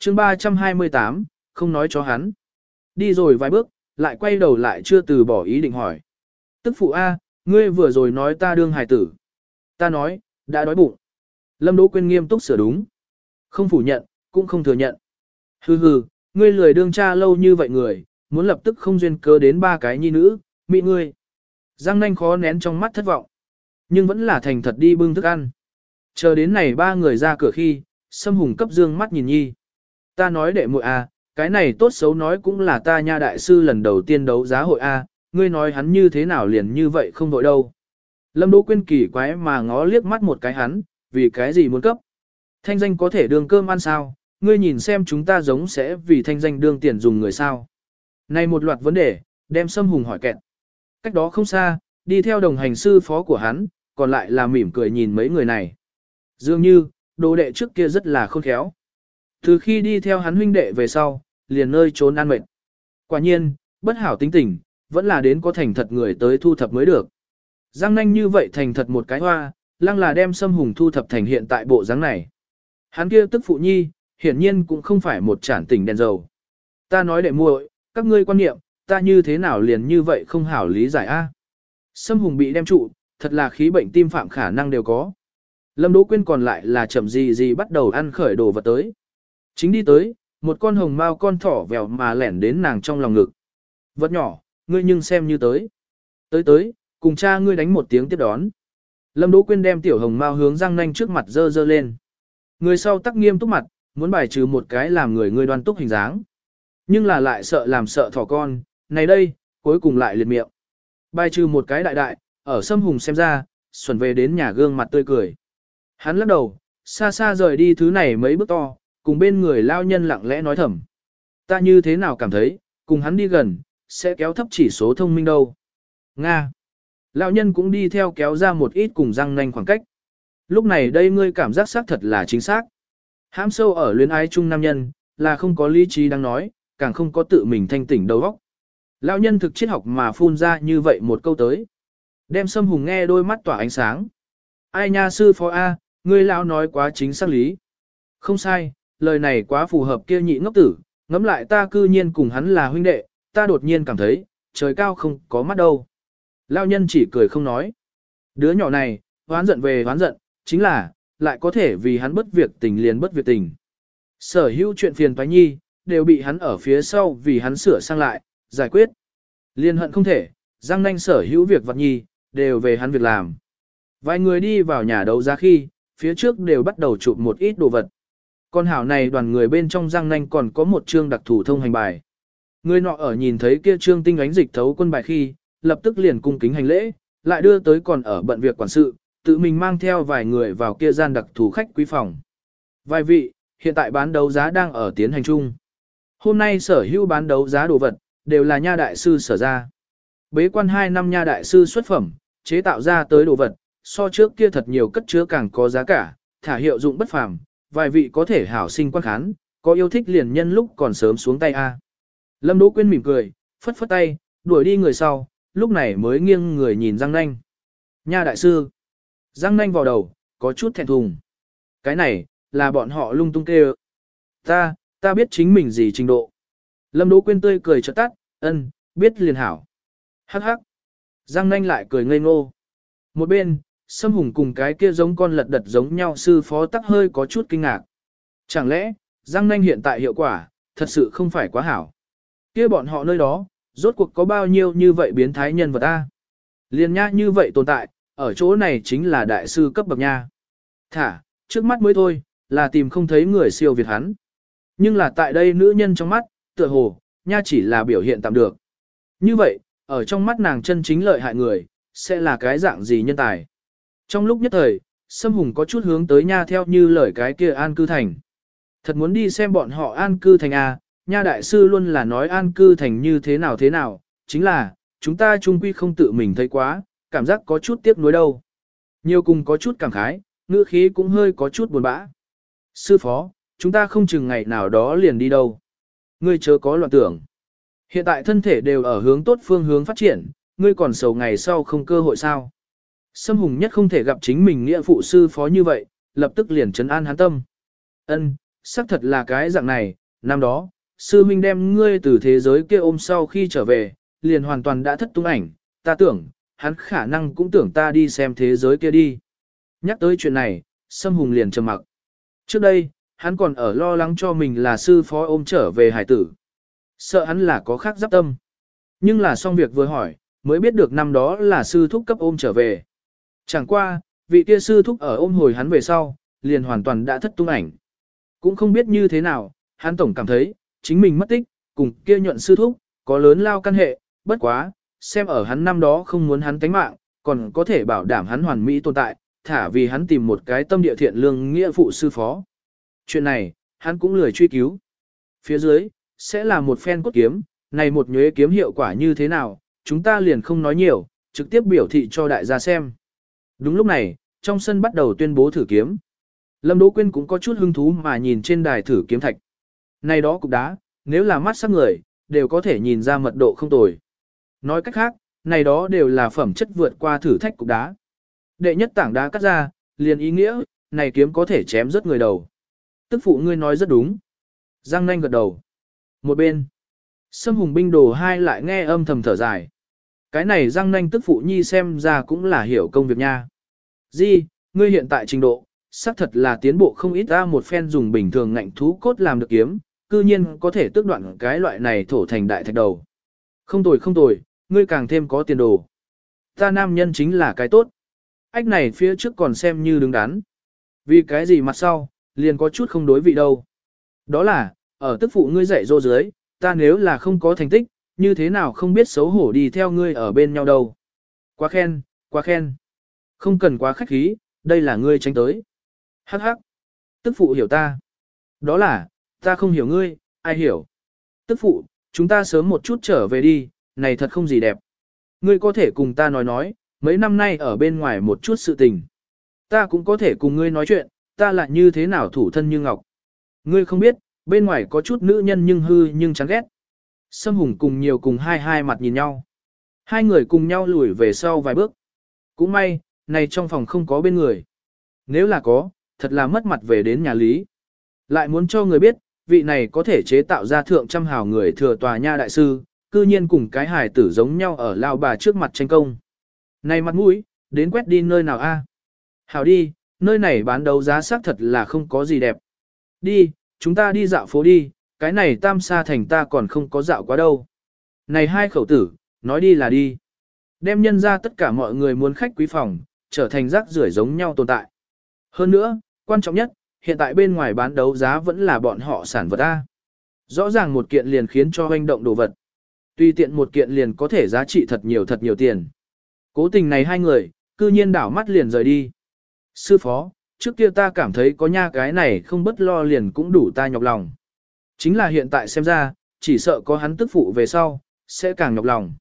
chương 328, không nói cho hắn. Đi rồi vài bước, lại quay đầu lại chưa từ bỏ ý định hỏi. Tức phụ A, ngươi vừa rồi nói ta đương hài tử. Ta nói, đã đói bụng. Lâm Đỗ Quyên nghiêm túc sửa đúng. Không phủ nhận, cũng không thừa nhận. Hừ hừ, ngươi lười đương cha lâu như vậy người, muốn lập tức không duyên cớ đến ba cái nhi nữ, mị ngươi. Giang nanh khó nén trong mắt thất vọng. Nhưng vẫn là thành thật đi bưng thức ăn. Chờ đến này ba người ra cửa khi, Sâm Hùng cấp dương mắt nhìn nhi. Ta nói đệ muội a, cái này tốt xấu nói cũng là ta nha đại sư lần đầu tiên đấu giá hội a, ngươi nói hắn như thế nào liền như vậy không vội đâu. Lâm Đỗ Quyên kỳ quái mà ngó liếc mắt một cái hắn, vì cái gì muốn cấp. Thanh danh có thể đường cơm ăn sao, ngươi nhìn xem chúng ta giống sẽ vì thanh danh đương tiền dùng người sao. Này một loạt vấn đề, đem Sâm Hùng hỏi kẹt. Cách đó không xa, đi theo đồng hành sư phó của hắn, còn lại là mỉm cười nhìn mấy người này. Dường như, đồ đệ trước kia rất là khôn khéo. Từ khi đi theo hắn huynh đệ về sau, liền nơi trốn ăn mệt. Quả nhiên, bất hảo tính tình, vẫn là đến có thành thật người tới thu thập mới được. Giang nanh như vậy thành thật một cái hoa, lăng là đem Sâm Hùng thu thập thành hiện tại bộ dáng này. Hắn kia tức phụ nhi, hiển nhiên cũng không phải một chản tình đèn dầu. Ta nói đệ muội, các ngươi quan niệm, ta như thế nào liền như vậy không hảo lý giải a. Sâm Hùng bị đem trụ, thật là khí bệnh tim phạm khả năng đều có. Lâm Đỗ Quyên còn lại là chậm gì gì bắt đầu ăn khởi đồ vật tới. Chính đi tới, một con hồng mao con thỏ vèo mà lẻn đến nàng trong lòng ngực. Vật nhỏ, ngươi nhưng xem như tới. Tới tới, cùng cha ngươi đánh một tiếng tiếp đón. Lâm Đỗ Quyên đem tiểu hồng mao hướng răng nanh trước mặt dơ dơ lên. Người sau tắc nghiêm túc mặt, muốn bài trừ một cái làm người ngươi đoan túc hình dáng. Nhưng là lại sợ làm sợ thỏ con, này đây, cuối cùng lại liệt miệng. Bài trừ một cái đại đại, ở sâm hùng xem ra, xuẩn về đến nhà gương mặt tươi cười. Hắn lắc đầu, xa xa rời đi thứ này mấy bước to, cùng bên người lao nhân lặng lẽ nói thầm. Ta như thế nào cảm thấy, cùng hắn đi gần, sẽ kéo thấp chỉ số thông minh đâu. Nga. Lão nhân cũng đi theo kéo ra một ít cùng răng nanh khoảng cách. Lúc này đây ngươi cảm giác xác thật là chính xác. Hãm sâu ở luyến ái chung nam nhân, là không có lý trí đang nói, càng không có tự mình thanh tỉnh đầu óc. Lão nhân thực triết học mà phun ra như vậy một câu tới. Đem Sâm Hùng nghe đôi mắt tỏa ánh sáng. Ai nha sư phó A, ngươi lão nói quá chính xác lý. Không sai, lời này quá phù hợp kia nhị ngốc tử, ngẫm lại ta cư nhiên cùng hắn là huynh đệ, ta đột nhiên cảm thấy, trời cao không có mắt đâu. Lão nhân chỉ cười không nói. Đứa nhỏ này, hoán giận về hoán giận, chính là, lại có thể vì hắn bất việc tình liền bất việc tình. Sở hữu chuyện phiền toái nhi, đều bị hắn ở phía sau vì hắn sửa sang lại, giải quyết. Liên hận không thể, răng nanh sở hữu việc vật nhi, đều về hắn việc làm. Vài người đi vào nhà đấu giá khi, phía trước đều bắt đầu chụp một ít đồ vật. Con hảo này đoàn người bên trong răng nanh còn có một chương đặc thủ thông hành bài. Người nọ ở nhìn thấy kia trương tinh ánh dịch thấu quân bài khi, lập tức liền cung kính hành lễ, lại đưa tới còn ở bận việc quản sự, tự mình mang theo vài người vào kia gian đặc thủ khách quý phòng. Vài vị, hiện tại bán đấu giá đang ở tiến hành chung. Hôm nay sở hữu bán đấu giá đồ vật, đều là nha đại sư sở ra. Bế quan 2 năm nha đại sư xuất phẩm, chế tạo ra tới đồ vật, so trước kia thật nhiều cất chứa càng có giá cả, thả hiệu dụng bất phàm, vài vị có thể hảo sinh quan khán, có yêu thích liền nhân lúc còn sớm xuống tay a. Lâm Đỗ Quyên mỉm cười, phất phất tay, đuổi đi người sau, lúc này mới nghiêng người nhìn Giang Nanh. Nha đại sư. Giang Nanh vào đầu, có chút thẹn thùng. Cái này, là bọn họ lung tung kêu. Ta, ta biết chính mình gì trình độ. Lâm Đỗ Quyên tươi cười chợt tắt, ân, biết liền hảo. Hắc hắc. Giang Nanh lại cười ngây ngô. Một bên, Sâm Hùng cùng cái kia giống con lật đật giống nhau sư phó tắc hơi có chút kinh ngạc. Chẳng lẽ, Giang Nanh hiện tại hiệu quả, thật sự không phải quá hảo. Kia bọn họ nơi đó, rốt cuộc có bao nhiêu như vậy biến thái nhân vật ta. Liên nha như vậy tồn tại, ở chỗ này chính là đại sư cấp bậc nha. Thả, trước mắt mới thôi, là tìm không thấy người siêu việt hắn. Nhưng là tại đây nữ nhân trong mắt, tựa hồ, nha chỉ là biểu hiện tạm được. Như vậy, ở trong mắt nàng chân chính lợi hại người, sẽ là cái dạng gì nhân tài. Trong lúc nhất thời, Sâm Hùng có chút hướng tới nha theo như lời cái kia an cư thành. Thật muốn đi xem bọn họ an cư thành à? nha đại sư luôn là nói an cư thành như thế nào thế nào, chính là, chúng ta chung quy không tự mình thấy quá, cảm giác có chút tiếc nuối đâu. Nhiều cùng có chút cảm khái, ngữ khí cũng hơi có chút buồn bã. Sư phó, chúng ta không chừng ngày nào đó liền đi đâu. Ngươi chớ có loạn tưởng. Hiện tại thân thể đều ở hướng tốt phương hướng phát triển, ngươi còn sầu ngày sau không cơ hội sao. Sâm hùng nhất không thể gặp chính mình nghĩa phụ sư phó như vậy, lập tức liền trấn an hắn tâm. Ân, xác thật là cái dạng này, năm đó, sư minh đem ngươi từ thế giới kia ôm sau khi trở về, liền hoàn toàn đã thất tung ảnh, ta tưởng, hắn khả năng cũng tưởng ta đi xem thế giới kia đi. Nhắc tới chuyện này, Sâm Hùng liền trầm mặc. Trước đây, hắn còn ở lo lắng cho mình là sư phó ôm trở về hải tử. Sợ hắn là có khác giáp tâm. Nhưng là xong việc vừa hỏi, mới biết được năm đó là sư thúc cấp ôm trở về. Chẳng qua, vị kia sư thúc ở ôm hồi hắn về sau, liền hoàn toàn đã thất tung ảnh. Cũng không biết như thế nào, hắn tổng cảm thấy, chính mình mất tích, cùng kia nhuận sư thúc, có lớn lao căn hệ, bất quá, xem ở hắn năm đó không muốn hắn tánh mạng, còn có thể bảo đảm hắn hoàn mỹ tồn tại, thả vì hắn tìm một cái tâm địa thiện lương nghĩa phụ sư phó. Chuyện này, hắn cũng lười truy cứu. Phía dưới, sẽ là một phen cốt kiếm, này một nhuế kiếm hiệu quả như thế nào, chúng ta liền không nói nhiều, trực tiếp biểu thị cho đại gia xem. Đúng lúc này, trong sân bắt đầu tuyên bố thử kiếm. Lâm Đỗ Quyên cũng có chút hứng thú mà nhìn trên đài thử kiếm thạch. Này đó cục đá, nếu là mắt sắc người, đều có thể nhìn ra mật độ không tồi. Nói cách khác, này đó đều là phẩm chất vượt qua thử thách cục đá. Đệ nhất tảng đá cắt ra, liền ý nghĩa, này kiếm có thể chém rất người đầu. Tức phụ ngươi nói rất đúng. Giang nanh gật đầu. Một bên, Sâm hùng binh đồ hai lại nghe âm thầm thở dài. Cái này Giang nanh tức phụ nhi xem ra cũng là hiểu công việc nha. Di, ngươi hiện tại trình độ, xác thật là tiến bộ không ít ra một phen dùng bình thường ngạnh thú cốt làm được kiếm, cư nhiên có thể tước đoạn cái loại này thổ thành đại thạch đầu. Không tồi không tồi, ngươi càng thêm có tiền đồ. Ta nam nhân chính là cái tốt. Ách này phía trước còn xem như đứng đắn. Vì cái gì mặt sau, liền có chút không đối vị đâu. Đó là, ở tức phụ ngươi dạy dỗ dưới, ta nếu là không có thành tích, như thế nào không biết xấu hổ đi theo ngươi ở bên nhau đâu. Quá khen, quá khen. Không cần quá khách khí, đây là ngươi tránh tới. Hắc hắc. Tức phụ hiểu ta. Đó là, ta không hiểu ngươi, ai hiểu. Tức phụ, chúng ta sớm một chút trở về đi, này thật không gì đẹp. Ngươi có thể cùng ta nói nói, mấy năm nay ở bên ngoài một chút sự tình. Ta cũng có thể cùng ngươi nói chuyện, ta là như thế nào thủ thân như ngọc. Ngươi không biết, bên ngoài có chút nữ nhân nhưng hư nhưng chán ghét. Sâm hùng cùng nhiều cùng hai hai mặt nhìn nhau. Hai người cùng nhau lùi về sau vài bước. Cũng may, này trong phòng không có bên người. Nếu là có, thật là mất mặt về đến nhà lý. Lại muốn cho người biết, vị này có thể chế tạo ra thượng trăm hào người thừa tòa nha đại sư, cư nhiên cùng cái hài tử giống nhau ở lao bà trước mặt tranh công. Này mặt mũi, đến quét đi nơi nào a? Hảo đi, nơi này bán đấu giá xác thật là không có gì đẹp. Đi, chúng ta đi dạo phố đi, cái này tam sa thành ta còn không có dạo quá đâu. Này hai khẩu tử, nói đi là đi. Đem nhân ra tất cả mọi người muốn khách quý phòng, trở thành rác rưởi giống nhau tồn tại. Hơn nữa, quan trọng nhất, hiện tại bên ngoài bán đấu giá vẫn là bọn họ sản vật A. Rõ ràng một kiện liền khiến cho hoành động đồ vật. Tuy tiện một kiện liền có thể giá trị thật nhiều thật nhiều tiền. Cố tình này hai người, cư nhiên đảo mắt liền rời đi. Sư phó, trước kia ta cảm thấy có nha cái này không bất lo liền cũng đủ ta nhọc lòng. Chính là hiện tại xem ra, chỉ sợ có hắn tức phụ về sau, sẽ càng nhọc lòng.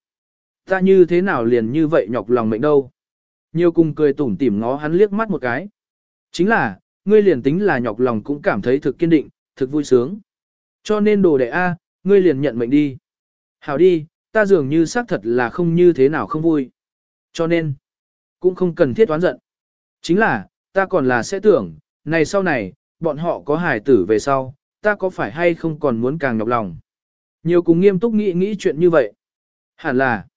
Ta như thế nào liền như vậy nhọc lòng mệnh đâu. Nhiều cùng cười tủm tỉm ngó hắn liếc mắt một cái. Chính là, ngươi liền tính là nhọc lòng cũng cảm thấy thực kiên định, thực vui sướng. Cho nên đồ đệ A, ngươi liền nhận mệnh đi. Hảo đi, ta dường như xác thật là không như thế nào không vui. Cho nên, cũng không cần thiết toán giận. Chính là, ta còn là sẽ tưởng, này sau này, bọn họ có hài tử về sau, ta có phải hay không còn muốn càng nhọc lòng. Nhiều cùng nghiêm túc nghĩ nghĩ chuyện như vậy. Hẳn là,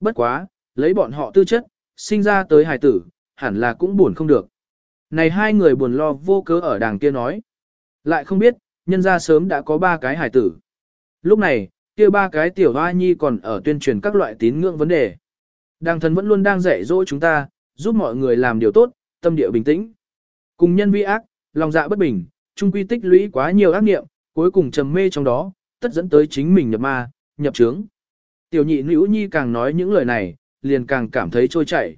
bất quá, lấy bọn họ tư chất, sinh ra tới hài tử, hẳn là cũng buồn không được. Này hai người buồn lo vô cớ ở đàng kia nói. Lại không biết, nhân ra sớm đã có ba cái hài tử. Lúc này, kia ba cái tiểu hoa nhi còn ở tuyên truyền các loại tín ngưỡng vấn đề. Đàng thần vẫn luôn đang dạy dỗ chúng ta, giúp mọi người làm điều tốt, tâm địa bình tĩnh. Cùng nhân vi ác, lòng dạ bất bình, trung quy tích lũy quá nhiều ác niệm, cuối cùng trầm mê trong đó, tất dẫn tới chính mình nhập ma, nhập trướng. Tiểu nhị nữ nhi càng nói những lời này, liền càng cảm thấy trôi chảy.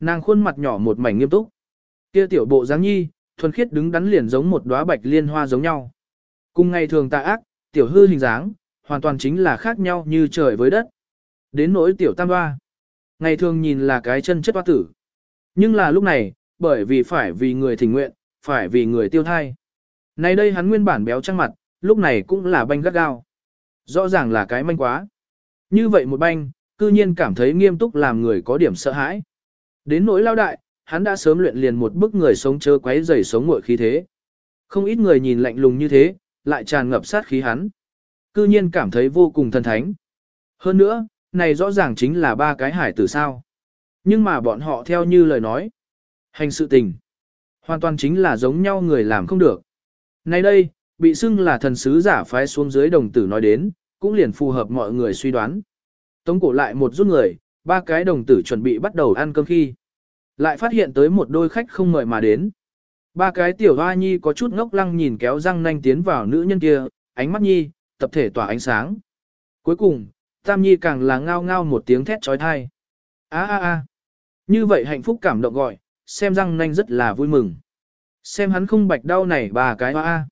Nàng khuôn mặt nhỏ một mảnh nghiêm túc. Kia tiểu bộ dáng nhi, thuần khiết đứng đắn liền giống một đóa bạch liên hoa giống nhau. Cùng ngày thường tà ác, tiểu hư hình dáng, hoàn toàn chính là khác nhau như trời với đất. Đến nỗi tiểu tam hoa, ngày thường nhìn là cái chân chất hoa tử. Nhưng là lúc này, bởi vì phải vì người thỉnh nguyện, phải vì người tiêu thai. Này đây hắn nguyên bản béo trăng mặt, lúc này cũng là banh gắt gao. Rõ ràng là cái manh quá. Như vậy một banh, cư nhiên cảm thấy nghiêm túc làm người có điểm sợ hãi. Đến nỗi lao đại, hắn đã sớm luyện liền một bức người sống chớ quấy rầy sống ngội khí thế. Không ít người nhìn lạnh lùng như thế, lại tràn ngập sát khí hắn. Cư nhiên cảm thấy vô cùng thần thánh. Hơn nữa, này rõ ràng chính là ba cái hải tử sao. Nhưng mà bọn họ theo như lời nói. Hành sự tình. Hoàn toàn chính là giống nhau người làm không được. Nay đây, bị xưng là thần sứ giả phái xuống dưới đồng tử nói đến, cũng liền phù hợp mọi người suy đoán. Tống cổ lại một rút người, ba cái đồng tử chuẩn bị bắt đầu ăn cơm khi. Lại phát hiện tới một đôi khách không mời mà đến. Ba cái tiểu hoa nhi có chút ngốc lăng nhìn kéo răng nanh tiến vào nữ nhân kia, ánh mắt nhi, tập thể tỏa ánh sáng. Cuối cùng, tam nhi càng là ngao ngao một tiếng thét trói thai. a a a Như vậy hạnh phúc cảm động gọi, xem răng nanh rất là vui mừng. Xem hắn không bạch đau này ba cái hoa.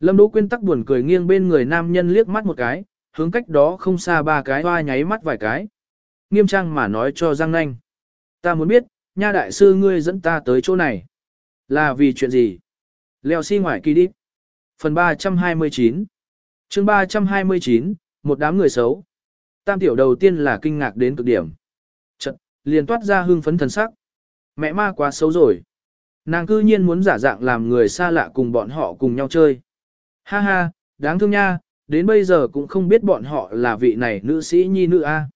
Lâm Đỗ Quyên tắc buồn cười nghiêng bên người nam nhân liếc mắt một cái, hướng cách đó không xa ba cái hoa nháy mắt vài cái. Nghiêm trang mà nói cho Giang Nanh. Ta muốn biết, nha đại sư ngươi dẫn ta tới chỗ này. Là vì chuyện gì? Leo xi si ngoài kỳ đi. Phần 329 chương 329, một đám người xấu. Tam tiểu đầu tiên là kinh ngạc đến cực điểm. Chật, liền toát ra hương phấn thần sắc. Mẹ ma quá xấu rồi. Nàng cư nhiên muốn giả dạng làm người xa lạ cùng bọn họ cùng nhau chơi. Ha ha, đáng thương nha, đến bây giờ cũng không biết bọn họ là vị này nữ sĩ nhi nữ A.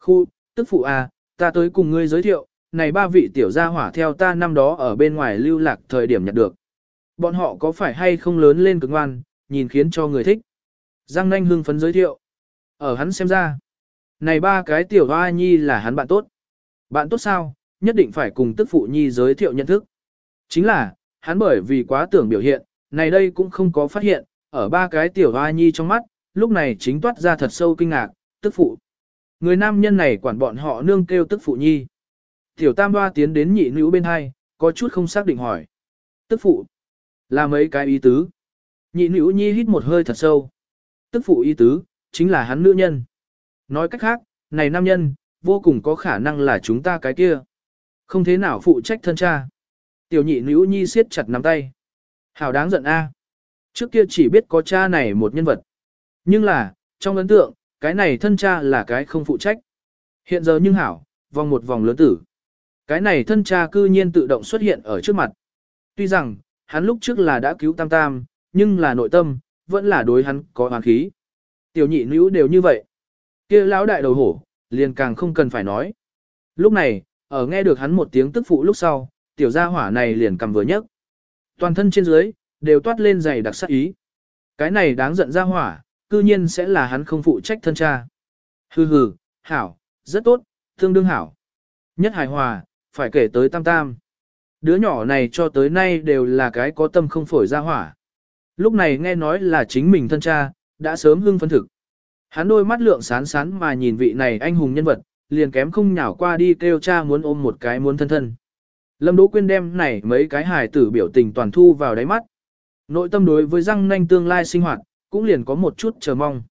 Khu, tức phụ A, ta tới cùng ngươi giới thiệu, này ba vị tiểu gia hỏa theo ta năm đó ở bên ngoài lưu lạc thời điểm nhận được. Bọn họ có phải hay không lớn lên cực ngoan, nhìn khiến cho người thích. Giang nanh hưng phấn giới thiệu. Ở hắn xem ra, này ba cái tiểu hoa nhi là hắn bạn tốt. Bạn tốt sao, nhất định phải cùng tức phụ nhi giới thiệu nhận thức. Chính là, hắn bởi vì quá tưởng biểu hiện, này đây cũng không có phát hiện, ở ba cái tiểu hoa nhi trong mắt, lúc này chính toát ra thật sâu kinh ngạc, tức phụ. Người nam nhân này quản bọn họ nương kêu tức phụ nhi. Tiểu tam hoa tiến đến nhị nữ bên hai, có chút không xác định hỏi. Tức phụ, là mấy cái ý tứ. Nhị nữ nhi hít một hơi thật sâu. Tức phụ ý tứ, chính là hắn nữ nhân. Nói cách khác, này nam nhân, vô cùng có khả năng là chúng ta cái kia. Không thế nào phụ trách thân cha. Tiểu nhị nữ nhi siết chặt nắm tay. Hảo đáng giận a. Trước kia chỉ biết có cha này một nhân vật. Nhưng là, trong ấn tượng, cái này thân cha là cái không phụ trách. Hiện giờ nhưng hảo, vòng một vòng lớn tử. Cái này thân cha cư nhiên tự động xuất hiện ở trước mặt. Tuy rằng, hắn lúc trước là đã cứu tam tam, nhưng là nội tâm, vẫn là đối hắn có hoàn khí. Tiểu nhị nữ đều như vậy. kia lão đại đầu hổ, liền càng không cần phải nói. Lúc này, ở nghe được hắn một tiếng tức phụ lúc sau, tiểu gia hỏa này liền cầm vừa nhấc. Toàn thân trên dưới, đều toát lên dày đặc sắc ý. Cái này đáng giận gia hỏa, cư nhiên sẽ là hắn không phụ trách thân cha. Hừ hừ, hảo, rất tốt, tương đương hảo. Nhất hài hòa, phải kể tới tam tam. Đứa nhỏ này cho tới nay đều là cái có tâm không phổi ra hỏa. Lúc này nghe nói là chính mình thân cha, đã sớm hưng phấn thực. Hắn đôi mắt lượng sán sán mà nhìn vị này anh hùng nhân vật, liền kém không nhào qua đi kêu cha muốn ôm một cái muốn thân thân. Lâm Đỗ Quyên đem này mấy cái hài tử biểu tình toàn thu vào đáy mắt. Nội tâm đối với răng nanh tương lai sinh hoạt, cũng liền có một chút chờ mong.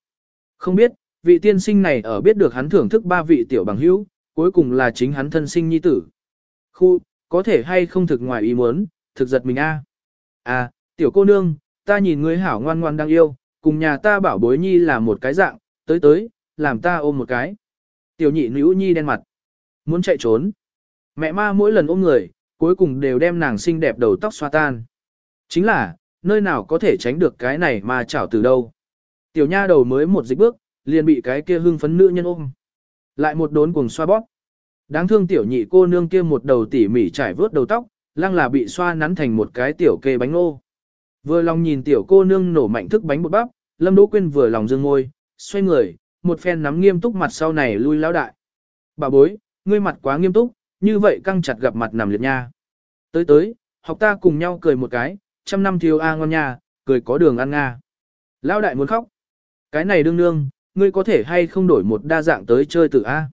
Không biết, vị tiên sinh này ở biết được hắn thưởng thức ba vị tiểu bằng hữu, cuối cùng là chính hắn thân sinh nhi tử. Khu, có thể hay không thực ngoài ý muốn, thực giật mình a. À, tiểu cô nương, ta nhìn ngươi hảo ngoan ngoan đang yêu, cùng nhà ta bảo bối nhi là một cái dạng, tới tới, làm ta ôm một cái. Tiểu nhị nữ nhi đen mặt, muốn chạy trốn. Mẹ ma mỗi lần ôm người, cuối cùng đều đem nàng xinh đẹp đầu tóc xoa tan. Chính là, nơi nào có thể tránh được cái này mà chảo từ đâu. Tiểu nha đầu mới một dịch bước, liền bị cái kia hưng phấn nữ nhân ôm. Lại một đốn cùng xoa bóp. Đáng thương tiểu nhị cô nương kia một đầu tỉ mỉ trải vớt đầu tóc, lăng là bị xoa nắn thành một cái tiểu kê bánh ô. Vừa lòng nhìn tiểu cô nương nổ mạnh thức bánh bột bắp, Lâm Đỗ Quyên vừa lòng dương ngôi, xoay người, một phen nắm nghiêm túc mặt sau này lui lão đại. Bà bối, ngươi mặt quá nghiêm túc, như vậy căng chặt gặp mặt nằm liệt nha. Tới tới, học ta cùng nhau cười một cái, trăm năm thiếu A ngon nha, cười có đường ăn nga. Lão đại muốn khóc. Cái này đương nương, ngươi có thể hay không đổi một đa dạng tới chơi tử A.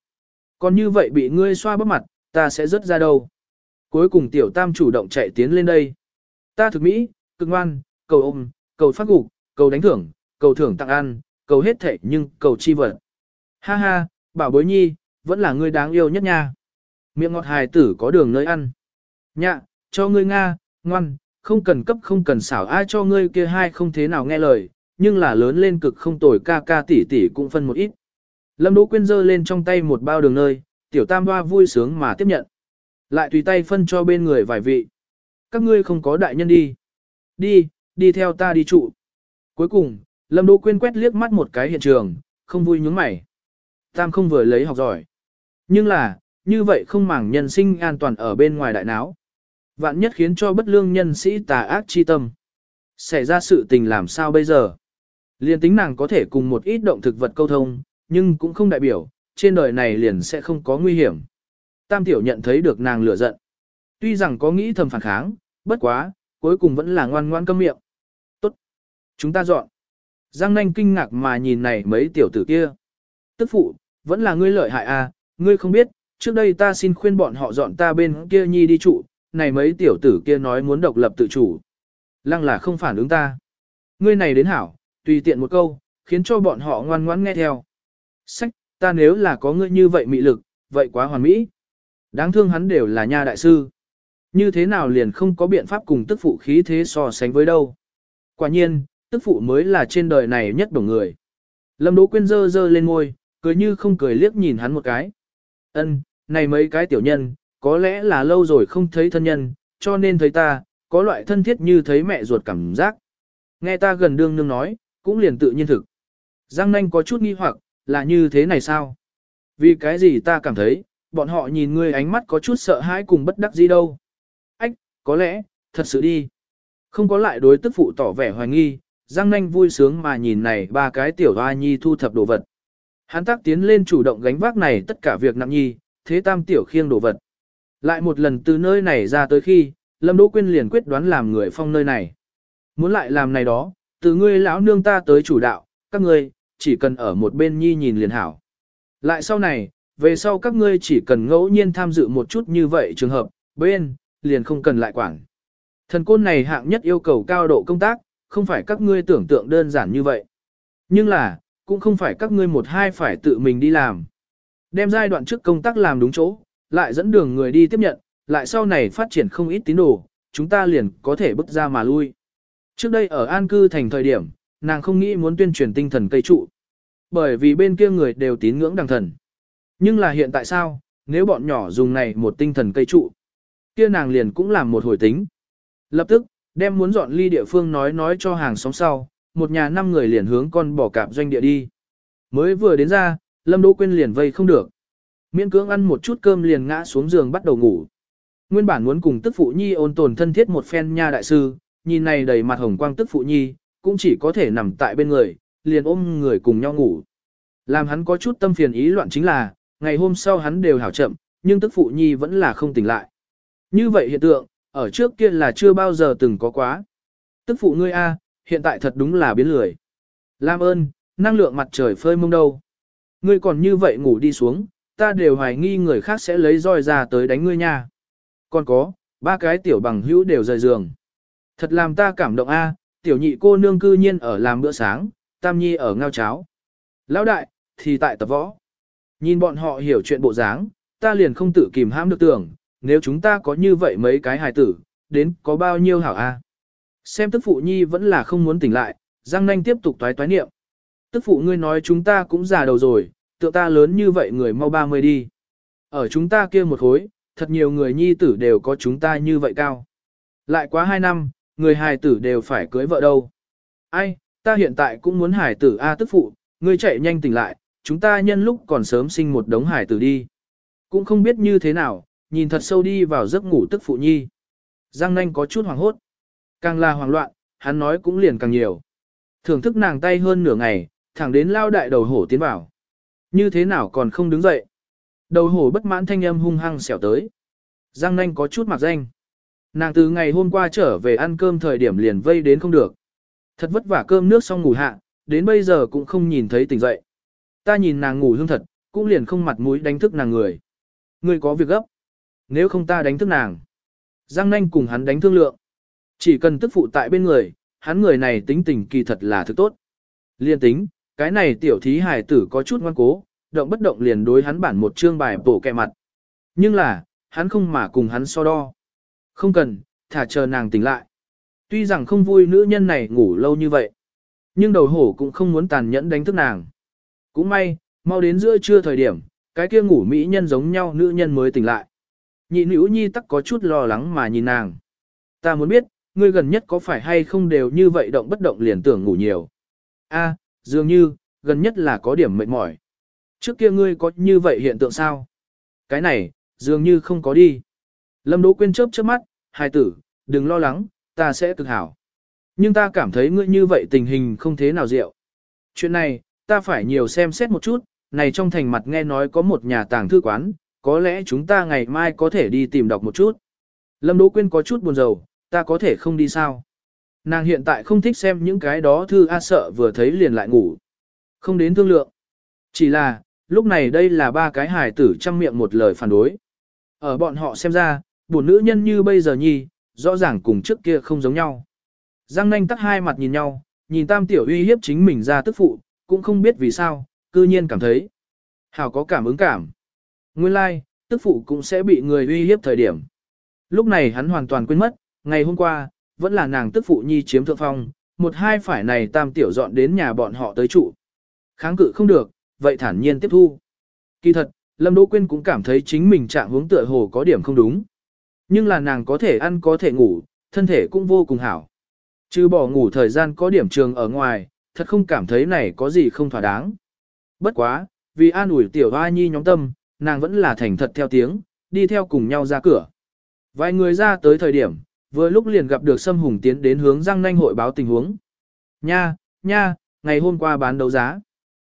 Còn như vậy bị ngươi xoa bắp mặt, ta sẽ rớt ra đâu. Cuối cùng tiểu tam chủ động chạy tiến lên đây. Ta thực mỹ, cực ngoan, cầu ôm, cầu phát gục, cầu đánh thưởng, cầu thưởng tặng ăn, cầu hết thệ nhưng cầu chi vật. Ha ha, bảo bối nhi, vẫn là ngươi đáng yêu nhất nha. Miệng ngọt hài tử có đường nơi ăn. Nhạ, cho ngươi Nga, ngoan, không cần cấp không cần xảo ai cho ngươi kia hai không thế nào nghe lời, nhưng là lớn lên cực không tồi ca ca tỷ tỷ cũng phân một ít. Lâm Đỗ Quyên giơ lên trong tay một bao đường nơi, tiểu tam hoa vui sướng mà tiếp nhận. Lại tùy tay phân cho bên người vài vị. Các ngươi không có đại nhân đi. Đi, đi theo ta đi trụ. Cuối cùng, Lâm Đỗ Quyên quét liếc mắt một cái hiện trường, không vui nhướng mày. Tam không vừa lấy học giỏi. Nhưng là, như vậy không màng nhân sinh an toàn ở bên ngoài đại náo. Vạn nhất khiến cho bất lương nhân sĩ tà ác chi tâm. Xảy ra sự tình làm sao bây giờ? Liên tính nàng có thể cùng một ít động thực vật câu thông, nhưng cũng không đại biểu, trên đời này liền sẽ không có nguy hiểm. Tam tiểu nhận thấy được nàng lửa giận. Tuy rằng có nghĩ thầm phản kháng, bất quá, cuối cùng vẫn là ngoan ngoan câm miệng. Tốt. Chúng ta dọn. Giang nanh kinh ngạc mà nhìn này mấy tiểu tử kia. Tức phụ, vẫn là ngươi lợi hại à, ngươi không biết, trước đây ta xin khuyên bọn họ dọn ta bên kia nhi đi trụ, này mấy tiểu tử kia nói muốn độc lập tự chủ. Lăng là không phản ứng ta. Ngươi này đến hảo, tùy tiện một câu, khiến cho bọn họ ngoan ngoãn nghe theo. Sách, ta nếu là có ngươi như vậy mị lực, vậy quá hoàn mỹ. Đáng thương hắn đều là nha đại sư. Như thế nào liền không có biện pháp cùng tức phụ khí thế so sánh với đâu. Quả nhiên, tức phụ mới là trên đời này nhất đồng người. Lâm Đỗ Quyên dơ dơ lên ngôi, cười như không cười liếc nhìn hắn một cái. Ân, này mấy cái tiểu nhân, có lẽ là lâu rồi không thấy thân nhân, cho nên thấy ta, có loại thân thiết như thấy mẹ ruột cảm giác. Nghe ta gần đương nương nói, cũng liền tự nhiên thực. Giang nanh có chút nghi hoặc, là như thế này sao? Vì cái gì ta cảm thấy, bọn họ nhìn ngươi ánh mắt có chút sợ hãi cùng bất đắc gì đâu. Ách, có lẽ, thật sự đi. Không có lại đối tức phụ tỏ vẻ hoài nghi, Giang nanh vui sướng mà nhìn này ba cái tiểu hoa nhi thu thập đồ vật. Hắn tác tiến lên chủ động gánh vác này tất cả việc nặng nhi, thế tam tiểu khiêng đồ vật. Lại một lần từ nơi này ra tới khi, Lâm Đỗ Quyên liền quyết đoán làm người phong nơi này. Muốn lại làm này đó, từ ngươi lão nương ta tới chủ đạo, các ngươi, chỉ cần ở một bên nhi nhìn liền hảo. Lại sau này, về sau các ngươi chỉ cần ngẫu nhiên tham dự một chút như vậy trường hợp, bên, liền không cần lại quản. Thần côn này hạng nhất yêu cầu cao độ công tác, không phải các ngươi tưởng tượng đơn giản như vậy. Nhưng là, cũng không phải các ngươi một hai phải tự mình đi làm. Đem giai đoạn trước công tác làm đúng chỗ, lại dẫn đường người đi tiếp nhận, lại sau này phát triển không ít tín đồ, chúng ta liền có thể bước ra mà lui. Trước đây ở an cư thành thời điểm, nàng không nghĩ muốn tuyên truyền tinh thần cây trụ. Bởi vì bên kia người đều tín ngưỡng đằng thần. Nhưng là hiện tại sao, nếu bọn nhỏ dùng này một tinh thần cây trụ, kia nàng liền cũng làm một hồi tính. Lập tức, đem muốn dọn ly địa phương nói nói cho hàng xóm sau, một nhà năm người liền hướng con bỏ cạp doanh địa đi. Mới vừa đến ra, Lâm Đỗ Quyên liền vây không được. Miễn cưỡng ăn một chút cơm liền ngã xuống giường bắt đầu ngủ. Nguyên bản muốn cùng tức phụ nhi ôn tồn thân thiết một phen nha đại sư, nhìn này đầy mặt hồng quang tức phụ nhi, cũng chỉ có thể nằm tại bên người, liền ôm người cùng nhau ngủ. Làm hắn có chút tâm phiền ý loạn chính là, ngày hôm sau hắn đều hảo chậm, nhưng tức phụ nhi vẫn là không tỉnh lại. Như vậy hiện tượng, ở trước kia là chưa bao giờ từng có quá. Tức phụ ngươi A, hiện tại thật đúng là biến lười. Lam ơn, năng lượng mặt trời phơi mông đâu. Ngươi còn như vậy ngủ đi xuống, ta đều hoài nghi người khác sẽ lấy roi ra tới đánh ngươi nha. Còn có, ba cái tiểu bằng hữu đều rời giường. Thật làm ta cảm động a, tiểu nhị cô nương cư nhiên ở làm bữa sáng, tam nhi ở ngao cháo. Lão đại, thì tại tập võ. Nhìn bọn họ hiểu chuyện bộ dáng, ta liền không tự kìm hãm được tưởng, nếu chúng ta có như vậy mấy cái hài tử, đến có bao nhiêu hảo a. Xem tức phụ nhi vẫn là không muốn tỉnh lại, Giang Nanh tiếp tục toái toái niệm. Tức phụ ngươi nói chúng ta cũng già đầu rồi, tượng ta lớn như vậy người mau 30 đi. Ở chúng ta kia một khối, thật nhiều người nhi tử đều có chúng ta như vậy cao. Lại quá 2 năm, người hài tử đều phải cưới vợ đâu. Ai, ta hiện tại cũng muốn hài tử A tức phụ, ngươi chạy nhanh tỉnh lại, chúng ta nhân lúc còn sớm sinh một đống hài tử đi. Cũng không biết như thế nào, nhìn thật sâu đi vào giấc ngủ tức phụ nhi. Giang nanh có chút hoảng hốt. Càng là hoảng loạn, hắn nói cũng liền càng nhiều. Thưởng thức nàng tay hơn nửa ngày, thẳng đến lao đại đầu hổ tiến vào. Như thế nào còn không đứng dậy? Đầu hổ bất mãn thanh âm hung hăng xẻo tới. Giang nanh có chút mặc danh. Nàng từ ngày hôm qua trở về ăn cơm thời điểm liền vây đến không được. Thật vất vả cơm nước xong ngủ hạ, đến bây giờ cũng không nhìn thấy tỉnh dậy. Ta nhìn nàng ngủ hương thật, cũng liền không mặt mũi đánh thức nàng người. Người có việc gấp. Nếu không ta đánh thức nàng. Giang nanh cùng hắn đánh thương lượng. Chỉ cần tức phụ tại bên người, hắn người này tính tình kỳ thật là thứ tốt. Liên tính, cái này tiểu thí hài tử có chút ngoan cố, động bất động liền đối hắn bản một chương bài bổ kẹ mặt. Nhưng là, hắn không mà cùng hắn so đo. Không cần, thả chờ nàng tỉnh lại. Tuy rằng không vui nữ nhân này ngủ lâu như vậy, nhưng đầu hổ cũng không muốn tàn nhẫn đánh thức nàng. Cũng may, mau đến giữa trưa thời điểm, cái kia ngủ mỹ nhân giống nhau nữ nhân mới tỉnh lại. Nhị nữ nhi tắc có chút lo lắng mà nhìn nàng. Ta muốn biết, ngươi gần nhất có phải hay không đều như vậy động bất động liền tưởng ngủ nhiều. A, dường như, gần nhất là có điểm mệt mỏi. Trước kia ngươi có như vậy hiện tượng sao? Cái này, dường như không có đi. Lâm Đỗ Quyên chớp chớp mắt, hài tử, đừng lo lắng, ta sẽ cực hảo. Nhưng ta cảm thấy ngươi như vậy tình hình không thế nào diệu. Chuyện này, ta phải nhiều xem xét một chút, này trong thành mặt nghe nói có một nhà tàng thư quán, có lẽ chúng ta ngày mai có thể đi tìm đọc một chút. Lâm Đỗ Quyên có chút buồn rầu, ta có thể không đi sao? Nàng hiện tại không thích xem những cái đó thư A sợ vừa thấy liền lại ngủ. Không đến thương lượng. Chỉ là, lúc này đây là ba cái hài tử trăm miệng một lời phản đối. Ở bọn họ xem ra, buồn nữ nhân như bây giờ nhi, rõ ràng cùng trước kia không giống nhau. Giang nanh tắt hai mặt nhìn nhau, nhìn tam tiểu uy hiếp chính mình ra tức phụ, cũng không biết vì sao, cư nhiên cảm thấy. Hảo có cảm ứng cảm. Nguyên lai, like, tức phụ cũng sẽ bị người uy hiếp thời điểm. Lúc này hắn hoàn toàn quên mất, ngày hôm qua, vẫn là nàng tức phụ nhi chiếm thượng phong, một hai phải này tam tiểu dọn đến nhà bọn họ tới trụ. Kháng cự không được, vậy thản nhiên tiếp thu. Kỳ thật, Lâm Đỗ Quyên cũng cảm thấy chính mình trạng hướng tựa hồ có điểm không đúng. Nhưng là nàng có thể ăn có thể ngủ, thân thể cũng vô cùng hảo. Chứ bỏ ngủ thời gian có điểm trường ở ngoài, thật không cảm thấy này có gì không thỏa đáng. Bất quá, vì an ủi tiểu hoa nhi nhóm tâm, nàng vẫn là thành thật theo tiếng, đi theo cùng nhau ra cửa. Vài người ra tới thời điểm, vừa lúc liền gặp được Sâm Hùng tiến đến hướng Giang Nanh hội báo tình huống. Nha, nha, ngày hôm qua bán đấu giá.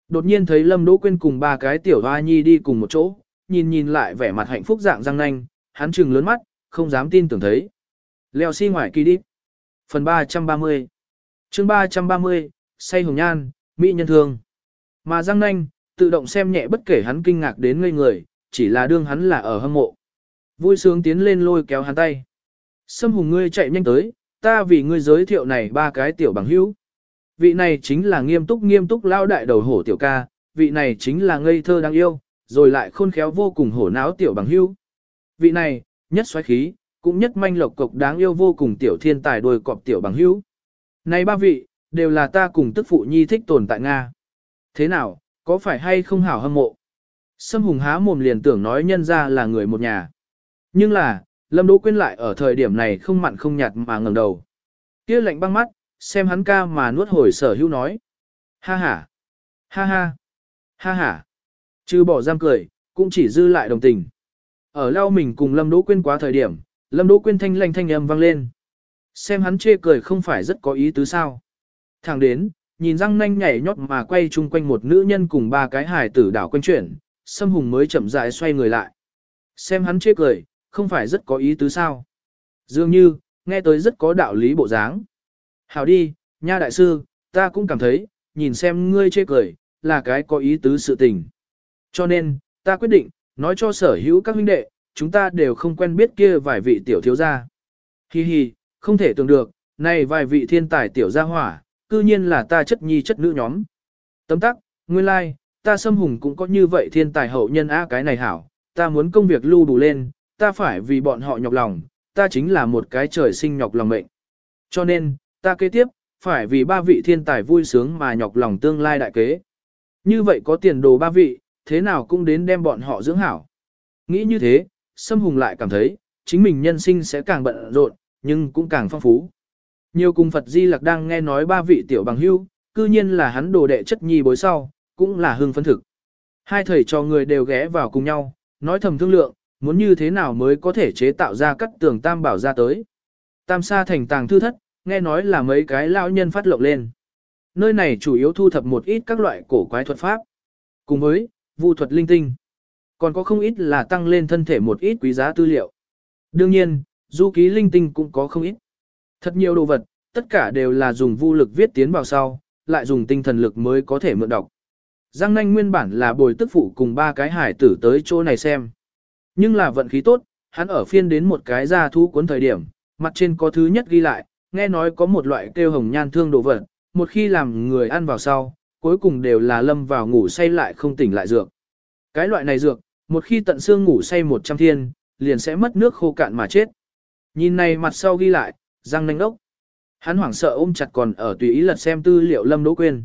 Đột nhiên thấy Lâm Đỗ Quyên cùng ba cái tiểu hoa nhi đi cùng một chỗ, nhìn nhìn lại vẻ mặt hạnh phúc dạng Giang Nanh, hắn trừng lớn mắt, không dám tin tưởng thấy. Leo xi si ngoài kỳ đi. Phần 330 chương 330, say hồng nhan, mỹ nhân thương. Mà Giang Nanh, tự động xem nhẹ bất kể hắn kinh ngạc đến ngây người, chỉ là đương hắn là ở hâm mộ. Vui sướng tiến lên lôi kéo hắn tay. Sâm hùng ngươi chạy nhanh tới, ta vì ngươi giới thiệu này ba cái tiểu bằng hữu. Vị này chính là nghiêm túc nghiêm túc lao đại đầu hổ tiểu ca, vị này chính là ngây thơ đáng yêu, rồi lại khôn khéo vô cùng hổ não tiểu bằng hữu. Vị này, nhất xoáy khí, cũng nhất manh lộc cộc đáng yêu vô cùng tiểu thiên tài đôi cọp tiểu bằng hữu. Này ba vị, đều là ta cùng tức phụ nhi thích tồn tại Nga. Thế nào, có phải hay không hảo hâm mộ? Sâm hùng há mồm liền tưởng nói nhân ra là người một nhà. Nhưng là, Lâm Đỗ Quyên lại ở thời điểm này không mặn không nhạt mà ngẩng đầu. Kia lạnh băng mắt, xem hắn ca mà nuốt hồi sở hữu nói. Ha ha, ha ha, ha ha. Chứ bỏ giam cười, cũng chỉ dư lại đồng tình. Ở lao mình cùng Lâm Đỗ Quyên quá thời điểm, Lâm Đỗ Quyên thanh lanh thanh âm vang lên. Xem hắn chê cười không phải rất có ý tứ sao. Thẳng đến, nhìn răng nanh nhảy nhót mà quay chung quanh một nữ nhân cùng ba cái hài tử đảo quanh chuyển, Sâm Hùng mới chậm rãi xoay người lại. Xem hắn chê cười, không phải rất có ý tứ sao. Dường như, nghe tới rất có đạo lý bộ dáng. Hảo đi, nha đại sư, ta cũng cảm thấy, nhìn xem ngươi chê cười, là cái có ý tứ sự tình. Cho nên, ta quyết định, nói cho sở hữu các huynh đệ, chúng ta đều không quen biết kia vài vị tiểu thiếu gia. Hi hi, không thể tưởng được, này vài vị thiên tài tiểu gia hỏa, cư nhiên là ta chất nhi chất nữ nhóm. Tấm tắc, nguyên lai, like, ta xâm hùng cũng có như vậy thiên tài hậu nhân a cái này hảo, ta muốn công việc lưu đủ lên, ta phải vì bọn họ nhọc lòng, ta chính là một cái trời sinh nhọc lòng mệnh. Cho nên, ta kế tiếp, phải vì ba vị thiên tài vui sướng mà nhọc lòng tương lai đại kế. Như vậy có tiền đồ ba vị, thế nào cũng đến đem bọn họ dưỡng hảo. Nghĩ như thế, Sâm Hùng lại cảm thấy, chính mình nhân sinh sẽ càng bận rộn, nhưng cũng càng phong phú. Nhiều cùng Phật Di Lặc đang nghe nói ba vị tiểu bằng hưu, cư nhiên là hắn đồ đệ chất nhi bối sau, cũng là hương phấn thực. Hai thầy trò người đều ghé vào cùng nhau, nói thầm thương lượng, muốn như thế nào mới có thể chế tạo ra các tường tam bảo ra tới. Tam sa thành tàng thư thất, nghe nói là mấy cái lão nhân phát lộng lên. Nơi này chủ yếu thu thập một ít các loại cổ quái thuật pháp. Cùng với, vu thuật linh tinh. Còn có không ít là tăng lên thân thể một ít quý giá tư liệu. Đương nhiên, du ký linh tinh cũng có không ít. Thật nhiều đồ vật, tất cả đều là dùng vu lực viết tiến vào sau, lại dùng tinh thần lực mới có thể mượn đọc. Giang nanh nguyên bản là bồi tức phụ cùng ba cái hải tử tới chỗ này xem. Nhưng là vận khí tốt, hắn ở phiên đến một cái gia thu cuốn thời điểm, mặt trên có thứ nhất ghi lại, nghe nói có một loại kêu hồng nhan thương đồ vật, một khi làm người ăn vào sau, cuối cùng đều là lâm vào ngủ say lại không tỉnh lại dược. Cái loại này dược, một khi tận xương ngủ say 100 thiên, liền sẽ mất nước khô cạn mà chết. Nhìn này mặt sau ghi lại, răng nanh đốc. Hắn hoảng sợ ôm chặt còn ở tùy ý lật xem tư liệu lâm đỗ quên.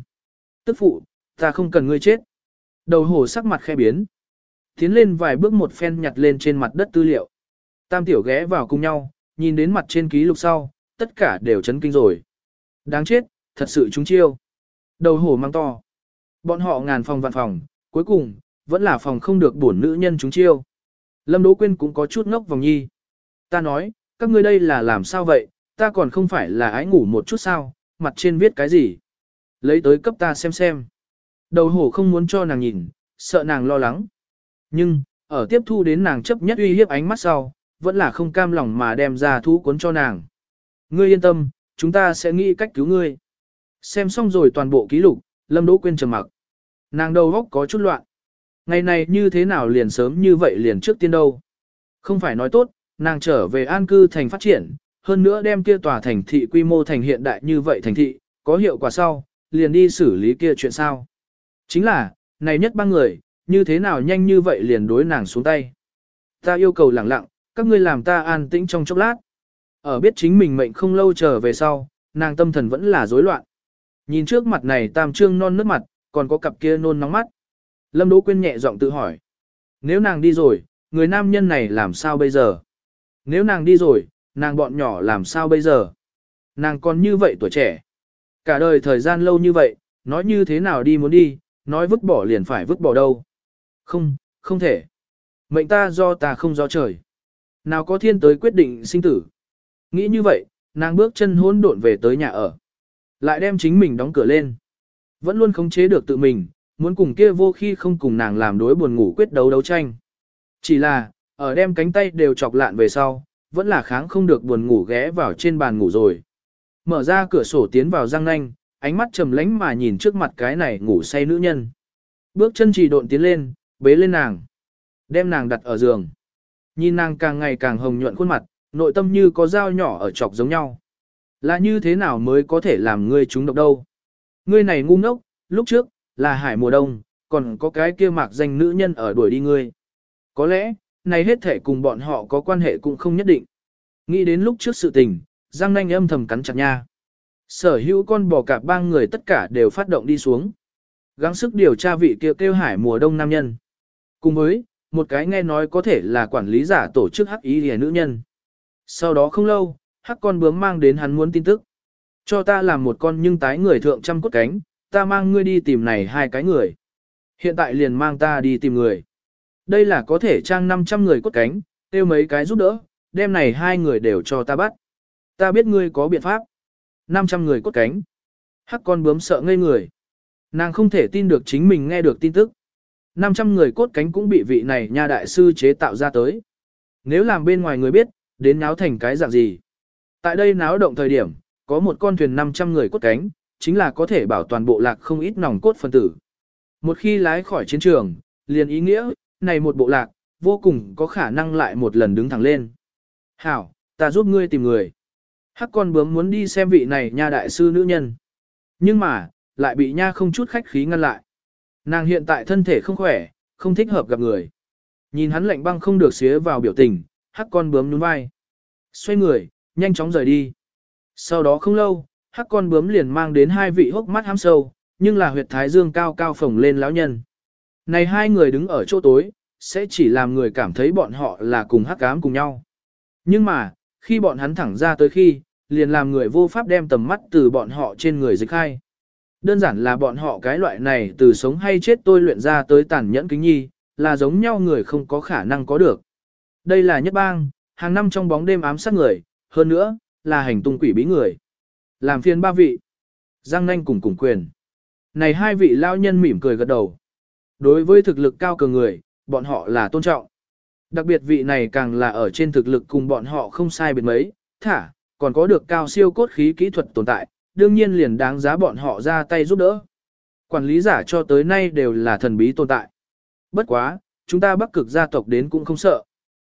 Tức phụ, ta không cần ngươi chết. Đầu hổ sắc mặt khe biến. Tiến lên vài bước một phen nhặt lên trên mặt đất tư liệu. Tam tiểu ghé vào cùng nhau, nhìn đến mặt trên ký lục sau, tất cả đều chấn kinh rồi. Đáng chết, thật sự chúng chiêu. Đầu hổ mang to. Bọn họ ngàn phòng vạn phòng, cuối cùng, vẫn là phòng không được bổn nữ nhân chúng chiêu. Lâm Đỗ Quyên cũng có chút ngốc vòng nhi. Ta nói, các ngươi đây là làm sao vậy, ta còn không phải là ái ngủ một chút sao, mặt trên viết cái gì. Lấy tới cấp ta xem xem. Đầu hổ không muốn cho nàng nhìn, sợ nàng lo lắng. Nhưng, ở tiếp thu đến nàng chấp nhất uy hiếp ánh mắt sau, vẫn là không cam lòng mà đem ra thú cuốn cho nàng. Ngươi yên tâm, chúng ta sẽ nghĩ cách cứu ngươi. Xem xong rồi toàn bộ ký lục, Lâm Đỗ Quyên trầm mặc. Nàng đầu óc có chút loạn. Ngày này như thế nào liền sớm như vậy liền trước tiên đâu. Không phải nói tốt, nàng trở về an cư thành phát triển, hơn nữa đem kia tòa thành thị quy mô thành hiện đại như vậy thành thị, có hiệu quả sau, liền đi xử lý kia chuyện sao. Chính là, này nhất ba người, như thế nào nhanh như vậy liền đối nàng xuống tay. Ta yêu cầu lặng lặng, các ngươi làm ta an tĩnh trong chốc lát. Ở biết chính mình mệnh không lâu trở về sau, nàng tâm thần vẫn là rối loạn. Nhìn trước mặt này tam trương non nước mặt, còn có cặp kia nôn nóng mắt. Lâm Đỗ Quyên nhẹ giọng tự hỏi. Nếu nàng đi rồi, người nam nhân này làm sao bây giờ? Nếu nàng đi rồi, nàng bọn nhỏ làm sao bây giờ? Nàng còn như vậy tuổi trẻ. Cả đời thời gian lâu như vậy, nói như thế nào đi muốn đi, nói vứt bỏ liền phải vứt bỏ đâu. Không, không thể. Mệnh ta do ta không do trời. Nào có thiên tới quyết định sinh tử. Nghĩ như vậy, nàng bước chân hỗn độn về tới nhà ở. Lại đem chính mình đóng cửa lên. Vẫn luôn khống chế được tự mình, muốn cùng kia vô khi không cùng nàng làm đối buồn ngủ quyết đấu đấu tranh. Chỉ là, ở đem cánh tay đều chọc lạn về sau, vẫn là kháng không được buồn ngủ ghé vào trên bàn ngủ rồi. Mở ra cửa sổ tiến vào răng nanh, ánh mắt trầm lánh mà nhìn trước mặt cái này ngủ say nữ nhân. Bước chân chỉ độn tiến lên, bế lên nàng. Đem nàng đặt ở giường. Nhìn nàng càng ngày càng hồng nhuận khuôn mặt, nội tâm như có dao nhỏ ở chọc giống nhau. Là như thế nào mới có thể làm ngươi trúng độc đâu? Ngươi này ngu ngốc, lúc trước, là hải mùa đông, còn có cái kia mạc danh nữ nhân ở đuổi đi ngươi. Có lẽ, này hết thể cùng bọn họ có quan hệ cũng không nhất định. Nghĩ đến lúc trước sự tình, Giang nanh âm thầm cắn chặt nha. Sở hữu con bò cạp ba người tất cả đều phát động đi xuống. Gắng sức điều tra vị kia kêu hải mùa đông nam nhân. Cùng với, một cái nghe nói có thể là quản lý giả tổ chức hắc ý hề nữ nhân. Sau đó không lâu, hắc con bướm mang đến hắn muốn tin tức. Cho ta làm một con nhưng tái người thượng trăm cốt cánh, ta mang ngươi đi tìm này hai cái người. Hiện tại liền mang ta đi tìm người. Đây là có thể trang 500 người cốt cánh, tiêu mấy cái giúp đỡ, đêm này hai người đều cho ta bắt. Ta biết ngươi có biện pháp. 500 người cốt cánh. Hắc con bướm sợ ngây người. Nàng không thể tin được chính mình nghe được tin tức. 500 người cốt cánh cũng bị vị này nha đại sư chế tạo ra tới. Nếu làm bên ngoài người biết, đến náo thành cái dạng gì. Tại đây náo động thời điểm, có một con thuyền 500 người cốt cánh, chính là có thể bảo toàn bộ lạc không ít nòng cốt phân tử. Một khi lái khỏi chiến trường, liền ý nghĩa, này một bộ lạc, vô cùng có khả năng lại một lần đứng thẳng lên. Hảo, ta giúp ngươi tìm người. Hắc con bướm muốn đi xem vị này nha đại sư nữ nhân. Nhưng mà, lại bị nha không chút khách khí ngăn lại. Nàng hiện tại thân thể không khỏe, không thích hợp gặp người. Nhìn hắn lạnh băng không được xía vào biểu tình, hắc con bướm nhún vai. Xoay người, nhanh chóng rời đi. Sau đó không lâu, hắc con bướm liền mang đến hai vị hốc mắt hám sâu, nhưng là huyệt thái dương cao cao phồng lên lão nhân. Này hai người đứng ở chỗ tối, sẽ chỉ làm người cảm thấy bọn họ là cùng hắc ám cùng nhau. Nhưng mà, khi bọn hắn thẳng ra tới khi, liền làm người vô pháp đem tầm mắt từ bọn họ trên người dịch khai. Đơn giản là bọn họ cái loại này từ sống hay chết tôi luyện ra tới tàn nhẫn kính nhi, là giống nhau người không có khả năng có được. Đây là nhất bang, hàng năm trong bóng đêm ám sát người, hơn nữa, là hành tung quỷ bí người. Làm phiền ba vị. Giang nanh cùng cùng quyền. Này hai vị lao nhân mỉm cười gật đầu. Đối với thực lực cao cường người, bọn họ là tôn trọng. Đặc biệt vị này càng là ở trên thực lực cùng bọn họ không sai biệt mấy, thả, còn có được cao siêu cốt khí kỹ thuật tồn tại, đương nhiên liền đáng giá bọn họ ra tay giúp đỡ. Quản lý giả cho tới nay đều là thần bí tồn tại. Bất quá, chúng ta bắc cực gia tộc đến cũng không sợ.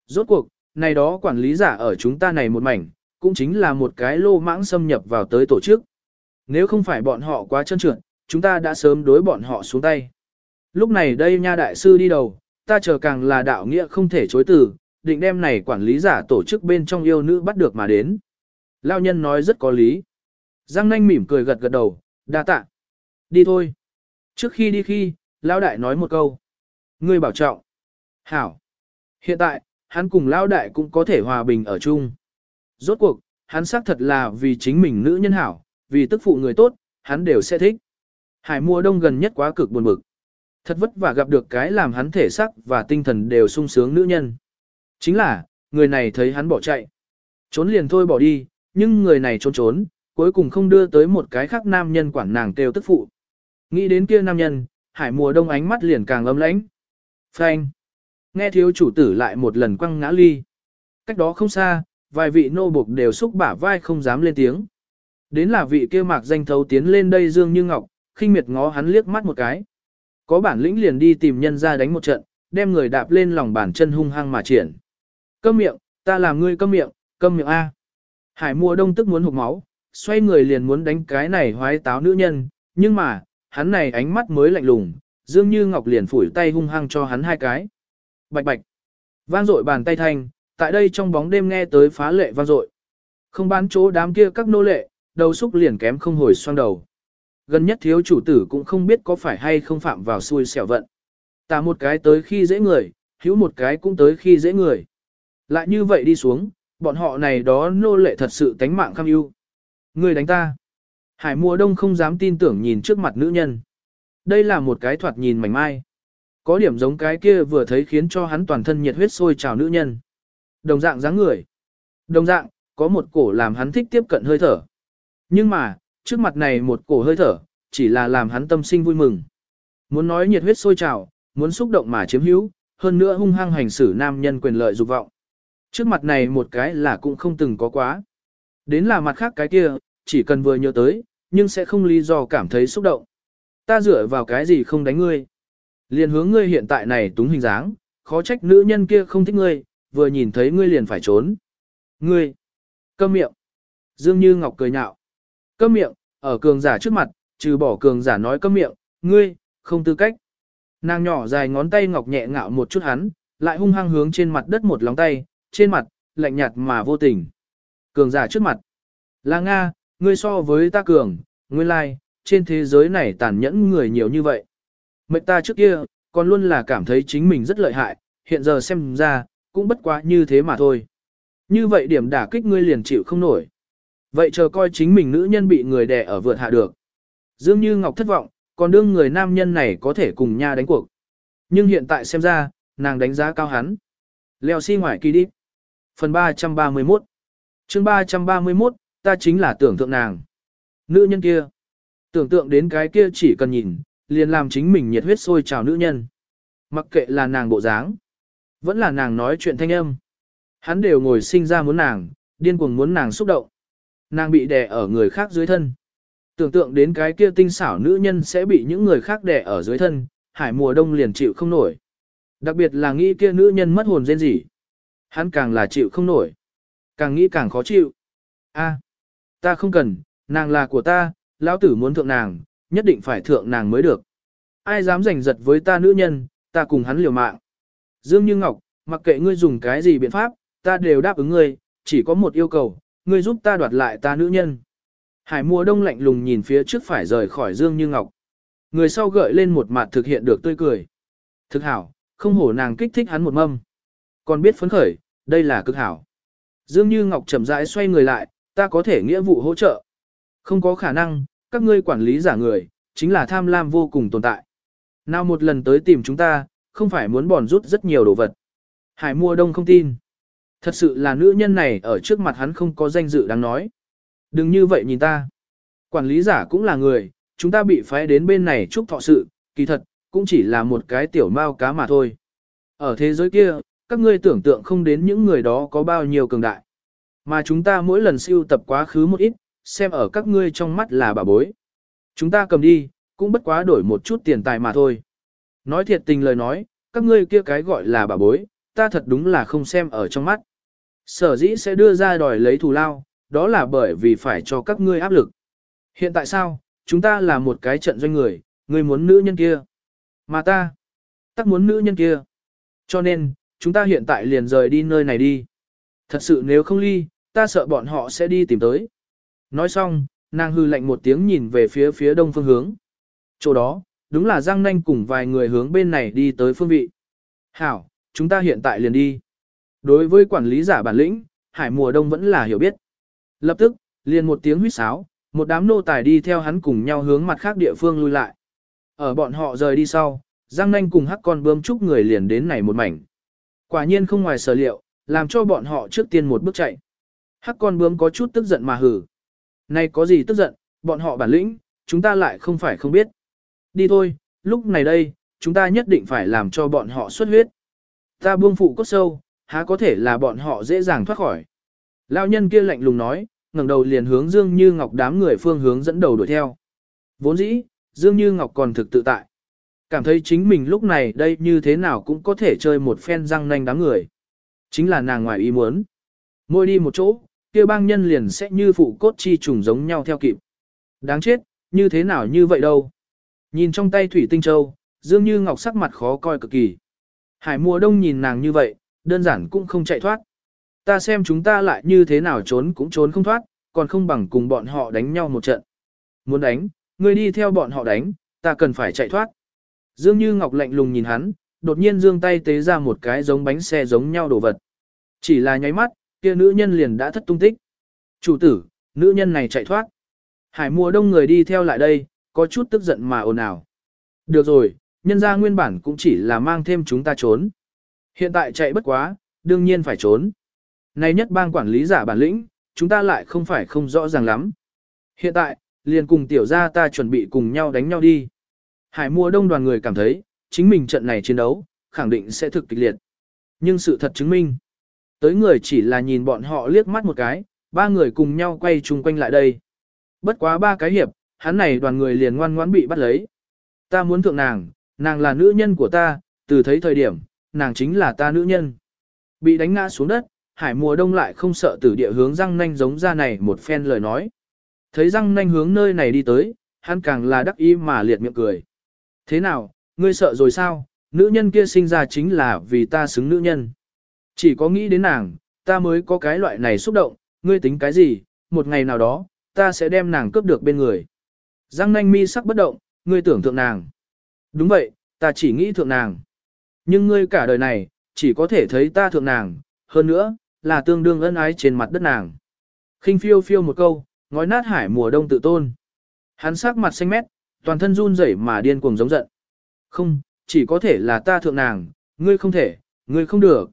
Rốt cuộc, này đó quản lý giả ở chúng ta này một mảnh, cũng chính là một cái lô mãng xâm nhập vào tới tổ chức. Nếu không phải bọn họ quá chân trượt, chúng ta đã sớm đối bọn họ xuống tay. Lúc này đây nha đại sư đi đầu, ta chờ càng là đạo nghĩa không thể chối từ, định đem này quản lý giả tổ chức bên trong yêu nữ bắt được mà đến. Lao nhân nói rất có lý. Giang nanh mỉm cười gật gật đầu, đa tạ. Đi thôi. Trước khi đi khi, Lão đại nói một câu. Ngươi bảo trọng. Hảo. Hiện tại, hắn cùng Lão đại cũng có thể hòa bình ở chung. Rốt cuộc, hắn xác thật là vì chính mình nữ nhân hảo, vì tức phụ người tốt, hắn đều sẽ thích. Hải mùa đông gần nhất quá cực buồn bực. Thật vất vả gặp được cái làm hắn thể sắc và tinh thần đều sung sướng nữ nhân. Chính là, người này thấy hắn bỏ chạy. Trốn liền thôi bỏ đi, nhưng người này trốn trốn, cuối cùng không đưa tới một cái khác nam nhân quản nàng kêu tức phụ. Nghĩ đến kia nam nhân, hải mùa đông ánh mắt liền càng ấm lãnh. Phanh. Nghe thiếu chủ tử lại một lần quăng ngã ly. Cách đó không xa, vài vị nô buộc đều xúc bả vai không dám lên tiếng. Đến là vị kia mạc danh thấu tiến lên đây dương như ngọc, khinh miệt ngó hắn liếc mắt một cái. Có bản lĩnh liền đi tìm nhân ra đánh một trận, đem người đạp lên lòng bàn chân hung hăng mà triển. Câm miệng, ta làm ngươi câm miệng, câm miệng A. Hải mùa đông tức muốn hụt máu, xoay người liền muốn đánh cái này hoái táo nữ nhân, nhưng mà, hắn này ánh mắt mới lạnh lùng, dương như ngọc liền phủi tay hung hăng cho hắn hai cái. Bạch bạch, vang dội bàn tay thanh, tại đây trong bóng đêm nghe tới phá lệ vang dội. Không bán chỗ đám kia các nô lệ, đầu xúc liền kém không hồi xoang đầu. Gần nhất thiếu chủ tử cũng không biết có phải hay không phạm vào xui xẻo vận. Tà một cái tới khi dễ người, hữu một cái cũng tới khi dễ người. Lại như vậy đi xuống, bọn họ này đó nô lệ thật sự tánh mạng kham ưu. Người đánh ta. Hải mùa đông không dám tin tưởng nhìn trước mặt nữ nhân. Đây là một cái thoạt nhìn mảnh mai. Có điểm giống cái kia vừa thấy khiến cho hắn toàn thân nhiệt huyết sôi trào nữ nhân. Đồng dạng dáng người. Đồng dạng, có một cổ làm hắn thích tiếp cận hơi thở. Nhưng mà, trước mặt này một cổ hơi thở, chỉ là làm hắn tâm sinh vui mừng. Muốn nói nhiệt huyết sôi trào, muốn xúc động mà chiếm hữu, hơn nữa hung hăng hành xử nam nhân quyền lợi dục vọng. Trước mặt này một cái là cũng không từng có quá. Đến là mặt khác cái kia, chỉ cần vừa nhớ tới, nhưng sẽ không lý do cảm thấy xúc động. Ta dựa vào cái gì không đánh ngươi. Liền hướng ngươi hiện tại này túng hình dáng, khó trách nữ nhân kia không thích ngươi, vừa nhìn thấy ngươi liền phải trốn. Ngươi, câm miệng. Dương Như Ngọc cười nhạo. Câm miệng, ở cường giả trước mặt, trừ bỏ cường giả nói câm miệng, ngươi, không tư cách. Nàng nhỏ dài ngón tay ngọc nhẹ ngạo một chút hắn, lại hung hăng hướng trên mặt đất một lóng tay, trên mặt, lạnh nhạt mà vô tình. Cường giả trước mặt. Là Nga, ngươi so với ta cường, nguyên lai, like, trên thế giới này tàn nhẫn người nhiều như vậy. Mệnh ta trước kia, còn luôn là cảm thấy chính mình rất lợi hại, hiện giờ xem ra, cũng bất quá như thế mà thôi. Như vậy điểm đả kích ngươi liền chịu không nổi. Vậy chờ coi chính mình nữ nhân bị người đè ở vượt hạ được. Dương Như Ngọc thất vọng, còn đương người nam nhân này có thể cùng nha đánh cuộc. Nhưng hiện tại xem ra, nàng đánh giá cao hắn. Leo xi si ngoài kỳ đi. Phần 331 chương 331, ta chính là tưởng tượng nàng. Nữ nhân kia. Tưởng tượng đến cái kia chỉ cần nhìn, liền làm chính mình nhiệt huyết sôi trào nữ nhân. Mặc kệ là nàng bộ dáng, vẫn là nàng nói chuyện thanh âm. Hắn đều ngồi sinh ra muốn nàng, điên cuồng muốn nàng xúc động. Nàng bị đè ở người khác dưới thân. Tưởng tượng đến cái kia tinh xảo nữ nhân sẽ bị những người khác đè ở dưới thân, hải mùa đông liền chịu không nổi. Đặc biệt là nghĩ kia nữ nhân mất hồn rên gì. Hắn càng là chịu không nổi. Càng nghĩ càng khó chịu. a ta không cần, nàng là của ta, lão tử muốn thượng nàng, nhất định phải thượng nàng mới được. Ai dám giành giật với ta nữ nhân, ta cùng hắn liều mạng. Dương Như Ngọc, mặc kệ ngươi dùng cái gì biện pháp, ta đều đáp ứng ngươi, chỉ có một yêu cầu, ngươi giúp ta đoạt lại ta nữ nhân. Hải mùa đông lạnh lùng nhìn phía trước phải rời khỏi Dương Như Ngọc. Người sau gợi lên một mặt thực hiện được tươi cười. Thực hảo, không hổ nàng kích thích hắn một mâm. Còn biết phấn khởi, đây là cực hảo. Dương Như Ngọc chậm rãi xoay người lại, ta có thể nghĩa vụ hỗ trợ. Không có khả năng, các ngươi quản lý giả người, chính là tham lam vô cùng tồn tại. Nào một lần tới tìm chúng ta, không phải muốn bòn rút rất nhiều đồ vật. Hải mua đông không tin. Thật sự là nữ nhân này ở trước mặt hắn không có danh dự đáng nói. Đừng như vậy nhìn ta. Quản lý giả cũng là người, chúng ta bị phái đến bên này chúc thọ sự, kỳ thật, cũng chỉ là một cái tiểu mao cá mà thôi. Ở thế giới kia, các ngươi tưởng tượng không đến những người đó có bao nhiêu cường đại. Mà chúng ta mỗi lần siêu tập quá khứ một ít, xem ở các ngươi trong mắt là bà bối. Chúng ta cầm đi, cũng bất quá đổi một chút tiền tài mà thôi. Nói thiệt tình lời nói, các ngươi kia cái gọi là bà bối, ta thật đúng là không xem ở trong mắt. Sở dĩ sẽ đưa ra đòi lấy thù lao, đó là bởi vì phải cho các ngươi áp lực. Hiện tại sao, chúng ta là một cái trận doanh người, ngươi muốn nữ nhân kia. Mà ta, tắc muốn nữ nhân kia. Cho nên, chúng ta hiện tại liền rời đi nơi này đi. Thật sự nếu không ly, ta sợ bọn họ sẽ đi tìm tới. Nói xong, nàng hư lạnh một tiếng nhìn về phía phía đông phương hướng. Chỗ đó, đúng là Giang Nanh cùng vài người hướng bên này đi tới phương vị. Hảo, chúng ta hiện tại liền đi. Đối với quản lý giả bản lĩnh, Hải mùa đông vẫn là hiểu biết. Lập tức, liền một tiếng huýt sáo, một đám nô tài đi theo hắn cùng nhau hướng mặt khác địa phương lui lại. Ở bọn họ rời đi sau, Giang Nanh cùng hắc con bướm chúc người liền đến này một mảnh. Quả nhiên không ngoài sở liệu, làm cho bọn họ trước tiên một bước chạy. Hắc con bướm có chút tức giận mà hử. Này có gì tức giận, bọn họ bản lĩnh, chúng ta lại không phải không biết. Đi thôi, lúc này đây, chúng ta nhất định phải làm cho bọn họ xuất huyết. Ta buông phụ cốt sâu, há có thể là bọn họ dễ dàng thoát khỏi. Lão nhân kia lạnh lùng nói, ngẩng đầu liền hướng Dương Như Ngọc đám người phương hướng dẫn đầu đuổi theo. Vốn dĩ, Dương Như Ngọc còn thực tự tại. Cảm thấy chính mình lúc này đây như thế nào cũng có thể chơi một phen răng nanh đám người. Chính là nàng ngoài ý muốn. Môi đi một chỗ, kia bang nhân liền sẽ như phụ cốt chi trùng giống nhau theo kịp. Đáng chết, như thế nào như vậy đâu. Nhìn trong tay Thủy Tinh Châu, Dương Như Ngọc sắc mặt khó coi cực kỳ. Hải mùa đông nhìn nàng như vậy, đơn giản cũng không chạy thoát. Ta xem chúng ta lại như thế nào trốn cũng trốn không thoát, còn không bằng cùng bọn họ đánh nhau một trận. Muốn đánh, ngươi đi theo bọn họ đánh, ta cần phải chạy thoát. Dương Như Ngọc lạnh lùng nhìn hắn, đột nhiên dương tay tế ra một cái giống bánh xe giống nhau đồ vật. Chỉ là nháy mắt, kia nữ nhân liền đã thất tung tích. Chủ tử, nữ nhân này chạy thoát. Hải mùa đông người đi theo lại đây, có chút tức giận mà ồn ào. Được rồi, nhân ra nguyên bản cũng chỉ là mang thêm chúng ta trốn. Hiện tại chạy bất quá, đương nhiên phải trốn. Này nhất bang quản lý giả bản lĩnh, chúng ta lại không phải không rõ ràng lắm. Hiện tại, liền cùng tiểu gia ta chuẩn bị cùng nhau đánh nhau đi. Hải mùa đông đoàn người cảm thấy, chính mình trận này chiến đấu, khẳng định sẽ thực kịch liệt. Nhưng sự thật chứng minh, tới người chỉ là nhìn bọn họ liếc mắt một cái, ba người cùng nhau quay chung quanh lại đây. Bất quá ba cái hiệp, hắn này đoàn người liền ngoan ngoãn bị bắt lấy. Ta muốn thượng nàng, nàng là nữ nhân của ta, từ thấy thời điểm, nàng chính là ta nữ nhân. Bị đánh ngã xuống đất, hải mùa đông lại không sợ tử địa hướng răng nanh giống ra này một phen lời nói. Thấy răng nanh hướng nơi này đi tới, hắn càng là đắc ý mà liệt miệng cười. Thế nào, ngươi sợ rồi sao, nữ nhân kia sinh ra chính là vì ta xứng nữ nhân. Chỉ có nghĩ đến nàng, ta mới có cái loại này xúc động, ngươi tính cái gì, một ngày nào đó, ta sẽ đem nàng cướp được bên người. Giang nanh mi sắc bất động, ngươi tưởng thượng nàng. Đúng vậy, ta chỉ nghĩ thượng nàng. Nhưng ngươi cả đời này, chỉ có thể thấy ta thượng nàng, hơn nữa, là tương đương ân ái trên mặt đất nàng. khinh phiêu phiêu một câu, ngói nát hải mùa đông tự tôn. Hắn sắc mặt xanh mét, toàn thân run rẩy mà điên cuồng giống giận. Không, chỉ có thể là ta thượng nàng, ngươi không thể, ngươi không được.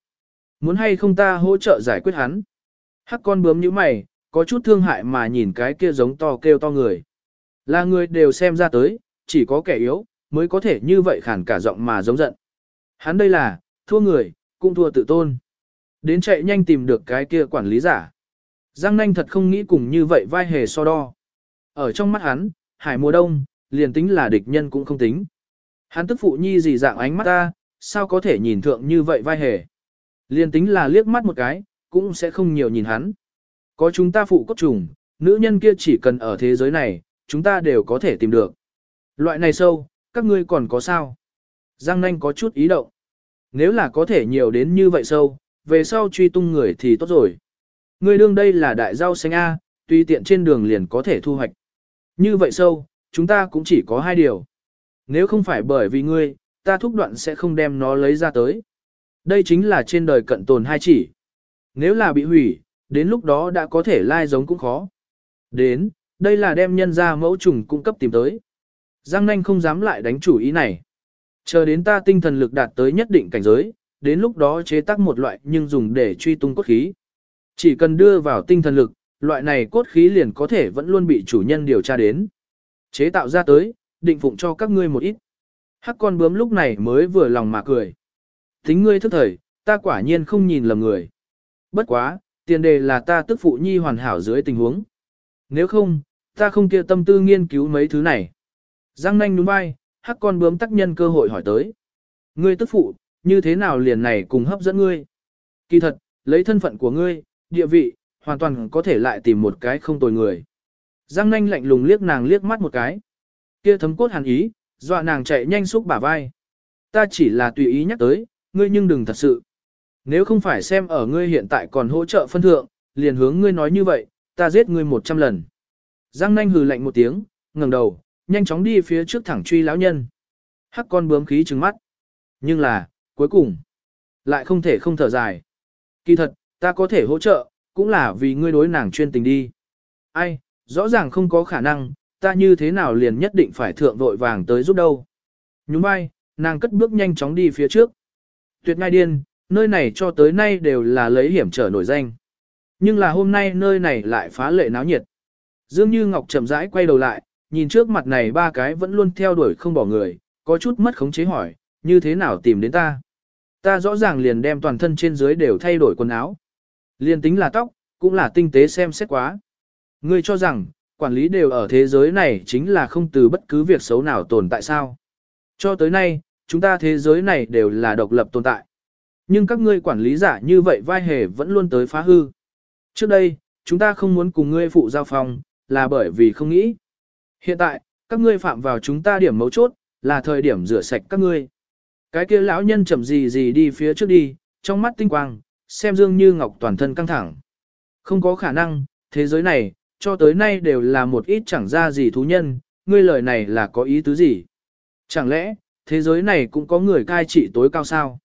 Muốn hay không ta hỗ trợ giải quyết hắn. Hắc con bướm như mày, có chút thương hại mà nhìn cái kia giống to kêu to người. Là người đều xem ra tới, chỉ có kẻ yếu, mới có thể như vậy khản cả giọng mà giống giận. Hắn đây là, thua người, cũng thua tự tôn. Đến chạy nhanh tìm được cái kia quản lý giả. Giang nanh thật không nghĩ cùng như vậy vai hề so đo. Ở trong mắt hắn, hải mùa đông, liền tính là địch nhân cũng không tính. Hắn tức phụ nhi gì dạng ánh mắt ta, sao có thể nhìn thượng như vậy vai hề. Liền tính là liếc mắt một cái, cũng sẽ không nhiều nhìn hắn. Có chúng ta phụ cốt trùng, nữ nhân kia chỉ cần ở thế giới này, chúng ta đều có thể tìm được. Loại này sâu, các ngươi còn có sao? Giang nanh có chút ý động. Nếu là có thể nhiều đến như vậy sâu, về sau truy tung người thì tốt rồi. Ngươi đương đây là đại rau xanh A, tùy tiện trên đường liền có thể thu hoạch. Như vậy sâu, chúng ta cũng chỉ có hai điều. Nếu không phải bởi vì ngươi, ta thúc đoạn sẽ không đem nó lấy ra tới. Đây chính là trên đời cận tồn hai chỉ. Nếu là bị hủy, đến lúc đó đã có thể lai giống cũng khó. Đến, đây là đem nhân ra mẫu trùng cung cấp tìm tới. Giang nanh không dám lại đánh chủ ý này. Chờ đến ta tinh thần lực đạt tới nhất định cảnh giới, đến lúc đó chế tác một loại nhưng dùng để truy tung cốt khí. Chỉ cần đưa vào tinh thần lực, loại này cốt khí liền có thể vẫn luôn bị chủ nhân điều tra đến. Chế tạo ra tới, định phụng cho các ngươi một ít. Hắc con bướm lúc này mới vừa lòng mà cười. Tính ngươi thức thời, ta quả nhiên không nhìn lầm người. Bất quá, tiền đề là ta tức phụ nhi hoàn hảo dưới tình huống. Nếu không, ta không kia tâm tư nghiên cứu mấy thứ này. Giang nanh đúng vai, hắc con bướm tác nhân cơ hội hỏi tới. Ngươi tức phụ, như thế nào liền này cùng hấp dẫn ngươi? Kỳ thật, lấy thân phận của ngươi, địa vị, hoàn toàn có thể lại tìm một cái không tồi người. Giang nanh lạnh lùng liếc nàng liếc mắt một cái. Kia thấm cốt hàn ý, dọa nàng chạy nhanh xúc bả vai. Ta chỉ là tùy ý nhắc tới, ngươi nhưng đừng thật sự. Nếu không phải xem ở ngươi hiện tại còn hỗ trợ phân thượng, liền hướng ngươi nói như vậy, ta giết ngươi một trăm lần. Giang nanh hừ lạnh một tiếng, ngẩng đầu, nhanh chóng đi phía trước thẳng truy lão nhân. Hắc con bướm khí trừng mắt. Nhưng là, cuối cùng, lại không thể không thở dài. Kỳ thật, ta có thể hỗ trợ, cũng là vì ngươi đối nàng chuyên tình đi. Ai, rõ ràng không có khả năng, ta như thế nào liền nhất định phải thượng vội vàng tới giúp đâu. Nhún vai, nàng cất bước nhanh chóng đi phía trước. Tuyệt ngai điên, nơi này cho tới nay đều là lấy hiểm trở nổi danh. Nhưng là hôm nay nơi này lại phá lệ náo nhiệt. Dương Như Ngọc chậm rãi quay đầu lại, nhìn trước mặt này ba cái vẫn luôn theo đuổi không bỏ người, có chút mất khống chế hỏi, như thế nào tìm đến ta? Ta rõ ràng liền đem toàn thân trên dưới đều thay đổi quần áo. Liền tính là tóc, cũng là tinh tế xem xét quá. Ngươi cho rằng, quản lý đều ở thế giới này chính là không từ bất cứ việc xấu nào tồn tại sao. Cho tới nay, chúng ta thế giới này đều là độc lập tồn tại. Nhưng các ngươi quản lý giả như vậy vai hề vẫn luôn tới phá hư. Trước đây, chúng ta không muốn cùng ngươi phụ giao phòng, là bởi vì không nghĩ. Hiện tại, các ngươi phạm vào chúng ta điểm mấu chốt, là thời điểm rửa sạch các ngươi. Cái kia lão nhân chậm gì gì đi phía trước đi, trong mắt tinh quang, xem Dương Như Ngọc toàn thân căng thẳng. Không có khả năng, thế giới này, cho tới nay đều là một ít chẳng ra gì thú nhân, ngươi lời này là có ý tứ gì? Chẳng lẽ, thế giới này cũng có người cai trị tối cao sao?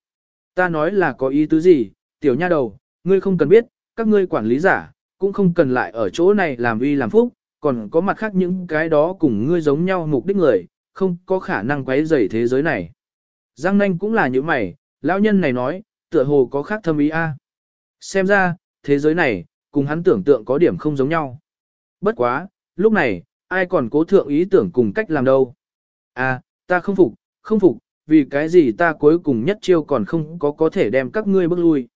Ta nói là có ý tứ gì, tiểu nha đầu, ngươi không cần biết, các ngươi quản lý giả, cũng không cần lại ở chỗ này làm uy làm phúc, còn có mặt khác những cái đó cùng ngươi giống nhau mục đích người, không có khả năng quấy rầy thế giới này. Giang nanh cũng là như mày, lão nhân này nói, tựa hồ có khác thâm ý a. Xem ra, thế giới này, cùng hắn tưởng tượng có điểm không giống nhau. Bất quá, lúc này, ai còn cố thượng ý tưởng cùng cách làm đâu. À, ta không phục, không phục, vì cái gì ta cuối cùng nhất chiêu còn không có có thể đem các ngươi bước lui.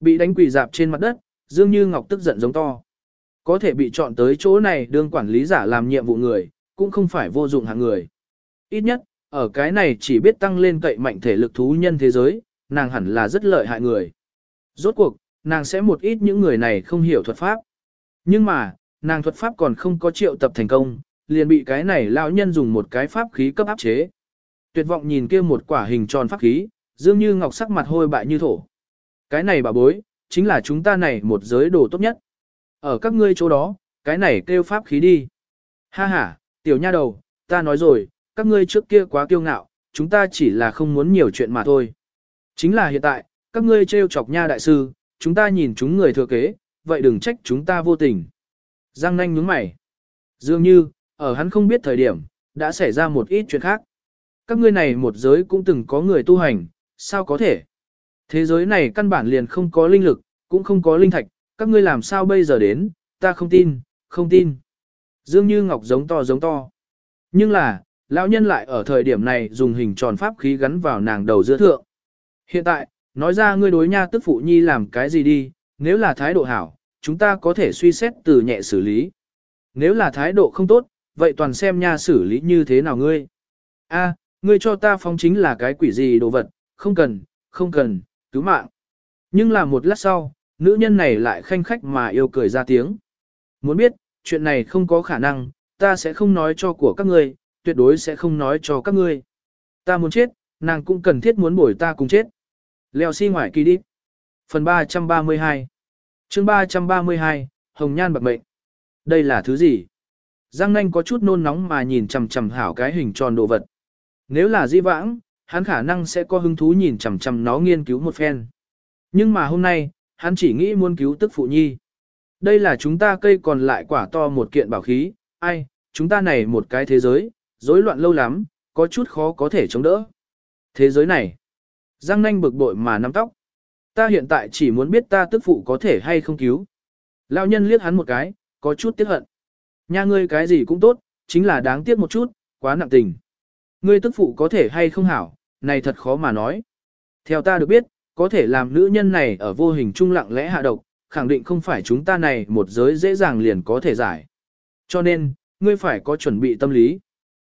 Bị đánh quỳ dạp trên mặt đất, Dương Như Ngọc tức giận giống to. Có thể bị chọn tới chỗ này đương quản lý giả làm nhiệm vụ người, cũng không phải vô dụng hạng người. Ít nhất, ở cái này chỉ biết tăng lên cậy mạnh thể lực thú nhân thế giới, nàng hẳn là rất lợi hại người. Rốt cuộc, nàng sẽ một ít những người này không hiểu thuật pháp. Nhưng mà, nàng thuật pháp còn không có triệu tập thành công, liền bị cái này lão nhân dùng một cái pháp khí cấp áp chế. Tuyệt vọng nhìn kia một quả hình tròn pháp khí, dường như ngọc sắc mặt hôi bại như thổ. Cái này bà bối, chính là chúng ta này một giới đồ tốt nhất. Ở các ngươi chỗ đó, cái này kêu pháp khí đi. Ha ha, tiểu nha đầu, ta nói rồi, các ngươi trước kia quá kiêu ngạo, chúng ta chỉ là không muốn nhiều chuyện mà thôi. Chính là hiện tại, các ngươi trêu chọc nha đại sư, chúng ta nhìn chúng người thừa kế, vậy đừng trách chúng ta vô tình. Giang nanh nhướng mày. Dường như, ở hắn không biết thời điểm, đã xảy ra một ít chuyện khác. Các ngươi này một giới cũng từng có người tu hành, sao có thể? Thế giới này căn bản liền không có linh lực, cũng không có linh thạch, các ngươi làm sao bây giờ đến, ta không tin, không tin. Dương Như Ngọc giống to giống to. Nhưng là, lão nhân lại ở thời điểm này dùng hình tròn pháp khí gắn vào nàng đầu giữa thượng. Hiện tại, nói ra ngươi đối nha tức phụ nhi làm cái gì đi, nếu là thái độ hảo, chúng ta có thể suy xét từ nhẹ xử lý. Nếu là thái độ không tốt, vậy toàn xem nha xử lý như thế nào ngươi. A, ngươi cho ta phóng chính là cái quỷ gì đồ vật, không cần, không cần, cứu mạng. Nhưng là một lát sau, nữ nhân này lại khanh khách mà yêu cười ra tiếng. Muốn biết, chuyện này không có khả năng, ta sẽ không nói cho của các ngươi, tuyệt đối sẽ không nói cho các ngươi. Ta muốn chết, nàng cũng cần thiết muốn bổi ta cùng chết. Leo xi si ngoài kỳ đi. Phần 332 chương 332, Hồng Nhan bạc mệnh. Đây là thứ gì? Giang nanh có chút nôn nóng mà nhìn chằm chằm hảo cái hình tròn đồ vật. Nếu là di vãng, hắn khả năng sẽ có hứng thú nhìn chằm chằm nó nghiên cứu một phen. Nhưng mà hôm nay, hắn chỉ nghĩ muốn cứu tức phụ nhi. Đây là chúng ta cây còn lại quả to một kiện bảo khí, ai, chúng ta này một cái thế giới, rối loạn lâu lắm, có chút khó có thể chống đỡ. Thế giới này, Giang nanh bực bội mà nắm tóc. Ta hiện tại chỉ muốn biết ta tức phụ có thể hay không cứu. Lão nhân liếc hắn một cái, có chút tiếc hận. Nha ngươi cái gì cũng tốt, chính là đáng tiếc một chút, quá nặng tình. Ngươi tức phụ có thể hay không hảo, này thật khó mà nói. Theo ta được biết, có thể làm nữ nhân này ở vô hình trung lặng lẽ hạ độc, khẳng định không phải chúng ta này một giới dễ dàng liền có thể giải. Cho nên, ngươi phải có chuẩn bị tâm lý.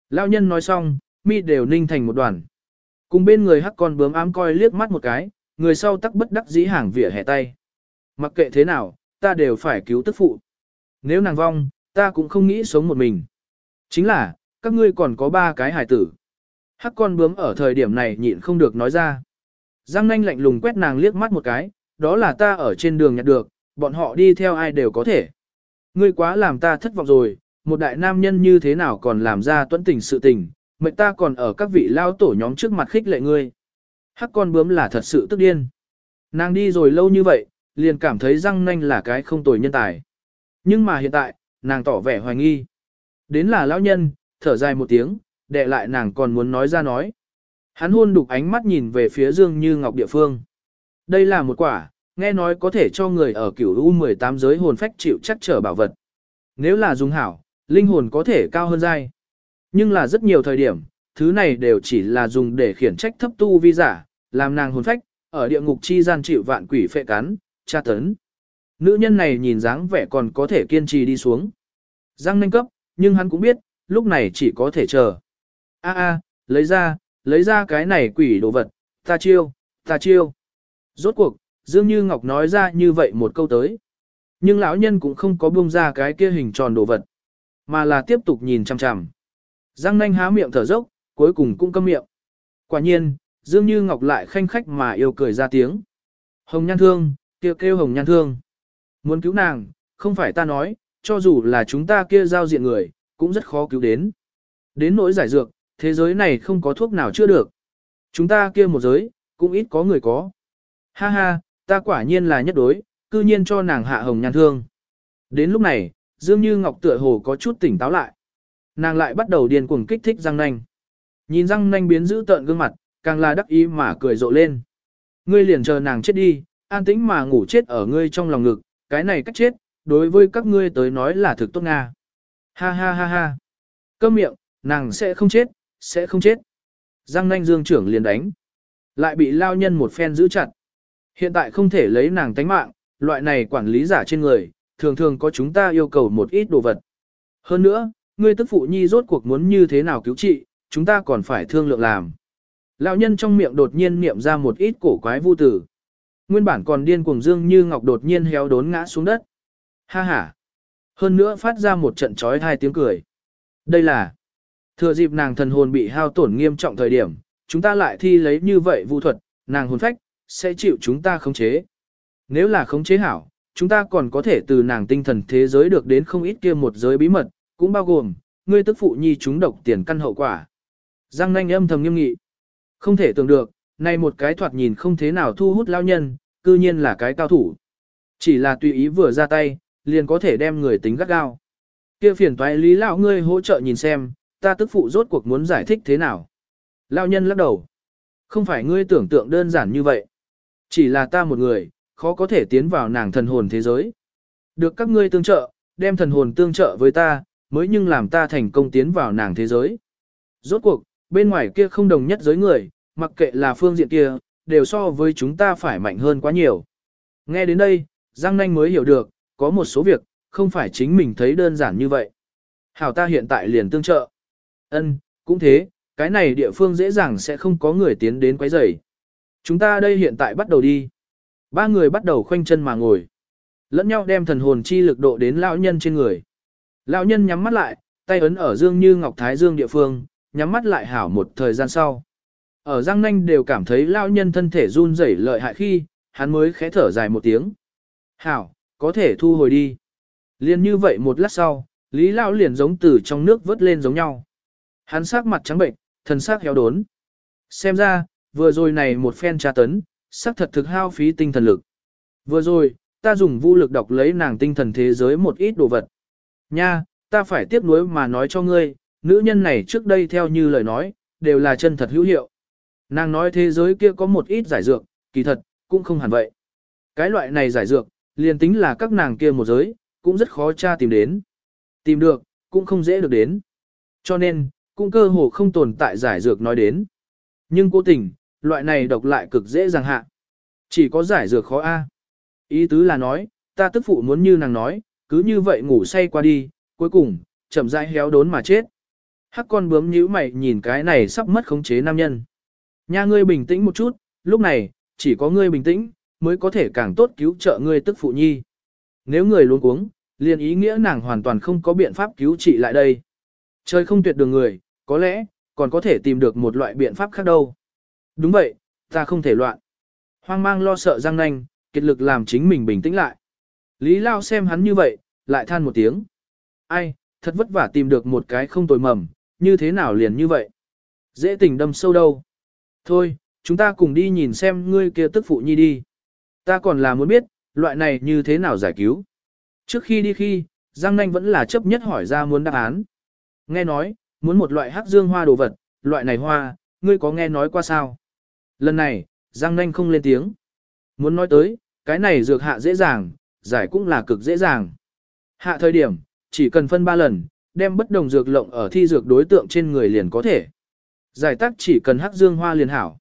Lão nhân nói xong, mi đều ninh thành một đoàn. Cùng bên người hắc con bướm ám coi liếc mắt một cái, người sau tắc bất đắc dĩ hàng vỉa hè tay. Mặc kệ thế nào, ta đều phải cứu tức phụ. Nếu nàng vong, ta cũng không nghĩ sống một mình. Chính là, các ngươi còn có ba cái hải tử. Hắc con bướm ở thời điểm này nhịn không được nói ra. Giang nanh lạnh lùng quét nàng liếc mắt một cái, đó là ta ở trên đường nhặt được, bọn họ đi theo ai đều có thể. Ngươi quá làm ta thất vọng rồi, một đại nam nhân như thế nào còn làm ra tuẫn tình sự tình, mệnh ta còn ở các vị lao tổ nhóm trước mặt khích lệ ngươi. Hắc con bướm là thật sự tức điên. Nàng đi rồi lâu như vậy, liền cảm thấy răng nanh là cái không tồi nhân tài. Nhưng mà hiện tại, nàng tỏ vẻ hoài nghi. Đến là lão nhân, thở dài một tiếng, đệ lại nàng còn muốn nói ra nói. Hắn hôn đục ánh mắt nhìn về phía Dương Như Ngọc địa phương. Đây là một quả, nghe nói có thể cho người ở cửu U18 giới hồn phách chịu chắc trở bảo vật. Nếu là dùng hảo, linh hồn có thể cao hơn dai. Nhưng là rất nhiều thời điểm, thứ này đều chỉ là dùng để khiển trách thấp tu vi giả, làm nàng hồn phách, ở địa ngục chi gian chịu vạn quỷ phệ cắn, tra tấn. Nữ nhân này nhìn dáng vẻ còn có thể kiên trì đi xuống. Giang nâng cấp, nhưng hắn cũng biết, lúc này chỉ có thể chờ. A a, lấy ra, lấy ra cái này quỷ đồ vật, ta chiêu, ta chiêu. Rốt cuộc, Dương Như Ngọc nói ra như vậy một câu tới. Nhưng lão nhân cũng không có buông ra cái kia hình tròn đồ vật, mà là tiếp tục nhìn chằm chằm. Giang nanh há miệng thở dốc, cuối cùng cũng câm miệng. Quả nhiên, Dương Như Ngọc lại khanh khách mà yêu cười ra tiếng. Hồng nhan thương, kêu kêu hồng nhan thương. Muốn cứu nàng, không phải ta nói, cho dù là chúng ta kia giao diện người, cũng rất khó cứu đến. Đến nỗi giải dược, thế giới này không có thuốc nào chữa được. Chúng ta kia một giới, cũng ít có người có. Ha ha, ta quả nhiên là nhất đối, cư nhiên cho nàng hạ hồng nhan thương. Đến lúc này, Dương Như Ngọc tựa hồ có chút tỉnh táo lại. Nàng lại bắt đầu điên cuồng kích thích răng nanh. Nhìn răng nanh biến giữ tợn gương mặt, càng là đắc ý mà cười rộ lên. Ngươi liền chờ nàng chết đi, an tĩnh mà ngủ chết ở ngươi trong lòng ngực, cái này cách chết, đối với các ngươi tới nói là thực tốt nga. Ha ha ha ha. Câm miệng, nàng sẽ không chết, sẽ không chết. Giang nanh dương trưởng liền đánh. Lại bị lao nhân một phen giữ chặt. Hiện tại không thể lấy nàng tánh mạng, loại này quản lý giả trên người, thường thường có chúng ta yêu cầu một ít đồ vật. Hơn nữa, ngươi tức phụ nhi rốt cuộc muốn như thế nào cứu trị, chúng ta còn phải thương lượng làm. Lão nhân trong miệng đột nhiên niệm ra một ít cổ quái vu tử. Nguyên bản còn điên cuồng dương như ngọc đột nhiên héo đốn ngã xuống đất. Ha ha. Hơn nữa phát ra một trận trói hai tiếng cười. Đây là thừa dịp nàng thần hồn bị hao tổn nghiêm trọng thời điểm, chúng ta lại thi lấy như vậy vu thuật, nàng hồn phách sẽ chịu chúng ta khống chế. Nếu là khống chế hảo, chúng ta còn có thể từ nàng tinh thần thế giới được đến không ít kia một giới bí mật, cũng bao gồm, ngươi tức phụ nhi chúng độc tiền căn hậu quả. Giang nanh âm thầm nghiêm nghị. Không thể tưởng được, này một cái thoạt nhìn không thế nào thu hút lao nhân, cư nhiên là cái cao thủ. Chỉ là tùy ý vừa ra tay, liền có thể đem người tính gắt gao. Kia phiền toái lý lão ngươi hỗ trợ nhìn xem, ta tức phụ rốt cuộc muốn giải thích thế nào. Lao nhân lắc đầu. Không phải ngươi tưởng tượng đơn giản như vậy. Chỉ là ta một người, khó có thể tiến vào nàng thần hồn thế giới. Được các ngươi tương trợ, đem thần hồn tương trợ với ta, mới nhưng làm ta thành công tiến vào nàng thế giới. Rốt cuộc, bên ngoài kia không đồng nhất giới người, mặc kệ là phương diện kia, đều so với chúng ta phải mạnh hơn quá nhiều. Nghe đến đây, Giang Nanh mới hiểu được, có một số việc, không phải chính mình thấy đơn giản như vậy. Hảo ta hiện tại liền tương trợ. Ân, cũng thế, cái này địa phương dễ dàng sẽ không có người tiến đến quấy rầy. Chúng ta đây hiện tại bắt đầu đi. Ba người bắt đầu khoanh chân mà ngồi. Lẫn nhau đem thần hồn chi lực độ đến lão nhân trên người. Lão nhân nhắm mắt lại, tay ấn ở dương như ngọc thái dương địa phương, nhắm mắt lại hảo một thời gian sau. Ở Giang Nanh đều cảm thấy lão nhân thân thể run rẩy lợi hại khi, hắn mới khẽ thở dài một tiếng. Hảo, có thể thu hồi đi. Liên như vậy một lát sau, Lý Lão liền giống từ trong nước vớt lên giống nhau. Hắn sắc mặt trắng bệnh, thân sắc héo đốn. Xem ra, vừa rồi này một phen tra tấn, sắc thật thực hao phí tinh thần lực. Vừa rồi, ta dùng vũ lực đọc lấy nàng tinh thần thế giới một ít đồ vật. Nha, ta phải tiếp nối mà nói cho ngươi, nữ nhân này trước đây theo như lời nói, đều là chân thật hữu hiệu. Nàng nói thế giới kia có một ít giải dược, kỳ thật, cũng không hẳn vậy. Cái loại này giải dược, liền tính là các nàng kia một giới, cũng rất khó tra tìm đến. Tìm được, cũng không dễ được đến. Cho nên, cũng cơ hồ không tồn tại giải dược nói đến. Nhưng cố tình, loại này độc lại cực dễ dàng hạ. Chỉ có giải dược khó A. Ý tứ là nói, ta tức phụ muốn như nàng nói, cứ như vậy ngủ say qua đi, cuối cùng, chậm rãi héo đốn mà chết. Hắc con bướm nhíu mày nhìn cái này sắp mất khống chế nam nhân. Nha ngươi bình tĩnh một chút, lúc này, chỉ có ngươi bình tĩnh, mới có thể càng tốt cứu trợ ngươi tức phụ nhi. Nếu người luôn cuống, liền ý nghĩa nàng hoàn toàn không có biện pháp cứu trị lại đây. Trời không tuyệt đường người, có lẽ, còn có thể tìm được một loại biện pháp khác đâu. Đúng vậy, ta không thể loạn. Hoang mang lo sợ răng nanh, kiệt lực làm chính mình bình tĩnh lại. Lý Lao xem hắn như vậy, lại than một tiếng. Ai, thật vất vả tìm được một cái không tồi mầm, như thế nào liền như vậy? Dễ tình đâm sâu đâu. Thôi, chúng ta cùng đi nhìn xem ngươi kia tức phụ nhi đi. Ta còn là muốn biết, loại này như thế nào giải cứu. Trước khi đi khi, Giang Nanh vẫn là chấp nhất hỏi ra muốn đáp án. Nghe nói, muốn một loại hắc dương hoa đồ vật, loại này hoa, ngươi có nghe nói qua sao? Lần này, Giang Nanh không lên tiếng. Muốn nói tới, cái này dược hạ dễ dàng, giải cũng là cực dễ dàng. Hạ thời điểm, chỉ cần phân 3 lần, đem bất đồng dược lộng ở thi dược đối tượng trên người liền có thể. Giải tác chỉ cần hắc dương hoa liền hảo.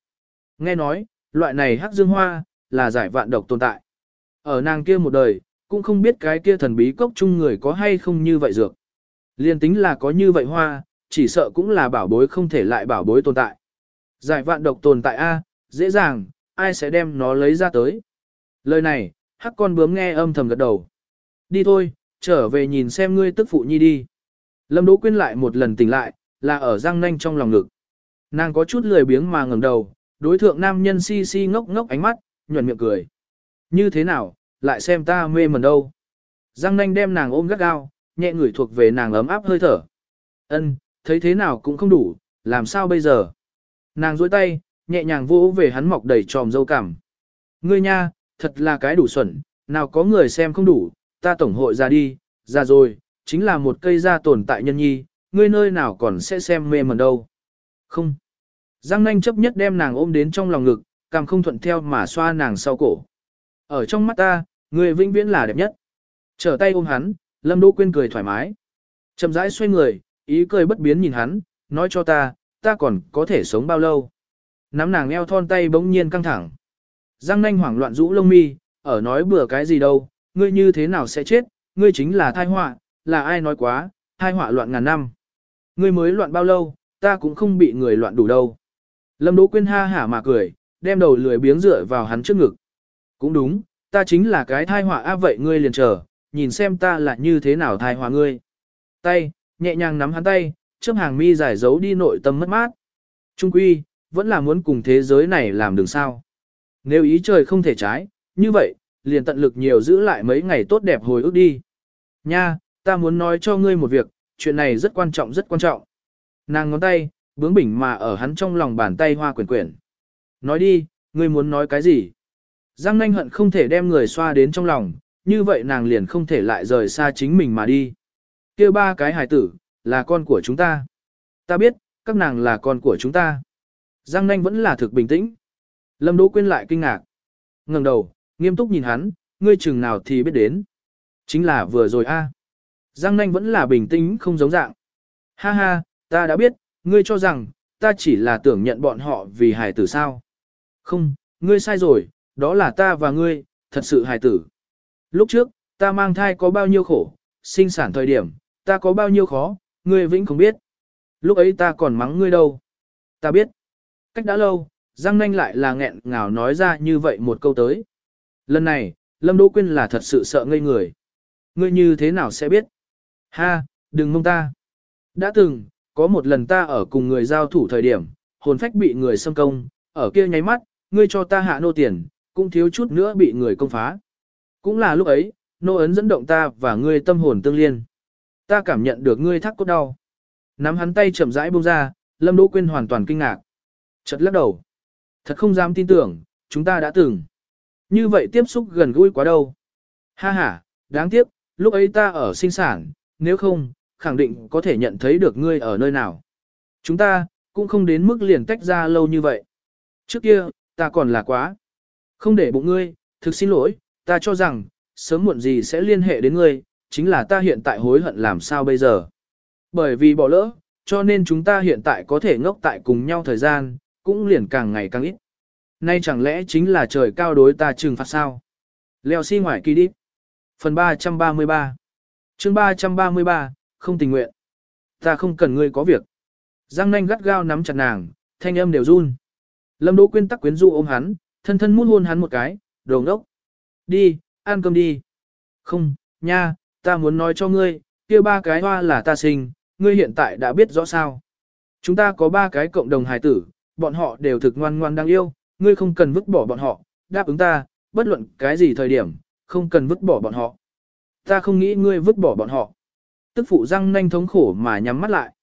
Nghe nói, loại này hắc dương hoa, là giải vạn độc tồn tại. Ở nàng kia một đời, cũng không biết cái kia thần bí cốc chung người có hay không như vậy dược. Liên tính là có như vậy hoa, chỉ sợ cũng là bảo bối không thể lại bảo bối tồn tại. Giải vạn độc tồn tại A, dễ dàng, ai sẽ đem nó lấy ra tới. Lời này, hắc con bướm nghe âm thầm gật đầu. Đi thôi, trở về nhìn xem ngươi tức phụ nhi đi. Lâm Đỗ Quyên lại một lần tỉnh lại, là ở răng nanh trong lòng ngực. Nàng có chút lười biếng mà ngẩng đầu, đối thượng nam nhân si si ngốc ngốc ánh mắt, nhuận miệng cười. Như thế nào, lại xem ta mê mẩn đâu. Giang nanh đem nàng ôm gắt gao, nhẹ ngửi thuộc về nàng ấm áp hơi thở. Ân, thấy thế nào cũng không đủ, làm sao bây giờ? Nàng duỗi tay, nhẹ nhàng vỗ về hắn mọc đầy tròm dâu cảm. Ngươi nha, thật là cái đủ xuẩn, nào có người xem không đủ, ta tổng hội ra đi, ra rồi, chính là một cây da tồn tại nhân nhi, ngươi nơi nào còn sẽ xem mê mẩn đâu. Không. Giang nanh chấp nhất đem nàng ôm đến trong lòng ngực, càng không thuận theo mà xoa nàng sau cổ. Ở trong mắt ta, ngươi vĩnh viễn là đẹp nhất. Trở tay ôm hắn, Lâm Đỗ Quyên cười thoải mái. Chậm rãi xoay người, ý cười bất biến nhìn hắn, nói cho ta, ta còn có thể sống bao lâu. Nắm nàng eo thon tay bỗng nhiên căng thẳng. Giang nanh hoảng loạn rũ lông mi, ở nói bừa cái gì đâu, ngươi như thế nào sẽ chết, ngươi chính là tai họa, là ai nói quá, hai họa loạn ngàn năm. Ngươi mới loạn bao lâu, ta cũng không bị người loạn đủ đâu. Lâm Đỗ Quyên ha hả mà cười, đem đầu lười biếng dựa vào hắn trước ngực. Cũng đúng, ta chính là cái thai họa a vậy ngươi liền chờ, nhìn xem ta là như thế nào thai họa ngươi. Tay, nhẹ nhàng nắm hắn tay, chớp hàng mi giải giấu đi nội tâm mất mát. Trung quy, vẫn là muốn cùng thế giới này làm đường sao. Nếu ý trời không thể trái, như vậy, liền tận lực nhiều giữ lại mấy ngày tốt đẹp hồi ức đi. Nha, ta muốn nói cho ngươi một việc, chuyện này rất quan trọng rất quan trọng. Nàng ngón tay, bướng bỉnh mà ở hắn trong lòng bàn tay hoa quyển quyển. Nói đi, ngươi muốn nói cái gì? Giang nanh hận không thể đem người xoa đến trong lòng, như vậy nàng liền không thể lại rời xa chính mình mà đi. kia ba cái hài tử, là con của chúng ta. Ta biết, các nàng là con của chúng ta. Giang nanh vẫn là thực bình tĩnh. Lâm Đỗ Quyên lại kinh ngạc. ngẩng đầu, nghiêm túc nhìn hắn, ngươi chừng nào thì biết đến. Chính là vừa rồi a. Giang nanh vẫn là bình tĩnh không giống dạng. Ha ha, ta đã biết, ngươi cho rằng, ta chỉ là tưởng nhận bọn họ vì hài tử sao. Không, ngươi sai rồi, đó là ta và ngươi, thật sự hài tử. Lúc trước, ta mang thai có bao nhiêu khổ, sinh sản thời điểm, ta có bao nhiêu khó, ngươi vĩnh không biết. Lúc ấy ta còn mắng ngươi đâu. Ta biết. Cách đã lâu, Giang Nanh lại là nghẹn ngào nói ra như vậy một câu tới. Lần này, Lâm Đỗ Quyên là thật sự sợ ngây người. Ngươi như thế nào sẽ biết? Ha, đừng mong ta. Đã từng, có một lần ta ở cùng người giao thủ thời điểm, hồn phách bị người xâm công, ở kia nháy mắt, ngươi cho ta hạ nô tiền, cũng thiếu chút nữa bị người công phá. Cũng là lúc ấy, nô ấn dẫn động ta và ngươi tâm hồn tương liên. Ta cảm nhận được ngươi thắt cốt đau. Nắm hắn tay chậm rãi buông ra, Lâm Đỗ Quyên hoàn toàn kinh ngạc. Chợt lắc đầu. Thật không dám tin tưởng, chúng ta đã từng. Như vậy tiếp xúc gần gũi quá đâu. Ha ha, đáng tiếc, lúc ấy ta ở sinh sản, nếu không, khẳng định có thể nhận thấy được ngươi ở nơi nào. Chúng ta, cũng không đến mức liền tách ra lâu như vậy. Trước kia, ta còn là quá. Không để bụng ngươi, thực xin lỗi, ta cho rằng, sớm muộn gì sẽ liên hệ đến ngươi, chính là ta hiện tại hối hận làm sao bây giờ. Bởi vì bỏ lỡ, cho nên chúng ta hiện tại có thể ngốc tại cùng nhau thời gian, cũng liền càng ngày càng ít. Nay chẳng lẽ chính là trời cao đối ta trừng phạt sao? Leo xi si ngoài kỳ đi. Phần 333 chương 333, không tình nguyện. Ta không cần ngươi có việc. Giang nanh gắt gao nắm chặt nàng, thanh âm đều run. Lâm Đỗ Quyên tắc quyến rũ ôm hắn, thân thân mút hôn hắn một cái, đồ ngốc. Đi, ăn cơm đi. Không, nha, ta muốn nói cho ngươi, kia ba cái hoa là ta sinh, ngươi hiện tại đã biết rõ sao. Chúng ta có ba cái cộng đồng hài tử, bọn họ đều thực ngoan ngoan đáng yêu, ngươi không cần vứt bỏ bọn họ, đáp ứng ta, bất luận cái gì thời điểm, không cần vứt bỏ bọn họ. Ta không nghĩ ngươi vứt bỏ bọn họ. Tức phụ răng nanh thống khổ mà nhắm mắt lại.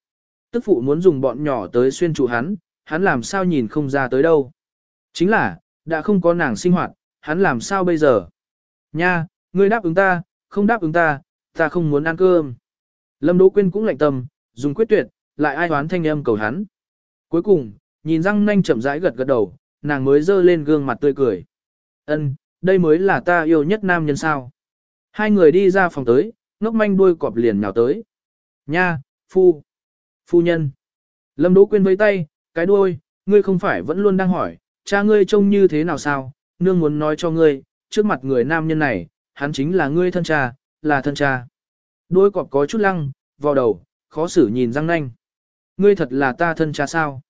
Tức phụ muốn dùng bọn nhỏ tới xuyên trụ hắn, hắn làm sao nhìn không ra tới đâu. Chính là, đã không có nàng sinh hoạt, hắn làm sao bây giờ? Nha, ngươi đáp ứng ta, không đáp ứng ta, ta không muốn ăn cơm. Lâm Đỗ Quyên cũng lạnh tâm, dùng quyết tuyệt, lại ai đoán thanh âm cầu hắn. Cuối cùng, nhìn răng nanh chậm rãi gật gật đầu, nàng mới dơ lên gương mặt tươi cười. Ân, đây mới là ta yêu nhất nam nhân sao. Hai người đi ra phòng tới, ngốc manh đuôi cọp liền nhào tới. Nha, phu, phu nhân. Lâm Đỗ Quyên với tay, cái đuôi, ngươi không phải vẫn luôn đang hỏi, cha ngươi trông như thế nào sao, nương muốn nói cho ngươi, trước mặt người nam nhân này, hắn chính là ngươi thân cha, là thân cha. Đuôi cọp có chút lăng, vào đầu, khó xử nhìn răng nanh. Ngươi thật là ta thân cha sao?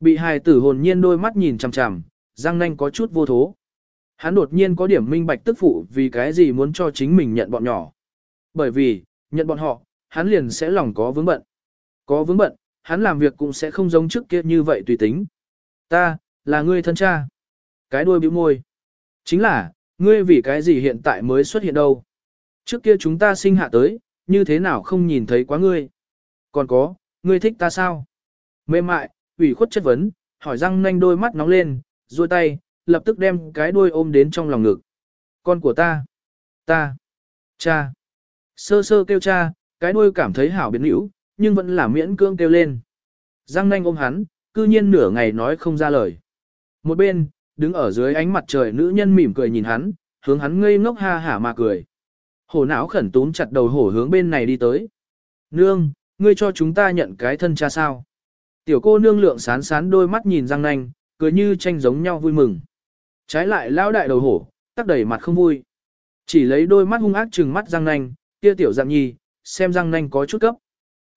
Bị hài tử hồn nhiên đôi mắt nhìn chằm chằm, răng nanh có chút vô thố. Hắn đột nhiên có điểm minh bạch tức phụ vì cái gì muốn cho chính mình nhận bọn nhỏ. Bởi vì, nhận bọn họ, hắn liền sẽ lòng có vướng bận. Có vướng bận, hắn làm việc cũng sẽ không giống trước kia như vậy tùy tính. Ta, là ngươi thân cha. Cái đuôi bĩu môi. Chính là, ngươi vì cái gì hiện tại mới xuất hiện đâu. Trước kia chúng ta sinh hạ tới, như thế nào không nhìn thấy quá ngươi. Còn có, ngươi thích ta sao? Mềm mại, ủy khuất chất vấn, hỏi răng nanh đôi mắt nóng lên, duỗi tay, lập tức đem cái đuôi ôm đến trong lòng ngực. Con của ta, ta, cha. Sơ sơ kêu cha, cái đuôi cảm thấy hảo biến hữu, nhưng vẫn là miễn cương kêu lên. Giang nanh ôm hắn, cư nhiên nửa ngày nói không ra lời. Một bên, đứng ở dưới ánh mặt trời nữ nhân mỉm cười nhìn hắn, hướng hắn ngây ngốc ha hả mà cười. Hổ não khẩn túm chặt đầu hổ hướng bên này đi tới. Nương, ngươi cho chúng ta nhận cái thân cha sao. Tiểu cô nương lượng sán sán đôi mắt nhìn răng nanh, cười như tranh giống nhau vui mừng. Trái lại lão đại đầu hổ, tắc đầy mặt không vui. Chỉ lấy đôi mắt hung ác trừng mắt răng nanh, kia tiểu dạng nhi, xem răng nanh có chút cấp.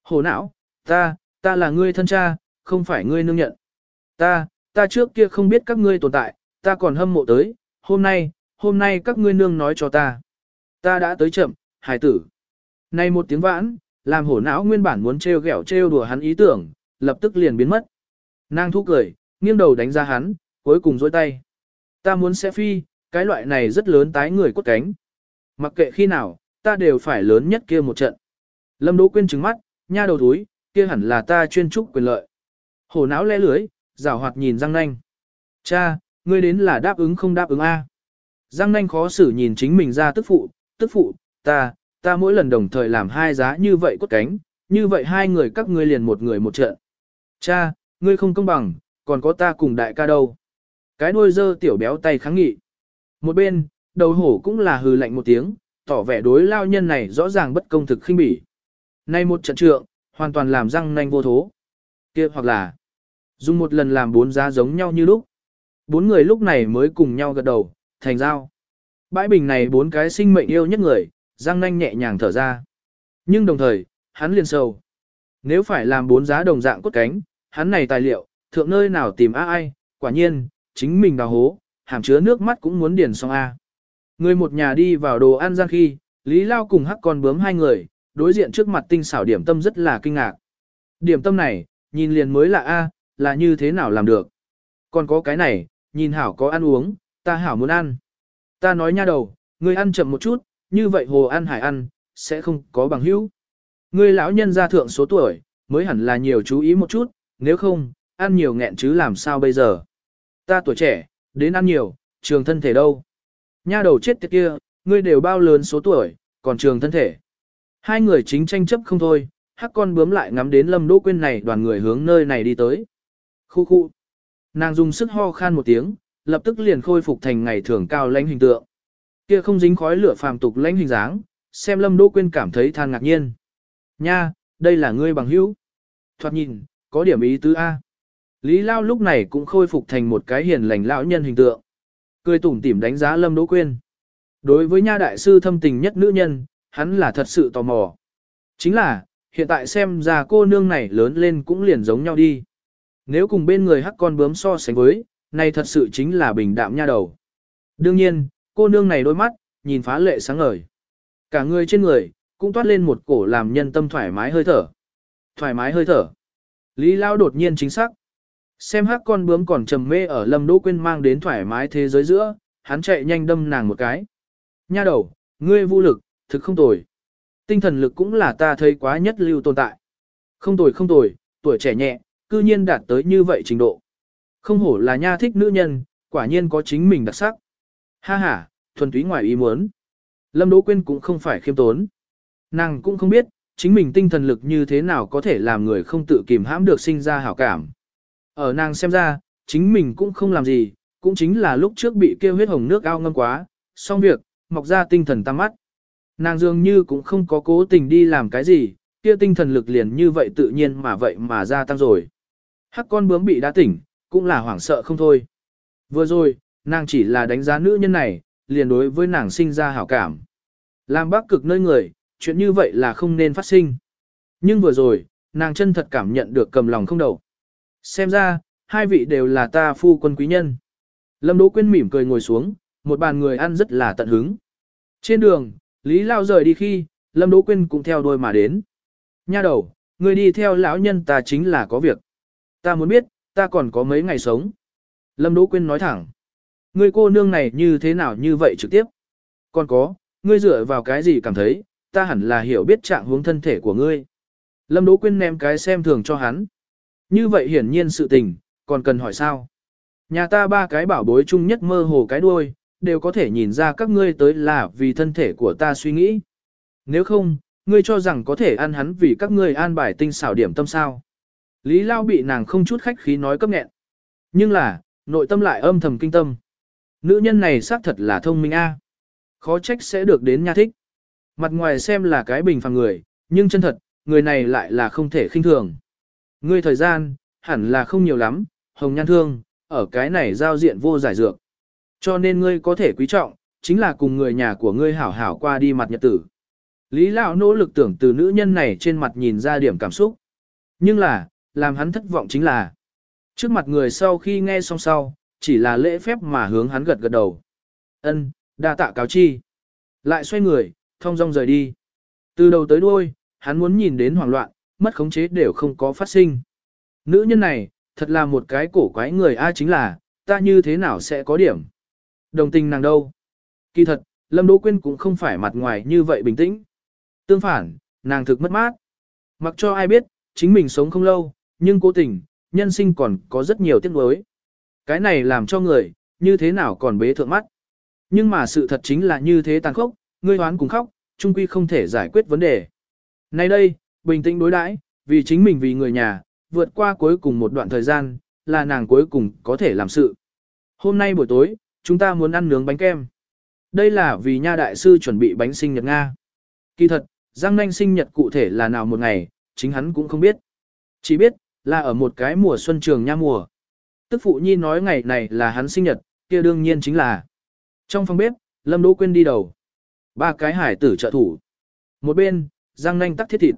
Hổ não, ta, ta là ngươi thân cha, không phải ngươi nương nhận. Ta, ta trước kia không biết các ngươi tồn tại, ta còn hâm mộ tới, hôm nay, hôm nay các ngươi nương nói cho ta. Ta đã tới chậm, hải tử. nay một tiếng vãn, làm hổ não nguyên bản muốn trêu ghẹo trêu đùa hắn ý tưởng, lập tức liền biến mất. Nàng thu cười, nghiêng đầu đánh ra hắn, cuối cùng dôi tay. Ta muốn sẽ phi, cái loại này rất lớn tái người cốt cánh. Mặc kệ khi nào, ta đều phải lớn nhất kia một trận. Lâm Đỗ Quyên trừng mắt, nha đầu túi, kia hẳn là ta chuyên trúc quyền lợi. Hổ não le lưới, rào hoạt nhìn răng nanh. Cha, ngươi đến là đáp ứng không đáp ứng A. Giang nanh khó xử nhìn chính mình ra tức phụ, tức phụ, ta, ta mỗi lần đồng thời làm hai giá như vậy cốt cánh, như vậy hai người các ngươi liền một người một trận. Cha, ngươi không công bằng, còn có ta cùng đại ca đâu. Cái đuôi dơ tiểu béo tay kháng nghị. Một bên, đầu hổ cũng là hừ lạnh một tiếng, tỏ vẻ đối lao nhân này rõ ràng bất công thực khinh bỉ. Nay một trận trượng, hoàn toàn làm răng nanh vô thố. kia hoặc là, dùng một lần làm bốn giá giống nhau như lúc. Bốn người lúc này mới cùng nhau gật đầu, thành giao. Bãi bình này bốn cái sinh mệnh yêu nhất người, răng nanh nhẹ nhàng thở ra. Nhưng đồng thời, hắn liền sầu. Nếu phải làm bốn giá đồng dạng cốt cánh, hắn này tài liệu, thượng nơi nào tìm ai, quả nhiên, chính mình đào hố, hàm chứa nước mắt cũng muốn điền xong a. Người một nhà đi vào đồ ăn gian khi, Lý Lao cùng hắc con bướm hai người, đối diện trước mặt tinh xảo điểm tâm rất là kinh ngạc. Điểm tâm này, nhìn liền mới là a, là như thế nào làm được. Còn có cái này, nhìn hảo có ăn uống, ta hảo muốn ăn. Ta nói nha đầu, ngươi ăn chậm một chút, như vậy hồ ăn hải ăn, sẽ không có bằng hữu. Ngươi lão nhân gia thượng số tuổi, mới hẳn là nhiều chú ý một chút, nếu không, ăn nhiều nghẹn chứ làm sao bây giờ. Ta tuổi trẻ, đến ăn nhiều, trường thân thể đâu. Nha đầu chết tiệt kia, ngươi đều bao lớn số tuổi, còn trường thân thể. Hai người chính tranh chấp không thôi, hắc con bướm lại ngắm đến lâm đỗ quên này đoàn người hướng nơi này đi tới. Khu khu. Nàng dùng sức ho khan một tiếng, lập tức liền khôi phục thành ngày thường cao lãnh hình tượng. Kia không dính khói lửa phàm tục lãnh hình dáng, xem Lâm Đỗ Quyên cảm thấy than ngạc nhiên. Nha, đây là ngươi bằng hữu. Thoạt nhìn, có điểm ý tứ A. Lý Lao lúc này cũng khôi phục thành một cái hiền lành lão nhân hình tượng. Cười tủm tỉm đánh giá Lâm Đỗ Quyên. Đối với nha đại sư thâm tình nhất nữ nhân, hắn là thật sự tò mò. Chính là, hiện tại xem ra cô nương này lớn lên cũng liền giống nhau đi. Nếu cùng bên người hắc con bướm so sánh với, này thật sự chính là bình đạm nha đầu. Đương nhiên, cô nương này đôi mắt, nhìn phá lệ sáng ngời. Cả người trên người, cũng toát lên một cổ làm nhân tâm thoải mái hơi thở. Thoải mái hơi thở. Lý Lao đột nhiên chính xác. Xem hắc con bướm còn trầm mê ở Lâm Đỗ Quyên mang đến thoải mái thế giới giữa, hắn chạy nhanh đâm nàng một cái. Nha đầu, ngươi vô lực, thực không tồi. Tinh thần lực cũng là ta thấy quá nhất lưu tồn tại. Không tồi không tồi, tuổi trẻ nhẹ, cư nhiên đạt tới như vậy trình độ. Không hổ là nha thích nữ nhân, quả nhiên có chính mình đặc sắc. Ha ha, thuần túy ngoài ý muốn. Lâm Đỗ Quyên cũng không phải khiêm tốn. Nàng cũng không biết, chính mình tinh thần lực như thế nào có thể làm người không tự kìm hãm được sinh ra hảo cảm. Ở nàng xem ra, chính mình cũng không làm gì, cũng chính là lúc trước bị kêu huyết hồng nước ao ngâm quá, xong việc, mọc ra tinh thần tăng mắt. Nàng dường như cũng không có cố tình đi làm cái gì, kia tinh thần lực liền như vậy tự nhiên mà vậy mà gia tăng rồi. Hắc con bướm bị đã tỉnh, cũng là hoảng sợ không thôi. Vừa rồi, nàng chỉ là đánh giá nữ nhân này, liền đối với nàng sinh ra hảo cảm. Làm bác cực nơi người, chuyện như vậy là không nên phát sinh. Nhưng vừa rồi, nàng chân thật cảm nhận được cầm lòng không đầu. Xem ra, hai vị đều là ta phu quân quý nhân. Lâm Đỗ Quyên mỉm cười ngồi xuống, một bàn người ăn rất là tận hứng. Trên đường, Lý Lao rời đi khi, Lâm Đỗ Quyên cũng theo đôi mà đến. Nha đầu, người đi theo lão nhân ta chính là có việc. Ta muốn biết, ta còn có mấy ngày sống. Lâm Đỗ Quyên nói thẳng. Ngươi cô nương này như thế nào như vậy trực tiếp? Còn có, ngươi dựa vào cái gì cảm thấy, ta hẳn là hiểu biết trạng hướng thân thể của ngươi. Lâm Đỗ Quyên ném cái xem thường cho hắn. Như vậy hiển nhiên sự tình, còn cần hỏi sao? Nhà ta ba cái bảo bối chung nhất mơ hồ cái đuôi, đều có thể nhìn ra các ngươi tới là vì thân thể của ta suy nghĩ. Nếu không, ngươi cho rằng có thể ăn hắn vì các ngươi an bài tinh xảo điểm tâm sao. Lý Lao bị nàng không chút khách khí nói cấp nghẹn. Nhưng là, nội tâm lại âm thầm kinh tâm. Nữ nhân này xác thật là thông minh a, Khó trách sẽ được đến nha thích. Mặt ngoài xem là cái bình phàm người, nhưng chân thật, người này lại là không thể khinh thường. Ngươi thời gian, hẳn là không nhiều lắm, hồng nhan thương, ở cái này giao diện vô giải dược. Cho nên ngươi có thể quý trọng, chính là cùng người nhà của ngươi hảo hảo qua đi mặt nhật tử. Lý Lão nỗ lực tưởng từ nữ nhân này trên mặt nhìn ra điểm cảm xúc. Nhưng là, làm hắn thất vọng chính là, trước mặt người sau khi nghe xong sau, chỉ là lễ phép mà hướng hắn gật gật đầu. Ân, đa tạ cáo chi. Lại xoay người, thông dong rời đi. Từ đầu tới đuôi, hắn muốn nhìn đến hoảng loạn, mất khống chế đều không có phát sinh. Nữ nhân này, thật là một cái cổ quái người A chính là, ta như thế nào sẽ có điểm. Đồng tình nàng đâu. Kỳ thật, Lâm Đỗ Quyên cũng không phải mặt ngoài như vậy bình tĩnh. Tương phản, nàng thực mất mát. Mặc cho ai biết, chính mình sống không lâu, nhưng cố tình, nhân sinh còn có rất nhiều tiếc nuối. Cái này làm cho người, như thế nào còn bế thượng mắt. Nhưng mà sự thật chính là như thế tàn khốc, ngươi hoán cùng khóc, chung quy không thể giải quyết vấn đề. Nay đây, bình tĩnh đối đãi, vì chính mình vì người nhà, vượt qua cuối cùng một đoạn thời gian, là nàng cuối cùng có thể làm sự. Hôm nay buổi tối, chúng ta muốn ăn nướng bánh kem. Đây là vì nha đại sư chuẩn bị bánh sinh nhật Nga. Kỳ thật, Giang Nanh sinh nhật cụ thể là nào một ngày, chính hắn cũng không biết. Chỉ biết, là ở một cái mùa xuân trường nha mùa. Tức phụ nhi nói ngày này là hắn sinh nhật, kia đương nhiên chính là. Trong phòng bếp, Lâm Đỗ Quyên đi đầu. Ba cái hải tử trợ thủ. Một bên, Giang Nanh tắc thiết thịt.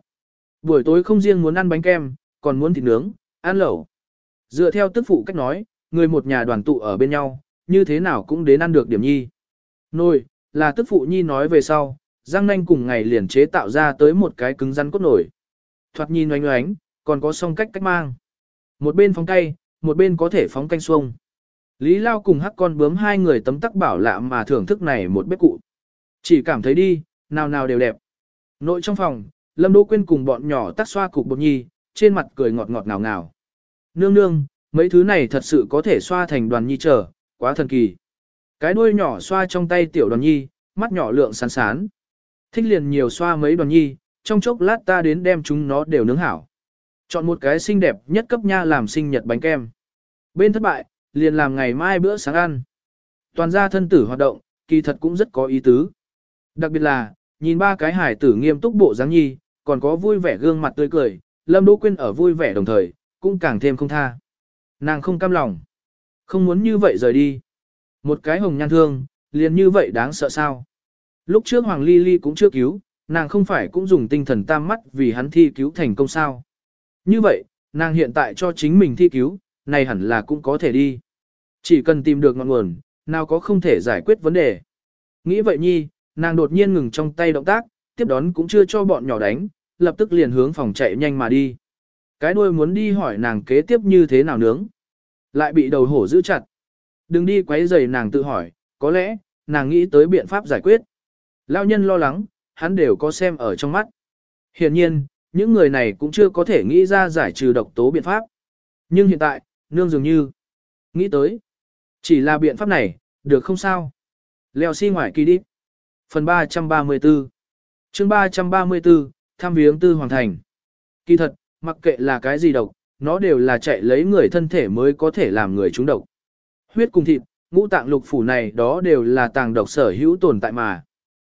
Buổi tối không riêng muốn ăn bánh kem, còn muốn thịt nướng, ăn lẩu. Dựa theo tức phụ cách nói, người một nhà đoàn tụ ở bên nhau, như thế nào cũng đến ăn được điểm nhi. Nồi, là tức phụ nhi nói về sau, Giang Nanh cùng ngày liền chế tạo ra tới một cái cứng rắn cốt nổi. Thoạt nhìn oánh oánh, còn có song cách cách mang. Một bên phóng cay, một bên có thể phóng canh xuông. Lý Lao cùng hắc con bướm hai người tấm tắc bảo lạ mà thưởng thức này một bếp cụ. Chỉ cảm thấy đi, nào nào đều đẹp. Nội trong phòng, Lâm Đỗ Quyên cùng bọn nhỏ tắt xoa cục bột nhi, trên mặt cười ngọt ngọt ngào ngào. Nương nương, mấy thứ này thật sự có thể xoa thành đoàn nhi trở, quá thần kỳ. Cái đuôi nhỏ xoa trong tay tiểu đoàn nhi, mắt nhỏ lượng sán sán. Thích liền nhiều xoa mấy đoàn nhi, trong chốc lát ta đến đem chúng nó đều nướng hảo. Chọn một cái xinh đẹp nhất cấp nha làm sinh nhật bánh kem. Bên thất bại, liền làm ngày mai bữa sáng ăn. Toàn gia thân tử hoạt động, kỳ thật cũng rất có ý tứ. Đặc biệt là, nhìn ba cái hải tử nghiêm túc bộ dáng nhi, còn có vui vẻ gương mặt tươi cười, Lâm Đỗ Quyên ở vui vẻ đồng thời, cũng càng thêm không tha. Nàng không cam lòng, không muốn như vậy rời đi. Một cái hồng nhan thương, liền như vậy đáng sợ sao? Lúc trước Hoàng Ly Ly cũng chưa cứu, nàng không phải cũng dùng tinh thần tam mắt vì hắn thi cứu thành công sao? Như vậy, nàng hiện tại cho chính mình thi cứu, này hẳn là cũng có thể đi. Chỉ cần tìm được ngọn nguồn, nào có không thể giải quyết vấn đề. Nghĩ vậy nhi, nàng đột nhiên ngừng trong tay động tác, tiếp đón cũng chưa cho bọn nhỏ đánh, lập tức liền hướng phòng chạy nhanh mà đi. Cái đuôi muốn đi hỏi nàng kế tiếp như thế nào nướng. Lại bị đầu hổ giữ chặt. Đừng đi quấy rầy nàng tự hỏi, có lẽ, nàng nghĩ tới biện pháp giải quyết. Lao nhân lo lắng, hắn đều có xem ở trong mắt. Hiển nhiên, những người này cũng chưa có thể nghĩ ra giải trừ độc tố biện pháp. Nhưng hiện tại, nương dường như nghĩ tới. Chỉ là biện pháp này, được không sao? Leo xi si ngoài kỳ đi. Phần 334 chương 334, tham viếng tư hoàng thành. Kỳ thật, mặc kệ là cái gì độc, nó đều là chạy lấy người thân thể mới có thể làm người trúng độc. Huyết cùng thịt, ngũ tạng lục phủ này đó đều là tàng độc sở hữu tồn tại mà.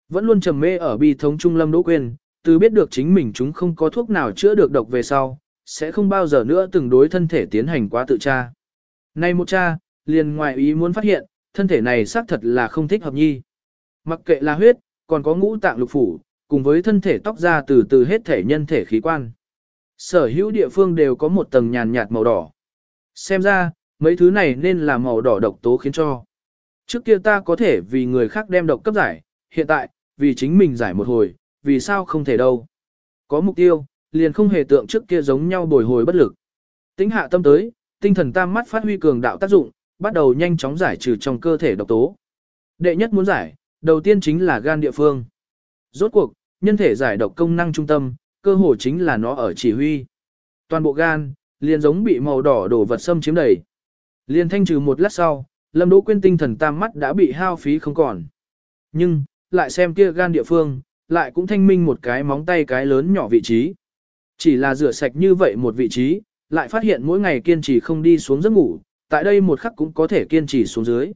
Vẫn luôn trầm mê ở bi thống trung lâm đỗ quên, từ biết được chính mình chúng không có thuốc nào chữa được độc về sau, sẽ không bao giờ nữa từng đối thân thể tiến hành quá tự tra. Nay một cha, liền ngoài ý muốn phát hiện, thân thể này xác thật là không thích hợp nhi. Mặc kệ là huyết, còn có ngũ tạng lục phủ, cùng với thân thể tóc ra từ từ hết thể nhân thể khí quan. Sở hữu địa phương đều có một tầng nhàn nhạt màu đỏ. Xem ra, mấy thứ này nên là màu đỏ độc tố khiến cho. Trước kia ta có thể vì người khác đem độc cấp giải, hiện tại, vì chính mình giải một hồi, vì sao không thể đâu. Có mục tiêu, liền không hề tượng trước kia giống nhau bồi hồi bất lực. Tính hạ tâm tới, tinh thần tam mắt phát huy cường đạo tác dụng, bắt đầu nhanh chóng giải trừ trong cơ thể độc tố. Đệ nhất muốn giải, đầu tiên chính là gan địa phương. Rốt cuộc, nhân thể giải độc công năng trung tâm, cơ hồ chính là nó ở chỉ huy. Toàn bộ gan, liền giống bị màu đỏ đổ vật xâm chiếm đầy. Liền thanh trừ một lát sau, Lâm Đỗ Quyên tinh thần tam mắt đã bị hao phí không còn. Nhưng, lại xem kia gan địa phương, lại cũng thanh minh một cái móng tay cái lớn nhỏ vị trí. Chỉ là rửa sạch như vậy một vị trí, lại phát hiện mỗi ngày kiên trì không đi xuống giấc ngủ, tại đây một khắc cũng có thể kiên trì xuống dưới.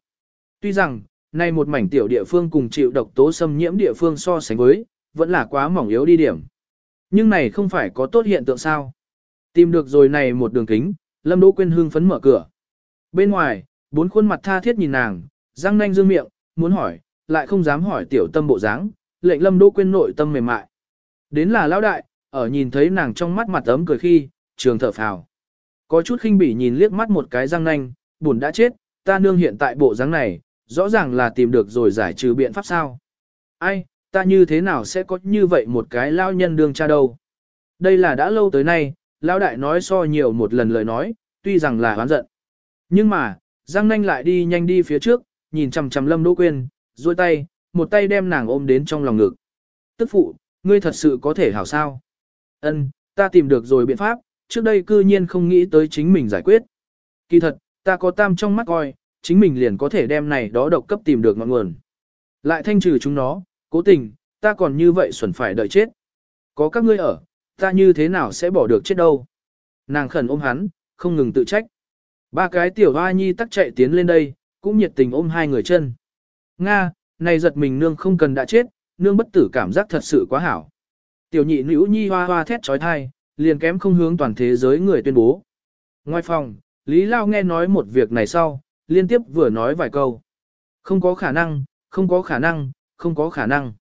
Tuy rằng, nay một mảnh tiểu địa phương cùng chịu độc tố xâm nhiễm địa phương so sánh với, vẫn là quá mỏng yếu đi điểm. Nhưng này không phải có tốt hiện tượng sao. Tìm được rồi này một đường kính, Lâm Đỗ Quyên hưng phấn mở cửa. Bên ngoài, bốn khuôn mặt tha thiết nhìn nàng, răng nanh dương miệng, muốn hỏi, lại không dám hỏi tiểu tâm bộ dáng, lệnh Lâm Đỗ Quyên nội tâm mềm mại. Đến là lão đại, ở nhìn thấy nàng trong mắt mặt ấm cười khi, trường thở phào. Có chút khinh bỉ nhìn liếc mắt một cái răng nanh, buồn đã chết, ta nương hiện tại bộ dáng này, rõ ràng là tìm được rồi giải trừ biện pháp sao. Ai, ta như thế nào sẽ có như vậy một cái lao nhân đương cha đâu. Đây là đã lâu tới nay, lao đại nói so nhiều một lần lời nói, tuy rằng là hoán giận. Nhưng mà, Giang Nanh lại đi nhanh đi phía trước, nhìn chằm chằm Lâm Đỗ Quyên, duỗi tay, một tay đem nàng ôm đến trong lòng ngực. Tức phụ, ngươi thật sự có thể hảo sao? Ân, ta tìm được rồi biện pháp, trước đây cư nhiên không nghĩ tới chính mình giải quyết. Kỳ thật, ta có tam trong mắt coi, chính mình liền có thể đem này đó độc cấp tìm được ngọn nguồn. Lại thanh trừ chúng nó, cố tình, ta còn như vậy xuẩn phải đợi chết. Có các ngươi ở, ta như thế nào sẽ bỏ được chết đâu. Nàng khẩn ôm hắn, không ngừng tự trách. Ba cái tiểu hoa nhi tắc chạy tiến lên đây, cũng nhiệt tình ôm hai người chân. Nga, này giật mình nương không cần đã chết, nương bất tử cảm giác thật sự quá hảo. Tiểu nhị nữ nhi hoa hoa thét trói thai, liền kém không hướng toàn thế giới người tuyên bố. Ngoài phòng, Lý Lao nghe nói một việc này sau, liên tiếp vừa nói vài câu. Không có khả năng, không có khả năng, không có khả năng.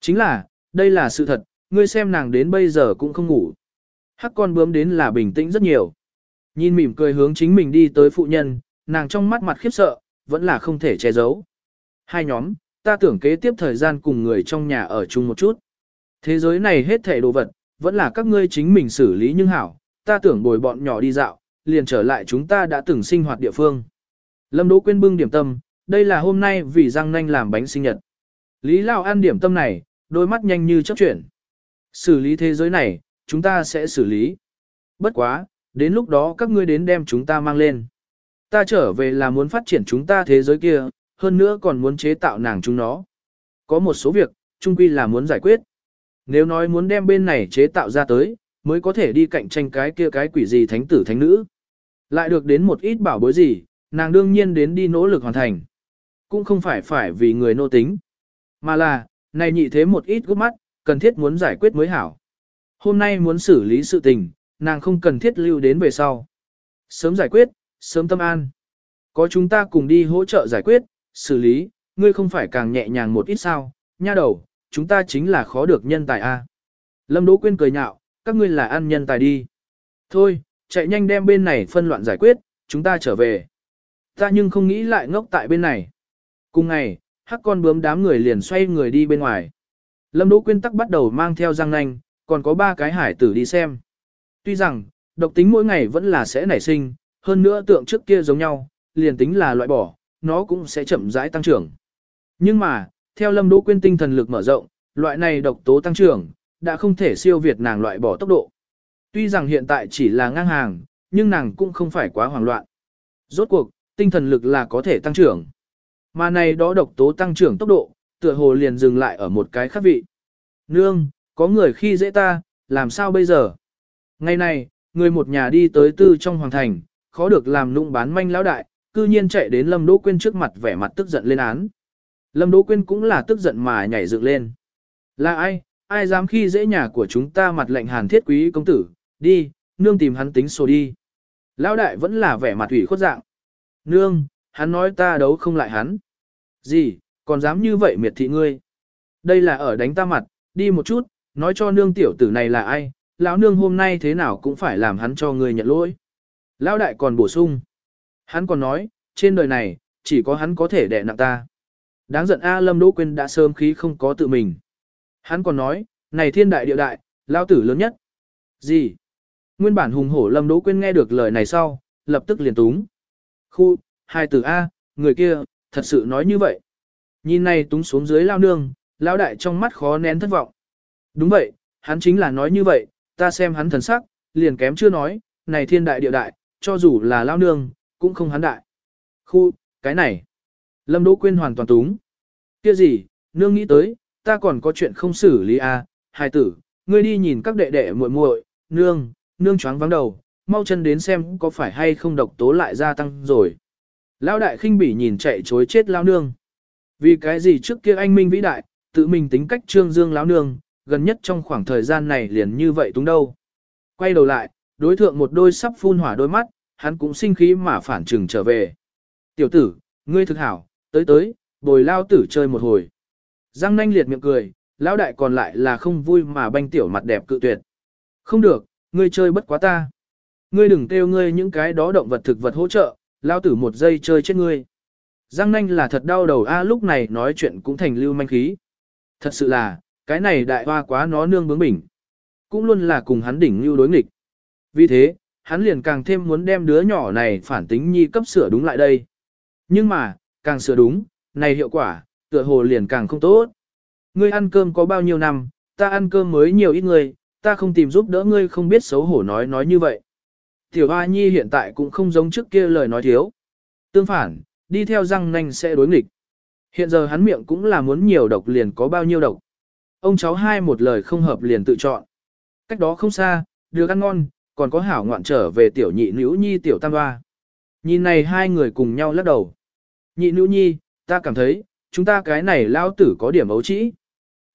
Chính là, đây là sự thật, ngươi xem nàng đến bây giờ cũng không ngủ. Hắc con bướm đến là bình tĩnh rất nhiều. Nhìn mỉm cười hướng chính mình đi tới phụ nhân, nàng trong mắt mặt khiếp sợ, vẫn là không thể che giấu. Hai nhóm, ta tưởng kế tiếp thời gian cùng người trong nhà ở chung một chút. Thế giới này hết thể đồ vật, vẫn là các ngươi chính mình xử lý nhưng hảo, ta tưởng bồi bọn nhỏ đi dạo, liền trở lại chúng ta đã từng sinh hoạt địa phương. Lâm Đỗ Quyên bưng điểm tâm, đây là hôm nay vì Giang Nanh làm bánh sinh nhật. Lý Lao ăn điểm tâm này, đôi mắt nhanh như chớp chuyển. Xử lý thế giới này, chúng ta sẽ xử lý. Bất quá, đến lúc đó các ngươi đến đem chúng ta mang lên. Ta trở về là muốn phát triển chúng ta thế giới kia, hơn nữa còn muốn chế tạo nàng chúng nó. Có một số việc, chung quy là muốn giải quyết. Nếu nói muốn đem bên này chế tạo ra tới, mới có thể đi cạnh tranh cái kia cái quỷ gì thánh tử thánh nữ. Lại được đến một ít bảo bối gì, nàng đương nhiên đến đi nỗ lực hoàn thành. Cũng không phải phải vì người nô tính, mà là, này nhị thế một ít gút mắt, cần thiết muốn giải quyết mới hảo. Hôm nay muốn xử lý sự tình, nàng không cần thiết lưu đến về sau. Sớm giải quyết, sớm tâm an. Có chúng ta cùng đi hỗ trợ giải quyết, xử lý, ngươi không phải càng nhẹ nhàng một ít sao, nha đầu, chúng ta chính là khó được nhân tài a. Lâm Đỗ Quyên cười nhạo, các ngươi là ăn nhân tài đi. Thôi, chạy nhanh đem bên này phân loạn giải quyết, chúng ta trở về. Ta nhưng không nghĩ lại ngốc tại bên này. Cùng ngày, hắc con bướm đám người liền xoay người đi bên ngoài. Lâm Đỗ Quyên tắc bắt đầu mang theo răng nanh, còn có ba cái hải tử đi xem. Tuy rằng, độc tính mỗi ngày vẫn là sẽ nảy sinh, hơn nữa tượng trước kia giống nhau, liền tính là loại bỏ, nó cũng sẽ chậm rãi tăng trưởng. Nhưng mà, theo Lâm Đỗ Quyên tinh thần lực mở rộng, loại này độc tố tăng trưởng, đã không thể siêu việt nàng loại bỏ tốc độ. Tuy rằng hiện tại chỉ là ngang hàng, nhưng nàng cũng không phải quá hoảng loạn. Rốt cuộc, tinh thần lực là có thể tăng trưởng. Mà này đó độc tố tăng trưởng tốc độ, tựa hồ liền dừng lại ở một cái khác vị. Nương, có người khi dễ ta, làm sao bây giờ? Ngày này, người một nhà đi tới tư trong hoàng thành, khó được làm nụng bán manh lão đại, cư nhiên chạy đến Lâm Đỗ Quyên trước mặt vẻ mặt tức giận lên án. Lâm Đỗ Quyên cũng là tức giận mà nhảy dựng lên. Là ai, ai dám khi dễ nhà của chúng ta mặt lệnh hàn thiết quý công tử, đi, nương tìm hắn tính sổ đi. Lão đại vẫn là vẻ mặt ủy khuất dạng. Nương, hắn nói ta đấu không lại hắn. Gì, còn dám như vậy miệt thị ngươi. Đây là ở đánh ta mặt, đi một chút, nói cho nương tiểu tử này là ai, lão nương hôm nay thế nào cũng phải làm hắn cho ngươi nhận lỗi. Lão đại còn bổ sung. Hắn còn nói, trên đời này, chỉ có hắn có thể đè nặng ta. Đáng giận A Lâm Đỗ Quyên đã sớm khí không có tự mình. Hắn còn nói, này thiên đại địa đại, lão tử lớn nhất. Gì? Nguyên bản hùng hổ Lâm Đỗ Quyên nghe được lời này sau, lập tức liền túng. Khu, hai từ A, người kia, thật sự nói như vậy. Nhìn này túng xuống dưới lao nương, lao đại trong mắt khó nén thất vọng. Đúng vậy, hắn chính là nói như vậy, ta xem hắn thần sắc, liền kém chưa nói, này thiên đại địa đại, cho dù là lao nương, cũng không hắn đại. Khu, cái này. Lâm Đỗ Quyên hoàn toàn túng. Kia gì, nương nghĩ tới, ta còn có chuyện không xử lý à, hài tử, ngươi đi nhìn các đệ đệ muội muội, nương, nương choáng vắng đầu, mau chân đến xem có phải hay không độc tố lại gia tăng rồi. Lão đại khinh bỉ nhìn chạy chối chết lão nương. Vì cái gì trước kia anh minh vĩ đại, tự mình tính cách trương dương lão nương, gần nhất trong khoảng thời gian này liền như vậy túng đâu. Quay đầu lại, đối thượng một đôi sắp phun hỏa đôi mắt, hắn cũng sinh khí mà phản trừng trở về. Tiểu tử, ngươi thực hảo, tới tới, bồi lao tử chơi một hồi. Giang nanh liệt miệng cười, lão đại còn lại là không vui mà banh tiểu mặt đẹp cự tuyệt. Không được, ngươi chơi bất quá ta. Ngươi đừng kêu ngươi những cái đó động vật thực vật hỗ trợ, lao tử một giây chơi chết ngươi. Giang nanh là thật đau đầu a lúc này nói chuyện cũng thành lưu manh khí. Thật sự là, cái này đại hoa quá nó nương bướng bỉnh. Cũng luôn là cùng hắn đỉnh lưu đối nghịch. Vì thế, hắn liền càng thêm muốn đem đứa nhỏ này phản tính nhi cấp sửa đúng lại đây. Nhưng mà, càng sửa đúng, này hiệu quả, tựa hồ liền càng không tốt. Ngươi ăn cơm có bao nhiêu năm, ta ăn cơm mới nhiều ít người, ta không tìm giúp đỡ ngươi không biết xấu hổ nói nói như vậy. Tiểu Hoa Nhi hiện tại cũng không giống trước kia lời nói thiếu. Tương phản, đi theo răng nanh sẽ đối nghịch. Hiện giờ hắn miệng cũng là muốn nhiều độc liền có bao nhiêu độc. Ông cháu hai một lời không hợp liền tự chọn. Cách đó không xa, được ăn ngon, còn có hảo ngoạn trở về tiểu nhị nữ nhi tiểu tam hoa. Nhìn này hai người cùng nhau lắc đầu. Nhị nữ nhi, ta cảm thấy, chúng ta cái này lao tử có điểm ấu trĩ.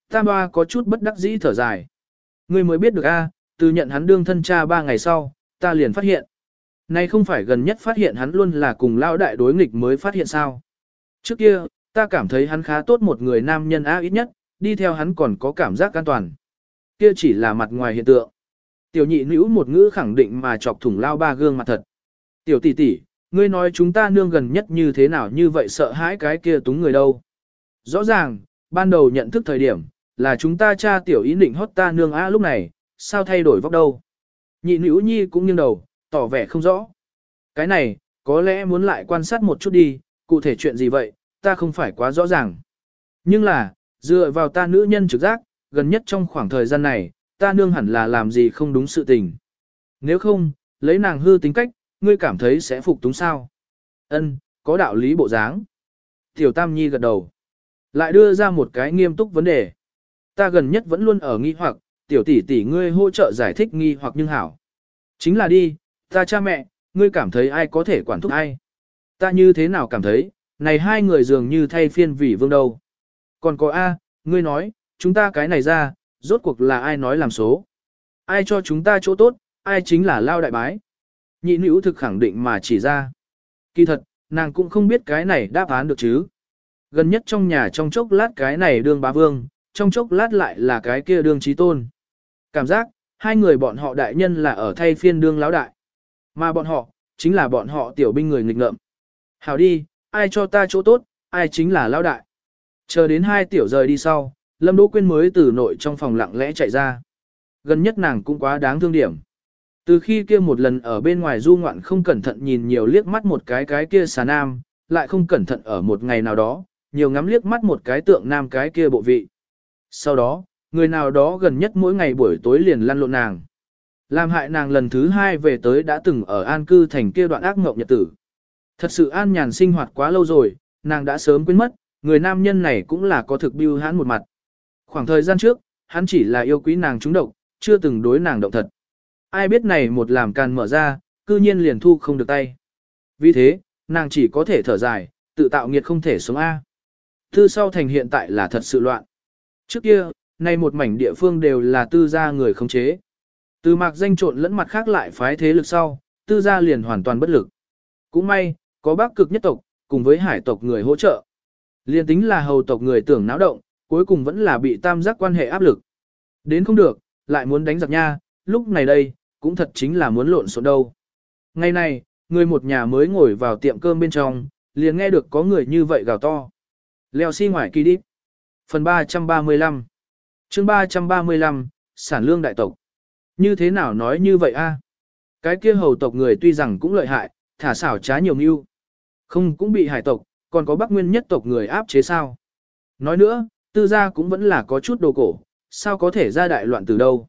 Tam hoa có chút bất đắc dĩ thở dài. Ngươi mới biết được a, từ nhận hắn đương thân cha ba ngày sau, ta liền phát hiện. Này không phải gần nhất phát hiện hắn luôn là cùng lao đại đối nghịch mới phát hiện sao. Trước kia, ta cảm thấy hắn khá tốt một người nam nhân á, ít nhất, đi theo hắn còn có cảm giác an toàn. Kia chỉ là mặt ngoài hiện tượng. Tiểu nhị nữ một ngữ khẳng định mà chọc thủng lao ba gương mặt thật. Tiểu tỷ tỷ, ngươi nói chúng ta nương gần nhất như thế nào như vậy sợ hãi cái kia túng người đâu. Rõ ràng, ban đầu nhận thức thời điểm, là chúng ta cha tiểu ý định hót ta nương á lúc này, sao thay đổi vóc đâu. Nhị nữ nhi cũng nghiêng đầu, tỏ vẻ không rõ. Cái này, có lẽ muốn lại quan sát một chút đi, cụ thể chuyện gì vậy, ta không phải quá rõ ràng. Nhưng là, dựa vào ta nữ nhân trực giác, gần nhất trong khoảng thời gian này, ta nương hẳn là làm gì không đúng sự tình. Nếu không, lấy nàng hư tính cách, ngươi cảm thấy sẽ phục túng sao? Ân, có đạo lý bộ dáng. Tiểu Tam Nhi gật đầu. Lại đưa ra một cái nghiêm túc vấn đề. Ta gần nhất vẫn luôn ở nghi hoặc, tiểu tỷ tỷ ngươi hỗ trợ giải thích nghi hoặc nhưng hảo. Chính là đi, ta cha mẹ, ngươi cảm thấy ai có thể quản thúc ai? Ta như thế nào cảm thấy, này hai người dường như thay phiên vì vương đâu. Còn có A, ngươi nói, chúng ta cái này ra, rốt cuộc là ai nói làm số. Ai cho chúng ta chỗ tốt, ai chính là lao đại bái. Nhị nữ thực khẳng định mà chỉ ra. Kỳ thật, nàng cũng không biết cái này đáp án được chứ. Gần nhất trong nhà trong chốc lát cái này đương bá vương, trong chốc lát lại là cái kia đương trí tôn. Cảm giác, hai người bọn họ đại nhân là ở thay phiên đương lão đại. Mà bọn họ, chính là bọn họ tiểu binh người nghịch ngợm. Hảo đi, ai cho ta chỗ tốt, ai chính là lão đại. Chờ đến hai tiểu rời đi sau, Lâm Đỗ Quyên mới từ nội trong phòng lặng lẽ chạy ra. Gần nhất nàng cũng quá đáng thương điểm. Từ khi kia một lần ở bên ngoài du ngoạn không cẩn thận nhìn nhiều liếc mắt một cái cái kia xà nam, lại không cẩn thận ở một ngày nào đó, nhiều ngắm liếc mắt một cái tượng nam cái kia bộ vị. Sau đó, người nào đó gần nhất mỗi ngày buổi tối liền lăn lộn nàng. Làm hại nàng lần thứ hai về tới đã từng ở an cư thành kia đoạn ác mộng nhật tử. Thật sự an nhàn sinh hoạt quá lâu rồi, nàng đã sớm quên mất, người nam nhân này cũng là có thực biêu hãn một mặt. Khoảng thời gian trước, hắn chỉ là yêu quý nàng trúng độc, chưa từng đối nàng động thật. Ai biết này một làm càn mở ra, cư nhiên liền thu không được tay. Vì thế, nàng chỉ có thể thở dài, tự tạo nghiệt không thể sống A. Thư sau thành hiện tại là thật sự loạn. Trước kia, nay một mảnh địa phương đều là tư gia người khống chế. Từ mạc danh trộn lẫn mặt khác lại phái thế lực sau, tư gia liền hoàn toàn bất lực. Cũng may, có bác cực nhất tộc, cùng với hải tộc người hỗ trợ. Liên tính là hầu tộc người tưởng náo động, cuối cùng vẫn là bị tam giác quan hệ áp lực. Đến không được, lại muốn đánh giặc nha, lúc này đây, cũng thật chính là muốn lộn xộn đâu. Ngày này, người một nhà mới ngồi vào tiệm cơm bên trong, liền nghe được có người như vậy gào to. Leo xi si ngoài kỳ đi. Phần 335 chương 335, sản lương đại tộc. Như thế nào nói như vậy a? Cái kia hầu tộc người tuy rằng cũng lợi hại, thả xảo trá nhiều mưu. Không cũng bị hải tộc, còn có bắc nguyên nhất tộc người áp chế sao. Nói nữa, tư gia cũng vẫn là có chút đồ cổ, sao có thể ra đại loạn từ đâu.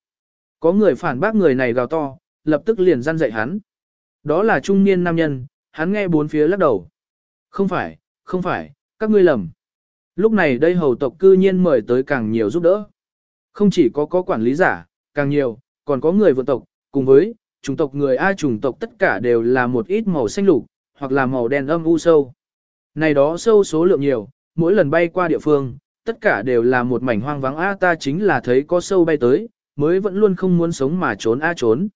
Có người phản bác người này gào to, lập tức liền răn dạy hắn. Đó là trung niên nam nhân, hắn nghe bốn phía lắc đầu. Không phải, không phải, các ngươi lầm. Lúc này đây hầu tộc cư nhiên mời tới càng nhiều giúp đỡ. Không chỉ có có quản lý giả, càng nhiều, còn có người vượt tộc, cùng với, chủng tộc người A chủng tộc tất cả đều là một ít màu xanh lục, hoặc là màu đen âm u sâu. Này đó sâu số lượng nhiều, mỗi lần bay qua địa phương, tất cả đều là một mảnh hoang vắng A ta chính là thấy có sâu bay tới, mới vẫn luôn không muốn sống mà trốn A trốn.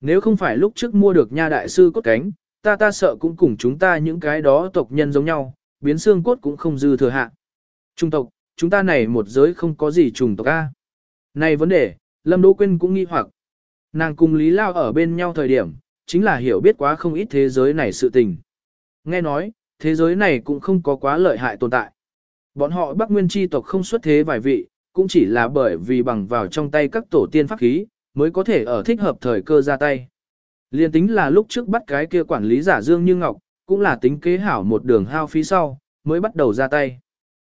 Nếu không phải lúc trước mua được nha đại sư cốt cánh, ta ta sợ cũng cùng chúng ta những cái đó tộc nhân giống nhau, biến xương cốt cũng không dư thừa hạ. Trung tộc, chúng ta này một giới không có gì trùng tộc A. Này vấn đề, Lâm Đỗ Quyên cũng nghi hoặc. Nàng cùng Lý Lao ở bên nhau thời điểm, chính là hiểu biết quá không ít thế giới này sự tình. Nghe nói, thế giới này cũng không có quá lợi hại tồn tại. Bọn họ Bắc Nguyên chi tộc không xuất thế vài vị, cũng chỉ là bởi vì bằng vào trong tay các tổ tiên pháp khí, mới có thể ở thích hợp thời cơ ra tay. Liên tính là lúc trước bắt cái kia quản lý giả Dương Như Ngọc, cũng là tính kế hảo một đường hao phí sau, mới bắt đầu ra tay.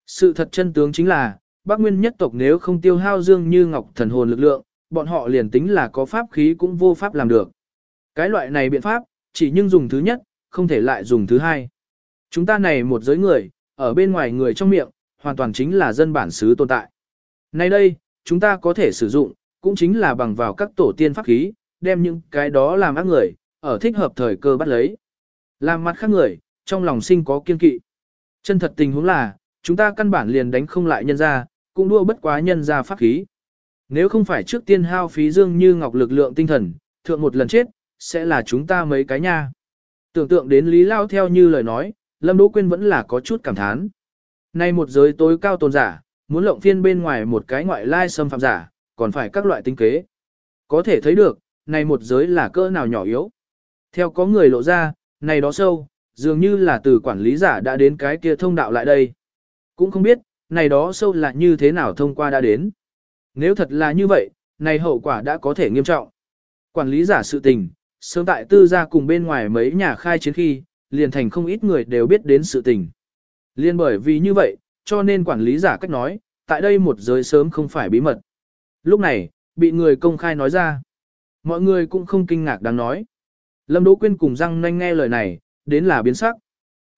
Sự thật chân tướng chính là, Bắc Nguyên nhất tộc nếu không tiêu hao Dương Như Ngọc thần hồn lực lượng, bọn họ liền tính là có pháp khí cũng vô pháp làm được. Cái loại này biện pháp, chỉ nhưng dùng thứ nhất, không thể lại dùng thứ hai. Chúng ta này một giới người, ở bên ngoài người trong miệng, hoàn toàn chính là dân bản xứ tồn tại. Nay đây, chúng ta có thể sử dụng, cũng chính là bằng vào các tổ tiên pháp khí, đem những cái đó làm ác người, ở thích hợp thời cơ bắt lấy. Làm mặt khác người, trong lòng sinh có kiên kỵ. Chân thật tình huống là, chúng ta căn bản liền đánh không lại nhân ra, cũng đua bất quá nhân ra pháp khí. Nếu không phải trước tiên hao phí dương như ngọc lực lượng tinh thần, thượng một lần chết, sẽ là chúng ta mấy cái nha. Tưởng tượng đến Lý Lao theo như lời nói, Lâm Đỗ Quyên vẫn là có chút cảm thán. Nay một giới tối cao tồn giả, muốn lộng phiên bên ngoài một cái ngoại lai xâm phạm giả, còn phải các loại tinh kế. Có thể thấy được, này một giới là cỡ nào nhỏ yếu. Theo có người lộ ra, này đó sâu, dường như là từ quản lý giả đã đến cái kia thông đạo lại đây. Cũng không biết, này đó sâu là như thế nào thông qua đã đến. Nếu thật là như vậy, này hậu quả đã có thể nghiêm trọng. Quản lý giả sự tình, sớm tại tư gia cùng bên ngoài mấy nhà khai chiến khi, liền thành không ít người đều biết đến sự tình. Liên bởi vì như vậy, cho nên quản lý giả cách nói, tại đây một giới sớm không phải bí mật. Lúc này, bị người công khai nói ra. Mọi người cũng không kinh ngạc đáng nói. Lâm Đỗ Quyên cùng Giang Nanh nghe lời này, đến là biến sắc.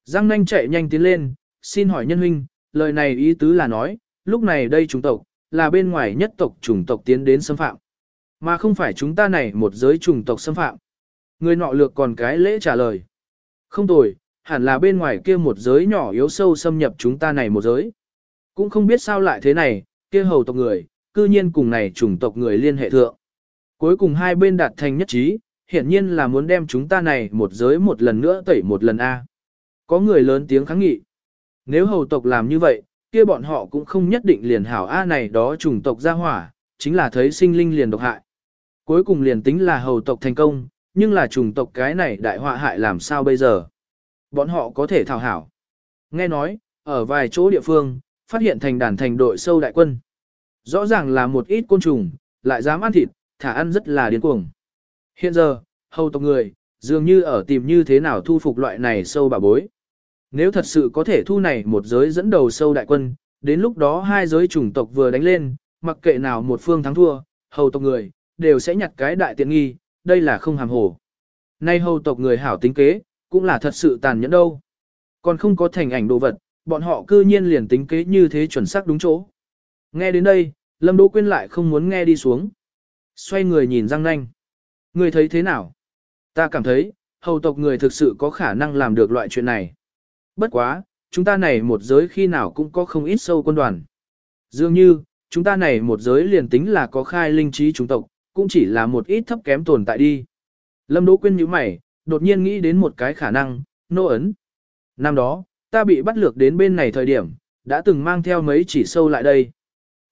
Giang Nanh chạy nhanh tiến lên, xin hỏi nhân huynh, lời này ý tứ là nói, lúc này đây chúng tộc, là bên ngoài nhất tộc chủng tộc tiến đến xâm phạm. Mà không phải chúng ta này một giới chủng tộc xâm phạm. Người nọ lược còn cái lễ trả lời. Không tồi, hẳn là bên ngoài kia một giới nhỏ yếu sâu xâm nhập chúng ta này một giới. Cũng không biết sao lại thế này, kia hầu tộc người, cư nhiên cùng này chủng tộc người liên hệ thượng. Cuối cùng hai bên đạt thành nhất trí, hiển nhiên là muốn đem chúng ta này một giới một lần nữa tẩy một lần A. Có người lớn tiếng kháng nghị. Nếu hầu tộc làm như vậy, kia bọn họ cũng không nhất định liền hảo A này đó chủng tộc ra hỏa, chính là thấy sinh linh liền độc hại. Cuối cùng liền tính là hầu tộc thành công, nhưng là chủng tộc cái này đại họa hại làm sao bây giờ? Bọn họ có thể thảo hảo. Nghe nói, ở vài chỗ địa phương, phát hiện thành đàn thành đội sâu đại quân. Rõ ràng là một ít côn trùng, lại dám ăn thịt, thả ăn rất là điên cuồng. Hiện giờ, hầu tộc người, dường như ở tìm như thế nào thu phục loại này sâu bà bối. Nếu thật sự có thể thu này một giới dẫn đầu sâu đại quân, đến lúc đó hai giới chủng tộc vừa đánh lên, mặc kệ nào một phương thắng thua, hầu tộc người, đều sẽ nhặt cái đại tiện nghi, đây là không hàm hồ. Nay hầu tộc người hảo tính kế, cũng là thật sự tàn nhẫn đâu. Còn không có thành ảnh đồ vật, bọn họ cư nhiên liền tính kế như thế chuẩn xác đúng chỗ. Nghe đến đây, Lâm Đỗ Quyên lại không muốn nghe đi xuống. Xoay người nhìn Giang Nanh. Người thấy thế nào? Ta cảm thấy, hầu tộc người thực sự có khả năng làm được loại chuyện này. Bất quá, chúng ta này một giới khi nào cũng có không ít sâu quân đoàn. Dường như, chúng ta này một giới liền tính là có khai linh trí chúng tộc, cũng chỉ là một ít thấp kém tồn tại đi. Lâm Đỗ Quyên như mày, đột nhiên nghĩ đến một cái khả năng, nô ấn. Năm đó, ta bị bắt lược đến bên này thời điểm, đã từng mang theo mấy chỉ sâu lại đây.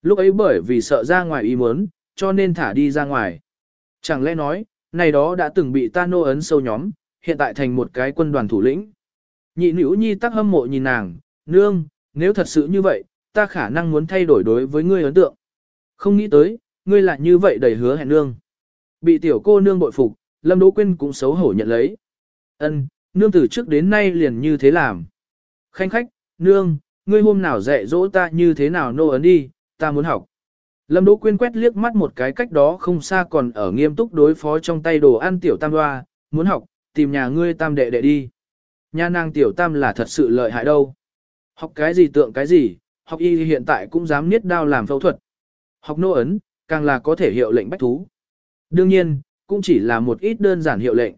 Lúc ấy bởi vì sợ ra ngoài ý muốn, cho nên thả đi ra ngoài. Chẳng lẽ nói, này đó đã từng bị ta nô ấn sâu nhóm, hiện tại thành một cái quân đoàn thủ lĩnh. Nhị nữ nhi tắc hâm mộ nhìn nàng, nương, nếu thật sự như vậy, ta khả năng muốn thay đổi đối với ngươi ấn tượng. Không nghĩ tới, ngươi lại như vậy đầy hứa hẹn nương. Bị tiểu cô nương bội phục, Lâm Đỗ Quyên cũng xấu hổ nhận lấy. Ân, nương từ trước đến nay liền như thế làm. Khanh khách, nương, ngươi hôm nào dạy dỗ ta như thế nào nô ấn đi, ta muốn học. Lâm Đỗ Quyên quét liếc mắt một cái cách đó không xa còn ở nghiêm túc đối phó trong tay đồ ăn tiểu tam hoa, muốn học, tìm nhà ngươi tam đệ đệ đi. Nha nàng tiểu tam là thật sự lợi hại đâu. Học cái gì tượng cái gì, học y hiện tại cũng dám niết đao làm phẫu thuật. Học nô ấn, càng là có thể hiệu lệnh bách thú. Đương nhiên, cũng chỉ là một ít đơn giản hiệu lệnh.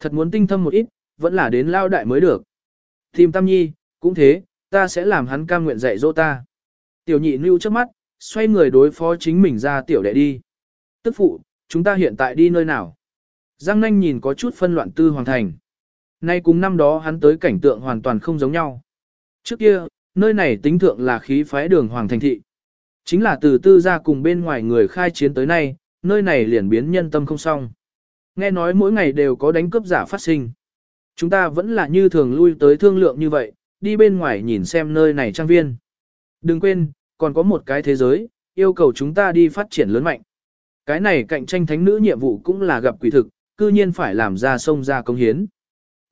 Thật muốn tinh thâm một ít, vẫn là đến lao đại mới được. Tìm Tam Nhi, cũng thế, ta sẽ làm hắn cam nguyện dạy dỗ ta. Tiểu nhị lưu trước mắt, xoay người đối phó chính mình ra tiểu đệ đi. Tức phụ, chúng ta hiện tại đi nơi nào? Giang nanh nhìn có chút phân loạn tư hoàng thành. Nay cùng năm đó hắn tới cảnh tượng hoàn toàn không giống nhau. Trước kia, nơi này tính thượng là khí phái đường hoàng thành thị. Chính là từ tư ra cùng bên ngoài người khai chiến tới nay, nơi này liền biến nhân tâm không xong. Nghe nói mỗi ngày đều có đánh cướp giả phát sinh. Chúng ta vẫn là như thường lui tới thương lượng như vậy, đi bên ngoài nhìn xem nơi này trang viên. Đừng quên, còn có một cái thế giới, yêu cầu chúng ta đi phát triển lớn mạnh. Cái này cạnh tranh thánh nữ nhiệm vụ cũng là gặp quỷ thực, cư nhiên phải làm ra sông ra công hiến.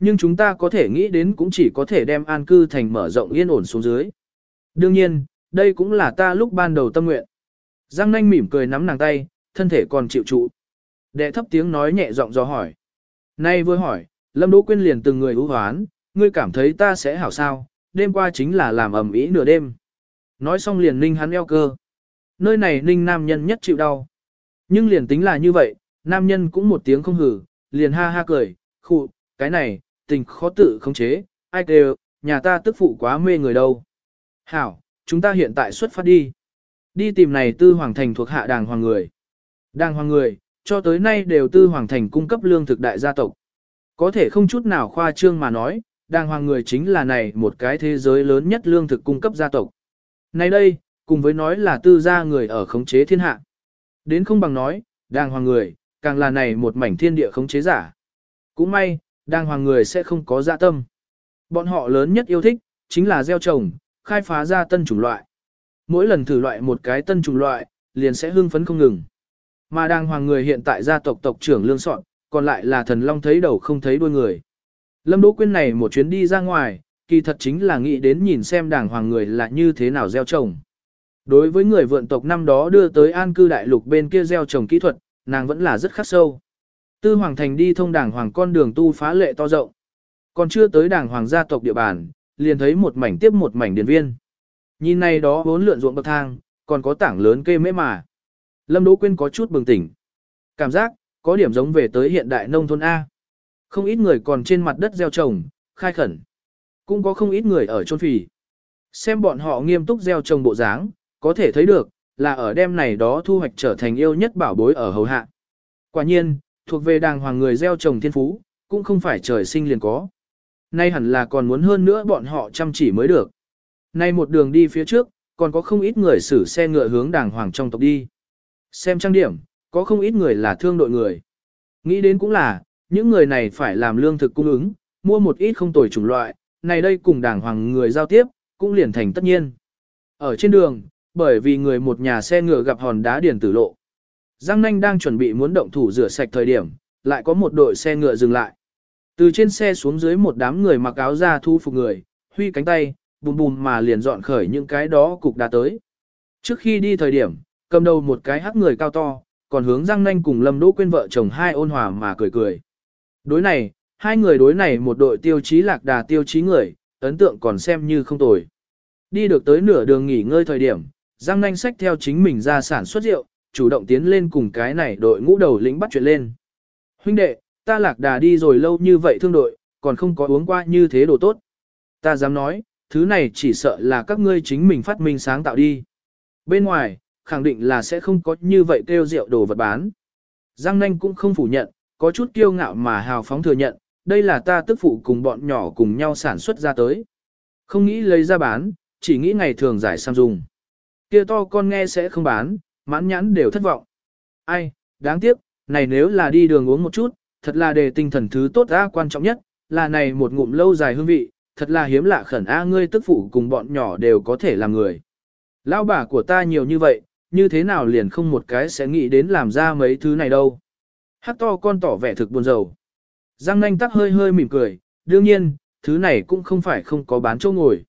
Nhưng chúng ta có thể nghĩ đến cũng chỉ có thể đem an cư thành mở rộng yên ổn xuống dưới. Đương nhiên, đây cũng là ta lúc ban đầu tâm nguyện. Giang nanh mỉm cười nắm nàng tay, thân thể còn chịu trụ. Đệ thấp tiếng nói nhẹ giọng do hỏi. Nay vừa hỏi, Lâm Đỗ Quyên liền từng người hú hoán, ngươi cảm thấy ta sẽ hảo sao, đêm qua chính là làm ẩm ý nửa đêm. Nói xong liền ninh hắn eo cơ. Nơi này ninh nam nhân nhất chịu đau. Nhưng liền tính là như vậy, nam nhân cũng một tiếng không hử, liền ha ha cười, khụ, cái này, tình khó tự khống chế, ai kêu, nhà ta tức phụ quá mê người đâu. Hảo, chúng ta hiện tại xuất phát đi. Đi tìm này tư hoàng thành thuộc hạ đàng hoàng người. Đàng hoàng người, cho tới nay đều tư hoàng thành cung cấp lương thực đại gia tộc. Có thể không chút nào khoa trương mà nói, đàng hoàng người chính là này một cái thế giới lớn nhất lương thực cung cấp gia tộc. Này đây, cùng với nói là tư gia người ở khống chế thiên hạ. Đến không bằng nói, đàng hoàng người, càng là này một mảnh thiên địa khống chế giả. Cũng may, đàng hoàng người sẽ không có dạ tâm. Bọn họ lớn nhất yêu thích, chính là gieo trồng, khai phá ra tân chủng loại. Mỗi lần thử loại một cái tân chủng loại, liền sẽ hưng phấn không ngừng. Mà đàng hoàng người hiện tại gia tộc tộc trưởng lương soạn, còn lại là thần long thấy đầu không thấy đuôi người. Lâm Đỗ Quyên này một chuyến đi ra ngoài, kỳ thật chính là nghĩ đến nhìn xem đàng hoàng người là như thế nào gieo trồng. Đối với người vượn tộc năm đó đưa tới an cư đại lục bên kia gieo trồng kỹ thuật, nàng vẫn là rất khắc sâu. Tư Hoàng Thành đi thông đảng hoàng con đường tu phá lệ to rộng. Còn chưa tới đảng hoàng gia tộc địa bàn, liền thấy một mảnh tiếp một mảnh điền viên. Nhìn này đó vốn lượn ruộng bậc thang, còn có tảng lớn cây mễ mà. Lâm Đỗ Quyên có chút bừng tỉnh. Cảm giác, có điểm giống về tới hiện đại nông thôn A. Không ít người còn trên mặt đất gieo trồng, khai khẩn. Cũng có không ít người ở chôn phì. Xem bọn họ nghiêm túc gieo trồng bộ dáng, có thể thấy được, là ở đêm này đó thu hoạch trở thành yêu nhất bảo bối ở hầu hạ. Quả nhiên, thuộc về đàng hoàng người gieo trồng thiên phú, cũng không phải trời sinh liền có. Nay hẳn là còn muốn hơn nữa bọn họ chăm chỉ mới được. Nay một đường đi phía trước, còn có không ít người xử xe ngựa hướng đàng hoàng trong tộc đi. Xem trang điểm, có không ít người là thương đội người. Nghĩ đến cũng là, những người này phải làm lương thực cung ứng, mua một ít không tồi chủng loại, này đây cùng đàng hoàng người giao tiếp, cũng liền thành tất nhiên. Ở trên đường, bởi vì người một nhà xe ngựa gặp hòn đá điển tử lộ. Giang Nanh đang chuẩn bị muốn động thủ rửa sạch thời điểm, lại có một đội xe ngựa dừng lại. Từ trên xe xuống dưới một đám người mặc áo da thu phục người, huy cánh tay, bùm bùm mà liền dọn khởi những cái đó cục đá tới. Trước khi đi thời điểm, cầm đầu một cái hắc người cao to, còn hướng Giang Nanh cùng Lâm Đỗ Quyên vợ chồng hai ôn hòa mà cười cười. Đối này, hai người đối này một đội tiêu chí lạc đà tiêu chí người, ấn tượng còn xem như không tồi. Đi được tới nửa đường nghỉ ngơi thời điểm, Giang nanh sách theo chính mình ra sản xuất rượu, chủ động tiến lên cùng cái này đội ngũ đầu lĩnh bắt chuyện lên. Huynh đệ, ta lạc đà đi rồi lâu như vậy thương đội, còn không có uống qua như thế đồ tốt. Ta dám nói, thứ này chỉ sợ là các ngươi chính mình phát minh sáng tạo đi. Bên ngoài, khẳng định là sẽ không có như vậy kêu rượu đồ vật bán. Giang nanh cũng không phủ nhận, có chút kiêu ngạo mà hào phóng thừa nhận, đây là ta tức phụ cùng bọn nhỏ cùng nhau sản xuất ra tới. Không nghĩ lấy ra bán, chỉ nghĩ ngày thường giải sang dùng. Kia to con nghe sẽ không bán, mãn nhãn đều thất vọng. Ai, đáng tiếc, này nếu là đi đường uống một chút, thật là để tinh thần thứ tốt ra quan trọng nhất, là này một ngụm lâu dài hương vị, thật là hiếm lạ khẩn a ngươi tức phụ cùng bọn nhỏ đều có thể làm người. Lão bà của ta nhiều như vậy, như thế nào liền không một cái sẽ nghĩ đến làm ra mấy thứ này đâu. Hát to con tỏ vẻ thực buồn rầu. Giang nanh tắc hơi hơi mỉm cười, đương nhiên, thứ này cũng không phải không có bán chỗ ngồi.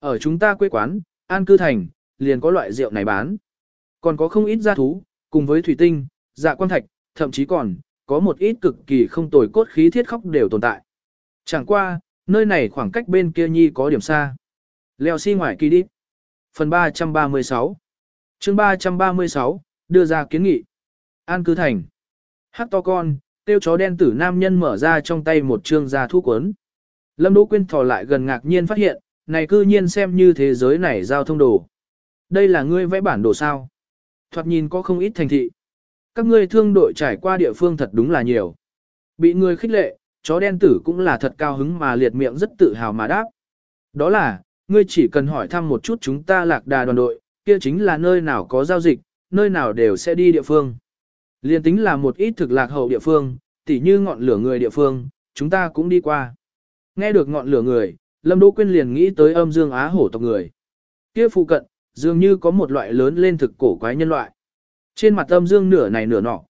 Ở chúng ta quê quán, an cư thành, liền có loại rượu này bán. Còn có không ít gia thú, cùng với thủy tinh, dạ quan thạch, thậm chí còn, có một ít cực kỳ không tồi cốt khí thiết khóc đều tồn tại. Chẳng qua, nơi này khoảng cách bên kia nhi có điểm xa. Leo xi si ngoài kỳ đi. Phần 336 chương 336, đưa ra kiến nghị. An cư thành. Hát to con, tiêu chó đen tử nam nhân mở ra trong tay một trương gia thu cuốn. Lâm Đỗ Quyên thò lại gần ngạc nhiên phát hiện, này cư nhiên xem như thế giới này giao thông đồ. Đây là ngươi vẽ bản đồ sao. Thoạt nhìn có không ít thành thị. Các ngươi thương đội trải qua địa phương thật đúng là nhiều. Bị người khích lệ, chó đen tử cũng là thật cao hứng mà liệt miệng rất tự hào mà đáp. Đó là, ngươi chỉ cần hỏi thăm một chút chúng ta lạc đà đoàn đội, kia chính là nơi nào có giao dịch, nơi nào đều sẽ đi địa phương. Liên tính là một ít thực lạc hậu địa phương, tỉ như ngọn lửa người địa phương, chúng ta cũng đi qua. Nghe được ngọn lửa người, Lâm Đỗ Quyên liền nghĩ tới âm dương á hổ tộc người. Kia phụ cận, dường như có một loại lớn lên thực cổ quái nhân loại. Trên mặt âm dương nửa này nửa nọ.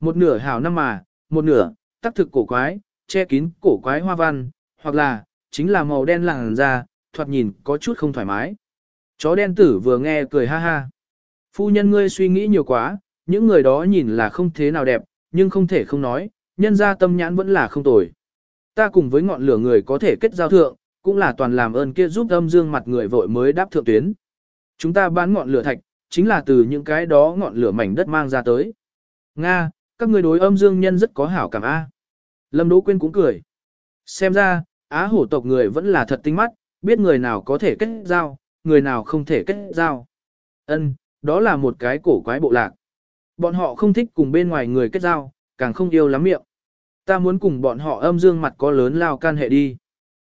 Một nửa hào năm mà, một nửa, tác thực cổ quái, che kín cổ quái hoa văn, hoặc là, chính là màu đen làng da, thoạt nhìn có chút không thoải mái. Chó đen tử vừa nghe cười ha ha. Phu nhân ngươi suy nghĩ nhiều quá, những người đó nhìn là không thế nào đẹp, nhưng không thể không nói, nhân ra tâm nhãn vẫn là không tồi. Ta cùng với ngọn lửa người có thể kết giao thượng, cũng là toàn làm ơn kia giúp âm dương mặt người vội mới đáp thượng tuyến. Chúng ta bán ngọn lửa thạch, chính là từ những cái đó ngọn lửa mảnh đất mang ra tới. Nga, các người đối âm dương nhân rất có hảo cảm A. Lâm Đỗ Quyên cũng cười. Xem ra, Á hổ tộc người vẫn là thật tinh mắt, biết người nào có thể kết giao, người nào không thể kết giao. Ân, đó là một cái cổ quái bộ lạc. Bọn họ không thích cùng bên ngoài người kết giao, càng không yêu lắm miệng. Ta muốn cùng bọn họ âm dương mặt có lớn lao can hệ đi.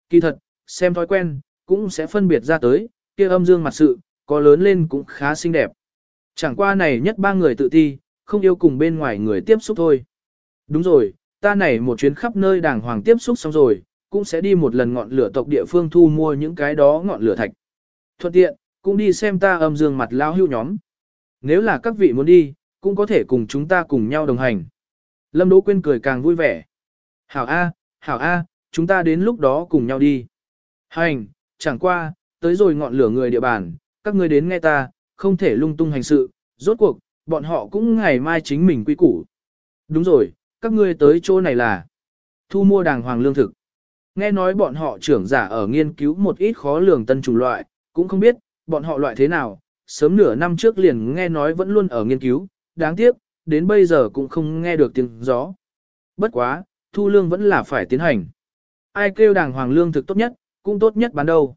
Kỳ thật, xem thói quen, cũng sẽ phân biệt ra tới, kia âm dương mặt sự, có lớn lên cũng khá xinh đẹp. Chẳng qua này nhất ba người tự ti, không yêu cùng bên ngoài người tiếp xúc thôi. Đúng rồi, ta này một chuyến khắp nơi đàng hoàng tiếp xúc xong rồi, cũng sẽ đi một lần ngọn lửa tộc địa phương thu mua những cái đó ngọn lửa thạch. Thuận tiện, cũng đi xem ta âm dương mặt lao hưu nhóm. Nếu là các vị muốn đi, cũng có thể cùng chúng ta cùng nhau đồng hành. Lâm Đỗ Quyên cười càng vui vẻ. Hảo A, Hảo A, chúng ta đến lúc đó cùng nhau đi. Hành, chẳng qua, tới rồi ngọn lửa người địa bàn, các ngươi đến nghe ta, không thể lung tung hành sự, rốt cuộc, bọn họ cũng ngày mai chính mình quy củ. Đúng rồi, các ngươi tới chỗ này là thu mua đàng hoàng lương thực. Nghe nói bọn họ trưởng giả ở nghiên cứu một ít khó lường tân chủng loại, cũng không biết, bọn họ loại thế nào, sớm nửa năm trước liền nghe nói vẫn luôn ở nghiên cứu, đáng tiếc, đến bây giờ cũng không nghe được tiếng gió. Bất quá, thu lương vẫn là phải tiến hành. Ai kêu đàng hoàng lương thực tốt nhất, cũng tốt nhất bán đâu.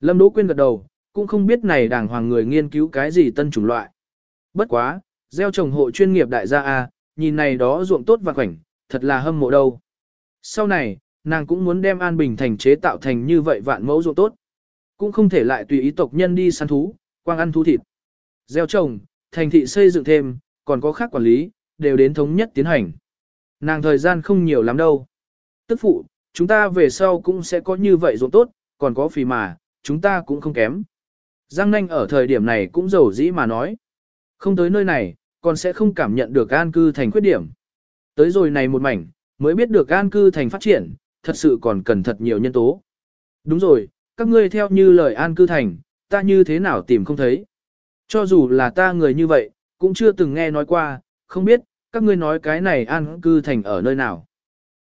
Lâm Đỗ Quyên gật đầu, cũng không biết này đàng hoàng người nghiên cứu cái gì tân chủng loại. Bất quá, gieo trồng hộ chuyên nghiệp đại gia A, nhìn này đó ruộng tốt và khoảnh, thật là hâm mộ đâu. Sau này, nàng cũng muốn đem An Bình thành chế tạo thành như vậy vạn mẫu ruộng tốt. Cũng không thể lại tùy ý tộc nhân đi săn thú, quang ăn thú thịt. Gieo trồng, thành thị xây dựng thêm, còn có khác quản lý, đều đến thống nhất tiến hành. Nàng thời gian không nhiều lắm đâu. Tức phụ, chúng ta về sau cũng sẽ có như vậy ruộng tốt, còn có phì mà, chúng ta cũng không kém. Giang nanh ở thời điểm này cũng giàu dĩ mà nói. Không tới nơi này, còn sẽ không cảm nhận được an cư thành khuyết điểm. Tới rồi này một mảnh, mới biết được an cư thành phát triển, thật sự còn cần thật nhiều nhân tố. Đúng rồi, các ngươi theo như lời an cư thành, ta như thế nào tìm không thấy. Cho dù là ta người như vậy, cũng chưa từng nghe nói qua, không biết, các ngươi nói cái này an cư thành ở nơi nào.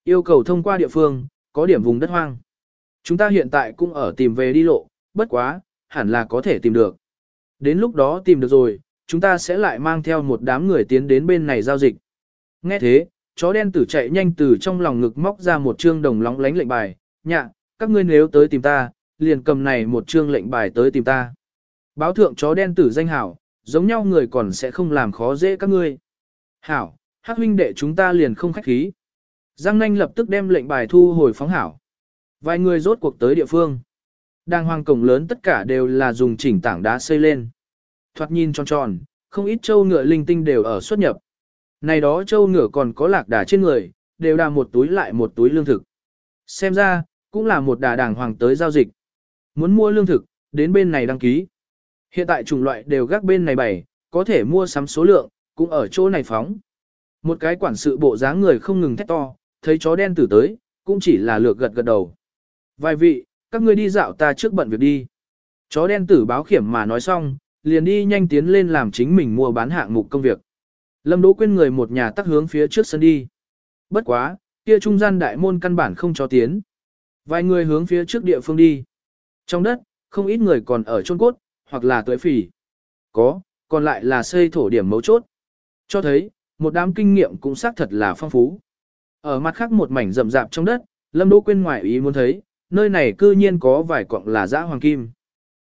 Yêu cầu thông qua địa phương, có điểm vùng đất hoang. Chúng ta hiện tại cũng ở tìm về đi lộ, bất quá, hẳn là có thể tìm được. Đến lúc đó tìm được rồi, chúng ta sẽ lại mang theo một đám người tiến đến bên này giao dịch. Nghe thế, chó đen tử chạy nhanh từ trong lòng ngực móc ra một trương đồng lóng lánh lệnh bài, nhạ, các ngươi nếu tới tìm ta, liền cầm này một trương lệnh bài tới tìm ta. Báo thượng chó đen tử danh hảo, giống nhau người còn sẽ không làm khó dễ các ngươi. Hảo, hát huynh đệ chúng ta liền không khách khí. Giang nanh lập tức đem lệnh bài thu hồi phóng hảo. Vài người rốt cuộc tới địa phương. Đàng hoàng cổng lớn tất cả đều là dùng chỉnh tảng đá xây lên. Thoạt nhìn tròn tròn, không ít châu ngựa linh tinh đều ở xuất nhập. Này đó châu ngựa còn có lạc đà trên người, đều đà một túi lại một túi lương thực. Xem ra, cũng là một đà đàng hoàng tới giao dịch. Muốn mua lương thực, đến bên này đăng ký. Hiện tại chủng loại đều gác bên này bày, có thể mua sắm số lượng, cũng ở chỗ này phóng. Một cái quản sự bộ dáng người không ngừng thét to, thấy chó đen tử tới, cũng chỉ là lược gật gật đầu. Vài vị, các ngươi đi dạo ta trước bận việc đi. Chó đen tử báo khiểm mà nói xong, liền đi nhanh tiến lên làm chính mình mua bán hạng mục công việc. Lâm Đỗ quên người một nhà tắc hướng phía trước sân đi. Bất quá, kia trung gian đại môn căn bản không cho tiến. Vài người hướng phía trước địa phương đi. Trong đất, không ít người còn ở chôn cốt, hoặc là tuổi phỉ. Có, còn lại là xây thổ điểm mấu chốt. Cho thấy, một đám kinh nghiệm cũng xác thật là phong phú. Ở mặt khác một mảnh rậm rạp trong đất, Lâm Đỗ quên ngoài ý muốn thấy, nơi này cư nhiên có vài quặng là dã hoàng kim.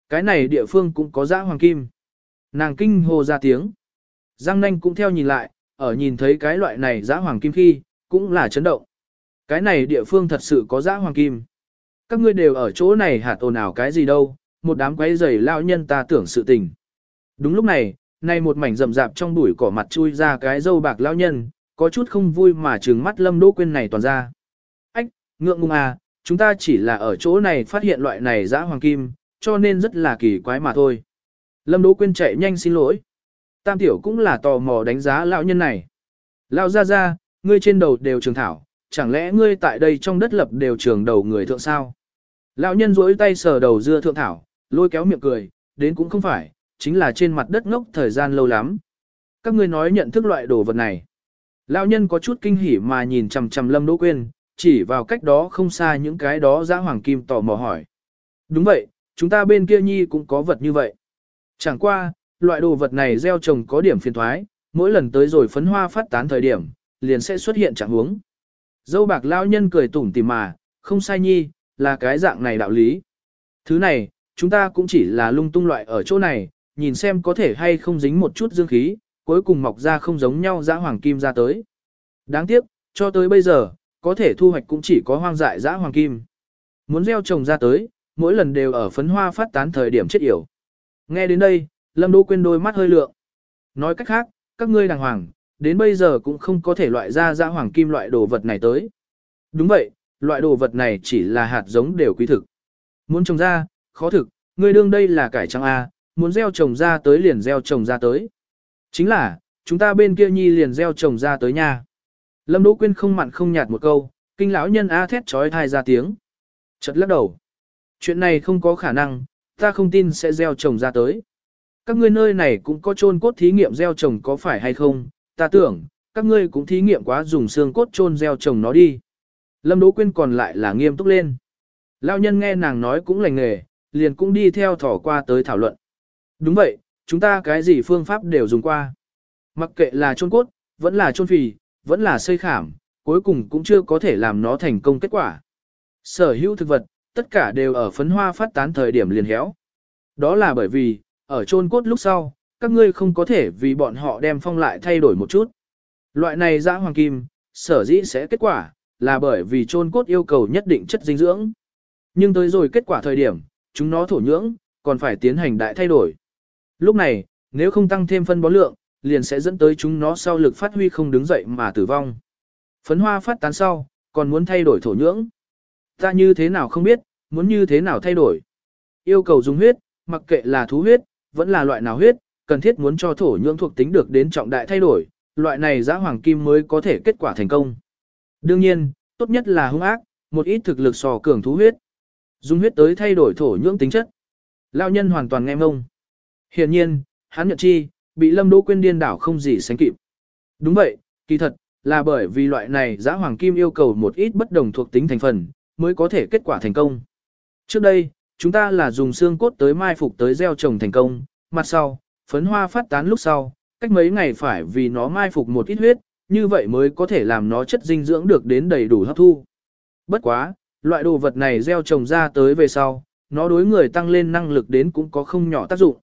Cái này địa phương cũng có dã hoàng kim. Nàng kinh hô ra tiếng. Giang nanh cũng theo nhìn lại, ở nhìn thấy cái loại này dã hoàng kim khi, cũng là chấn động. Cái này địa phương thật sự có dã hoàng kim. Các ngươi đều ở chỗ này hạt ồn ào cái gì đâu, một đám quấy rầy lao nhân ta tưởng sự tình. Đúng lúc này, nay một mảnh rậm rạp trong bụi cỏ mặt chui ra cái dâu bạc lao nhân, có chút không vui mà trừng mắt lâm đỗ quên này toàn ra. Ách, ngượng ngùng à, chúng ta chỉ là ở chỗ này phát hiện loại này dã hoàng kim, cho nên rất là kỳ quái mà thôi. Lâm Đỗ Quyên chạy nhanh xin lỗi. Tam tiểu cũng là tò mò đánh giá lão nhân này. Lão gia gia, ngươi trên đầu đều trường thảo, chẳng lẽ ngươi tại đây trong đất lập đều trường đầu người thượng sao? Lão nhân duỗi tay sờ đầu dưa thượng thảo, lôi kéo miệng cười, đến cũng không phải, chính là trên mặt đất ngốc thời gian lâu lắm. Các ngươi nói nhận thức loại đồ vật này. Lão nhân có chút kinh hỉ mà nhìn chằm chằm Lâm Đỗ Quyên, chỉ vào cách đó không xa những cái đó giã hoàng kim tò mò hỏi. Đúng vậy, chúng ta bên kia nhi cũng có vật như vậy. Chẳng qua, loại đồ vật này gieo trồng có điểm phiền thoái, mỗi lần tới rồi phấn hoa phát tán thời điểm, liền sẽ xuất hiện trạng huống. Dâu bạc lao nhân cười tủm tỉm mà, không sai nhi, là cái dạng này đạo lý. Thứ này, chúng ta cũng chỉ là lung tung loại ở chỗ này, nhìn xem có thể hay không dính một chút dương khí, cuối cùng mọc ra không giống nhau dã hoàng kim ra tới. Đáng tiếc, cho tới bây giờ, có thể thu hoạch cũng chỉ có hoang dại dã hoàng kim. Muốn gieo trồng ra tới, mỗi lần đều ở phấn hoa phát tán thời điểm chết yểu. Nghe đến đây, Lâm Đỗ Quyên đôi mắt hơi lượng. Nói cách khác, các ngươi đàng hoàng, đến bây giờ cũng không có thể loại ra dã hoàng kim loại đồ vật này tới. Đúng vậy, loại đồ vật này chỉ là hạt giống đều quý thực. Muốn trồng ra, khó thực, ngươi đương đây là cải trắng A, muốn gieo trồng ra tới liền gieo trồng ra tới. Chính là, chúng ta bên kia nhi liền gieo trồng ra tới nha. Lâm Đỗ Quyên không mặn không nhạt một câu, kinh lão nhân a thét chói tai ra tiếng. Chợt lắc đầu. Chuyện này không có khả năng, ta không tin sẽ gieo trồng ra tới. Các ngươi nơi này cũng có chôn cốt thí nghiệm gieo trồng có phải hay không, ta tưởng, các ngươi cũng thí nghiệm quá dùng xương cốt chôn gieo trồng nó đi. Lâm Đỗ Quyên còn lại là nghiêm túc lên. Lão nhân nghe nàng nói cũng lành nghề, liền cũng đi theo thỏ qua tới thảo luận. Đúng vậy, chúng ta cái gì phương pháp đều dùng qua. Mặc kệ là chôn cốt, vẫn là chôn phì, vẫn là xây khảm, cuối cùng cũng chưa có thể làm nó thành công kết quả. Sở hữu thực vật, tất cả đều ở phấn hoa phát tán thời điểm liền héo. Đó là bởi vì, ở chôn cốt lúc sau, các ngươi không có thể vì bọn họ đem phong lại thay đổi một chút. Loại này dã hoàng kim, sở dĩ sẽ kết quả, là bởi vì chôn cốt yêu cầu nhất định chất dinh dưỡng. Nhưng tới rồi kết quả thời điểm, chúng nó thổ nhưỡng, còn phải tiến hành đại thay đổi. Lúc này, nếu không tăng thêm phân bón lượng, liền sẽ dẫn tới chúng nó sau lực phát huy không đứng dậy mà tử vong. Phấn hoa phát tán sau, còn muốn thay đổi thổ nhưỡng. Ta như thế nào không biết, muốn như thế nào thay đổi. Yêu cầu dùng huyết, mặc kệ là thú huyết, vẫn là loại nào huyết, cần thiết muốn cho thổ nhưỡng thuộc tính được đến trọng đại thay đổi, loại này giã hoàng kim mới có thể kết quả thành công. Đương nhiên, tốt nhất là hung ác, một ít thực lực sò cường thú huyết. Dùng huyết tới thay đổi thổ nhưỡng tính chất. Lao nhân hoàn toàn nghe mông. Hiển nhiên, hắn nhận chi, bị Lâm Đỗ Quyên điên đảo không gì sánh kịp. Đúng vậy, kỳ thật, là bởi vì loại này giã hoàng kim yêu cầu một ít bất đồng thuộc tính thành phần, mới có thể kết quả thành công. Trước đây, chúng ta là dùng xương cốt tới mai phục tới gieo trồng thành công, mặt sau, phấn hoa phát tán lúc sau, cách mấy ngày phải vì nó mai phục một ít huyết, như vậy mới có thể làm nó chất dinh dưỡng được đến đầy đủ hấp thu. Bất quá, loại đồ vật này gieo trồng ra tới về sau, nó đối người tăng lên năng lực đến cũng có không nhỏ tác dụng.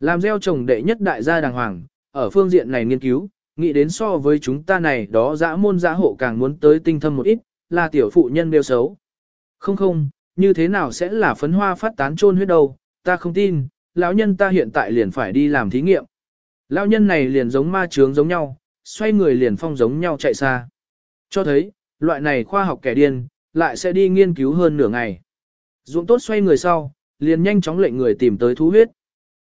Làm gieo trồng đệ nhất đại gia đàng hoàng, ở phương diện này nghiên cứu, nghĩ đến so với chúng ta này đó dã môn dã hộ càng muốn tới tinh thâm một ít, là tiểu phụ nhân đều xấu. Không không, như thế nào sẽ là phấn hoa phát tán trôn huyết đâu, ta không tin, lão nhân ta hiện tại liền phải đi làm thí nghiệm. Lão nhân này liền giống ma trướng giống nhau, xoay người liền phong giống nhau chạy xa. Cho thấy, loại này khoa học kẻ điên, lại sẽ đi nghiên cứu hơn nửa ngày. Dũng tốt xoay người sau, liền nhanh chóng lệnh người tìm tới thú huyết.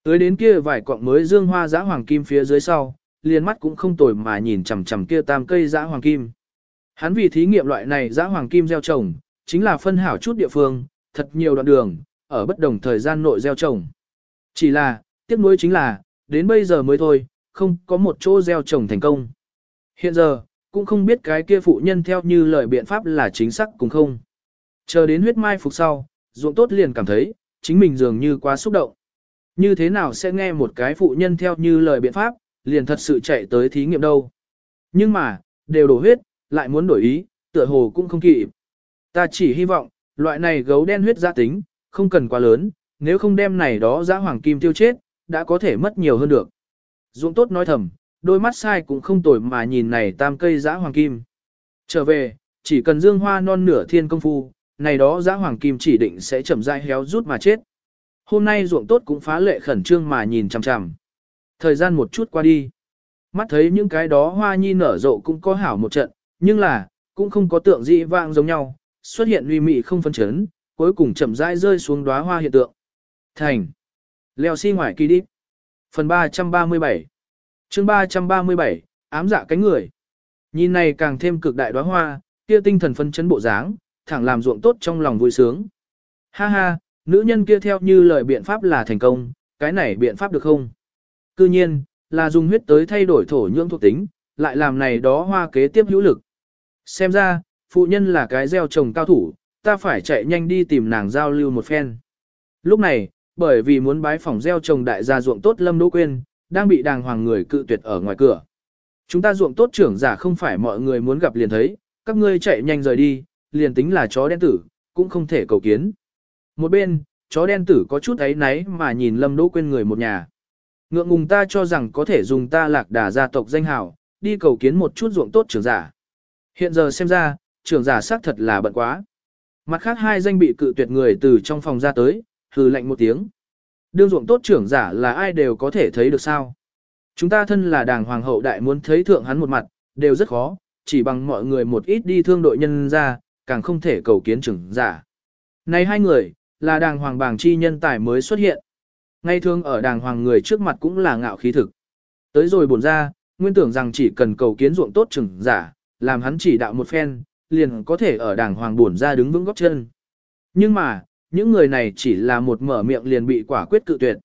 Tới đến kia vài cọng mới dương hoa giã hoàng kim phía dưới sau, liền mắt cũng không tồi mà nhìn chằm chằm kia tam cây giã hoàng kim. Hắn vì thí nghiệm loại này giã hoàng kim gieo trồng, chính là phân hảo chút địa phương, thật nhiều đoạn đường, ở bất đồng thời gian nội gieo trồng. Chỉ là, tiếc nuối chính là, đến bây giờ mới thôi, không có một chỗ gieo trồng thành công. Hiện giờ, cũng không biết cái kia phụ nhân theo như lời biện pháp là chính xác cùng không. Chờ đến huyết mai phục sau, ruộng tốt liền cảm thấy, chính mình dường như quá xúc động. Như thế nào sẽ nghe một cái phụ nhân theo như lời biện pháp, liền thật sự chạy tới thí nghiệm đâu. Nhưng mà, đều đổ huyết, lại muốn đổi ý, tựa hồ cũng không kịp. Ta chỉ hy vọng, loại này gấu đen huyết gia tính, không cần quá lớn, nếu không đem này đó ra hoàng kim tiêu chết, đã có thể mất nhiều hơn được. Dũng tốt nói thầm, đôi mắt sai cũng không tồi mà nhìn này tam cây giã hoàng kim. Trở về, chỉ cần dương hoa non nửa thiên công phu, này đó giã hoàng kim chỉ định sẽ chậm rãi héo rút mà chết. Hôm nay ruộng tốt cũng phá lệ khẩn trương mà nhìn chằm chằm. Thời gian một chút qua đi. Mắt thấy những cái đó hoa nhi nở rộ cũng có hảo một trận, nhưng là, cũng không có tượng dị vang giống nhau, xuất hiện uy mị không phân chấn, cuối cùng chậm rãi rơi xuống đóa hoa hiện tượng. Thành. Leo xi si ngoài kỳ đi. Phần 337 chương 337, ám dạ cánh người. Nhìn này càng thêm cực đại đóa hoa, kia tinh thần phân chấn bộ dáng, thẳng làm ruộng tốt trong lòng vui sướng. Ha ha, nữ nhân kia theo như lời biện pháp là thành công, cái này biện pháp được không? Cư nhiên, là dùng huyết tới thay đổi thổ nhưỡng thuộc tính, lại làm này đó hoa kế tiếp hữu lực. Xem ra, phụ nhân là cái gieo trồng cao thủ, ta phải chạy nhanh đi tìm nàng giao lưu một phen. Lúc này, bởi vì muốn bái phòng gieo trồng đại gia ruộng tốt Lâm Đỗ Quyên, đang bị đàng hoàng người cự tuyệt ở ngoài cửa. Chúng ta ruộng tốt trưởng giả không phải mọi người muốn gặp liền thấy, các ngươi chạy nhanh rời đi, liền tính là chó đen tử, cũng không thể cầu kiến. Một bên, chó đen tử có chút ấy náy mà nhìn Lâm Đỗ Quyên người một nhà. Ngượng ngùng ta cho rằng có thể dùng ta lạc đà gia tộc danh hào, đi cầu kiến một chút ruộng tốt trưởng giả. Hiện giờ xem ra, trưởng giả xác thật là bận quá. Mặt khác hai danh bị cự tuyệt người từ trong phòng ra tới, hừ lạnh một tiếng. Đương ruộng tốt trưởng giả là ai đều có thể thấy được sao. Chúng ta thân là đàng hoàng hậu đại muốn thấy thượng hắn một mặt, đều rất khó, chỉ bằng mọi người một ít đi thương đội nhân ra, càng không thể cầu kiến trưởng giả. Này hai người, là đàng hoàng bảng chi nhân tài mới xuất hiện. Ngay thường ở đàng hoàng người trước mặt cũng là ngạo khí thực. Tới rồi bổn ra, nguyên tưởng rằng chỉ cần cầu kiến ruộng tốt trưởng giả, làm hắn chỉ đạo một phen, liền có thể ở đàng hoàng bổn ra đứng vững góc chân. Nhưng mà, những người này chỉ là một mở miệng liền bị quả quyết cự tuyệt.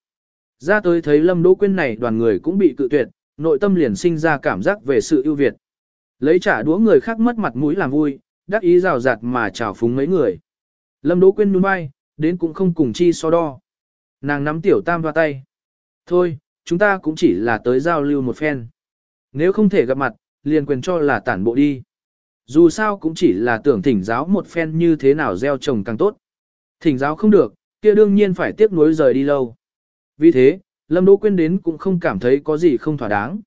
Ra tới thấy Lâm Đỗ Quyên này đoàn người cũng bị cự tuyệt, nội tâm liền sinh ra cảm giác về sự ưu việt. Lấy trả đũa người khác mất mặt mũi làm vui, đắc ý rào rạt mà chào phúng mấy người. Lâm Đỗ Quyên nhún vai, đến cũng không cùng chi so đo. Nàng nắm tiểu tam vào tay. Thôi, chúng ta cũng chỉ là tới giao lưu một phen. Nếu không thể gặp mặt, liền quyền cho là tản bộ đi. Dù sao cũng chỉ là tưởng thỉnh giáo một phen như thế nào gieo trồng càng tốt. Thỉnh giáo không được, kia đương nhiên phải tiếp nối rời đi lâu. Vì thế, Lâm Đỗ Quyên đến cũng không cảm thấy có gì không thỏa đáng.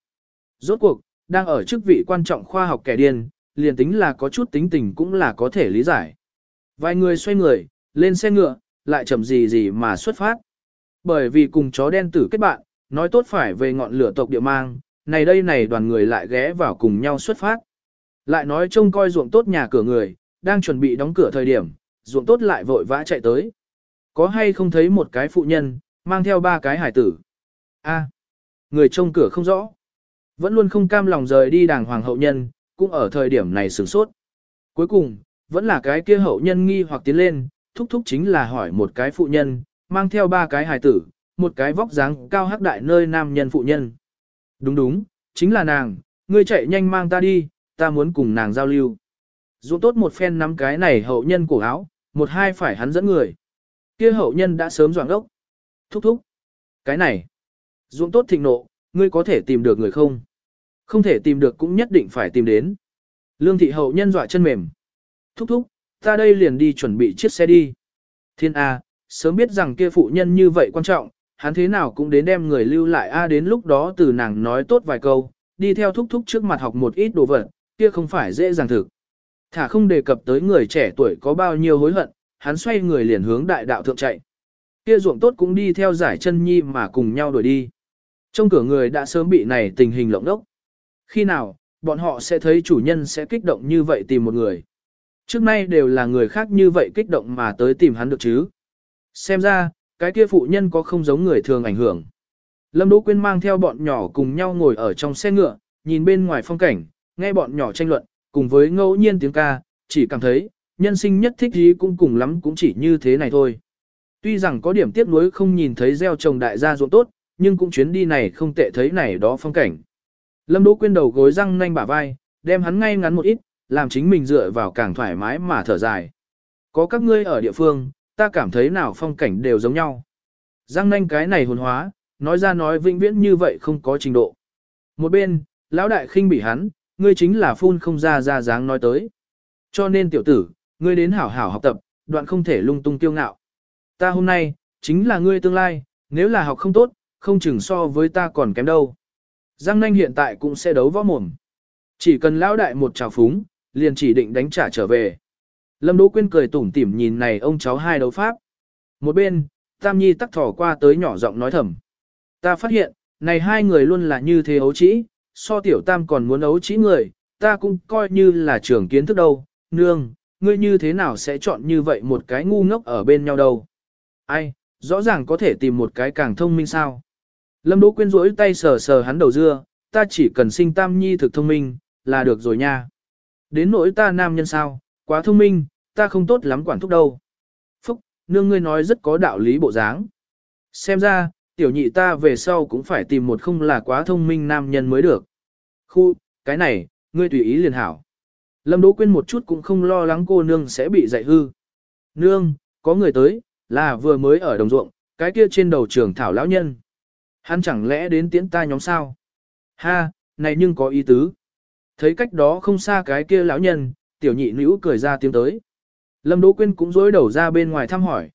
Rốt cuộc, đang ở chức vị quan trọng khoa học kẻ điên, liền tính là có chút tính tình cũng là có thể lý giải. Vài người xoay người, lên xe ngựa, lại chậm gì gì mà xuất phát. Bởi vì cùng chó đen tử kết bạn, nói tốt phải về ngọn lửa tộc địa mang, này đây này đoàn người lại ghé vào cùng nhau xuất phát. Lại nói trông coi ruộng tốt nhà cửa người, đang chuẩn bị đóng cửa thời điểm, ruộng tốt lại vội vã chạy tới. Có hay không thấy một cái phụ nhân, mang theo ba cái hải tử. A, người trông cửa không rõ. Vẫn luôn không cam lòng rời đi đàng hoàng hậu nhân, cũng ở thời điểm này sửng sốt. Cuối cùng, vẫn là cái kia hậu nhân nghi hoặc tiến lên, thúc thúc chính là hỏi một cái phụ nhân, mang theo ba cái hài tử, một cái vóc dáng cao hắc đại nơi nam nhân phụ nhân. Đúng đúng, chính là nàng, ngươi chạy nhanh mang ta đi, ta muốn cùng nàng giao lưu. Dũng tốt một phen nắm cái này hậu nhân cổ áo, một hai phải hắn dẫn người. Kia hậu nhân đã sớm doảng ốc. Thúc thúc. Cái này. Dũng tốt thịnh nộ, ngươi có thể tìm được người không? Không thể tìm được cũng nhất định phải tìm đến. Lương thị hậu nhân dọa chân mềm. Thúc thúc, ta đây liền đi chuẩn bị chiếc xe đi. Thiên A, sớm biết rằng kia phụ nhân như vậy quan trọng, hắn thế nào cũng đến đem người lưu lại A đến lúc đó từ nàng nói tốt vài câu, đi theo thúc thúc trước mặt học một ít đồ vật, kia không phải dễ dàng thực. Thả không đề cập tới người trẻ tuổi có bao nhiêu hối hận, hắn xoay người liền hướng đại đạo thượng chạy. Kia ruộng tốt cũng đi theo giải chân nhi mà cùng nhau đuổi đi. Trong cửa người đã sớm bị này tình hình lộng đốc. Khi nào, bọn họ sẽ thấy chủ nhân sẽ kích động như vậy tìm một người. Trước nay đều là người khác như vậy kích động mà tới tìm hắn được chứ. Xem ra, cái kia phụ nhân có không giống người thường ảnh hưởng. Lâm Đỗ Quyên mang theo bọn nhỏ cùng nhau ngồi ở trong xe ngựa, nhìn bên ngoài phong cảnh, nghe bọn nhỏ tranh luận, cùng với ngẫu nhiên tiếng ca, chỉ cảm thấy, nhân sinh nhất thích gì cũng cùng lắm cũng chỉ như thế này thôi. Tuy rằng có điểm tiếc nuối không nhìn thấy gieo trồng đại gia ruộng tốt, nhưng cũng chuyến đi này không tệ thấy này đó phong cảnh. Lâm Đỗ Quyên đầu gối răng nanh bả vai, đem hắn ngay ngắn một ít, làm chính mình dựa vào càng thoải mái mà thở dài. Có các ngươi ở địa phương, ta cảm thấy nào phong cảnh đều giống nhau. Giang nanh cái này hồn hóa, nói ra nói vĩnh viễn như vậy không có trình độ. Một bên, lão đại khinh bị hắn, ngươi chính là phun không ra ra dáng nói tới. Cho nên tiểu tử, ngươi đến hảo hảo học tập, đoạn không thể lung tung tiêu ngạo. Ta hôm nay, chính là ngươi tương lai, nếu là học không tốt, không chừng so với ta còn kém đâu. Giang nanh hiện tại cũng sẽ đấu võ mồm. Chỉ cần lão đại một trào phúng, liền chỉ định đánh trả trở về. Lâm Đỗ Quyên cười tủm tỉm nhìn này ông cháu hai đấu pháp. Một bên, Tam Nhi tắc thỏ qua tới nhỏ giọng nói thầm. Ta phát hiện, này hai người luôn là như thế ấu trĩ, so tiểu tam còn muốn ấu trĩ người, ta cũng coi như là trưởng kiến thức đâu, nương, ngươi như thế nào sẽ chọn như vậy một cái ngu ngốc ở bên nhau đâu. Ai, rõ ràng có thể tìm một cái càng thông minh sao. Lâm Đỗ Quyên rỗi tay sờ sờ hắn đầu dưa, ta chỉ cần sinh tam nhi thực thông minh, là được rồi nha. Đến nỗi ta nam nhân sao, quá thông minh, ta không tốt lắm quản thúc đâu. Phúc, nương ngươi nói rất có đạo lý bộ dáng. Xem ra, tiểu nhị ta về sau cũng phải tìm một không là quá thông minh nam nhân mới được. Khu, cái này, ngươi tùy ý liền hảo. Lâm Đỗ Quyên một chút cũng không lo lắng cô nương sẽ bị dạy hư. Nương, có người tới, là vừa mới ở đồng ruộng, cái kia trên đầu trường thảo lão nhân. Hắn chẳng lẽ đến tiễn ta nhóm sao? Ha, này nhưng có ý tứ. Thấy cách đó không xa cái kia lão nhân, tiểu nhị nữ cười ra tiếng tới. Lâm Đỗ Quyên cũng dối đầu ra bên ngoài thăm hỏi.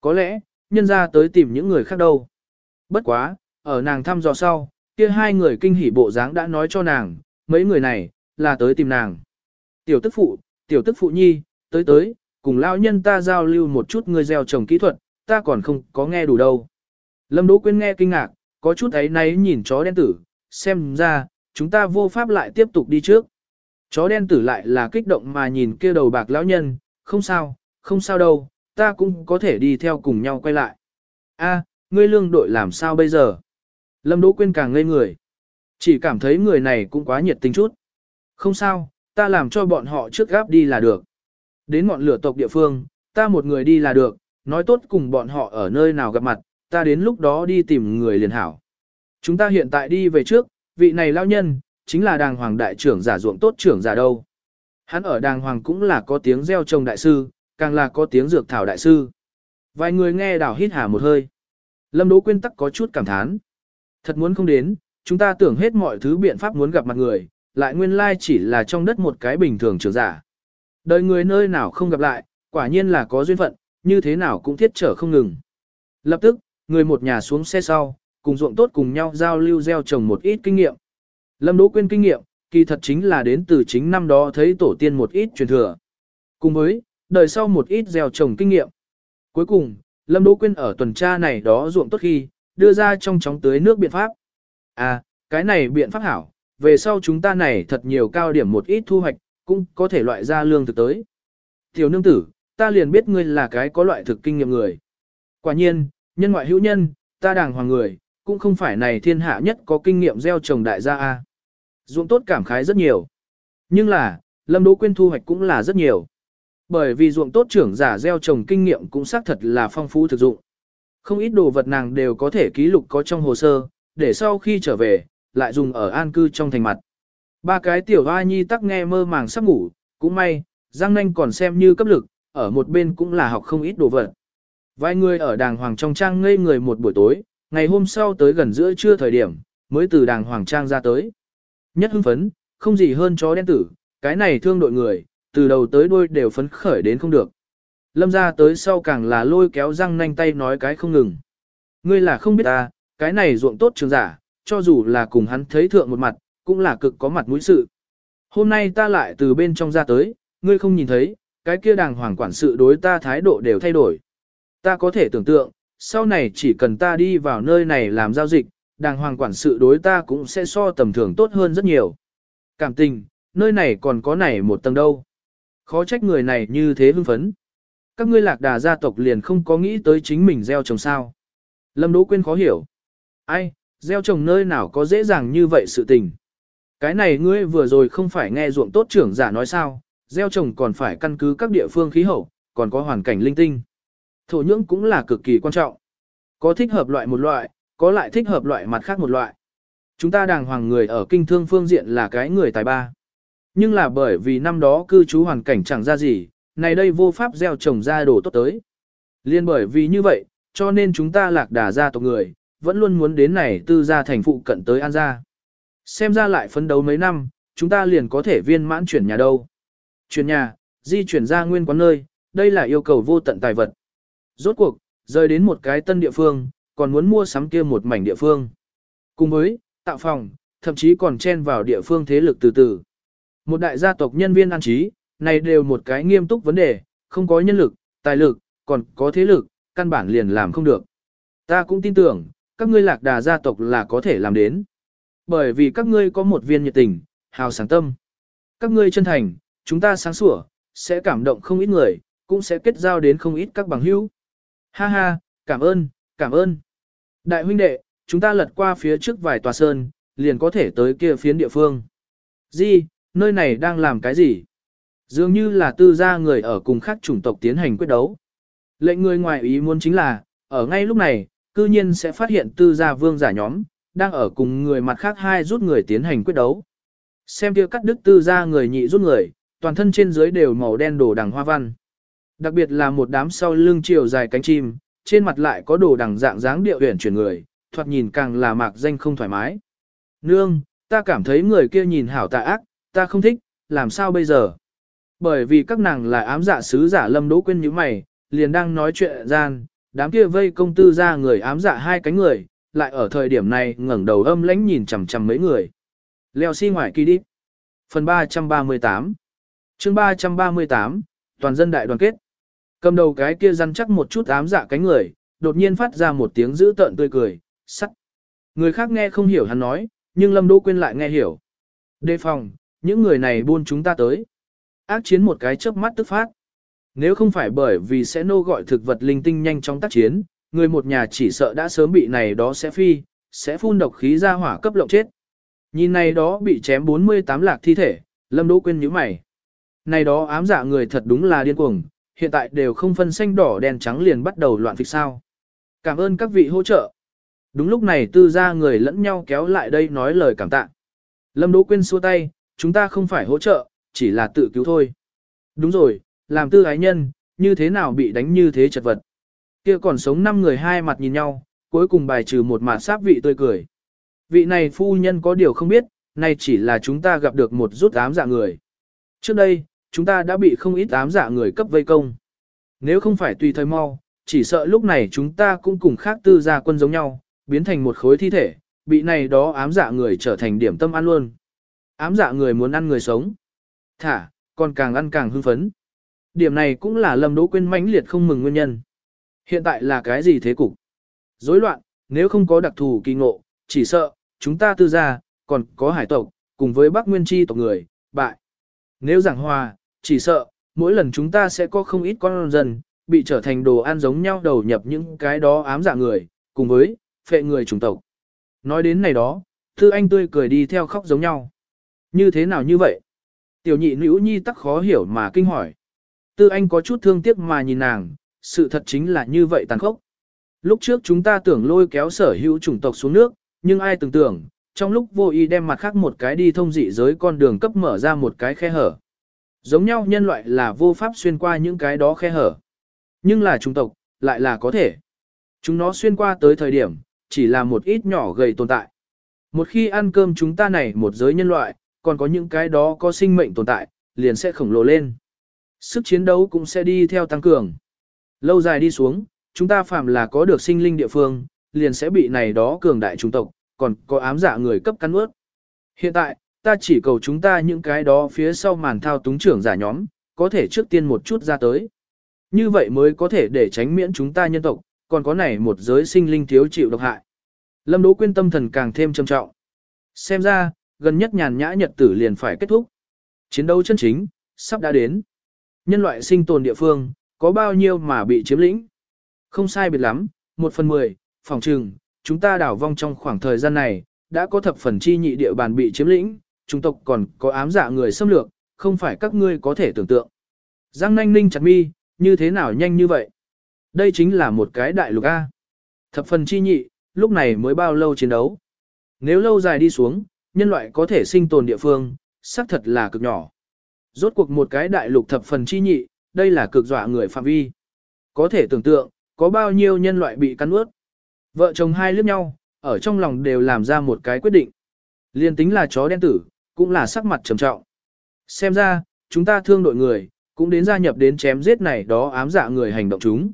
Có lẽ, nhân ra tới tìm những người khác đâu. Bất quá, ở nàng thăm dò sau, kia hai người kinh hỉ bộ dáng đã nói cho nàng, mấy người này, là tới tìm nàng. Tiểu tức phụ, tiểu tức phụ nhi, tới tới, cùng lão nhân ta giao lưu một chút người gieo trồng kỹ thuật, ta còn không có nghe đủ đâu. Lâm Đỗ Quyên nghe kinh ngạc, có chút ấy náy nhìn chó đen tử, xem ra, chúng ta vô pháp lại tiếp tục đi trước. Chó đen tử lại là kích động mà nhìn kia đầu bạc lão nhân, không sao, không sao đâu, ta cũng có thể đi theo cùng nhau quay lại. A, ngươi lương đội làm sao bây giờ? Lâm Đỗ Quyên càng ngây người. Chỉ cảm thấy người này cũng quá nhiệt tình chút. Không sao, ta làm cho bọn họ trước gáp đi là được. Đến ngọn lửa tộc địa phương, ta một người đi là được, nói tốt cùng bọn họ ở nơi nào gặp mặt, ta đến lúc đó đi tìm người liền hảo. Chúng ta hiện tại đi về trước, vị này lao nhân, chính là đàng hoàng đại trưởng giả ruộng tốt trưởng giả đâu. Hắn ở đàng hoàng cũng là có tiếng gieo trồng đại sư, càng là có tiếng dược thảo đại sư. Vài người nghe đảo hít hà một hơi. Lâm Đỗ Quyên tắc có chút cảm thán. Thật muốn không đến, chúng ta tưởng hết mọi thứ biện pháp muốn gặp mặt người, lại nguyên lai chỉ là trong đất một cái bình thường trưởng giả. Đời người nơi nào không gặp lại, quả nhiên là có duyên phận, như thế nào cũng thiết trở không ngừng. Lập tức, người một nhà xuống xe sau, cùng ruộng tốt cùng nhau giao lưu gieo trồng một ít kinh nghiệm. Lâm Đỗ Quyên kinh nghiệm, kỳ thật chính là đến từ chính năm đó thấy tổ tiên một ít truyền thừa. Cùng với, đời sau một ít gieo trồng kinh nghiệm. Cuối cùng, Lâm Đỗ Quyên ở tuần tra này đó ruộng tốt khi, đưa ra trong chóng tưới nước biện pháp. À, cái này biện pháp hảo, về sau chúng ta này thật nhiều cao điểm một ít thu hoạch, cũng có thể loại ra lương thực tới. Tiểu nương tử, ta liền biết ngươi là cái có loại thực kinh nghiệm người. Quả nhiên, nhân ngoại hữu nhân, ta đàng hoàng người, cũng không phải này thiên hạ nhất có kinh nghiệm gieo trồng đại gia A. Dụng tốt cảm khái rất nhiều. Nhưng là, Lâm Đỗ Quyên thu hoạch cũng là rất nhiều. Bởi vì ruộng tốt trưởng giả gieo trồng kinh nghiệm cũng xác thật là phong phú thực dụng. Không ít đồ vật nàng đều có thể ký lục có trong hồ sơ, để sau khi trở về, lại dùng ở an cư trong thành mặt. Ba cái tiểu hoa nhi tắc nghe mơ màng sắp ngủ, cũng may, Giang Nanh còn xem như cấp lực, ở một bên cũng là học không ít đồ vật. Vài người ở đàng hoàng trong trang ngây người một buổi tối, ngày hôm sau tới gần giữa trưa thời điểm, mới từ đàng hoàng trang ra tới. Nhất hưng phấn, không gì hơn chó đen tử, cái này thương đội người, từ đầu tới đuôi đều phấn khởi đến không được. Lâm ra tới sau càng là lôi kéo răng nanh tay nói cái không ngừng. Ngươi là không biết ta, cái này ruộng tốt trường giả, cho dù là cùng hắn thấy thượng một mặt, cũng là cực có mặt mũi sự. Hôm nay ta lại từ bên trong ra tới, ngươi không nhìn thấy, cái kia đàng hoàng quản sự đối ta thái độ đều thay đổi. Ta có thể tưởng tượng, sau này chỉ cần ta đi vào nơi này làm giao dịch, đàng hoàng quản sự đối ta cũng sẽ so tầm thường tốt hơn rất nhiều. Cảm tình, nơi này còn có này một tầng đâu. Khó trách người này như thế hưng phấn. Các ngươi lạc đà gia tộc liền không có nghĩ tới chính mình gieo trồng sao. Lâm Đỗ Quyên khó hiểu. Ai, gieo trồng nơi nào có dễ dàng như vậy sự tình. Cái này ngươi vừa rồi không phải nghe ruộng tốt trưởng giả nói sao, gieo trồng còn phải căn cứ các địa phương khí hậu, còn có hoàn cảnh linh tinh. Thổ nhưỡng cũng là cực kỳ quan trọng. Có thích hợp loại một loại, có lại thích hợp loại mặt khác một loại. Chúng ta đàng hoàng người ở kinh thương phương diện là cái người tài ba. Nhưng là bởi vì năm đó cư trú hoàn cảnh chẳng ra gì, này đây vô pháp gieo trồng ra đồ tốt tới. Liên bởi vì như vậy, cho nên chúng ta lạc đà gia tộc người, vẫn luôn muốn đến này tư gia thành phụ cận tới an gia. Xem ra lại phấn đấu mấy năm, chúng ta liền có thể viên mãn chuyển nhà đâu. Chuyển nhà, di chuyển ra nguyên quán nơi, đây là yêu cầu vô tận tài vật. Rốt cuộc, rời đến một cái tân địa phương, còn muốn mua sắm kia một mảnh địa phương. Cùng với, tạo phòng, thậm chí còn chen vào địa phương thế lực từ từ. Một đại gia tộc nhân viên an trí, này đều một cái nghiêm túc vấn đề, không có nhân lực, tài lực, còn có thế lực, căn bản liền làm không được. Ta cũng tin tưởng, các ngươi lạc đà gia tộc là có thể làm đến. Bởi vì các ngươi có một viên nhiệt tình, hào sáng tâm. Các ngươi chân thành, chúng ta sáng sủa, sẽ cảm động không ít người, cũng sẽ kết giao đến không ít các bằng hữu. Ha ha, cảm ơn, cảm ơn. Đại huynh đệ, chúng ta lật qua phía trước vài tòa sơn, liền có thể tới kia phiến địa phương. Di, nơi này đang làm cái gì? Dường như là tư gia người ở cùng khác chủng tộc tiến hành quyết đấu. Lệnh người ngoài ý muốn chính là, ở ngay lúc này, cư nhiên sẽ phát hiện tư gia vương giả nhóm, đang ở cùng người mặt khác hai rút người tiến hành quyết đấu. Xem kia cắt đức tư gia người nhị rút người, toàn thân trên dưới đều màu đen đồ đằng hoa văn. Đặc biệt là một đám sau lưng chiều dài cánh chim, trên mặt lại có đồ đằng dạng dáng điệu huyền chuyển người, thoạt nhìn càng là mạc danh không thoải mái. Nương, ta cảm thấy người kia nhìn hảo tà ác, ta không thích, làm sao bây giờ? Bởi vì các nàng là ám dạ sứ giả lâm đỗ quên như mày, liền đang nói chuyện gian, đám kia vây công tư ra người ám dạ hai cánh người, lại ở thời điểm này ngẩng đầu âm lãnh nhìn chằm chằm mấy người. Leo xi si ngoài kỳ đi. Phần 338 chương 338, toàn dân đại đoàn kết. Cầm đầu cái kia răn chắc một chút ám dạ cánh người, đột nhiên phát ra một tiếng dữ tợn tươi cười, sắt. Người khác nghe không hiểu hắn nói, nhưng Lâm Đỗ Quyên lại nghe hiểu. Đề phòng, những người này buôn chúng ta tới. Ác chiến một cái chớp mắt tức phát. Nếu không phải bởi vì sẽ nô gọi thực vật linh tinh nhanh trong tác chiến, người một nhà chỉ sợ đã sớm bị này đó sẽ phi, sẽ phun độc khí ra hỏa cấp lộng chết. Nhìn này đó bị chém 48 lạc thi thể, Lâm Đỗ Quyên nhíu mày. Này đó ám dạ người thật đúng là điên cuồng, hiện tại đều không phân xanh đỏ đen trắng liền bắt đầu loạn phịch sao. Cảm ơn các vị hỗ trợ. Đúng lúc này tư gia người lẫn nhau kéo lại đây nói lời cảm tạ. Lâm Đỗ Quyên xua tay, chúng ta không phải hỗ trợ, chỉ là tự cứu thôi. Đúng rồi, làm tư ái nhân, như thế nào bị đánh như thế chật vật. Kia còn sống năm người hai mặt nhìn nhau, cuối cùng bài trừ một mặt sáp vị tươi cười. Vị này phu nhân có điều không biết, nay chỉ là chúng ta gặp được một rút ám dạ người. Trước đây, chúng ta đã bị không ít ám dạ người cấp vây công. Nếu không phải tùy thời mau, chỉ sợ lúc này chúng ta cũng cùng khác tư gia quân giống nhau, biến thành một khối thi thể, bị này đó ám dạ người trở thành điểm tâm ăn luôn. Ám dạ người muốn ăn người sống. Thả, còn càng ăn càng hưng phấn. Điểm này cũng là Lâm Đỗ Quyên mãnh liệt không mừng nguyên nhân. Hiện tại là cái gì thế cục? Rối loạn, nếu không có đặc thù kỳ ngộ, chỉ sợ, chúng ta tư gia, còn có hải tộc, cùng với Bắc Nguyên Chi tộc người, bại. Nếu giảng hòa, chỉ sợ, mỗi lần chúng ta sẽ có không ít con dân, bị trở thành đồ ăn giống nhau đầu nhập những cái đó ám dạ người, cùng với, phệ người chủng tộc. Nói đến này đó, Thư Anh tươi cười đi theo khóc giống nhau. Như thế nào như vậy? Tiểu nhị nữ nhi tắc khó hiểu mà kinh hỏi. Tư Anh có chút thương tiếc mà nhìn nàng, sự thật chính là như vậy tàn khốc. Lúc trước chúng ta tưởng lôi kéo sở hữu chủng tộc xuống nước, nhưng ai tưởng tưởng, trong lúc vô ý đem mặt khác một cái đi thông dị giới con đường cấp mở ra một cái khe hở. Giống nhau nhân loại là vô pháp xuyên qua những cái đó khe hở. Nhưng là chủng tộc, lại là có thể. Chúng nó xuyên qua tới thời điểm, chỉ là một ít nhỏ gầy tồn tại. Một khi ăn cơm chúng ta này một giới nhân loại, còn có những cái đó có sinh mệnh tồn tại, liền sẽ khổng lồ lên. Sức chiến đấu cũng sẽ đi theo tăng cường. Lâu dài đi xuống, chúng ta phạm là có được sinh linh địa phương, liền sẽ bị này đó cường đại trung tộc, còn có ám dạ người cấp cắn ướt. Hiện tại, ta chỉ cầu chúng ta những cái đó phía sau màn thao túng trưởng giả nhóm, có thể trước tiên một chút ra tới. Như vậy mới có thể để tránh miễn chúng ta nhân tộc, còn có này một giới sinh linh thiếu chịu độc hại. Lâm Đỗ Quyên tâm thần càng thêm trầm trọng. Xem ra, gần nhất nhàn nhã nhật tử liền phải kết thúc. Chiến đấu chân chính, sắp đã đến. Nhân loại sinh tồn địa phương, có bao nhiêu mà bị chiếm lĩnh? Không sai biệt lắm, một phần mười, phòng trừng, chúng ta đảo vong trong khoảng thời gian này, đã có thập phần chi nhị địa bàn bị chiếm lĩnh, Trung tộc còn có ám dạ người xâm lược, không phải các ngươi có thể tưởng tượng. Giang nanh ninh chặt mi, như thế nào nhanh như vậy? Đây chính là một cái đại lục A. Thập phần chi nhị, lúc này mới bao lâu chiến đấu. Nếu lâu dài đi xuống, nhân loại có thể sinh tồn địa phương, xác thật là cực nhỏ. Rốt cuộc một cái đại lục thập phần chi nhị, đây là cực dọa người phạm vi. Có thể tưởng tượng, có bao nhiêu nhân loại bị cắn ướt. Vợ chồng hai liếc nhau, ở trong lòng đều làm ra một cái quyết định. Liên tính là chó đen tử, cũng là sắc mặt trầm trọng. Xem ra, chúng ta thương đội người, cũng đến gia nhập đến chém giết này đó ám dạ người hành động chúng.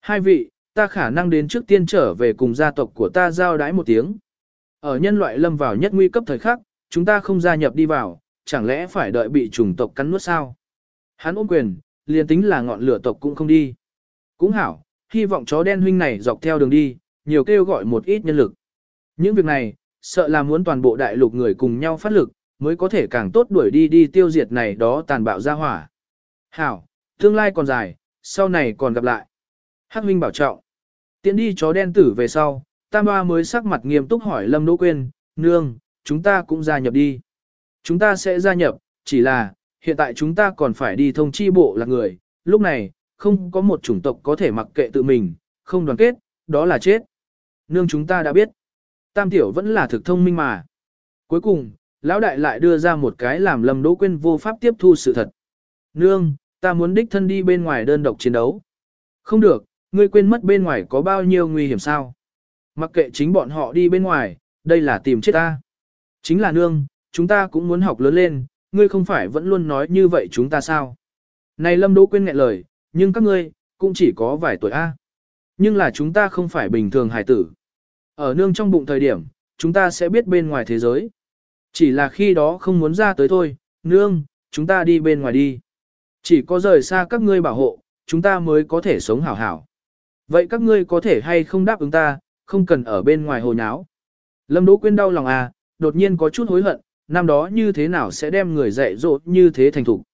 Hai vị, ta khả năng đến trước tiên trở về cùng gia tộc của ta giao đái một tiếng. Ở nhân loại lâm vào nhất nguy cấp thời khắc, chúng ta không gia nhập đi vào, chẳng lẽ phải đợi bị chủng tộc cắn nuốt sao? Hắn ôm quyền, liền tính là ngọn lửa tộc cũng không đi. Cũng hảo, hy vọng chó đen huynh này dọc theo đường đi, nhiều kêu gọi một ít nhân lực. Những việc này, sợ là muốn toàn bộ đại lục người cùng nhau phát lực, mới có thể càng tốt đuổi đi đi tiêu diệt này đó tàn bạo ra hỏa. Hảo, tương lai còn dài, sau này còn gặp lại. Hắc huynh bảo trọng. Tiến đi chó đen tử về sau, Tam Hoa mới sắc mặt nghiêm túc hỏi Lâm Đỗ Quyên, nương, chúng ta cũng gia nhập đi. Chúng ta sẽ gia nhập, chỉ là, hiện tại chúng ta còn phải đi thông chi bộ là người, lúc này, không có một chủng tộc có thể mặc kệ tự mình, không đoàn kết, đó là chết. Nương chúng ta đã biết. Tam tiểu vẫn là thực thông minh mà. Cuối cùng, lão đại lại đưa ra một cái làm Lâm Đỗ Quyên vô pháp tiếp thu sự thật. Nương, ta muốn đích thân đi bên ngoài đơn độc chiến đấu. Không được, ngươi quên mất bên ngoài có bao nhiêu nguy hiểm sao. Mặc kệ chính bọn họ đi bên ngoài, đây là tìm chết ta. Chính là nương, chúng ta cũng muốn học lớn lên, ngươi không phải vẫn luôn nói như vậy chúng ta sao. Này Lâm Đỗ Quyên nghẹn lời, nhưng các ngươi, cũng chỉ có vài tuổi A. Nhưng là chúng ta không phải bình thường hải tử. Ở nương trong bụng thời điểm, chúng ta sẽ biết bên ngoài thế giới. Chỉ là khi đó không muốn ra tới thôi, nương, chúng ta đi bên ngoài đi. Chỉ có rời xa các ngươi bảo hộ, chúng ta mới có thể sống hảo hảo. Vậy các ngươi có thể hay không đáp ứng ta, không cần ở bên ngoài hồ nháo. Lâm Đỗ Quyên đau lòng à, đột nhiên có chút hối hận, năm đó như thế nào sẽ đem người dạy dỗ như thế thành thủ.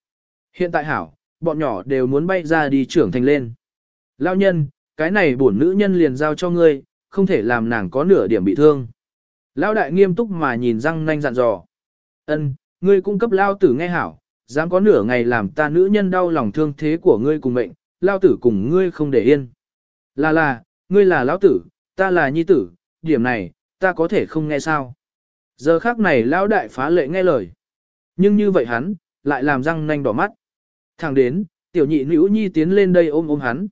Hiện tại hảo, bọn nhỏ đều muốn bay ra đi trưởng thành lên. Lão nhân, cái này bổn nữ nhân liền giao cho ngươi, không thể làm nàng có nửa điểm bị thương. Lao đại nghiêm túc mà nhìn răng nanh dặn dò. Ân, ngươi cung cấp lao tử nghe hảo, dám có nửa ngày làm ta nữ nhân đau lòng thương thế của ngươi cùng mệnh, lao tử cùng ngươi không để yên. Là là, ngươi là lão tử, ta là nhi tử, điểm này, ta có thể không nghe sao. Giờ khác này lão đại phá lệ nghe lời. Nhưng như vậy hắn, lại làm răng nanh đỏ mắt. Thẳng đến, tiểu nhị nữ nhi tiến lên đây ôm ôm hắn.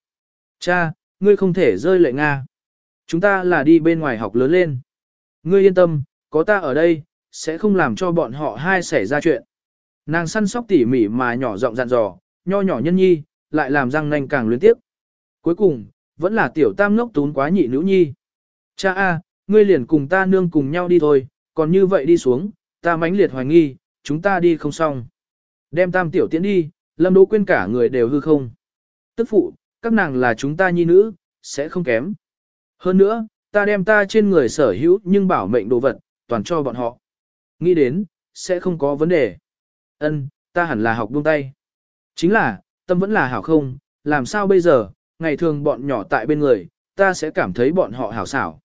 Cha, ngươi không thể rơi lệ Nga. Chúng ta là đi bên ngoài học lớn lên. Ngươi yên tâm, có ta ở đây, sẽ không làm cho bọn họ hai xảy ra chuyện. Nàng săn sóc tỉ mỉ mà nhỏ giọng dặn dò, nho nhỏ nhân nhi, lại làm răng nanh càng luyến tiếp. Cuối cùng, vẫn là tiểu tam ngốc tún quá nhị nữ nhi. Cha a, ngươi liền cùng ta nương cùng nhau đi thôi, còn như vậy đi xuống, ta mãnh liệt hoài nghi, chúng ta đi không xong. Đem tam tiểu tiến đi, lâm đỗ quên cả người đều hư không. Tức phụ, các nàng là chúng ta nhi nữ, sẽ không kém. Hơn nữa, ta đem ta trên người sở hữu nhưng bảo mệnh đồ vật, toàn cho bọn họ. Nghĩ đến, sẽ không có vấn đề. Ân, ta hẳn là học buông tay. Chính là, tâm vẫn là hảo không, làm sao bây giờ, ngày thường bọn nhỏ tại bên người, ta sẽ cảm thấy bọn họ hảo xảo.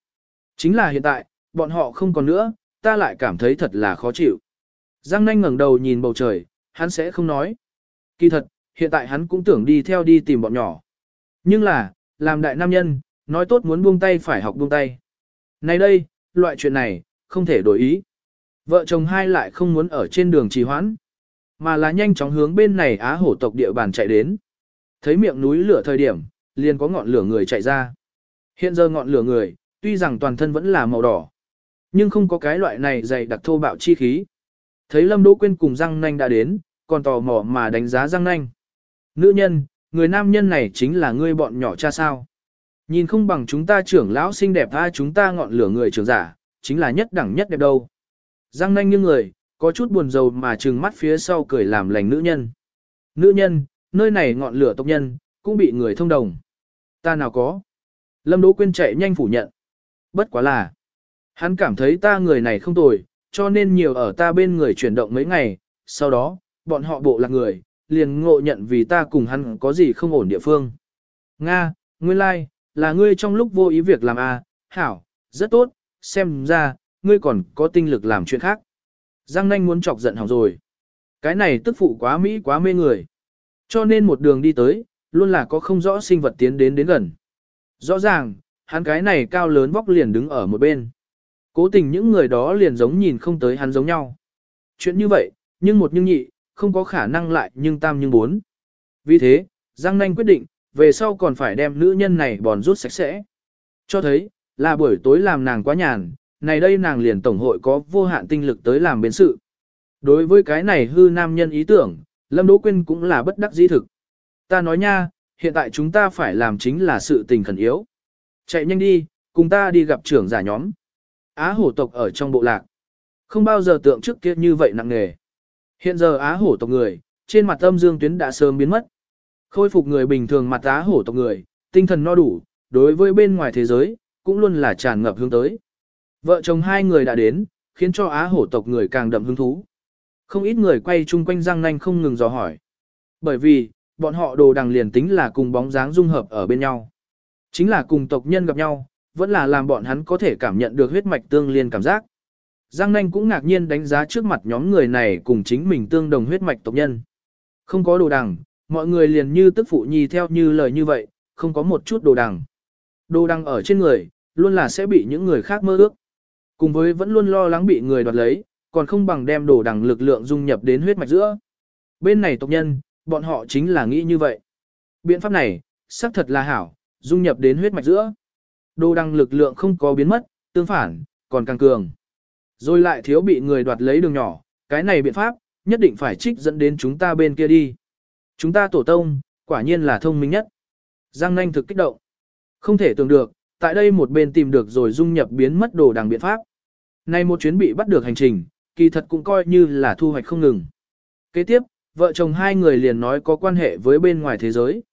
Chính là hiện tại, bọn họ không còn nữa, ta lại cảm thấy thật là khó chịu. Giang nanh ngẩng đầu nhìn bầu trời, hắn sẽ không nói. Kỳ thật, hiện tại hắn cũng tưởng đi theo đi tìm bọn nhỏ. Nhưng là, làm đại nam nhân, nói tốt muốn buông tay phải học buông tay. Này đây, loại chuyện này, không thể đổi ý. Vợ chồng hai lại không muốn ở trên đường trì hoãn, mà là nhanh chóng hướng bên này á hổ tộc địa bàn chạy đến. Thấy miệng núi lửa thời điểm, liền có ngọn lửa người chạy ra. Hiện giờ ngọn lửa người, tuy rằng toàn thân vẫn là màu đỏ, nhưng không có cái loại này dày đặc thô bạo chi khí. Thấy Lâm Đỗ Quyên cùng Giang Nanh đã đến, còn tò mò mà đánh giá Giang Nanh. Nữ nhân, người nam nhân này chính là ngươi bọn nhỏ cha sao. Nhìn không bằng chúng ta trưởng lão xinh đẹp tha chúng ta ngọn lửa người trưởng giả, chính là nhất đẳng nhất đẹp đâu. Giang Nanh như người, có chút buồn rầu mà trừng mắt phía sau cười làm lành nữ nhân. Nữ nhân, nơi này ngọn lửa tộc nhân, cũng bị người thông đồng. Ta nào có. Lâm Đỗ Quyên chạy nhanh phủ nhận. Bất quá là. Hắn cảm thấy ta người này không tồi, cho nên nhiều ở ta bên người chuyển động mấy ngày, sau đó, bọn họ bộ lạc người, liền ngộ nhận vì ta cùng hắn có gì không ổn địa phương. Nga, nguyên lai, like, là ngươi trong lúc vô ý việc làm a, à, hảo, rất tốt, xem ra, ngươi còn có tinh lực làm chuyện khác. Giang nanh muốn chọc giận hỏng rồi. Cái này tức phụ quá mỹ quá mê người. Cho nên một đường đi tới, luôn là có không rõ sinh vật tiến đến đến gần. Rõ ràng, hắn cái này cao lớn vóc liền đứng ở một bên. Cố tình những người đó liền giống nhìn không tới hắn giống nhau. Chuyện như vậy, nhưng một nhưng nhị, không có khả năng lại nhưng tam nhưng bốn. Vì thế, Giang Nanh quyết định, về sau còn phải đem nữ nhân này bòn rút sạch sẽ. Cho thấy, là buổi tối làm nàng quá nhàn, này đây nàng liền tổng hội có vô hạn tinh lực tới làm biến sự. Đối với cái này hư nam nhân ý tưởng, Lâm Đỗ Quyên cũng là bất đắc dĩ thực. Ta nói nha, hiện tại chúng ta phải làm chính là sự tình khẩn yếu. Chạy nhanh đi, cùng ta đi gặp trưởng giả nhóm. Á hổ tộc ở trong bộ lạc. Không bao giờ tượng trước kia như vậy nặng nề. Hiện giờ Á hổ tộc người, trên mặt âm dương tuyến đã sớm biến mất. Khôi phục người bình thường mặt Á hổ tộc người, tinh thần no đủ, đối với bên ngoài thế giới, cũng luôn là tràn ngập hướng tới. Vợ chồng hai người đã đến, khiến cho Á hổ tộc người càng đậm hứng thú. Không ít người quay chung quanh răng nanh không ngừng dò hỏi. Bởi vì, bọn họ đồ đằng liền tính là cùng bóng dáng dung hợp ở bên nhau. Chính là cùng tộc nhân gặp nhau, vẫn là làm bọn hắn có thể cảm nhận được huyết mạch tương liên cảm giác. Giang Nanh cũng ngạc nhiên đánh giá trước mặt nhóm người này cùng chính mình tương đồng huyết mạch tộc nhân. Không có đồ đằng, mọi người liền như tức phụ nhi theo như lời như vậy, không có một chút đồ đằng. Đồ đằng ở trên người, luôn là sẽ bị những người khác mơ ước. Cùng với vẫn luôn lo lắng bị người đoạt lấy, còn không bằng đem đồ đằng lực lượng dung nhập đến huyết mạch giữa. Bên này tộc nhân, bọn họ chính là nghĩ như vậy. Biện pháp này, xác thật là hảo, dung nhập đến huyết mạch giữa. Đồ đằng lực lượng không có biến mất, tương phản, còn càng cường. Rồi lại thiếu bị người đoạt lấy đường nhỏ, cái này biện pháp, nhất định phải trích dẫn đến chúng ta bên kia đi. Chúng ta tổ tông, quả nhiên là thông minh nhất. Giang nanh thực kích động. Không thể tưởng được, tại đây một bên tìm được rồi dung nhập biến mất đồ đằng biện pháp. Nay một chuyến bị bắt được hành trình, kỳ thật cũng coi như là thu hoạch không ngừng. Kế tiếp, vợ chồng hai người liền nói có quan hệ với bên ngoài thế giới.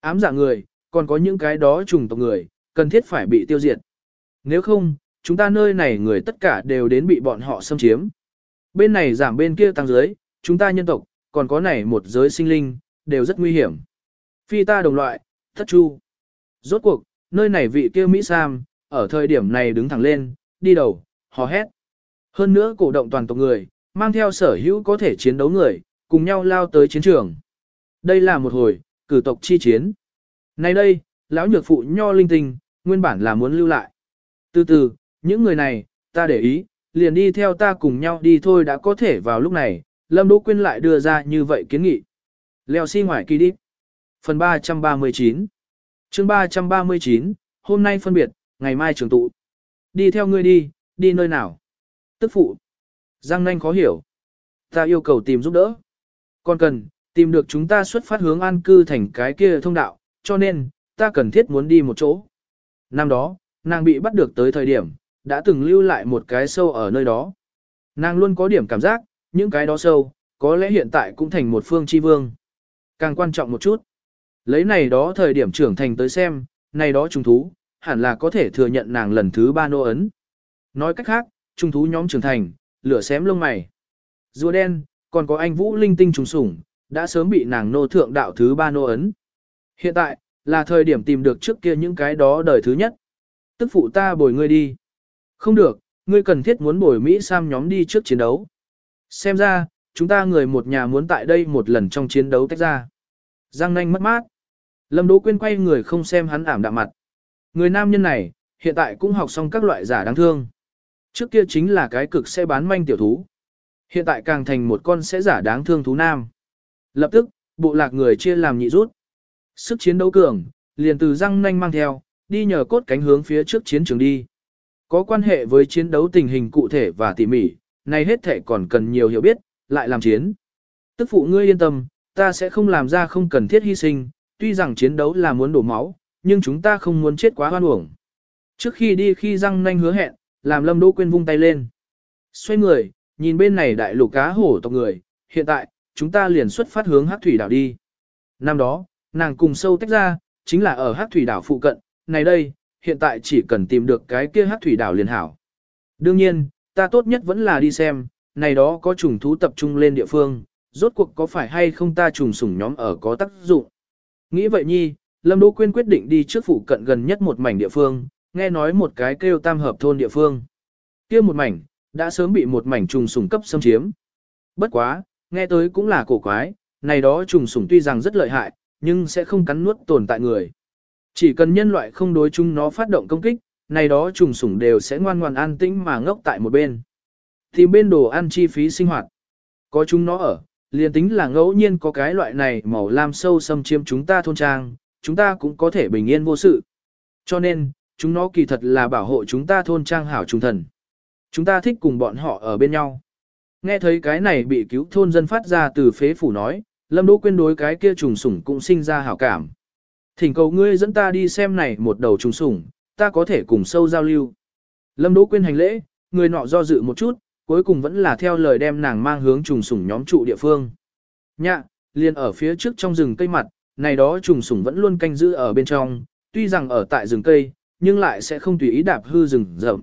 Ám giả người, còn có những cái đó trùng tộc người, cần thiết phải bị tiêu diệt. Nếu không, chúng ta nơi này người tất cả đều đến bị bọn họ xâm chiếm. Bên này giảm bên kia tăng giới, chúng ta nhân tộc, còn có này một giới sinh linh, đều rất nguy hiểm. Phi ta đồng loại, thất chu. Rốt cuộc, nơi này vị kia Mỹ Sam, ở thời điểm này đứng thẳng lên, đi đầu, hò hét. Hơn nữa cổ động toàn tộc người, mang theo sở hữu có thể chiến đấu người, cùng nhau lao tới chiến trường. Đây là một hồi, cử tộc chi chiến. Nay đây, lão nhược phụ nho linh tinh, nguyên bản là muốn lưu lại. Từ từ, những người này, ta để ý, liền đi theo ta cùng nhau đi thôi đã có thể vào lúc này, Lâm Đỗ Quyên lại đưa ra như vậy kiến nghị. Leo xi si ngoài kỳ đi. Phần 339 chương 339, hôm nay phân biệt, ngày mai trường tụ. Đi theo ngươi đi, đi nơi nào? Tức phụ. Giang nanh khó hiểu. Ta yêu cầu tìm giúp đỡ. Còn cần, tìm được chúng ta xuất phát hướng an cư thành cái kia thông đạo, cho nên, ta cần thiết muốn đi một chỗ. Năm đó, nàng bị bắt được tới thời điểm, đã từng lưu lại một cái sâu ở nơi đó. Nàng luôn có điểm cảm giác, những cái đó sâu, có lẽ hiện tại cũng thành một phương chi vương. Càng quan trọng một chút, lấy này đó thời điểm trưởng thành tới xem, này đó trùng thú, hẳn là có thể thừa nhận nàng lần thứ ba nô ấn. Nói cách khác, trùng thú nhóm trưởng thành, lửa xém lông mày. Rùa đen, còn có anh Vũ Linh Tinh trùng sủng, đã sớm bị nàng nô thượng đạo thứ ba nô ấn. Hiện tại, là thời điểm tìm được trước kia những cái đó đời thứ nhất. Tức phụ ta bồi ngươi đi. Không được, ngươi cần thiết muốn bồi Mỹ Sam nhóm đi trước chiến đấu. Xem ra, chúng ta người một nhà muốn tại đây một lần trong chiến đấu tách ra. Giang nanh mất mát. Lâm Đỗ Quyên quay người không xem hắn ảm đạm mặt. Người nam nhân này, hiện tại cũng học xong các loại giả đáng thương. Trước kia chính là cái cực sẽ bán manh tiểu thú. Hiện tại càng thành một con sẽ giả đáng thương thú nam. Lập tức, bộ lạc người chia làm nhị rút. Sức chiến đấu cường, liền từ răng nanh mang theo, đi nhờ cốt cánh hướng phía trước chiến trường đi. Có quan hệ với chiến đấu tình hình cụ thể và tỉ mỉ, này hết thể còn cần nhiều hiểu biết, lại làm chiến. Tức phụ ngươi yên tâm, ta sẽ không làm ra không cần thiết hy sinh, tuy rằng chiến đấu là muốn đổ máu, nhưng chúng ta không muốn chết quá hoan uổng. Trước khi đi khi răng nanh hứa hẹn, làm Lâm Đỗ Quyên vung tay lên. Xoay người, nhìn bên này đại lục cá hổ tộc người, hiện tại, chúng ta liền xuất phát hướng Hắc Thủy đảo đi. Năm đó, nàng cùng sâu tách ra, chính là ở Hắc Thủy đảo phụ cận, này đây, hiện tại chỉ cần tìm được cái kia Hắc Thủy đảo liền hảo. Đương nhiên, ta tốt nhất vẫn là đi xem, này đó có trùng thú tập trung lên địa phương, rốt cuộc có phải hay không ta trùng sủng nhóm ở có tác dụng. Nghĩ vậy nhi, Lâm Đỗ Quyên quyết định đi trước phụ cận gần nhất một mảnh địa phương, nghe nói một cái kêu tam hợp thôn địa phương. kia một mảnh, đã sớm bị một mảnh trùng sủng cấp xâm chiếm. Bất quá, nghe tới cũng là cổ quái, này đó trùng sủng tuy rằng rất lợi hại, nhưng sẽ không cắn nuốt tồn tại người. Chỉ cần nhân loại không đối chung nó phát động công kích, này đó trùng sủng đều sẽ ngoan ngoan an tĩnh mà ngốc tại một bên. Tìm bên đồ ăn chi phí sinh hoạt. Có chúng nó ở, liền tính là ngẫu nhiên có cái loại này màu lam sâu xâm chiếm chúng ta thôn trang, chúng ta cũng có thể bình yên vô sự. Cho nên, chúng nó kỳ thật là bảo hộ chúng ta thôn trang hảo trung thần. Chúng ta thích cùng bọn họ ở bên nhau. Nghe thấy cái này bị cứu thôn dân phát ra từ phế phủ nói, Lâm Đỗ Quyên đối cái kia trùng sủng cũng sinh ra hảo cảm. Thỉnh cầu ngươi dẫn ta đi xem này một đầu trùng sủng, ta có thể cùng sâu giao lưu. Lâm Đỗ Quyên hành lễ, người nọ do dự một chút, cuối cùng vẫn là theo lời đem nàng mang hướng trùng sủng nhóm trụ địa phương. Nhạ, liền ở phía trước trong rừng cây mặt, này đó trùng sủng vẫn luôn canh giữ ở bên trong, tuy rằng ở tại rừng cây, nhưng lại sẽ không tùy ý đạp hư rừng rậm.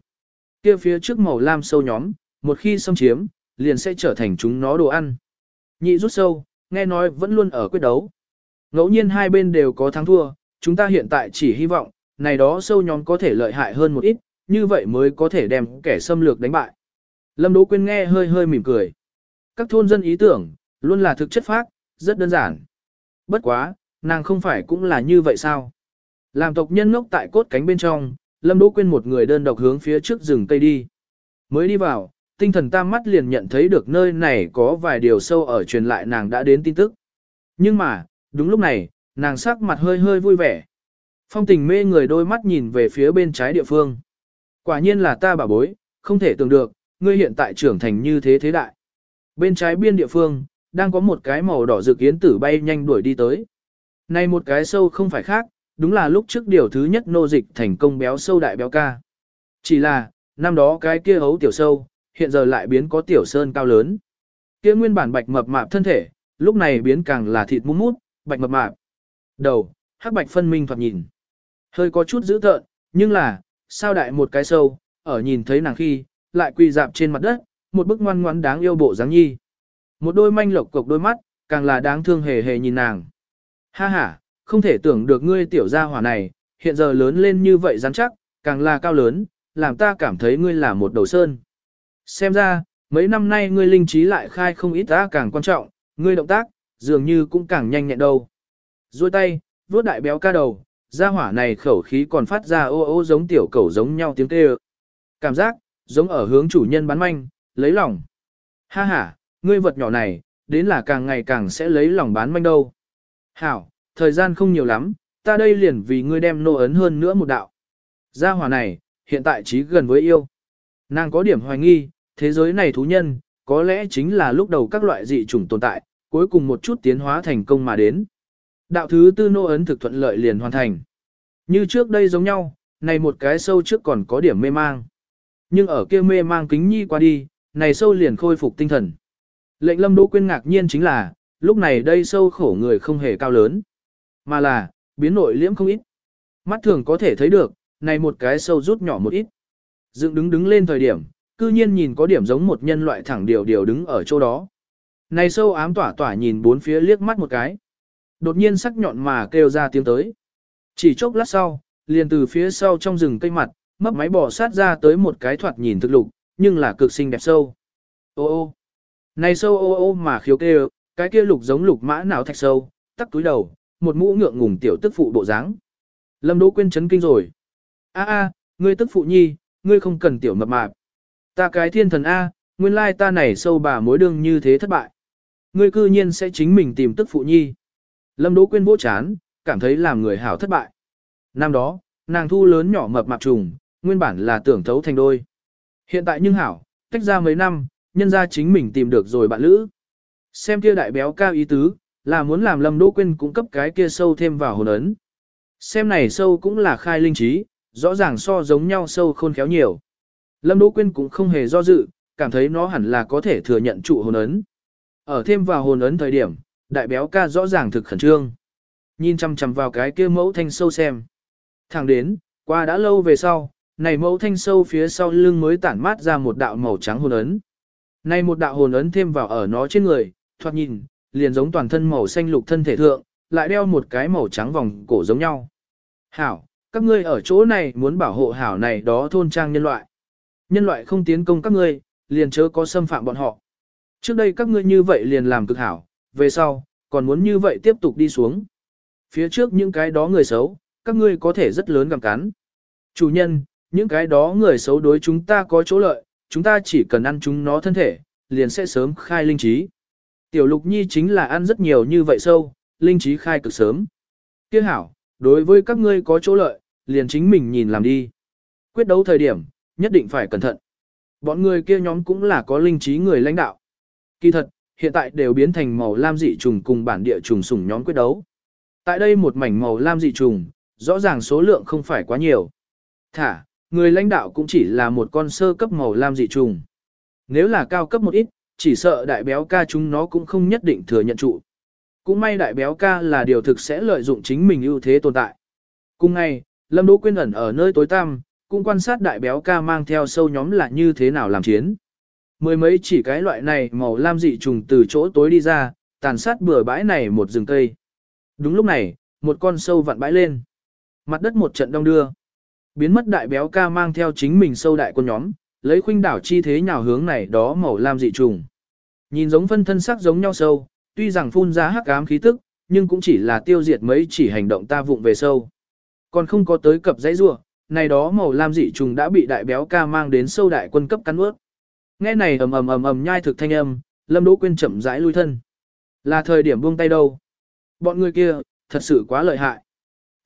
Kia phía trước màu lam sâu nhóm, một khi xâm chiếm, liền sẽ trở thành chúng nó đồ ăn. Nhị rút sâu, nghe nói vẫn luôn ở quyết đấu. Ngẫu nhiên hai bên đều có thắng thua, chúng ta hiện tại chỉ hy vọng, này đó sâu nhóm có thể lợi hại hơn một ít, như vậy mới có thể đem kẻ xâm lược đánh bại. Lâm Đỗ Quyên nghe hơi hơi mỉm cười. Các thôn dân ý tưởng, luôn là thực chất phác, rất đơn giản. Bất quá, nàng không phải cũng là như vậy sao? Làm tộc nhân ngốc tại cốt cánh bên trong, Lâm Đỗ Quyên một người đơn độc hướng phía trước rừng cây đi. Mới đi vào, tinh thần tam mắt liền nhận thấy được nơi này có vài điều sâu ở truyền lại nàng đã đến tin tức. Nhưng mà, đúng lúc này, nàng sắc mặt hơi hơi vui vẻ. Phong tình mê người đôi mắt nhìn về phía bên trái địa phương. Quả nhiên là ta bà bối, không thể tưởng được, ngươi hiện tại trưởng thành như thế thế đại. Bên trái biên địa phương, đang có một cái màu đỏ dự kiến tử bay nhanh đuổi đi tới. Này một cái sâu không phải khác, đúng là lúc trước điều thứ nhất nô dịch thành công béo sâu đại béo ca. Chỉ là, năm đó cái kia hấu tiểu sâu, hiện giờ lại biến có tiểu sơn cao lớn. Kia nguyên bản bạch mập mạp thân thể, lúc này biến càng là thịt mút mút, bạch mập mạp. Đầu, hắc bạch phân minh thoạt nhìn. Hơi có chút dữ tợn, nhưng là, sao đại một cái sâu, ở nhìn thấy nàng khi, lại quỳ dạp trên mặt đất, một bức ngoan ngoãn đáng yêu bộ dáng nhi. Một đôi manh lộc cục đôi mắt, càng là đáng thương hề hề nhìn nàng. Ha ha, không thể tưởng được ngươi tiểu gia hỏa này, hiện giờ lớn lên như vậy rắn chắc, càng là cao lớn, làm ta cảm thấy ngươi là một đầu sơn. Xem ra, mấy năm nay ngươi linh trí lại khai không ít ta càng quan trọng, ngươi động tác, dường như cũng càng nhanh nhẹn đâu. Rồi tay, vuốt đại béo ca đầu, gia hỏa này khẩu khí còn phát ra ô ô giống tiểu cẩu giống nhau tiếng kêu. Cảm giác, giống ở hướng chủ nhân bán manh, lấy lòng. Ha ha, ngươi vật nhỏ này, đến là càng ngày càng sẽ lấy lòng bán manh đâu. Hảo, thời gian không nhiều lắm, ta đây liền vì ngươi đem nô ấn hơn nữa một đạo. Gia hỏa này, hiện tại trí gần với yêu. Nàng có điểm hoài nghi, thế giới này thú nhân, có lẽ chính là lúc đầu các loại dị chủng tồn tại, cuối cùng một chút tiến hóa thành công mà đến. Đạo thứ tư nô ấn thực thuận lợi liền hoàn thành. Như trước đây giống nhau, này một cái sâu trước còn có điểm mê mang. Nhưng ở kia mê mang kính nhi qua đi, này sâu liền khôi phục tinh thần. Lệnh lâm đỗ quyên ngạc nhiên chính là, lúc này đây sâu khổ người không hề cao lớn, mà là, biến nội liễm không ít. Mắt thường có thể thấy được, này một cái sâu rút nhỏ một ít. Dựng đứng đứng lên thời điểm, cư nhiên nhìn có điểm giống một nhân loại thẳng điều điều đứng ở chỗ đó. Này sâu ám tỏa tỏa nhìn bốn phía liếc mắt một cái. Đột nhiên sắc nhọn mà kêu ra tiếng tới. Chỉ chốc lát sau, liền từ phía sau trong rừng cây mặt, mấp máy bò sát ra tới một cái thoạt nhìn thực lục, nhưng là cực xinh đẹp sâu. Ô ô, này sâu ô ô mà khiếu kêu, cái kia lục giống lục mã não thạch sâu, tắc túi đầu, một mũ ngượng ngùng tiểu tức phụ bộ dáng. Lâm Đỗ Quyên chấn kinh rồi. A a, ngươi tức phụ nhi, ngươi không cần tiểu mập mạp. Ta cái thiên thần A, nguyên lai ta này sâu bà mối đương như thế thất bại. Ngươi cư nhiên sẽ chính mình tìm tức phụ nhi. Lâm Đỗ Quyên vỗ chán, cảm thấy làm người hảo thất bại. Năm đó, nàng thu lớn nhỏ mập mạp trùng, nguyên bản là tưởng thấu thành đôi. Hiện tại nhưng hảo, tách ra mấy năm, nhân ra chính mình tìm được rồi bạn lữ. Xem kia đại béo cao ý tứ, là muốn làm Lâm Đỗ Quyên cung cấp cái kia sâu thêm vào hồn ấn. Xem này sâu cũng là khai linh trí, rõ ràng so giống nhau sâu khôn khéo nhiều. Lâm Đỗ Quyên cũng không hề do dự, cảm thấy nó hẳn là có thể thừa nhận trụ hồn ấn. Ở thêm vào hồn ấn thời điểm, đại béo ca rõ ràng thực khẩn trương. Nhìn chăm chăm vào cái kia mẫu thanh sâu xem. Thẳng đến, qua đã lâu về sau, này mẫu thanh sâu phía sau lưng mới tản mát ra một đạo màu trắng hồn ấn. Này một đạo hồn ấn thêm vào ở nó trên người, thoạt nhìn, liền giống toàn thân màu xanh lục thân thể thượng, lại đeo một cái màu trắng vòng cổ giống nhau. Hảo, các ngươi ở chỗ này muốn bảo hộ hảo này đó thôn trang nhân loại. Nhân loại không tiến công các ngươi, liền chớ có xâm phạm bọn họ. Trước đây các ngươi như vậy liền làm cực hảo, về sau, còn muốn như vậy tiếp tục đi xuống. Phía trước những cái đó người xấu, các ngươi có thể rất lớn gặm cắn. Chủ nhân, những cái đó người xấu đối chúng ta có chỗ lợi, chúng ta chỉ cần ăn chúng nó thân thể, liền sẽ sớm khai linh trí. Tiểu lục nhi chính là ăn rất nhiều như vậy sâu, linh trí khai cực sớm. Tiếc hảo, đối với các ngươi có chỗ lợi, liền chính mình nhìn làm đi. Quyết đấu thời điểm, nhất định phải cẩn thận. Bọn người kia nhóm cũng là có linh trí người lãnh đạo. Kỳ thật, hiện tại đều biến thành màu lam dị trùng cùng bản địa trùng sủng nhóm quyết đấu. Tại đây một mảnh màu lam dị trùng, rõ ràng số lượng không phải quá nhiều. Thả, người lãnh đạo cũng chỉ là một con sơ cấp màu lam dị trùng. Nếu là cao cấp một ít, chỉ sợ đại béo ca chúng nó cũng không nhất định thừa nhận trụ. Cũng may đại béo ca là điều thực sẽ lợi dụng chính mình ưu thế tồn tại. Cùng ngày, Lâm Đỗ Quyên ẩn ở nơi tối tăm, cũng quan sát đại béo ca mang theo sâu nhóm là như thế nào làm chiến. Mười mấy chỉ cái loại này màu lam dị trùng từ chỗ tối đi ra, tàn sát bừa bãi này một rừng cây. Đúng lúc này, một con sâu vặn bãi lên. Mặt đất một trận đông đưa. Biến mất đại béo ca mang theo chính mình sâu đại quân nhóm, lấy khuynh đảo chi thế nhào hướng này đó màu lam dị trùng. Nhìn giống phân thân sắc giống nhau sâu, tuy rằng phun ra hắc ám khí tức, nhưng cũng chỉ là tiêu diệt mấy chỉ hành động ta vụng về sâu. Còn không có tới cập dãy rua, này đó màu lam dị trùng đã bị đại béo ca mang đến sâu đại quân cấp cắn ướt. Nghe này ầm ầm ầm ầm nhai thực thanh âm, Lâm Đỗ Quyên chậm rãi lui thân. Là thời điểm buông tay đâu. Bọn người kia, thật sự quá lợi hại.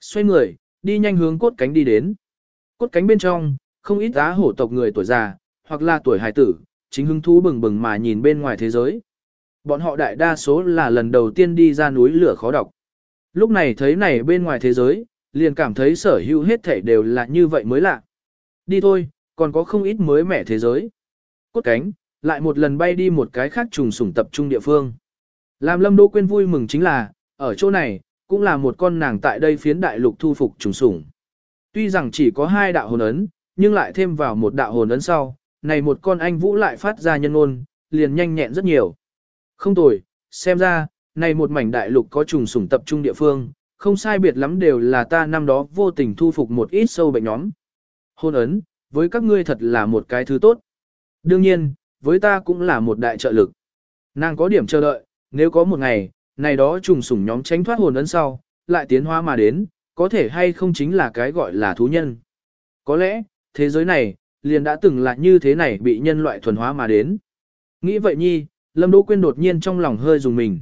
Xoay người, đi nhanh hướng cốt cánh đi đến. Cốt cánh bên trong, không ít á hổ tộc người tuổi già, hoặc là tuổi hài tử, chính hứng thú bừng bừng mà nhìn bên ngoài thế giới. Bọn họ đại đa số là lần đầu tiên đi ra núi lửa khó đọc. Lúc này thấy này bên ngoài thế giới, liền cảm thấy sở hữu hết thể đều là như vậy mới lạ. Đi thôi, còn có không ít mới mẻ thế giới. Cốt cánh, lại một lần bay đi một cái khác trùng sủng tập trung địa phương. Làm lâm đỗ quên vui mừng chính là, ở chỗ này, cũng là một con nàng tại đây phiến đại lục thu phục trùng sủng. Tuy rằng chỉ có hai đạo hồn ấn, nhưng lại thêm vào một đạo hồn ấn sau, này một con anh vũ lại phát ra nhân ôn, liền nhanh nhẹn rất nhiều. Không tồi, xem ra, này một mảnh đại lục có trùng sủng tập trung địa phương, không sai biệt lắm đều là ta năm đó vô tình thu phục một ít sâu bệnh nhóm. Hôn ấn, với các ngươi thật là một cái thứ tốt. Đương nhiên, với ta cũng là một đại trợ lực. Nàng có điểm chờ đợi, nếu có một ngày, này đó trùng sủng nhóm tránh thoát hồn ấn sau, lại tiến hóa mà đến, có thể hay không chính là cái gọi là thú nhân. Có lẽ, thế giới này, liền đã từng là như thế này bị nhân loại thuần hóa mà đến. Nghĩ vậy nhi, Lâm Đỗ Quyên đột nhiên trong lòng hơi dùng mình.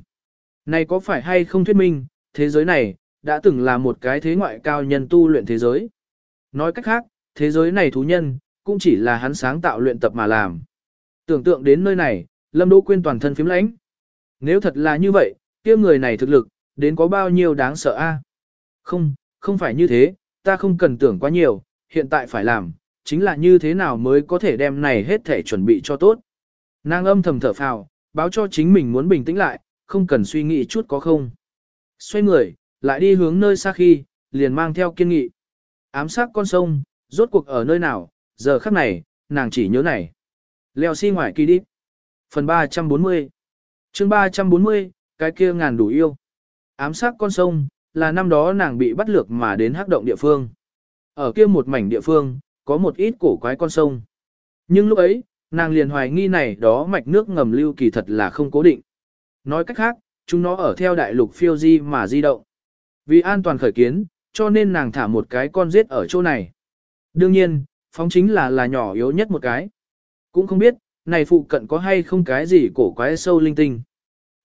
Này có phải hay không thuyết minh, thế giới này, đã từng là một cái thế ngoại cao nhân tu luyện thế giới. Nói cách khác, thế giới này thú nhân, cũng chỉ là hắn sáng tạo luyện tập mà làm. Tưởng tượng đến nơi này, Lâm Đỗ Quyên toàn thân phím lãnh. Nếu thật là như vậy, kia người này thực lực, đến có bao nhiêu đáng sợ a? Không, không phải như thế, ta không cần tưởng quá nhiều, hiện tại phải làm, chính là như thế nào mới có thể đem này hết thể chuẩn bị cho tốt. Nàng âm thầm thở phào, báo cho chính mình muốn bình tĩnh lại, không cần suy nghĩ chút có không. Xoay người, lại đi hướng nơi xa khi, liền mang theo kiên nghị. Ám sát con sông, rốt cuộc ở nơi nào, giờ khắc này, nàng chỉ nhớ này. Leo xi si ngoài kỳ đi. Phần 340 chương 340, cái kia ngàn đủ yêu. Ám sát con sông, là năm đó nàng bị bắt lược mà đến hắc động địa phương. Ở kia một mảnh địa phương, có một ít cổ quái con sông. Nhưng lúc ấy, nàng liền hoài nghi này đó mạch nước ngầm lưu kỳ thật là không cố định. Nói cách khác, chúng nó ở theo đại lục phiêu di mà di động. Vì an toàn khởi kiến, cho nên nàng thả một cái con giết ở chỗ này. Đương nhiên, phóng chính là là nhỏ yếu nhất một cái. Cũng không biết, này phụ cận có hay không cái gì cổ quái sâu linh tinh.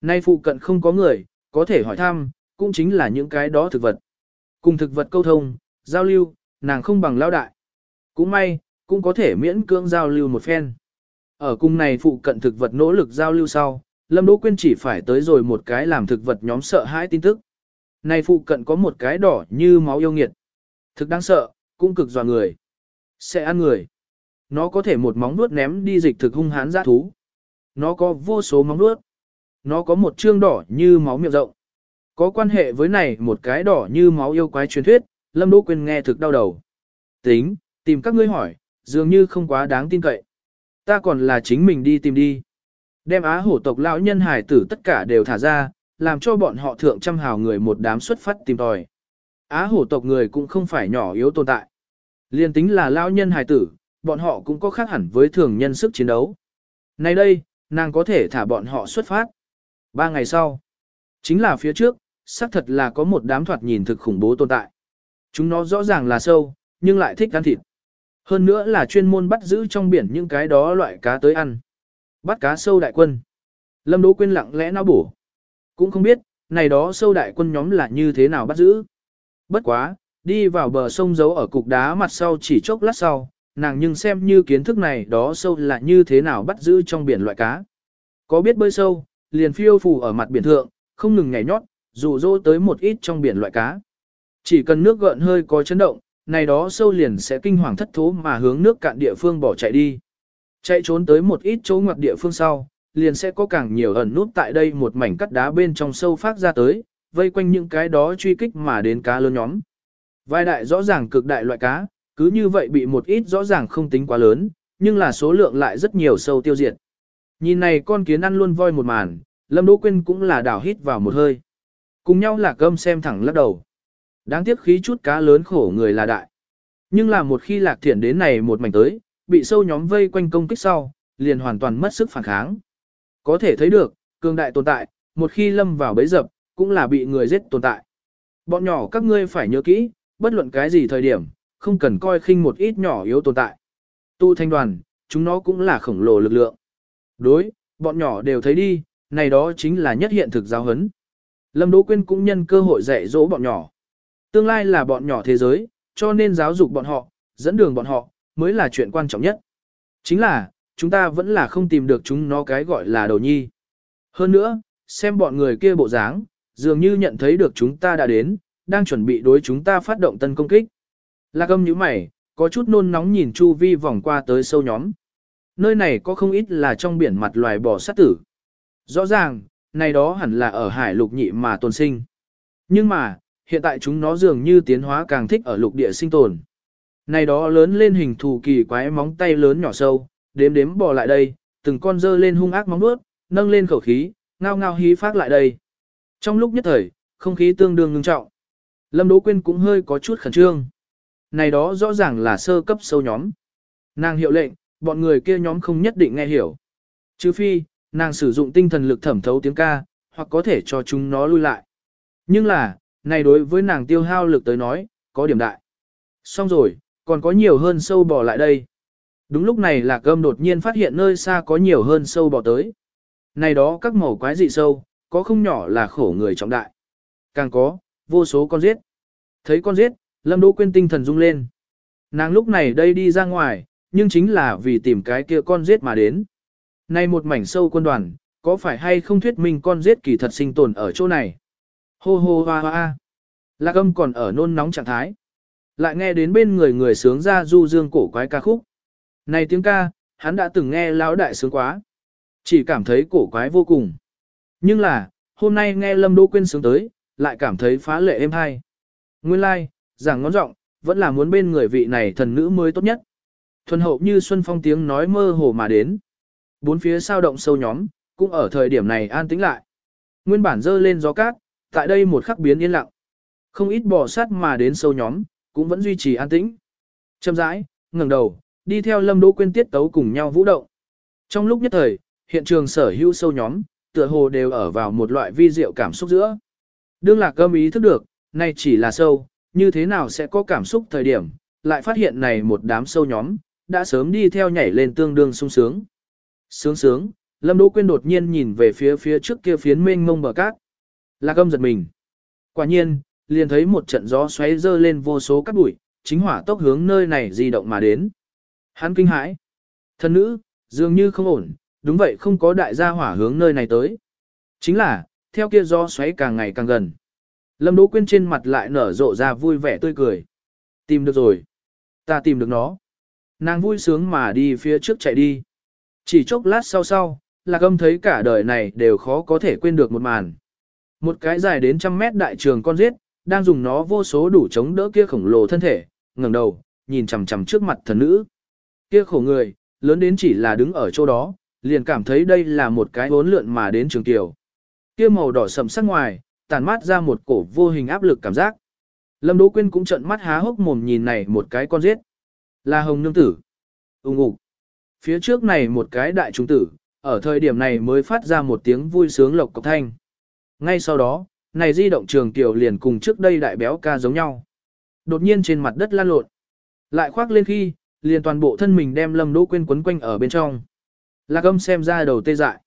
Này phụ cận không có người, có thể hỏi thăm, cũng chính là những cái đó thực vật. Cùng thực vật câu thông, giao lưu, nàng không bằng lao đại. Cũng may, cũng có thể miễn cưỡng giao lưu một phen. Ở cung này phụ cận thực vật nỗ lực giao lưu sau, Lâm Đỗ Quyên chỉ phải tới rồi một cái làm thực vật nhóm sợ hãi tin tức. Này phụ cận có một cái đỏ như máu yêu nghiệt. Thực đáng sợ, cũng cực dọa người. Sẽ ăn người. Nó có thể một móng nuốt ném đi dịch thực hung hãn giã thú. Nó có vô số móng nuốt. Nó có một trương đỏ như máu miệng rộng. Có quan hệ với này một cái đỏ như máu yêu quái truyền thuyết, Lâm Đỗ Quyên nghe thực đau đầu. Tính, tìm các ngươi hỏi, dường như không quá đáng tin cậy. Ta còn là chính mình đi tìm đi. Đem á hổ tộc lão nhân hải tử tất cả đều thả ra, làm cho bọn họ thượng trăm hào người một đám xuất phát tìm tòi. Á hổ tộc người cũng không phải nhỏ yếu tồn tại. Liên tính là lão nhân hải tử, bọn họ cũng có khác hẳn với thường nhân sức chiến đấu. Nay đây, nàng có thể thả bọn họ xuất phát. Ba ngày sau, chính là phía trước, xác thật là có một đám thoạt nhìn thực khủng bố tồn tại. Chúng nó rõ ràng là sâu, nhưng lại thích ăn thịt. Hơn nữa là chuyên môn bắt giữ trong biển những cái đó loại cá tới ăn. Bắt cá sâu đại quân. Lâm Đỗ Quyên lặng lẽ nao bổ. Cũng không biết, này đó sâu đại quân nhóm là như thế nào bắt giữ. Bất quá, đi vào bờ sông giấu ở cục đá mặt sau chỉ chốc lát sau, nàng nhưng xem như kiến thức này đó sâu là như thế nào bắt giữ trong biển loại cá. Có biết bơi sâu, liền phiêu phù ở mặt biển thượng, không ngừng nhảy nhót, dụ dỗ tới một ít trong biển loại cá. Chỉ cần nước gợn hơi có chấn động, này đó sâu liền sẽ kinh hoàng thất thố mà hướng nước cạn địa phương bỏ chạy đi. Chạy trốn tới một ít chỗ ngoặt địa phương sau, liền sẽ có càng nhiều ẩn nút tại đây một mảnh cắt đá bên trong sâu phát ra tới, vây quanh những cái đó truy kích mà đến cá lớn nhóm. Vai đại rõ ràng cực đại loại cá, cứ như vậy bị một ít rõ ràng không tính quá lớn, nhưng là số lượng lại rất nhiều sâu tiêu diệt. Nhìn này con kiến ăn luôn voi một màn, Lâm Đỗ Quyên cũng là đảo hít vào một hơi. Cùng nhau là cơm xem thẳng lắc đầu. Đáng tiếc khí chút cá lớn khổ người là đại. Nhưng là một khi lạc thiện đến này một mảnh tới, bị sâu nhóm vây quanh công kích sau, liền hoàn toàn mất sức phản kháng. Có thể thấy được, cường đại tồn tại, một khi lâm vào bấy dập, cũng là bị người giết tồn tại. Bọn nhỏ các ngươi phải nhớ kỹ, bất luận cái gì thời điểm, không cần coi khinh một ít nhỏ yếu tồn tại. Tu thanh đoàn, chúng nó cũng là khổng lồ lực lượng. Đối, bọn nhỏ đều thấy đi, này đó chính là nhất hiện thực giáo hấn. Lâm Đỗ Quyên cũng nhân cơ hội dạy dỗ bọn nhỏ. Tương lai là bọn nhỏ thế giới, cho nên giáo dục bọn họ, dẫn đường bọn họ, mới là chuyện quan trọng nhất. Chính là, chúng ta vẫn là không tìm được chúng nó cái gọi là đầu nhi. Hơn nữa, xem bọn người kia bộ dáng, dường như nhận thấy được chúng ta đã đến, đang chuẩn bị đối chúng ta phát động tấn công kích. Lạc âm như mày, có chút nôn nóng nhìn chu vi vòng qua tới sâu nhóm. Nơi này có không ít là trong biển mặt loài bò sát tử. Rõ ràng, này đó hẳn là ở hải lục nhị mà tồn sinh. Nhưng mà, hiện tại chúng nó dường như tiến hóa càng thích ở lục địa sinh tồn. Này đó lớn lên hình thù kỳ quái móng tay lớn nhỏ sâu, đếm đếm bò lại đây, từng con dơ lên hung ác móng nuốt, nâng lên khẩu khí, ngao ngao hí phát lại đây. Trong lúc nhất thời, không khí tương đương ngưng trọng. Lâm Đỗ Quyên cũng hơi có chút khẩn trương. Này đó rõ ràng là sơ cấp sâu nhóm. Nàng hiệu lệnh, bọn người kia nhóm không nhất định nghe hiểu. Chứ phi, nàng sử dụng tinh thần lực thẩm thấu tiếng ca, hoặc có thể cho chúng nó lui lại. Nhưng là, này đối với nàng tiêu hao lực tới nói, có điểm đại. Xong rồi, còn có nhiều hơn sâu bò lại đây. Đúng lúc này là cơm đột nhiên phát hiện nơi xa có nhiều hơn sâu bò tới. Này đó các màu quái dị sâu, có không nhỏ là khổ người trọng đại. Càng có, vô số con giết. Thấy con giết, Lâm Đỗ Quyên tinh thần rung lên. Nàng lúc này đây đi ra ngoài, nhưng chính là vì tìm cái kia con giết mà đến. Nay một mảnh sâu quân đoàn, có phải hay không thuyết minh con giết kỳ thật sinh tồn ở chỗ này? Hô hô hoa hoa. Lạc âm còn ở nôn nóng trạng thái. Lại nghe đến bên người người sướng ra du dương cổ quái ca khúc. Này tiếng ca, hắn đã từng nghe lão đại sướng quá. Chỉ cảm thấy cổ quái vô cùng. Nhưng là, hôm nay nghe Lâm Đỗ Quyên sướng tới, lại cảm thấy phá lệ êm hay. Nguyên lai, like, giảng ngón giọng, vẫn là muốn bên người vị này thần nữ mới tốt nhất. Thuần hậu như xuân phong tiếng nói mơ hồ mà đến. Bốn phía sao động sâu nhóm, cũng ở thời điểm này an tĩnh lại. Nguyên bản dơ lên gió cát, tại đây một khắc biến yên lặng. Không ít bò sát mà đến sâu nhóm, cũng vẫn duy trì an tĩnh. Châm rãi, ngẩng đầu, đi theo Lâm Đỗ Quyên tiết tấu cùng nhau vũ động. Trong lúc nhất thời, hiện trường sở hữu sâu nhóm, tựa hồ đều ở vào một loại vi diệu cảm xúc giữa. Đương lạc gâm ý thức được, nay chỉ là sâu, như thế nào sẽ có cảm xúc thời điểm, lại phát hiện này một đám sâu nhóm, đã sớm đi theo nhảy lên tương đương sung sướng. Sướng sướng, Lâm Đỗ Quyên đột nhiên nhìn về phía phía trước kia phiến mênh mông bờ cát. Lạc âm giật mình. Quả nhiên, liền thấy một trận gió xoáy dơ lên vô số cát bụi, chính hỏa tốc hướng nơi này di động mà đến. Hắn kinh hãi. Thần nữ, dường như không ổn, đúng vậy không có đại gia hỏa hướng nơi này tới. Chính là, theo kia gió xoáy càng ngày càng gần. Lâm Đỗ Quyên trên mặt lại nở rộ ra vui vẻ tươi cười. Tìm được rồi. Ta tìm được nó. Nàng vui sướng mà đi phía trước chạy đi. Chỉ chốc lát sau sau, Lạc Âm thấy cả đời này đều khó có thể quên được một màn. Một cái dài đến trăm mét đại trường con giết, đang dùng nó vô số đủ chống đỡ kia khổng lồ thân thể, ngẩng đầu, nhìn chằm chằm trước mặt thần nữ. Kia khổ người, lớn đến chỉ là đứng ở chỗ đó, liền cảm thấy đây là một cái bốn lượn mà đến trường tiểu. Kia màu đỏ sầm sắc ngoài, tàn mát ra một cổ vô hình áp lực cảm giác. Lâm Đỗ Quyên cũng trợn mắt há hốc mồm nhìn này một cái con giết. Là hồng nương tử. Úng ục. Phía trước này một cái đại trung tử, ở thời điểm này mới phát ra một tiếng vui sướng lộc cọc thanh. Ngay sau đó, này di động trường tiểu liền cùng trước đây đại béo ca giống nhau. Đột nhiên trên mặt đất lan lộn. Lại khoác lên khi, liền toàn bộ thân mình đem Lâm Đỗ Quyên quấn quanh ở bên trong. Lạc âm xem ra đầu tê dại.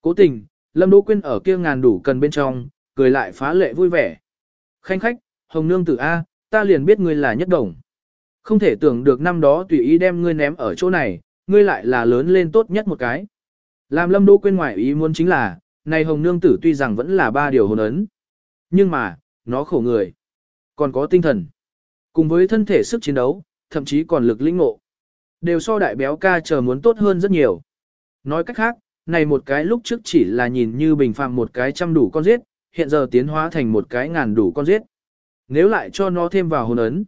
Cố tình, Lâm Đỗ Quyên ở kia ngàn đủ cần bên trong, cười lại phá lệ vui vẻ. Khanh khách, hồng nương tử A, ta liền biết ngươi là nhất đồng. Không thể tưởng được năm đó tùy ý đem ngươi ném ở chỗ này, ngươi lại là lớn lên tốt nhất một cái. Làm lâm đỗ quên ngoài ý muốn chính là, này hồng nương tử tuy rằng vẫn là ba điều hồn ấn. Nhưng mà, nó khổ người. Còn có tinh thần. Cùng với thân thể sức chiến đấu, thậm chí còn lực lĩnh ngộ. Đều so đại béo ca chờ muốn tốt hơn rất nhiều. Nói cách khác, này một cái lúc trước chỉ là nhìn như bình phạm một cái trăm đủ con giết, hiện giờ tiến hóa thành một cái ngàn đủ con giết. Nếu lại cho nó thêm vào hồn ấn,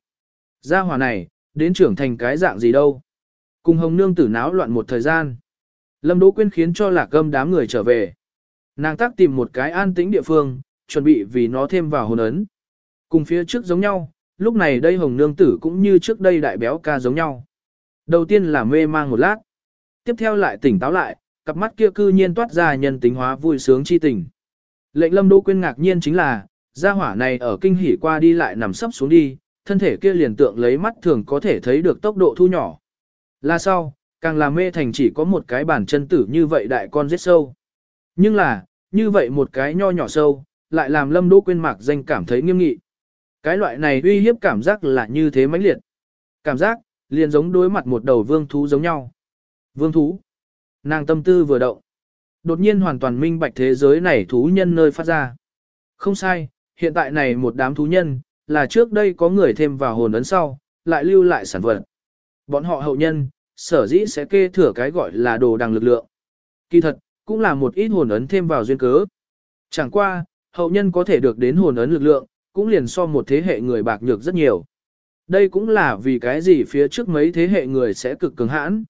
gia hỏa này, đến trưởng thành cái dạng gì đâu. Cùng hồng nương tử náo loạn một thời gian. Lâm Đỗ Quyên khiến cho lạc gâm đám người trở về. Nàng tác tìm một cái an tĩnh địa phương, chuẩn bị vì nó thêm vào hồn ấn. Cùng phía trước giống nhau, lúc này đây hồng nương tử cũng như trước đây đại béo ca giống nhau. Đầu tiên là mê mang một lát. Tiếp theo lại tỉnh táo lại, cặp mắt kia cư nhiên toát ra nhân tính hóa vui sướng chi tình. Lệnh lâm đỗ Quyên ngạc nhiên chính là, gia hỏa này ở kinh hỉ qua đi lại nằm sấp xuống đi, thân thể kia liền tượng lấy mắt thường có thể thấy được tốc độ thu nhỏ. Là sau, càng là mê thành chỉ có một cái bản chân tử như vậy đại con giết sâu. Nhưng là, như vậy một cái nho nhỏ sâu, lại làm lâm đỗ quên mạc danh cảm thấy nghiêm nghị. Cái loại này uy hiếp cảm giác là như thế mãnh liệt. Cảm giác, liền giống đối mặt một đầu vương thú giống nhau. Vương thú. Nàng tâm tư vừa động. Đột nhiên hoàn toàn minh bạch thế giới này thú nhân nơi phát ra. Không sai, hiện tại này một đám thú nhân, là trước đây có người thêm vào hồn ấn sau, lại lưu lại sản vật. Bọn họ hậu nhân, sở dĩ sẽ kê thừa cái gọi là đồ đằng lực lượng. Kỳ thật, cũng là một ít hồn ấn thêm vào duyên cớ. Chẳng qua, hậu nhân có thể được đến hồn ấn lực lượng, cũng liền so một thế hệ người bạc nhược rất nhiều. Đây cũng là vì cái gì phía trước mấy thế hệ người sẽ cực cứng hãn.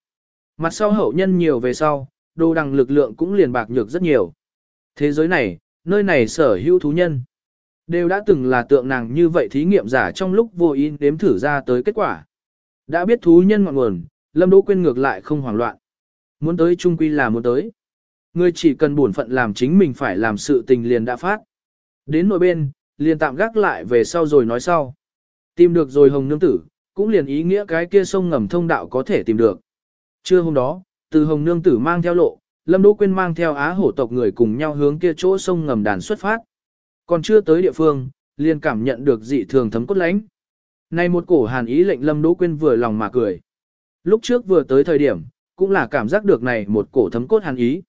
Mặt sau hậu nhân nhiều về sau, đồ đằng lực lượng cũng liền bạc nhược rất nhiều. Thế giới này, nơi này sở hữu thú nhân. Đều đã từng là tượng nàng như vậy thí nghiệm giả trong lúc vô ý đếm thử ra tới kết quả. Đã biết thú nhân ngọn nguồn, Lâm Đỗ Quyên ngược lại không hoảng loạn. Muốn tới trung quy là muốn tới. Ngươi chỉ cần bổn phận làm chính mình phải làm sự tình liền đã phát. Đến nội bên, liền tạm gác lại về sau rồi nói sau. Tìm được rồi hồng nương tử, cũng liền ý nghĩa cái kia sông ngầm thông đạo có thể tìm được. Trưa hôm đó, từ hồng nương tử mang theo lộ, Lâm Đỗ Quyên mang theo á hổ tộc người cùng nhau hướng kia chỗ sông ngầm đàn xuất phát. Còn chưa tới địa phương, liền cảm nhận được dị thường thấm cốt lãnh. Này một cổ hàn ý lệnh Lâm Đỗ Quyên vừa lòng mà cười. Lúc trước vừa tới thời điểm, cũng là cảm giác được này một cổ thấm cốt hàn ý.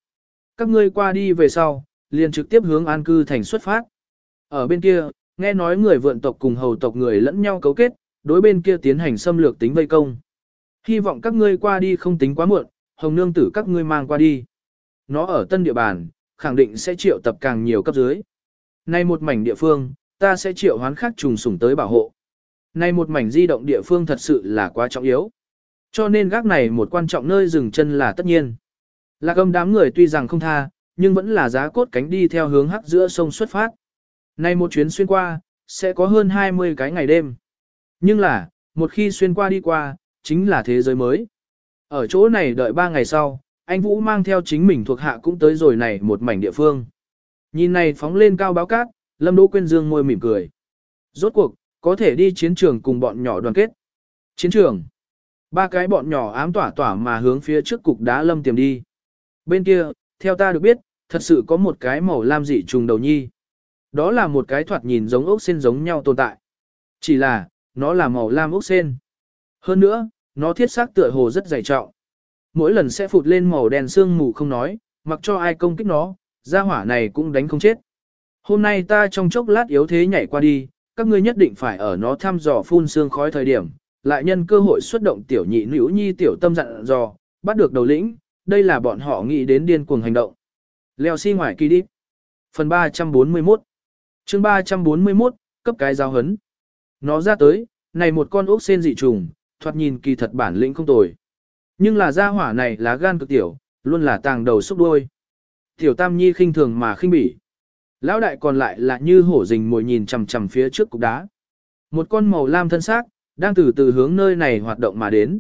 Các ngươi qua đi về sau, liền trực tiếp hướng an cư thành xuất phát. Ở bên kia, nghe nói người vượn tộc cùng hầu tộc người lẫn nhau cấu kết, đối bên kia tiến hành xâm lược tính vây công. Hy vọng các ngươi qua đi không tính quá muộn, hồng nương tử các ngươi mang qua đi. Nó ở tân địa bàn, khẳng định sẽ triệu tập càng nhiều cấp dưới. Nay một mảnh địa phương, ta sẽ triệu hoán khác trùng sủng tới bảo hộ. Nay một mảnh di động địa phương thật sự là quá trọng yếu. Cho nên gác này một quan trọng nơi dừng chân là tất nhiên. Lạc âm đám người tuy rằng không tha, nhưng vẫn là giá cốt cánh đi theo hướng hắc giữa sông xuất phát. Nay một chuyến xuyên qua, sẽ có hơn 20 cái ngày đêm. Nhưng là, một khi xuyên qua đi qua, chính là thế giới mới. Ở chỗ này đợi 3 ngày sau, anh Vũ mang theo chính mình thuộc hạ cũng tới rồi này một mảnh địa phương. Nhìn này phóng lên cao báo cát, Lâm Đỗ Quyên Dương môi mỉm cười. Rốt cuộc, có thể đi chiến trường cùng bọn nhỏ đoàn kết. Chiến trường. Ba cái bọn nhỏ ám tỏa tỏa mà hướng phía trước cục đá lâm tiềm đi. Bên kia, theo ta được biết, thật sự có một cái màu lam dị trùng đầu nhi. Đó là một cái thoạt nhìn giống ốc sen giống nhau tồn tại. Chỉ là, nó là màu lam ốc sen. Hơn nữa, nó thiết xác tựa hồ rất dày trọng. Mỗi lần sẽ phụt lên màu đen sương mù không nói, mặc cho ai công kích nó, gia hỏa này cũng đánh không chết. Hôm nay ta trong chốc lát yếu thế nhảy qua đi, các ngươi nhất định phải ở nó thăm dò phun sương khói thời điểm, lại nhân cơ hội xuất động tiểu nhị nữ nhi tiểu tâm dặn dò, bắt được đầu lĩnh, đây là bọn họ nghĩ đến điên cuồng hành động. Leo xi si ngoài kỳ đi. Phần 341 chương 341, cấp cái giao hấn. Nó ra tới, này một con ốc sen dị trùng, thoạt nhìn kỳ thật bản lĩnh không tồi. Nhưng là gia hỏa này là gan cực tiểu, luôn là tàng đầu xúc đuôi. Tiểu Tam Nhi khinh thường mà khinh bỉ. Lão đại còn lại là như hổ rình mồi nhìn chằm chằm phía trước cục đá. Một con màu lam thân xác, đang từ từ hướng nơi này hoạt động mà đến.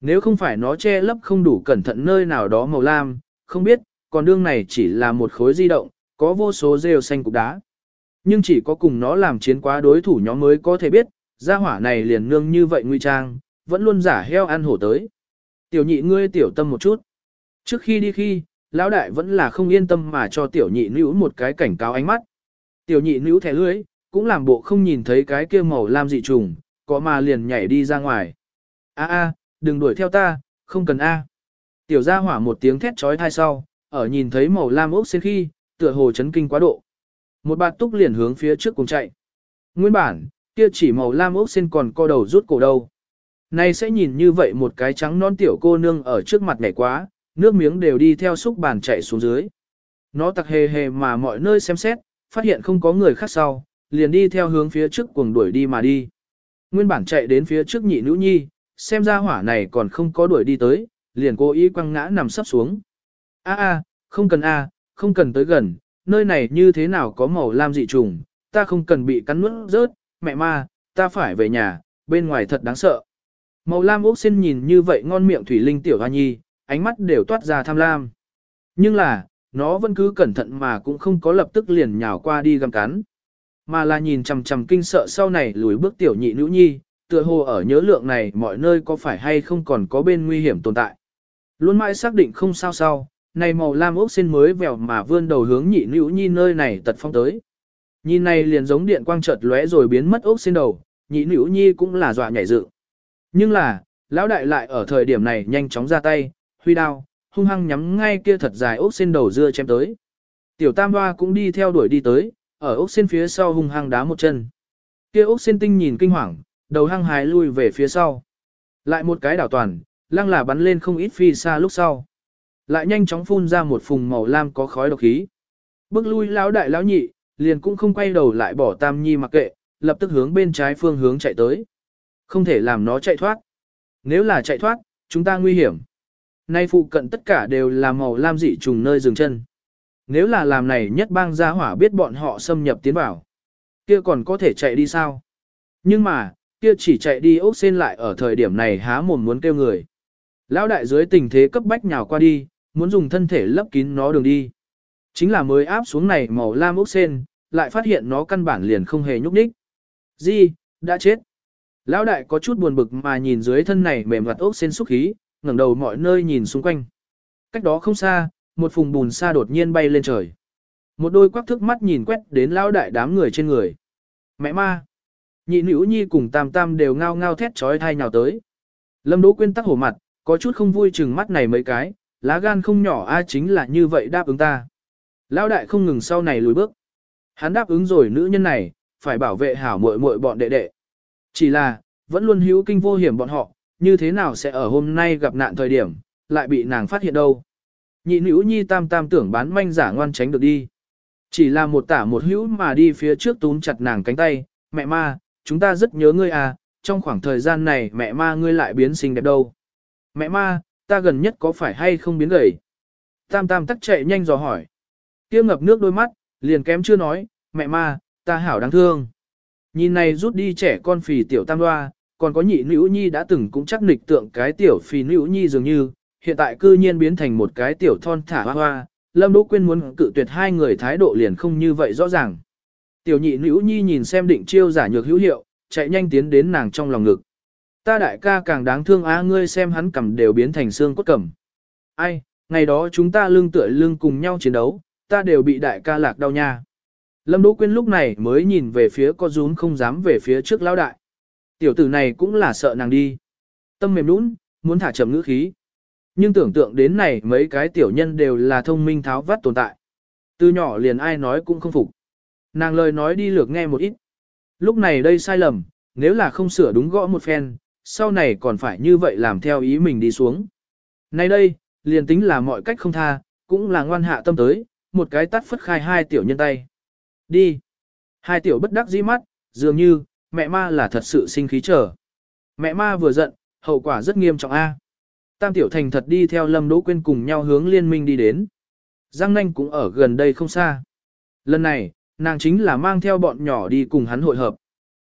Nếu không phải nó che lấp không đủ cẩn thận nơi nào đó màu lam, không biết, còn đương này chỉ là một khối di động, có vô số rêu xanh cục đá. Nhưng chỉ có cùng nó làm chiến quá đối thủ nhóm mới có thể biết, gia hỏa này liền nương như vậy nguy trang, vẫn luôn giả heo ăn hổ tới. Tiểu nhị ngươi tiểu tâm một chút. Trước khi đi khi, lão đại vẫn là không yên tâm mà cho tiểu nhị nữ một cái cảnh cáo ánh mắt. Tiểu nhị nữ thẻ lưới, cũng làm bộ không nhìn thấy cái kia màu lam dị trùng, có mà liền nhảy đi ra ngoài. A a, đừng đuổi theo ta, không cần a. Tiểu gia hỏa một tiếng thét trói thai sau, ở nhìn thấy màu lam ốc sen khi, tựa hồ chấn kinh quá độ. Một bạt túc liền hướng phía trước cùng chạy. Nguyên bản, kia chỉ màu lam ốc sen còn co đầu rút cổ đâu. Nay sẽ nhìn như vậy một cái trắng non tiểu cô nương ở trước mặt nhảy quá, nước miếng đều đi theo xúc bàn chạy xuống dưới. Nó tặc hề hề mà mọi nơi xem xét, phát hiện không có người khác sau, liền đi theo hướng phía trước cuồng đuổi đi mà đi. Nguyên bản chạy đến phía trước nhị nữ nhi, xem ra hỏa này còn không có đuổi đi tới, liền cố ý quăng ngã nằm sắp xuống. A a, không cần a, không cần tới gần, nơi này như thế nào có màu lam dị trùng, ta không cần bị cắn nuốt rớt, mẹ ma, ta phải về nhà, bên ngoài thật đáng sợ. Màu lam ốc xin nhìn như vậy ngon miệng thủy linh tiểu hoa nhi, ánh mắt đều toát ra tham lam. Nhưng là, nó vẫn cứ cẩn thận mà cũng không có lập tức liền nhào qua đi găm cắn. Mà là nhìn chằm chằm kinh sợ sau này lùi bước tiểu nhị nữ nhi, tựa hồ ở nhớ lượng này mọi nơi có phải hay không còn có bên nguy hiểm tồn tại. Luôn mãi xác định không sao sao, này màu lam ốc xin mới vèo mà vươn đầu hướng nhị nữ nhi nơi này tật phong tới. Nhìn này liền giống điện quang chợt lóe rồi biến mất ốc xin đầu, nhị nữ nhi cũng là dọa nhảy dựng. Nhưng là, lão đại lại ở thời điểm này nhanh chóng ra tay, huy đao, hung hăng nhắm ngay kia thật dài ốc xin đầu dưa chém tới. Tiểu tam hoa cũng đi theo đuổi đi tới, ở ốc xin phía sau hung hăng đá một chân. Kia ốc xin tinh nhìn kinh hoàng, đầu hăng hái lui về phía sau. Lại một cái đảo toàn, lăng là bắn lên không ít phi xa lúc sau. Lại nhanh chóng phun ra một phùng màu lam có khói độc khí. Bước lui lão đại lão nhị, liền cũng không quay đầu lại bỏ tam nhi mặc kệ, lập tức hướng bên trái phương hướng chạy tới. Không thể làm nó chạy thoát. Nếu là chạy thoát, chúng ta nguy hiểm. Nay phụ cận tất cả đều là màu lam dị trùng nơi dừng chân. Nếu là làm này nhất bang gia hỏa biết bọn họ xâm nhập tiến vào. Kia còn có thể chạy đi sao? Nhưng mà, kia chỉ chạy đi ốc xên lại ở thời điểm này há mồm muốn kêu người. Lão đại dưới tình thế cấp bách nhào qua đi, muốn dùng thân thể lấp kín nó đường đi. Chính là mới áp xuống này màu lam ốc sen, lại phát hiện nó căn bản liền không hề nhúc nhích. Di, đã chết. Lão đại có chút buồn bực mà nhìn dưới thân này mềm mặt ốc sen xúc khí, ngẩng đầu mọi nơi nhìn xung quanh. Cách đó không xa, một phùng bùn xa đột nhiên bay lên trời. Một đôi quắc thước mắt nhìn quét đến lão đại đám người trên người. Mẹ ma! Nhị nữ nhi cùng tam tam đều ngao ngao thét trói thai nhào tới. Lâm Đỗ Quyên tắc hổ mặt, có chút không vui chừng mắt này mấy cái, lá gan không nhỏ a chính là như vậy đáp ứng ta. Lão đại không ngừng sau này lùi bước. Hắn đáp ứng rồi nữ nhân này, phải bảo vệ hảo muội muội bọn đệ đệ. Chỉ là, vẫn luôn hữu kinh vô hiểm bọn họ, như thế nào sẽ ở hôm nay gặp nạn thời điểm, lại bị nàng phát hiện đâu. Nhị nữ nhi tam tam tưởng bán manh giả ngoan tránh được đi. Chỉ là một tả một hữu mà đi phía trước túm chặt nàng cánh tay, mẹ ma, chúng ta rất nhớ ngươi à, trong khoảng thời gian này mẹ ma ngươi lại biến xinh đẹp đâu. Mẹ ma, ta gần nhất có phải hay không biến gầy? Tam tam tắc chạy nhanh dò hỏi. Kia ngập nước đôi mắt, liền kém chưa nói, mẹ ma, ta hảo đáng thương. Nhìn này rút đi trẻ con phì tiểu tam đoa, còn có nhị nữ nhi đã từng cũng chắc nịch tượng cái tiểu phì nữ nhi dường như, hiện tại cư nhiên biến thành một cái tiểu thon thả hoa hoa, Lâm Đỗ Quyên muốn cự tuyệt hai người thái độ liền không như vậy rõ ràng. Tiểu nhị nữ nhi nhìn xem định chiêu giả nhược hữu hiệu, chạy nhanh tiến đến nàng trong lòng ngực. Ta đại ca càng đáng thương á ngươi xem hắn cầm đều biến thành xương cốt cầm. Ai, ngày đó chúng ta lưng tựa lưng cùng nhau chiến đấu, ta đều bị đại ca lạc đau nha. Lâm Đỗ Quyên lúc này mới nhìn về phía có rúm không dám về phía trước lão đại. Tiểu tử này cũng là sợ nàng đi. Tâm mềm nũng, muốn thả chậm ngữ khí. Nhưng tưởng tượng đến này mấy cái tiểu nhân đều là thông minh tháo vắt tồn tại. Từ nhỏ liền ai nói cũng không phục. Nàng lời nói đi lược nghe một ít. Lúc này đây sai lầm, nếu là không sửa đúng gõ một phen, sau này còn phải như vậy làm theo ý mình đi xuống. Nay đây, liền tính là mọi cách không tha, cũng là ngoan hạ tâm tới, một cái tắt phất khai hai tiểu nhân tay. Đi. Hai tiểu bất đắc dĩ mắt, dường như, mẹ ma là thật sự sinh khí trở. Mẹ ma vừa giận, hậu quả rất nghiêm trọng a. Tam tiểu thành thật đi theo Lâm Đỗ Quyên cùng nhau hướng liên minh đi đến. Giang Nanh cũng ở gần đây không xa. Lần này, nàng chính là mang theo bọn nhỏ đi cùng hắn hội hợp.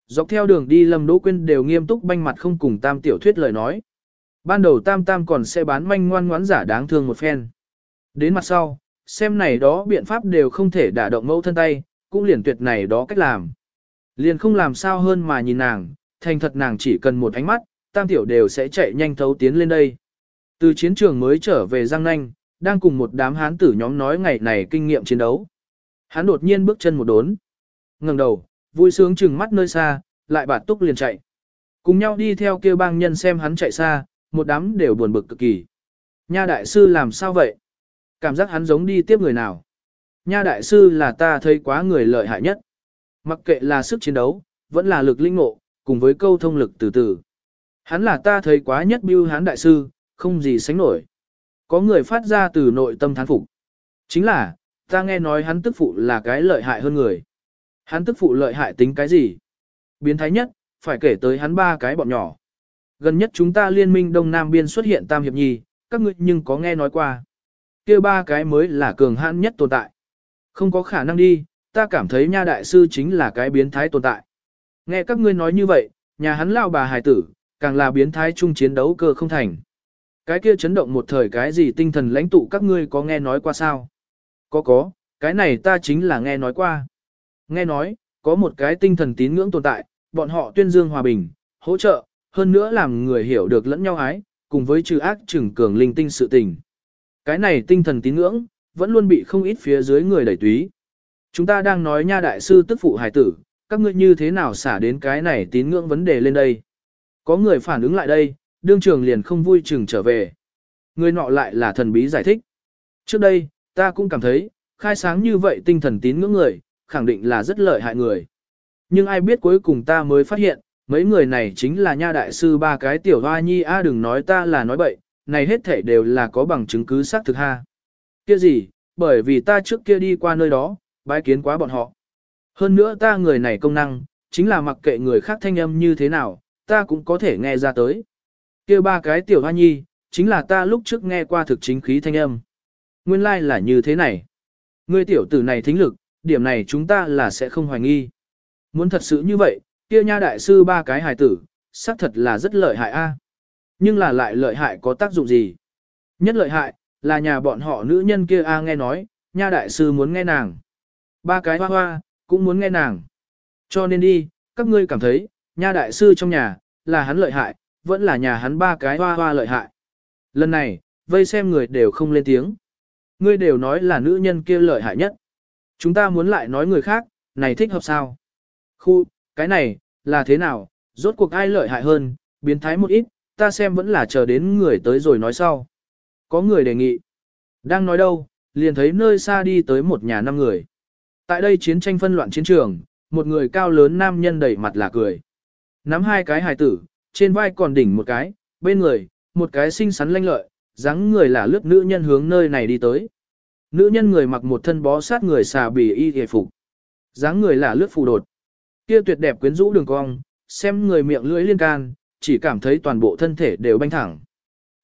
Dọc theo đường đi Lâm Đỗ Quyên đều nghiêm túc banh mặt không cùng Tam tiểu thuyết lời nói. Ban đầu Tam Tam còn sẽ bán manh ngoan ngoãn giả đáng thương một phen. Đến mặt sau, xem này đó biện pháp đều không thể đả động mẫu thân tay, cũng liền tuyệt này đó cách làm. Liền không làm sao hơn mà nhìn nàng, thành thật nàng chỉ cần một ánh mắt, tam tiểu đều sẽ chạy nhanh thấu tiến lên đây. Từ chiến trường mới trở về Giang Nanh, đang cùng một đám hán tử nhóm nói ngày này kinh nghiệm chiến đấu. Hắn đột nhiên bước chân một đốn. ngẩng đầu, vui sướng chừng mắt nơi xa, lại bạt túc liền chạy. Cùng nhau đi theo kêu bang nhân xem hắn chạy xa, một đám đều buồn bực cực kỳ. Nha đại sư làm sao vậy? Cảm giác hắn giống đi tiếp người nào. Nha đại sư là ta thấy quá người lợi hại nhất. Mặc kệ là sức chiến đấu, vẫn là lực linh ngộ, cùng với câu thông lực từ từ. Hắn là ta thấy quá nhất bưu hán đại sư, không gì sánh nổi. Có người phát ra từ nội tâm thán phục. Chính là, ta nghe nói hắn tức phụ là cái lợi hại hơn người. Hắn tức phụ lợi hại tính cái gì? Biến thái nhất, phải kể tới hắn ba cái bọn nhỏ. Gần nhất chúng ta liên minh Đông Nam Biên xuất hiện Tam Hiệp Nhi, các ngươi nhưng có nghe nói qua. kia ba cái mới là cường hãn nhất tồn tại. Không có khả năng đi, ta cảm thấy nha đại sư chính là cái biến thái tồn tại. Nghe các ngươi nói như vậy, nhà hắn lao bà hài tử, càng là biến thái chung chiến đấu cơ không thành. Cái kia chấn động một thời cái gì tinh thần lãnh tụ các ngươi có nghe nói qua sao? Có có, cái này ta chính là nghe nói qua. Nghe nói, có một cái tinh thần tín ngưỡng tồn tại, bọn họ tuyên dương hòa bình, hỗ trợ, hơn nữa làm người hiểu được lẫn nhau ái, cùng với trừ ác trừng cường linh tinh sự tình. Cái này tinh thần tín ngưỡng, vẫn luôn bị không ít phía dưới người đẩy túy. Chúng ta đang nói nha đại sư tức phụ hải tử, các ngươi như thế nào xả đến cái này tín ngưỡng vấn đề lên đây. Có người phản ứng lại đây, đương trường liền không vui chừng trở về. Người nọ lại là thần bí giải thích. Trước đây, ta cũng cảm thấy, khai sáng như vậy tinh thần tín ngưỡng người, khẳng định là rất lợi hại người. Nhưng ai biết cuối cùng ta mới phát hiện, mấy người này chính là nha đại sư ba cái tiểu hoa nhi a đừng nói ta là nói bậy, này hết thể đều là có bằng chứng cứ xác thực ha. Kia gì, bởi vì ta trước kia đi qua nơi đó, bái kiến quá bọn họ. Hơn nữa ta người này công năng, chính là mặc kệ người khác thanh âm như thế nào, ta cũng có thể nghe ra tới. kia ba cái tiểu hoa nhi, chính là ta lúc trước nghe qua thực chính khí thanh âm. Nguyên lai like là như thế này. Ngươi tiểu tử này thính lực, điểm này chúng ta là sẽ không hoài nghi. Muốn thật sự như vậy, kia nha đại sư ba cái hài tử, xác thật là rất lợi hại a. À. Nhưng là lại lợi hại có tác dụng gì? Nhất lợi hại, là nhà bọn họ nữ nhân kia a nghe nói, nha đại sư muốn nghe nàng. Ba cái hoa hoa, cũng muốn nghe nàng. Cho nên đi, các ngươi cảm thấy, nha đại sư trong nhà, là hắn lợi hại, vẫn là nhà hắn ba cái hoa hoa lợi hại. Lần này, vây xem người đều không lên tiếng. Ngươi đều nói là nữ nhân kia lợi hại nhất. Chúng ta muốn lại nói người khác, này thích hợp sao? Khu, cái này, là thế nào, rốt cuộc ai lợi hại hơn, biến thái một ít, ta xem vẫn là chờ đến người tới rồi nói sau. Có người đề nghị. Đang nói đâu, liền thấy nơi xa đi tới một nhà năm người. Tại đây chiến tranh phân loạn chiến trường, một người cao lớn nam nhân đầy mặt là cười. Nắm hai cái hài tử, trên vai còn đỉnh một cái, bên người, một cái xinh xắn lanh lợi, dáng người là lướt nữ nhân hướng nơi này đi tới. Nữ nhân người mặc một thân bó sát người xà bì y hề phục. dáng người là lướt phù đột. Kia tuyệt đẹp quyến rũ đường cong, xem người miệng lưỡi liên can, chỉ cảm thấy toàn bộ thân thể đều banh thẳng.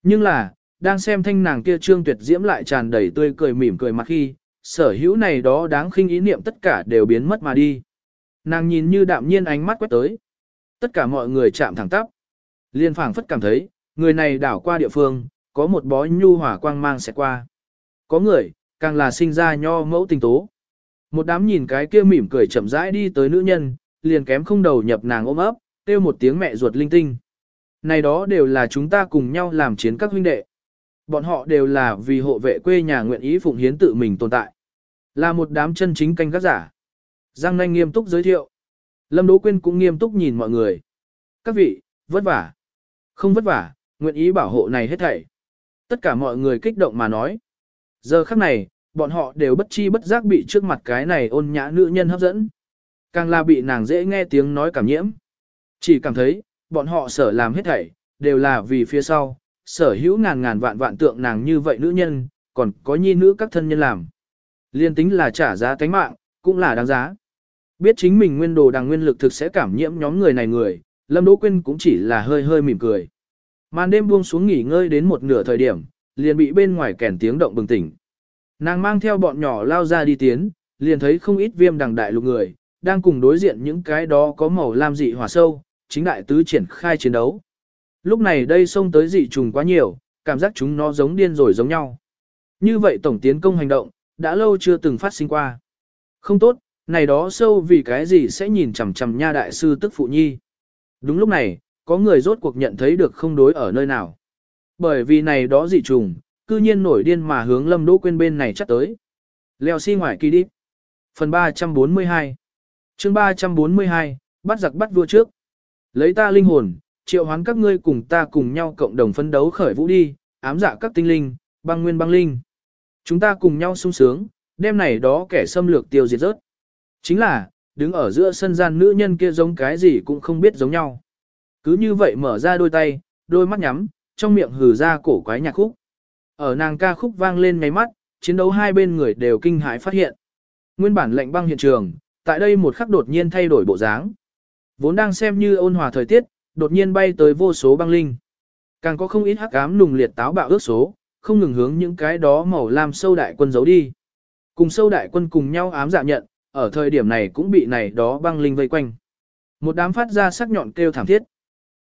Nhưng là, đang xem thanh nàng kia trương tuyệt diễm lại tràn đầy tươi cười mỉm cười mặt khi, sở hữu này đó đáng khinh ý niệm tất cả đều biến mất mà đi. Nàng nhìn như đạm nhiên ánh mắt quét tới. Tất cả mọi người chạm thẳng tắp. Liên phảng phất cảm thấy, người này đảo qua địa phương, có một bó nhu hỏa quang mang sẽ qua. Có người, càng là sinh ra nho mẫu tình tố. Một đám nhìn cái kia mỉm cười chậm rãi đi tới nữ nhân, liền kém không đầu nhập nàng ôm ấp, kêu một tiếng mẹ ruột linh tinh. Này đó đều là chúng ta cùng nhau làm chiến các huynh đệ. Bọn họ đều là vì hộ vệ quê nhà nguyện ý phụng hiến tự mình tồn tại. Là một đám chân chính canh gác giả. Giang Nanh nghiêm túc giới thiệu. Lâm Đỗ Quyên cũng nghiêm túc nhìn mọi người. Các vị, vất vả. Không vất vả, nguyện ý bảo hộ này hết thảy. Tất cả mọi người kích động mà nói. Giờ khắc này, bọn họ đều bất chi bất giác bị trước mặt cái này ôn nhã nữ nhân hấp dẫn. Càng là bị nàng dễ nghe tiếng nói cảm nhiễm. Chỉ cảm thấy, bọn họ sở làm hết thảy, đều là vì phía sau, sở hữu ngàn ngàn vạn vạn tượng nàng như vậy nữ nhân, còn có nhi nữ các thân nhân làm. Liên tính là trả giá tánh mạng, cũng là đáng giá. Biết chính mình nguyên đồ đằng nguyên lực thực sẽ cảm nhiễm nhóm người này người, Lâm Đỗ Quyên cũng chỉ là hơi hơi mỉm cười. Màn đêm buông xuống nghỉ ngơi đến một nửa thời điểm, liền bị bên ngoài kèn tiếng động bừng tỉnh. Nàng mang theo bọn nhỏ lao ra đi tiến, liền thấy không ít viêm đằng đại lục người, đang cùng đối diện những cái đó có màu lam dị hỏa sâu, chính đại tứ triển khai chiến đấu. Lúc này đây xông tới dị trùng quá nhiều, cảm giác chúng nó giống điên rồi giống nhau. Như vậy tổng tiến công hành động, đã lâu chưa từng phát sinh qua. Không tốt, này đó sâu vì cái gì sẽ nhìn chằm chằm nha đại sư tức phụ nhi. Đúng lúc này, có người rốt cuộc nhận thấy được không đối ở nơi nào. Bởi vì này đó dị trùng, cư nhiên nổi điên mà hướng lâm đỗ quên bên này chắc tới. Leo xi si ngoài kỳ đi. Phần 342 chương 342, bắt giặc bắt vua trước. Lấy ta linh hồn, triệu hoán các ngươi cùng ta cùng nhau cộng đồng phấn đấu khởi vũ đi, ám dạ các tinh linh, băng nguyên băng linh. Chúng ta cùng nhau sung sướng, đêm này đó kẻ xâm lược tiêu diệt rớt. Chính là, đứng ở giữa sân gian nữ nhân kia giống cái gì cũng không biết giống nhau. Cứ như vậy mở ra đôi tay, đôi mắt nhắm, trong miệng hừ ra cổ quái nhạc khúc. Ở nàng ca khúc vang lên ngay mắt, chiến đấu hai bên người đều kinh hãi phát hiện. Nguyên bản lệnh băng hiện trường, tại đây một khắc đột nhiên thay đổi bộ dáng. Vốn đang xem như ôn hòa thời tiết, đột nhiên bay tới vô số băng linh. Càng có không ít hắc ám nùng liệt táo bạo ước số, không ngừng hướng những cái đó màu lam sâu đại quân giấu đi. Cùng sâu đại quân cùng nhau ám dạ nhận, ở thời điểm này cũng bị này đó băng linh vây quanh. Một đám phát ra sắc nhọn kêu thảm thiết.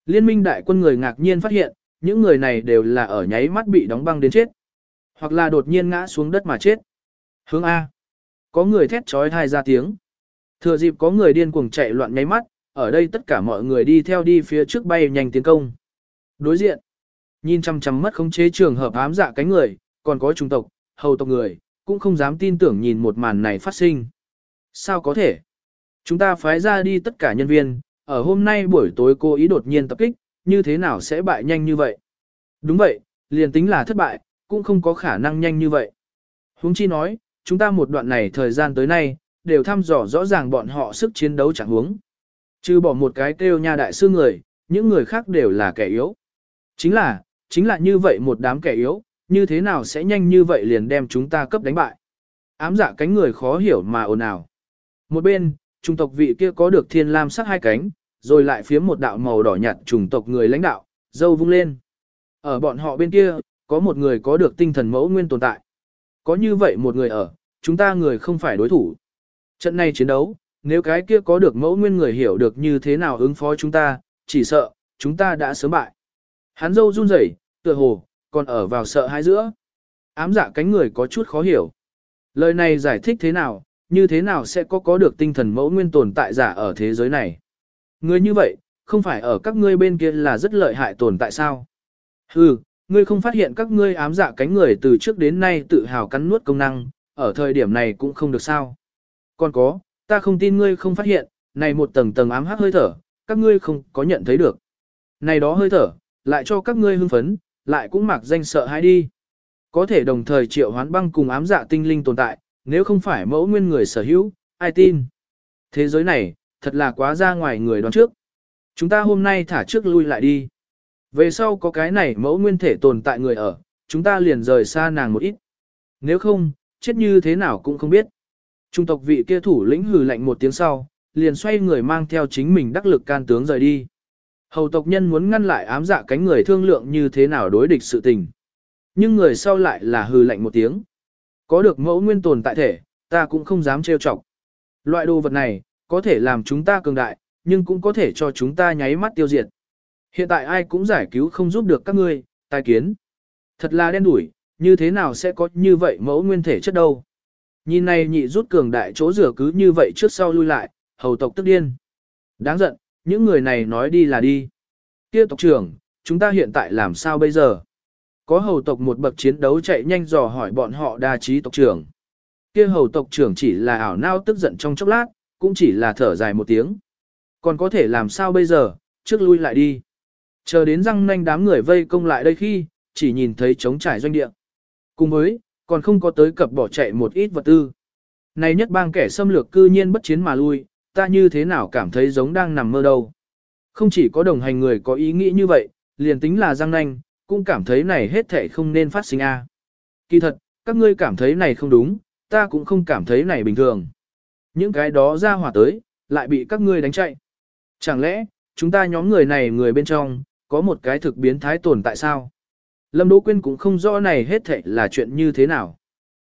Liên minh đại quân người ngạc nhiên phát hiện, những người này đều là ở nháy mắt bị đóng băng đến chết. Hoặc là đột nhiên ngã xuống đất mà chết. Hướng A. Có người thét trói thai ra tiếng. Thừa dịp có người điên cuồng chạy loạn nháy mắt, ở đây tất cả mọi người đi theo đi phía trước bay nhanh tiến công. Đối diện, nhìn chăm chăm mất khống chế trường hợp ám dạ cánh người, còn có trung tộc, hầu tộc người, cũng không dám tin tưởng nhìn một màn này phát sinh. Sao có thể? Chúng ta phái ra đi tất cả nhân viên, ở hôm nay buổi tối cô ý đột nhiên tập kích, như thế nào sẽ bại nhanh như vậy? Đúng vậy, liền tính là thất bại, cũng không có khả năng nhanh như vậy. Huống chi nói, chúng ta một đoạn này thời gian tới nay, đều thăm dò rõ ràng bọn họ sức chiến đấu chẳng huống. Trừ bỏ một cái kêu nha đại sư người, những người khác đều là kẻ yếu. Chính là, chính là như vậy một đám kẻ yếu, như thế nào sẽ nhanh như vậy liền đem chúng ta cấp đánh bại. Ám dạ cánh người khó hiểu mà ồn ào. Một bên, trung tộc vị kia có được thiên lam sắc hai cánh, rồi lại phía một đạo màu đỏ nhạt trùng tộc người lãnh đạo, dâu vung lên. Ở bọn họ bên kia, có một người có được tinh thần mẫu nguyên tồn tại. Có như vậy một người ở, chúng ta người không phải đối thủ. Trận này chiến đấu, nếu cái kia có được mẫu nguyên người hiểu được như thế nào ứng phó chúng ta, chỉ sợ, chúng ta đã sớm bại. Hắn dâu run rẩy, tựa hồ, còn ở vào sợ hãi giữa. Ám dạ cánh người có chút khó hiểu. Lời này giải thích thế nào, như thế nào sẽ có có được tinh thần mẫu nguyên tồn tại giả ở thế giới này. Người như vậy, không phải ở các ngươi bên kia là rất lợi hại tồn tại sao? Hừ, ngươi không phát hiện các ngươi ám dạ cánh người từ trước đến nay tự hào cắn nuốt công năng, ở thời điểm này cũng không được sao. Còn có, ta không tin ngươi không phát hiện, này một tầng tầng ám hắc hơi thở, các ngươi không có nhận thấy được. Này đó hơi thở, lại cho các ngươi hưng phấn, lại cũng mặc danh sợ hãi đi. Có thể đồng thời triệu hoán băng cùng ám dạ tinh linh tồn tại, nếu không phải mẫu nguyên người sở hữu, ai tin. Thế giới này, thật là quá ra ngoài người đoán trước. Chúng ta hôm nay thả trước lui lại đi. Về sau có cái này mẫu nguyên thể tồn tại người ở, chúng ta liền rời xa nàng một ít. Nếu không, chết như thế nào cũng không biết. Trung tộc vị kia thủ lĩnh hừ lạnh một tiếng sau, liền xoay người mang theo chính mình đắc lực can tướng rời đi. Hầu tộc nhân muốn ngăn lại ám dạ cánh người thương lượng như thế nào đối địch sự tình. Nhưng người sau lại là hừ lạnh một tiếng. Có được mẫu nguyên tồn tại thể, ta cũng không dám trêu chọc. Loại đồ vật này, có thể làm chúng ta cường đại, nhưng cũng có thể cho chúng ta nháy mắt tiêu diệt. Hiện tại ai cũng giải cứu không giúp được các ngươi, tài kiến. Thật là đen đủi, như thế nào sẽ có như vậy mẫu nguyên thể chất đâu. Nhìn này nhị rút cường đại chỗ rửa cứ như vậy trước sau lui lại, hầu tộc tức điên. Đáng giận, những người này nói đi là đi. Kia tộc trưởng, chúng ta hiện tại làm sao bây giờ? Có hầu tộc một bậc chiến đấu chạy nhanh dò hỏi bọn họ đa trí tộc trưởng. Kia hầu tộc trưởng chỉ là ảo nao tức giận trong chốc lát, cũng chỉ là thở dài một tiếng. Còn có thể làm sao bây giờ, trước lui lại đi. Chờ đến răng nanh đám người vây công lại đây khi, chỉ nhìn thấy trống trải doanh địa. Cùng với, còn không có tới cập bỏ chạy một ít vật tư. Này nhất bang kẻ xâm lược cư nhiên bất chiến mà lui, ta như thế nào cảm thấy giống đang nằm mơ đâu. Không chỉ có đồng hành người có ý nghĩ như vậy, liền tính là giang nanh, cũng cảm thấy này hết thể không nên phát sinh a. Kỳ thật, các ngươi cảm thấy này không đúng, ta cũng không cảm thấy này bình thường. Những cái đó ra hỏa tới, lại bị các ngươi đánh chạy. Chẳng lẽ, chúng ta nhóm người này người bên trong, có một cái thực biến thái tồn tại sao? Lâm Đỗ Quyên cũng không rõ này hết thảy là chuyện như thế nào.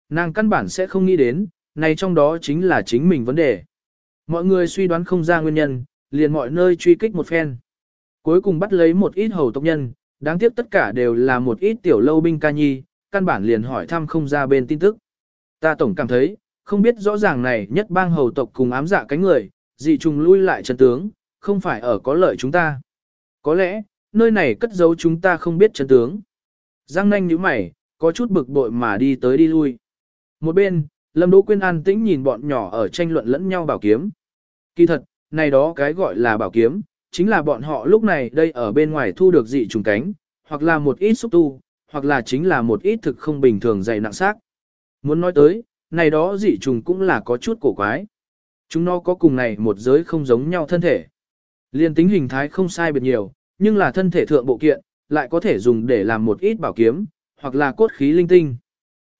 Nàng căn bản sẽ không nghĩ đến, này trong đó chính là chính mình vấn đề. Mọi người suy đoán không ra nguyên nhân, liền mọi nơi truy kích một phen. Cuối cùng bắt lấy một ít hầu tộc nhân, đáng tiếc tất cả đều là một ít tiểu lâu binh ca nhi, căn bản liền hỏi thăm không ra bên tin tức. Ta tổng cảm thấy, không biết rõ ràng này nhất bang hầu tộc cùng ám dạ cánh người, dị trùng lui lại chân tướng, không phải ở có lợi chúng ta. Có lẽ, nơi này cất giấu chúng ta không biết chân tướng. Giang nanh nhíu mày, có chút bực bội mà đi tới đi lui. Một bên, Lâm Đỗ Quyên an tĩnh nhìn bọn nhỏ ở tranh luận lẫn nhau bảo kiếm. Kỳ thật, này đó cái gọi là bảo kiếm, chính là bọn họ lúc này đây ở bên ngoài thu được dị trùng cánh, hoặc là một ít xúc tu, hoặc là chính là một ít thực không bình thường dày nặng xác. Muốn nói tới, này đó dị trùng cũng là có chút cổ quái. Chúng nó có cùng này một giới không giống nhau thân thể. Liên tính hình thái không sai biệt nhiều, nhưng là thân thể thượng bộ kiện, lại có thể dùng để làm một ít bảo kiếm, hoặc là cốt khí linh tinh.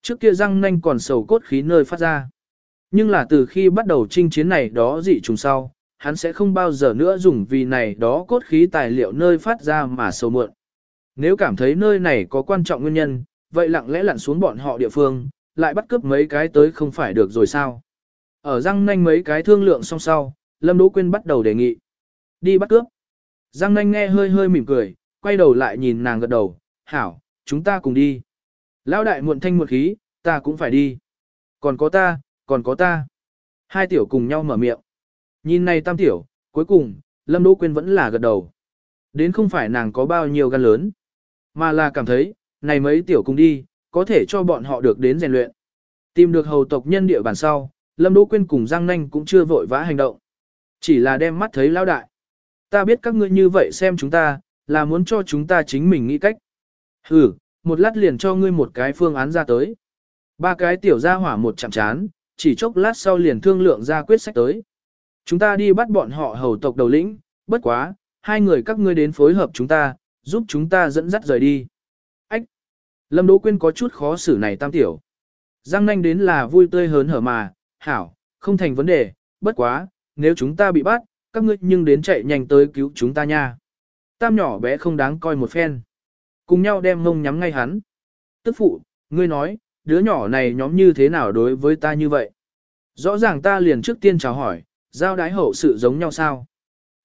Trước kia răng nanh còn sầu cốt khí nơi phát ra. Nhưng là từ khi bắt đầu chinh chiến này đó dị trùng sau, hắn sẽ không bao giờ nữa dùng vì này đó cốt khí tài liệu nơi phát ra mà sầu mượn. Nếu cảm thấy nơi này có quan trọng nguyên nhân, vậy lặng lẽ lặn xuống bọn họ địa phương, lại bắt cướp mấy cái tới không phải được rồi sao. Ở răng nanh mấy cái thương lượng song sau, Lâm Đỗ Quyên bắt đầu đề nghị. Đi bắt cướp. Giang nanh nghe hơi hơi mỉm cười, quay đầu lại nhìn nàng gật đầu, hảo, chúng ta cùng đi. Lão đại muộn thanh muộn khí, ta cũng phải đi. Còn có ta, còn có ta. Hai tiểu cùng nhau mở miệng. Nhìn này tam tiểu, cuối cùng, Lâm Đỗ Quyên vẫn là gật đầu. Đến không phải nàng có bao nhiêu gan lớn, mà là cảm thấy, này mấy tiểu cùng đi, có thể cho bọn họ được đến rèn luyện. Tìm được hầu tộc nhân địa bàn sau, Lâm Đỗ Quyên cùng Giang Nanh cũng chưa vội vã hành động. Chỉ là đem mắt thấy lão đại. Ta biết các ngươi như vậy xem chúng ta, là muốn cho chúng ta chính mình nghĩ cách. Ừ, một lát liền cho ngươi một cái phương án ra tới. Ba cái tiểu gia hỏa một chạm chán, chỉ chốc lát sau liền thương lượng ra quyết sách tới. Chúng ta đi bắt bọn họ hầu tộc đầu lĩnh, bất quá, hai người các ngươi đến phối hợp chúng ta, giúp chúng ta dẫn dắt rời đi. Ách! Lâm Đỗ Quyên có chút khó xử này tam tiểu. Giang nanh đến là vui tươi hớn hở mà, hảo, không thành vấn đề, bất quá, nếu chúng ta bị bắt, các ngươi nhưng đến chạy nhanh tới cứu chúng ta nha. Tam nhỏ bé không đáng coi một phen. Cùng nhau đem mông nhắm ngay hắn. Tức phụ, ngươi nói, đứa nhỏ này nhóm như thế nào đối với ta như vậy? Rõ ràng ta liền trước tiên chào hỏi, giao đái hậu sự giống nhau sao?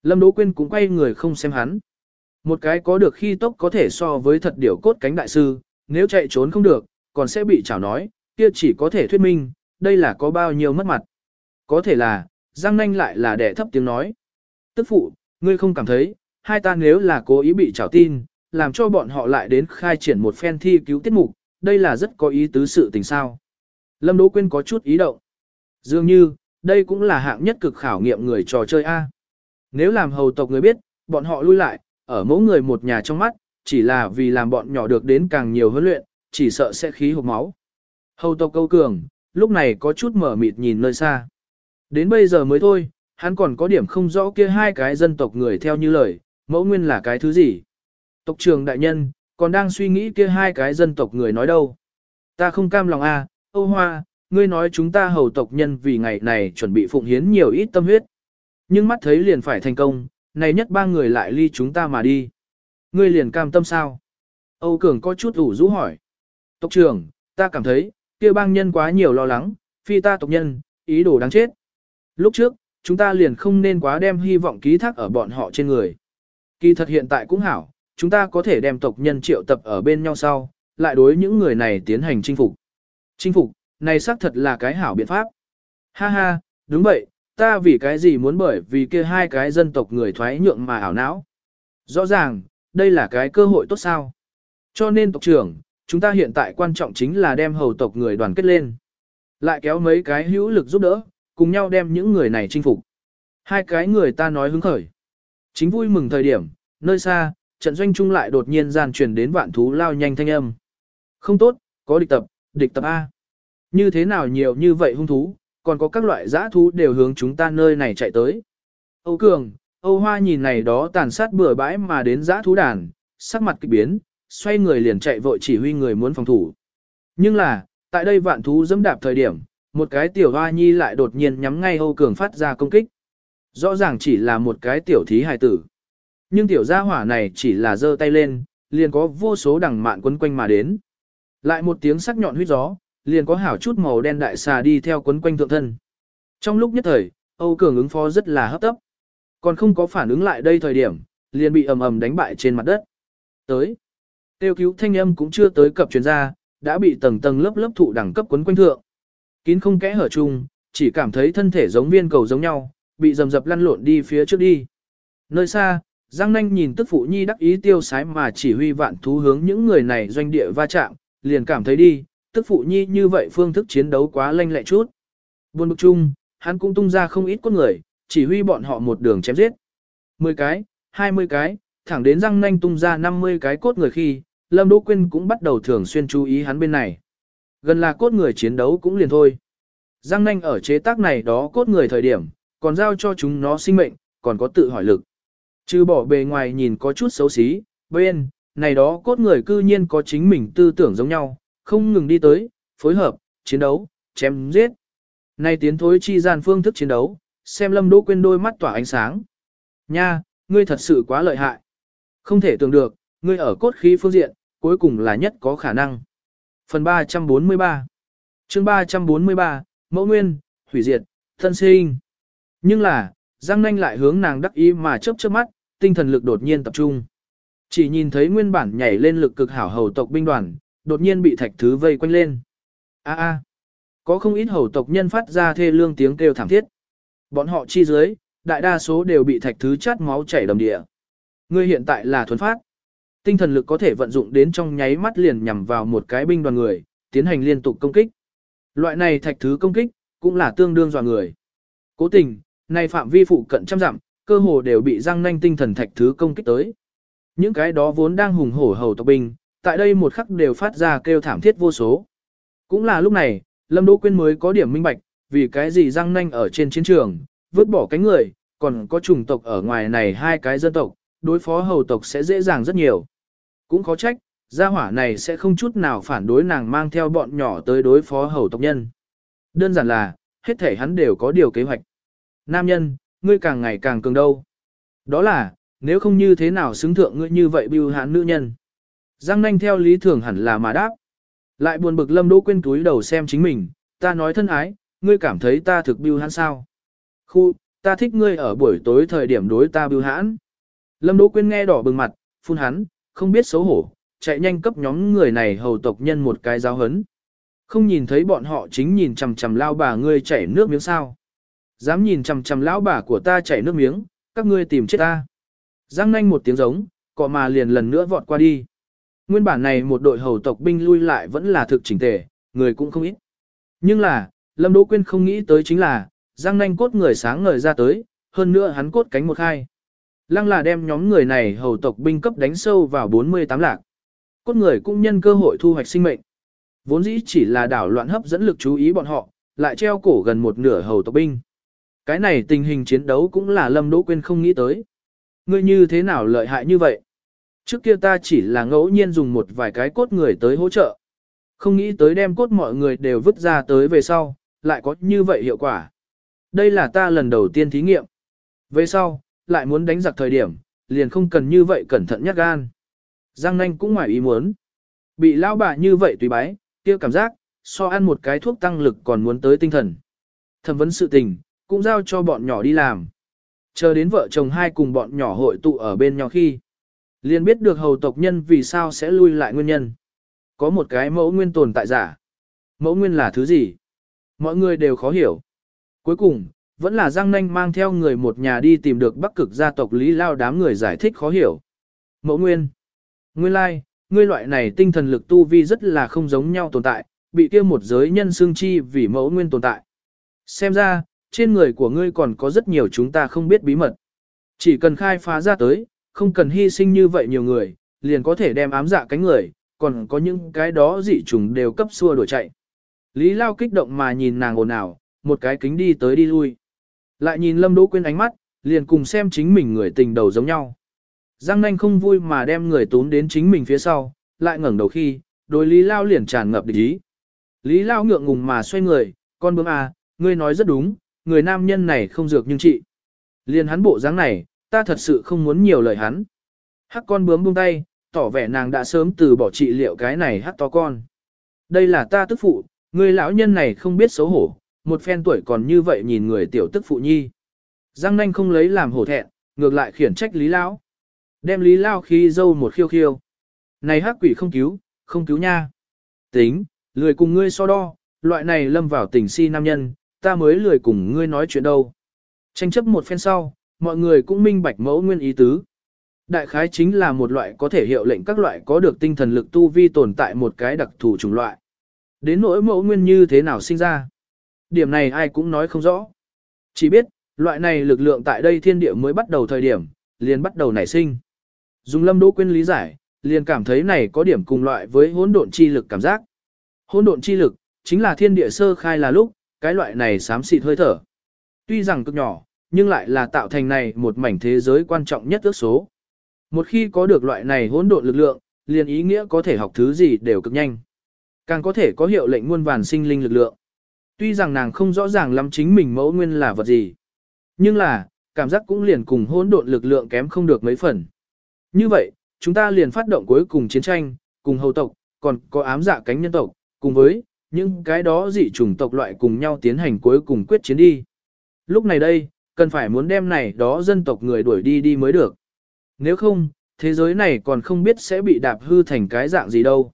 Lâm Đỗ Quyên cũng quay người không xem hắn. Một cái có được khi tốc có thể so với thật điểu cốt cánh đại sư, nếu chạy trốn không được, còn sẽ bị chảo nói, kia chỉ có thể thuyết minh, đây là có bao nhiêu mất mặt. Có thể là, Giang Nanh lại là đẻ thấp tiếng nói. Tức phụ, ngươi không cảm thấy, hai ta nếu là cố ý bị trào tin, làm cho bọn họ lại đến khai triển một phen thi cứu tiết mục, đây là rất có ý tứ sự tình sao. Lâm Đỗ Quyên có chút ý động. Dường như, đây cũng là hạng nhất cực khảo nghiệm người trò chơi A. Nếu làm hầu tộc người biết, bọn họ lui lại, ở mỗi người một nhà trong mắt, chỉ là vì làm bọn nhỏ được đến càng nhiều huấn luyện, chỉ sợ sẽ khí hộp máu. Hầu tộc câu cường, lúc này có chút mở mịt nhìn nơi xa. Đến bây giờ mới thôi, hắn còn có điểm không rõ kia hai cái dân tộc người theo như lời, mẫu nguyên là cái thứ gì. Tộc trường đại nhân, còn đang suy nghĩ kia hai cái dân tộc người nói đâu. Ta không cam lòng a, à, Âu Hoa, ngươi nói chúng ta hầu tộc nhân vì ngày này chuẩn bị phụng hiến nhiều ít tâm huyết. Nhưng mắt thấy liền phải thành công, này nhất ba người lại ly chúng ta mà đi. Ngươi liền cam tâm sao? Âu Cường có chút ủ rũ hỏi. Tộc trưởng, ta cảm thấy, kia bang nhân quá nhiều lo lắng, phi ta tộc nhân, ý đồ đáng chết. Lúc trước, chúng ta liền không nên quá đem hy vọng ký thác ở bọn họ trên người. Kỳ thật hiện tại cũng hảo, chúng ta có thể đem tộc nhân triệu tập ở bên nhau sau, lại đối những người này tiến hành chinh phục. Chinh phục, này xác thật là cái hảo biện pháp. Ha ha, đúng vậy, ta vì cái gì muốn bởi vì kia hai cái dân tộc người thoái nhượng mà ảo não. Rõ ràng, đây là cái cơ hội tốt sao. Cho nên tộc trưởng, chúng ta hiện tại quan trọng chính là đem hầu tộc người đoàn kết lên. Lại kéo mấy cái hữu lực giúp đỡ, cùng nhau đem những người này chinh phục. Hai cái người ta nói hứng khởi. Chính vui mừng thời điểm, nơi xa, trận doanh trung lại đột nhiên gian truyền đến vạn thú lao nhanh thanh âm. Không tốt, có địch tập, địch tập A. Như thế nào nhiều như vậy hung thú, còn có các loại giã thú đều hướng chúng ta nơi này chạy tới. Âu Cường, Âu Hoa nhìn này đó tàn sát bừa bãi mà đến giã thú đàn, sắc mặt kịch biến, xoay người liền chạy vội chỉ huy người muốn phòng thủ. Nhưng là, tại đây vạn thú dẫm đạp thời điểm, một cái tiểu hoa nhi lại đột nhiên nhắm ngay Âu Cường phát ra công kích. Rõ ràng chỉ là một cái tiểu thí hài tử. Nhưng tiểu gia hỏa này chỉ là giơ tay lên, liền có vô số đằng mạn quấn quanh mà đến. Lại một tiếng sắc nhọn huyết gió, liền có hảo chút màu đen đại xà đi theo quấn quanh thượng thân. Trong lúc nhất thời, Âu Cường ứng phó rất là hấp tấp. Còn không có phản ứng lại đây thời điểm, liền bị ầm ầm đánh bại trên mặt đất. Tới. Tiêu cứu thanh âm cũng chưa tới cập chuyên gia, đã bị tầng tầng lớp lớp thụ đẳng cấp quấn quanh thượng. Kín không kẽ hở chung, chỉ cảm thấy thân thể giống viên cầu giống nhau, bị dầm dập lăn lộn đi phía trước đi. Nơi xa, Giang Nanh nhìn tức phụ nhi đắc ý tiêu sái mà chỉ huy vạn thú hướng những người này doanh địa va chạm, liền cảm thấy đi, tức phụ nhi như vậy phương thức chiến đấu quá lanh lẹ chút. Buồn bực chung, hắn cũng tung ra không ít con người, chỉ huy bọn họ một đường chém giết. 10 cái, 20 cái, thẳng đến giang nanh tung ra 50 cái cốt người khi, Lâm Đỗ Quyên cũng bắt đầu thường xuyên chú ý hắn bên này. Gần là cốt người chiến đấu cũng liền thôi. Giang nanh ở chế tác này đó cốt người thời điểm, còn giao cho chúng nó sinh mệnh, còn có tự hỏi lực. Chứ bỏ bề ngoài nhìn có chút xấu xí, bên, này đó cốt người cư nhiên có chính mình tư tưởng giống nhau, không ngừng đi tới, phối hợp, chiến đấu, chém giết. Này tiến thối chi gian phương thức chiến đấu, xem Lâm Đỗ quên đôi mắt tỏa ánh sáng. Nha, ngươi thật sự quá lợi hại. Không thể tưởng được, ngươi ở cốt khí phương diện, cuối cùng là nhất có khả năng. Phần 343 chương 343, Mẫu Nguyên, Hủy Diệt, Thân Sinh. Nhưng là, Giang Nanh lại hướng nàng đắc ý mà chớp chớp mắt, tinh thần lực đột nhiên tập trung. Chỉ nhìn thấy nguyên bản nhảy lên lực cực hảo hầu tộc binh đoàn, đột nhiên bị thạch thứ vây quanh lên. A a, có không ít hầu tộc nhân phát ra thê lương tiếng kêu thảm thiết. Bọn họ chi dưới, đại đa số đều bị thạch thứ chát máu chảy đầm địa. Ngươi hiện tại là thuần phát. Tinh thần lực có thể vận dụng đến trong nháy mắt liền nhằm vào một cái binh đoàn người, tiến hành liên tục công kích. Loại này thạch thứ công kích, cũng là tương đương dọa người. Cố tình, này phạm vi phụ cận trăm dặm, cơ hồ đều bị răng nanh tinh thần thạch thứ công kích tới. Những cái đó vốn đang hùng hổ hầu tộc binh, tại đây một khắc đều phát ra kêu thảm thiết vô số. Cũng là lúc này, Lâm Đỗ Quyên mới có điểm minh bạch, vì cái gì răng nanh ở trên chiến trường, vứt bỏ cánh người, còn có chủng tộc ở ngoài này hai cái dân tộc, đối phó hầu tộc sẽ dễ dàng rất nhiều. Cũng khó trách, gia hỏa này sẽ không chút nào phản đối nàng mang theo bọn nhỏ tới đối phó hầu tộc nhân. Đơn giản là, hết thể hắn đều có điều kế hoạch. Nam nhân, ngươi càng ngày càng cường đâu. Đó là, nếu không như thế nào xứng thượng ngươi như vậy bưu hãn nữ nhân. Giang nanh theo lý thường hẳn là mà đáp. Lại buồn bực lâm đỗ quên túi đầu xem chính mình, ta nói thân ái, ngươi cảm thấy ta thực bưu hãn sao. Khu, ta thích ngươi ở buổi tối thời điểm đối ta bưu hãn. Lâm đỗ quên nghe đỏ bừng mặt, phun hắn, không biết xấu hổ, chạy nhanh cấp nhóm người này hầu tộc nhân một cái giáo hấn. Không nhìn thấy bọn họ chính nhìn chằm chằm lao bà ngươi chảy nước miếng sao. Dám nhìn chằm chằm lão bà của ta chảy nước miếng, các ngươi tìm chết ta. Giang nanh một tiếng giống, cọ mà liền lần nữa vọt qua đi. Nguyên bản này một đội hầu tộc binh lui lại vẫn là thực chỉnh tề, người cũng không ít. Nhưng là, Lâm Đỗ Quyên không nghĩ tới chính là, Giang nanh cốt người sáng ngời ra tới, hơn nữa hắn cốt cánh một hai, Lăng là đem nhóm người này hầu tộc binh cấp đánh sâu vào 48 lạc. Cốt người cũng nhân cơ hội thu hoạch sinh mệnh. Vốn dĩ chỉ là đảo loạn hấp dẫn lực chú ý bọn họ, lại treo cổ gần một nửa hầu tộc binh. Cái này tình hình chiến đấu cũng là Lâm Đỗ Quyên không nghĩ tới. Ngươi như thế nào lợi hại như vậy? Trước kia ta chỉ là ngẫu nhiên dùng một vài cái cốt người tới hỗ trợ. Không nghĩ tới đem cốt mọi người đều vứt ra tới về sau, lại có như vậy hiệu quả. Đây là ta lần đầu tiên thí nghiệm. Về sau, lại muốn đánh giặc thời điểm, liền không cần như vậy cẩn thận nhát gan. Giang nanh cũng ngoài ý muốn. Bị lao bà như vậy tùy bái, kia cảm giác, so ăn một cái thuốc tăng lực còn muốn tới tinh thần. Thẩm vấn sự tình, cũng giao cho bọn nhỏ đi làm. Chờ đến vợ chồng hai cùng bọn nhỏ hội tụ ở bên nhau khi. liền biết được hầu tộc nhân vì sao sẽ lui lại nguyên nhân. Có một cái mẫu nguyên tồn tại giả. Mẫu nguyên là thứ gì? Mọi người đều khó hiểu. Cuối cùng, vẫn là Giang Nanh mang theo người một nhà đi tìm được bắc cực gia tộc Lý Lao đám người giải thích khó hiểu. Mẫu nguyên. Nguyên lai, ngươi loại này tinh thần lực tu vi rất là không giống nhau tồn tại, bị kia một giới nhân xương chi vì mẫu nguyên tồn tại. Xem ra, trên người của ngươi còn có rất nhiều chúng ta không biết bí mật. Chỉ cần khai phá ra tới, không cần hy sinh như vậy nhiều người, liền có thể đem ám dạ cánh người, còn có những cái đó dị trùng đều cấp xua đuổi chạy. Lý Lao kích động mà nhìn nàng ồn ào, một cái kính đi tới đi lui. Lại nhìn Lâm Đỗ Quyên ánh mắt, liền cùng xem chính mình người tình đầu giống nhau. Giang nanh không vui mà đem người tốn đến chính mình phía sau, lại ngẩng đầu khi, đối Lý Lao liền tràn ngập địch ý. Lý Lao ngượng ngùng mà xoay người, con bướm à, ngươi nói rất đúng, người nam nhân này không dược nhưng trị. Liền hắn bộ dáng này, ta thật sự không muốn nhiều lời hắn. Hắc con bướm buông tay, tỏ vẻ nàng đã sớm từ bỏ trị liệu cái này hắc to con. Đây là ta tức phụ, người lão nhân này không biết xấu hổ, một phen tuổi còn như vậy nhìn người tiểu tức phụ nhi. Giang nanh không lấy làm hổ thẹn, ngược lại khiển trách Lý Lão. Đem Lý Lao khi dâu một khiêu khiêu. Này hắc quỷ không cứu, không cứu nha. Tính, lười cùng ngươi so đo, loại này lâm vào tình si nam nhân, ta mới lười cùng ngươi nói chuyện đâu. Tranh chấp một phen sau, mọi người cũng minh bạch mẫu nguyên ý tứ. Đại khái chính là một loại có thể hiệu lệnh các loại có được tinh thần lực tu vi tồn tại một cái đặc thù chủng loại. Đến nỗi mẫu nguyên như thế nào sinh ra. Điểm này ai cũng nói không rõ. Chỉ biết, loại này lực lượng tại đây thiên địa mới bắt đầu thời điểm, liền bắt đầu nảy sinh. Dùng lâm đỗ quyên lý giải, liền cảm thấy này có điểm cùng loại với hỗn độn chi lực cảm giác. Hỗn độn chi lực, chính là thiên địa sơ khai là lúc, cái loại này xám xịt hơi thở. Tuy rằng cực nhỏ, nhưng lại là tạo thành này một mảnh thế giới quan trọng nhất ước số. Một khi có được loại này hỗn độn lực lượng, liền ý nghĩa có thể học thứ gì đều cực nhanh. Càng có thể có hiệu lệnh muôn vàn sinh linh lực lượng. Tuy rằng nàng không rõ ràng lắm chính mình mẫu nguyên là vật gì. Nhưng là, cảm giác cũng liền cùng hỗn độn lực lượng kém không được mấy phần. Như vậy, chúng ta liền phát động cuối cùng chiến tranh, cùng hầu tộc, còn có ám dạ cánh nhân tộc, cùng với những cái đó dị chủng tộc loại cùng nhau tiến hành cuối cùng quyết chiến đi. Lúc này đây, cần phải muốn đem này đó dân tộc người đuổi đi đi mới được. Nếu không, thế giới này còn không biết sẽ bị đạp hư thành cái dạng gì đâu.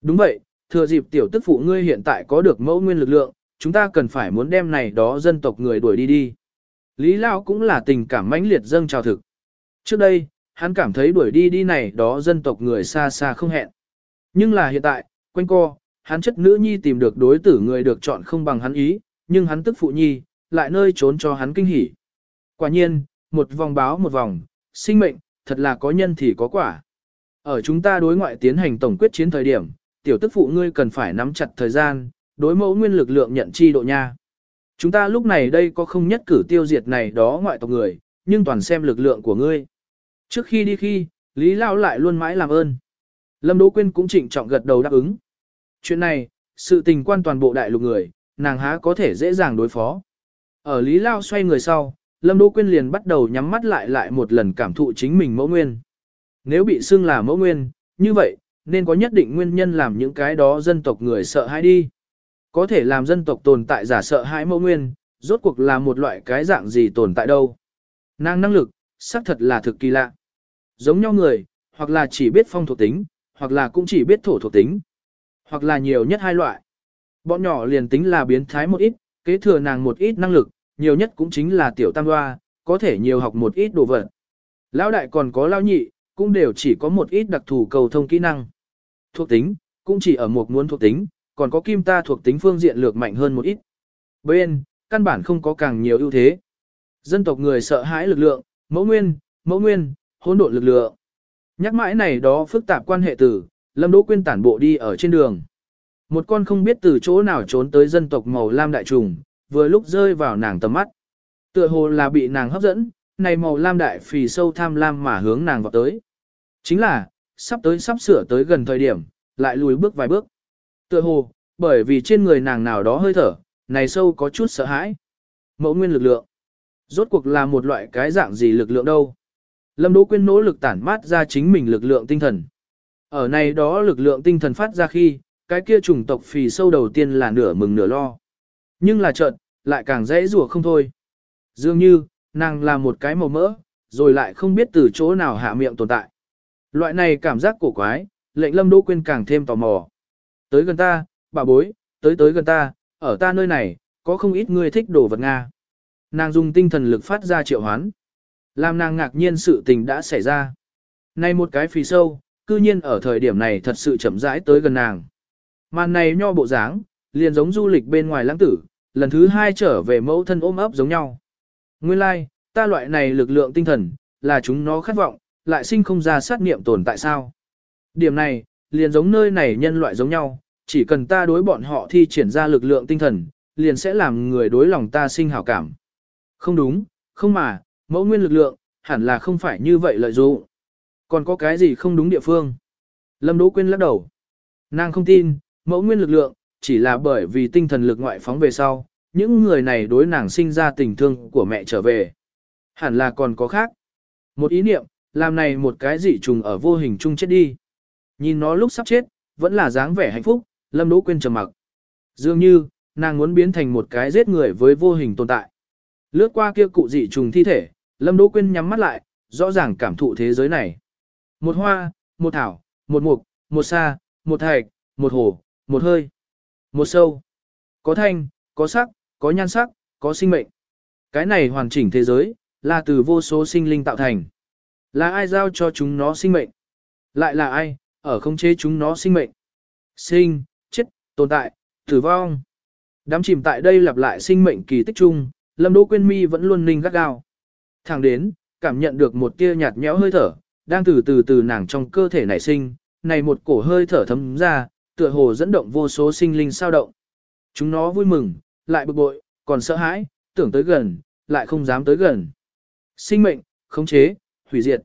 Đúng vậy, thừa dịp tiểu tức phụ ngươi hiện tại có được mẫu nguyên lực lượng, chúng ta cần phải muốn đem này đó dân tộc người đuổi đi đi. Lý Lao cũng là tình cảm mãnh liệt dâng trào thực. Trước đây, hắn cảm thấy đuổi đi đi này đó dân tộc người xa xa không hẹn. Nhưng là hiện tại, quanh co, hắn chất nữ nhi tìm được đối tử người được chọn không bằng hắn ý, nhưng hắn tức phụ nhi, lại nơi trốn cho hắn kinh hỉ. Quả nhiên, một vòng báo một vòng, sinh mệnh, thật là có nhân thì có quả. Ở chúng ta đối ngoại tiến hành tổng quyết chiến thời điểm, tiểu tức phụ ngươi cần phải nắm chặt thời gian, đối mẫu nguyên lực lượng nhận chi độ nha. Chúng ta lúc này đây có không nhất cử tiêu diệt này đó ngoại tộc người, nhưng toàn xem lực lượng của ngươi. Trước khi đi khi, Lý Lao lại luôn mãi làm ơn. Lâm Đỗ Quyên cũng trịnh trọng gật đầu đáp ứng. Chuyện này, sự tình quan toàn bộ đại lục người, nàng há có thể dễ dàng đối phó. Ở Lý Lao xoay người sau, Lâm Đỗ Quyên liền bắt đầu nhắm mắt lại lại một lần cảm thụ chính mình mẫu nguyên. Nếu bị xưng là mẫu nguyên, như vậy, nên có nhất định nguyên nhân làm những cái đó dân tộc người sợ hãi đi. Có thể làm dân tộc tồn tại giả sợ hãi mẫu nguyên, rốt cuộc là một loại cái dạng gì tồn tại đâu. Nàng năng lực, xác thật là thực kỳ lạ. Giống nhau người, hoặc là chỉ biết phong thuộc tính, hoặc là cũng chỉ biết thổ thuộc tính, hoặc là nhiều nhất hai loại. Bọn nhỏ liền tính là biến thái một ít, kế thừa nàng một ít năng lực, nhiều nhất cũng chính là tiểu tam hoa, có thể nhiều học một ít đồ vật. Lão đại còn có lão nhị, cũng đều chỉ có một ít đặc thù cầu thông kỹ năng. Thuộc tính, cũng chỉ ở một muốn thuộc tính, còn có kim ta thuộc tính phương diện lược mạnh hơn một ít. Bên, căn bản không có càng nhiều ưu thế. Dân tộc người sợ hãi lực lượng, mẫu nguyên, mẫu nguyên, hỗn độn lực lượng. Nhắc mãi này đó phức tạp quan hệ từ, Lâm Đỗ Quyên tản bộ đi ở trên đường. Một con không biết từ chỗ nào trốn tới dân tộc màu lam đại trùng, vừa lúc rơi vào nàng tầm mắt. Tựa hồ là bị nàng hấp dẫn, này màu lam đại phì sâu tham lam mà hướng nàng vào tới. Chính là, sắp tới sắp sửa tới gần thời điểm, lại lùi bước vài bước. Tựa hồ, bởi vì trên người nàng nào đó hơi thở, này sâu có chút sợ hãi. Mẫu nguyên lực lượng. Rốt cuộc là một loại cái dạng gì lực lượng đâu. Lâm Đỗ Quyên nỗ lực tản mát ra chính mình lực lượng tinh thần. Ở này đó lực lượng tinh thần phát ra khi, cái kia chủng tộc phì sâu đầu tiên là nửa mừng nửa lo. Nhưng là chợt, lại càng dễ rủa không thôi. Dường như, nàng là một cái màu mỡ, rồi lại không biết từ chỗ nào hạ miệng tồn tại. Loại này cảm giác cổ quái, lệnh Lâm Đỗ Quyên càng thêm tò mò. Tới gần ta, bà bối, tới tới gần ta, ở ta nơi này, có không ít người thích đồ vật Nga. Nàng dùng tinh thần lực phát ra triệu hoán. Làm nàng ngạc nhiên sự tình đã xảy ra. Này một cái phì sâu, cư nhiên ở thời điểm này thật sự chậm rãi tới gần nàng. Màn này nho bộ dáng, liền giống du lịch bên ngoài lãng tử, lần thứ hai trở về mẫu thân ôm ấp giống nhau. Nguyên lai, like, ta loại này lực lượng tinh thần, là chúng nó khát vọng, lại sinh không ra sát niệm tồn tại sao. Điểm này, liền giống nơi này nhân loại giống nhau, chỉ cần ta đối bọn họ thi triển ra lực lượng tinh thần, liền sẽ làm người đối lòng ta sinh hảo cảm. Không đúng, không mà, mẫu nguyên lực lượng, hẳn là không phải như vậy lợi dụng. Còn có cái gì không đúng địa phương? Lâm Đỗ Quyên lắc đầu. Nàng không tin, mẫu nguyên lực lượng, chỉ là bởi vì tinh thần lực ngoại phóng về sau, những người này đối nàng sinh ra tình thương của mẹ trở về. Hẳn là còn có khác. Một ý niệm, làm này một cái dị trùng ở vô hình chung chết đi. Nhìn nó lúc sắp chết, vẫn là dáng vẻ hạnh phúc, Lâm Đỗ Quyên trầm mặc. Dường như, nàng muốn biến thành một cái giết người với vô hình tồn tại. Lướt qua kia cụ dị trùng thi thể, Lâm Đỗ Quyên nhắm mắt lại, rõ ràng cảm thụ thế giới này. Một hoa, một thảo, một mục, một sa, một thạch, một hồ, một hơi, một sâu. Có thanh, có sắc, có nhan sắc, có sinh mệnh. Cái này hoàn chỉnh thế giới, là từ vô số sinh linh tạo thành. Là ai giao cho chúng nó sinh mệnh? Lại là ai, ở không chế chúng nó sinh mệnh? Sinh, chết, tồn tại, tử vong. Đám chìm tại đây lặp lại sinh mệnh kỳ tích chung, Lâm Đỗ Quyên Mi vẫn luôn ninh gắt gao. Thẳng đến, cảm nhận được một tia nhạt nhẽo hơi thở, đang từ từ từ nàng trong cơ thể nảy sinh, này một cổ hơi thở thấm ra, tựa hồ dẫn động vô số sinh linh sao động. Chúng nó vui mừng, lại bực bội, còn sợ hãi, tưởng tới gần, lại không dám tới gần. Sinh mệnh, khống chế, hủy diệt.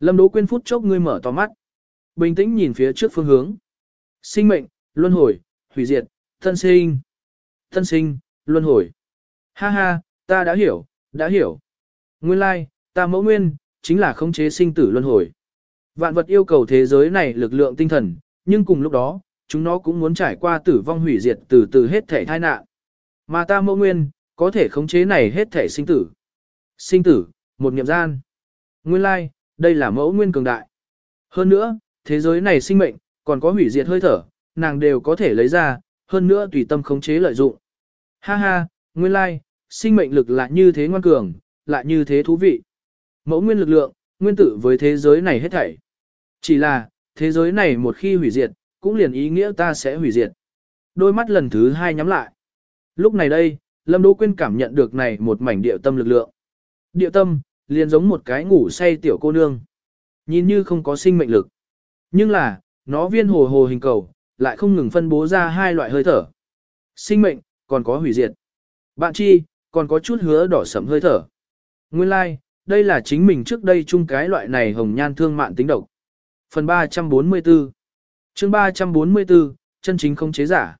Lâm Đỗ Quyên phút chốc ngươi mở to mắt. Bình tĩnh nhìn phía trước phương hướng. Sinh mệnh, luân hồi, hủy diệt, thân sinh. Thân sinh, luân hồi. Ha ha, ta đã hiểu, đã hiểu. Nguyên lai, ta mẫu nguyên, chính là khống chế sinh tử luân hồi. Vạn vật yêu cầu thế giới này lực lượng tinh thần, nhưng cùng lúc đó, chúng nó cũng muốn trải qua tử vong hủy diệt từ từ hết thể thai nạn. Mà ta mẫu nguyên, có thể khống chế này hết thể sinh tử. Sinh tử, một niệm gian. Nguyên lai, đây là mẫu nguyên cường đại. Hơn nữa, thế giới này sinh mệnh, còn có hủy diệt hơi thở, nàng đều có thể lấy ra, hơn nữa tùy tâm khống chế lợi dụng. Ha ha, nguyên lai, sinh mệnh lực lại như thế ngoan cường, lại như thế thú vị. Mẫu nguyên lực lượng, nguyên tử với thế giới này hết thảy. Chỉ là, thế giới này một khi hủy diệt, cũng liền ý nghĩa ta sẽ hủy diệt. Đôi mắt lần thứ hai nhắm lại. Lúc này đây, Lâm Đỗ Quyên cảm nhận được này một mảnh địa tâm lực lượng. Địa tâm, liền giống một cái ngủ say tiểu cô nương. Nhìn như không có sinh mệnh lực. Nhưng là, nó viên hồ hồ hình cầu, lại không ngừng phân bố ra hai loại hơi thở. Sinh mệnh, còn có hủy diệt. Bạn chi, còn có chút hứa đỏ sẫm hơi thở. Nguyên lai, like, đây là chính mình trước đây chung cái loại này hồng nhan thương mạn tính độc. Phần 344 chương 344, chân chính không chế giả.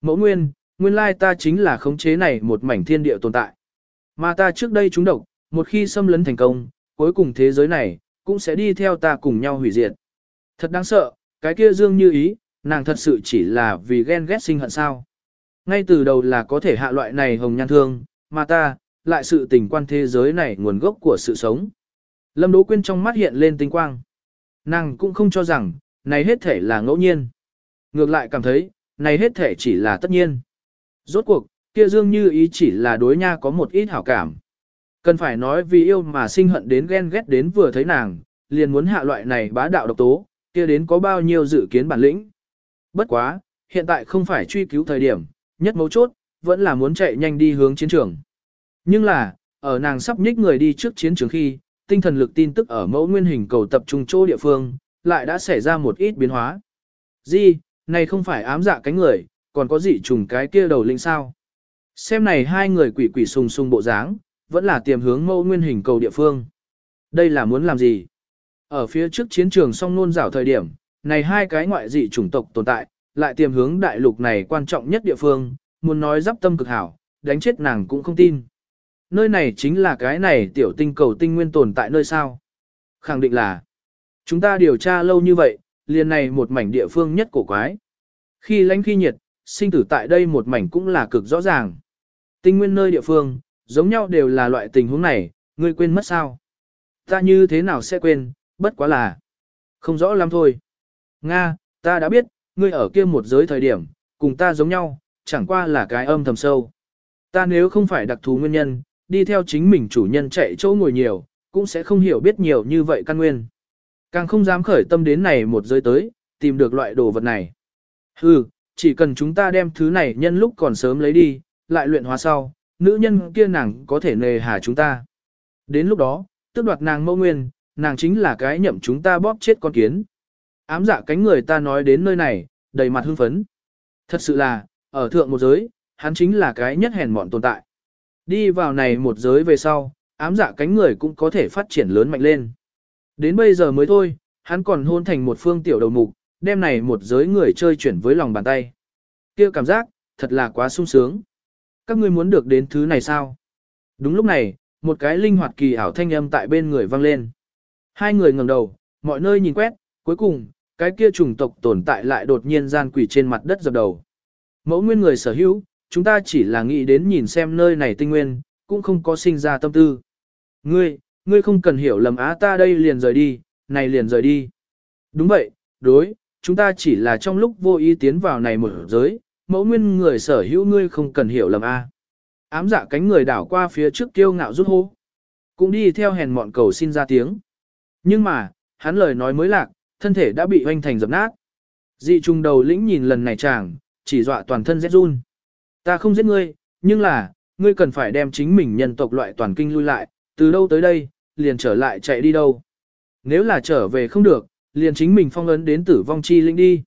Mẫu nguyên, nguyên lai ta chính là khống chế này một mảnh thiên địa tồn tại. Mà ta trước đây chúng độc, một khi xâm lấn thành công, cuối cùng thế giới này, cũng sẽ đi theo ta cùng nhau hủy diệt. Thật đáng sợ, cái kia dương như ý, nàng thật sự chỉ là vì ghen ghét sinh hận sao. Ngay từ đầu là có thể hạ loại này hồng nhan thương, mà ta, lại sự tình quan thế giới này nguồn gốc của sự sống. Lâm Đỗ Quyên trong mắt hiện lên tinh quang. Nàng cũng không cho rằng, này hết thể là ngẫu nhiên. Ngược lại cảm thấy, này hết thể chỉ là tất nhiên. Rốt cuộc, kia dương như ý chỉ là đối nha có một ít hảo cảm. Cần phải nói vì yêu mà sinh hận đến ghen ghét đến vừa thấy nàng, liền muốn hạ loại này bá đạo độc tố, kia đến có bao nhiêu dự kiến bản lĩnh. Bất quá, hiện tại không phải truy cứu thời điểm, nhất mấu chốt, vẫn là muốn chạy nhanh đi hướng chiến trường. Nhưng là, ở nàng sắp nhích người đi trước chiến trường khi, tinh thần lực tin tức ở mẫu nguyên hình cầu tập trung chỗ địa phương, lại đã xảy ra một ít biến hóa. Di, này không phải ám dạ cánh người, còn có dị trùng cái kia đầu linh sao. Xem này hai người quỷ quỷ sùng sùng bộ dáng, vẫn là tiềm hướng mẫu nguyên hình cầu địa phương. Đây là muốn làm gì? Ở phía trước chiến trường song nôn rảo thời điểm, này hai cái ngoại dị chủng tộc tồn tại, lại tiềm hướng đại lục này quan trọng nhất địa phương, muốn nói giáp tâm cực hảo, đánh chết nàng cũng không tin. Nơi này chính là cái này tiểu tinh cầu tinh nguyên tồn tại nơi sao. Khẳng định là, chúng ta điều tra lâu như vậy, liền này một mảnh địa phương nhất cổ quái. Khi lánh khi nhiệt, sinh tử tại đây một mảnh cũng là cực rõ ràng. Tinh nguyên nơi địa phương, giống nhau đều là loại tình huống này, ngươi quên mất sao? Ta như thế nào sẽ quên, bất quá là không rõ lắm thôi. Nga, ta đã biết, ngươi ở kia một giới thời điểm, cùng ta giống nhau, chẳng qua là cái âm thầm sâu. Ta nếu không phải đặc thù nguyên nhân, đi theo chính mình chủ nhân chạy chỗ ngồi nhiều, cũng sẽ không hiểu biết nhiều như vậy căn nguyên. Càng không dám khởi tâm đến này một giới tới, tìm được loại đồ vật này. Hừ, chỉ cần chúng ta đem thứ này nhân lúc còn sớm lấy đi, lại luyện hóa sau, nữ nhân kia nàng có thể nề hà chúng ta. Đến lúc đó, tức đoạt nàng mẫu nguyên, nàng chính là cái nhậm chúng ta bóp chết con kiến. Ám dạ cánh người ta nói đến nơi này, đầy mặt hưng phấn. Thật sự là, ở thượng một giới, hắn chính là cái nhất hèn mọn tồn tại. Đi vào này một giới về sau, ám dạ cánh người cũng có thể phát triển lớn mạnh lên. Đến bây giờ mới thôi, hắn còn hôn thành một phương tiểu đầu mục, đem này một giới người chơi chuyển với lòng bàn tay. kia cảm giác, thật là quá sung sướng. Các ngươi muốn được đến thứ này sao? Đúng lúc này, một cái linh hoạt kỳ ảo thanh âm tại bên người vang lên. Hai người ngẩng đầu, mọi nơi nhìn quét, cuối cùng, cái kia chủng tộc tồn tại lại đột nhiên gian quỷ trên mặt đất dập đầu. Mẫu nguyên người sở hữu, chúng ta chỉ là nghĩ đến nhìn xem nơi này tinh nguyên, cũng không có sinh ra tâm tư. Ngươi, ngươi không cần hiểu lầm á ta đây liền rời đi, này liền rời đi. Đúng vậy, đối, chúng ta chỉ là trong lúc vô ý tiến vào này một giới, mẫu nguyên người sở hữu ngươi không cần hiểu lầm a. Ám dạ cánh người đảo qua phía trước kiêu ngạo rút hô. Cũng đi theo hèn mọn cầu xin ra tiếng. Nhưng mà, hắn lời nói mới lạc, thân thể đã bị hoanh thành dập nát. Dị trùng đầu lĩnh nhìn lần này chàng, chỉ dọa toàn thân rét run. Ta không giết ngươi, nhưng là, ngươi cần phải đem chính mình nhân tộc loại toàn kinh lui lại, từ đâu tới đây, liền trở lại chạy đi đâu. Nếu là trở về không được, liền chính mình phong ấn đến tử vong chi linh đi.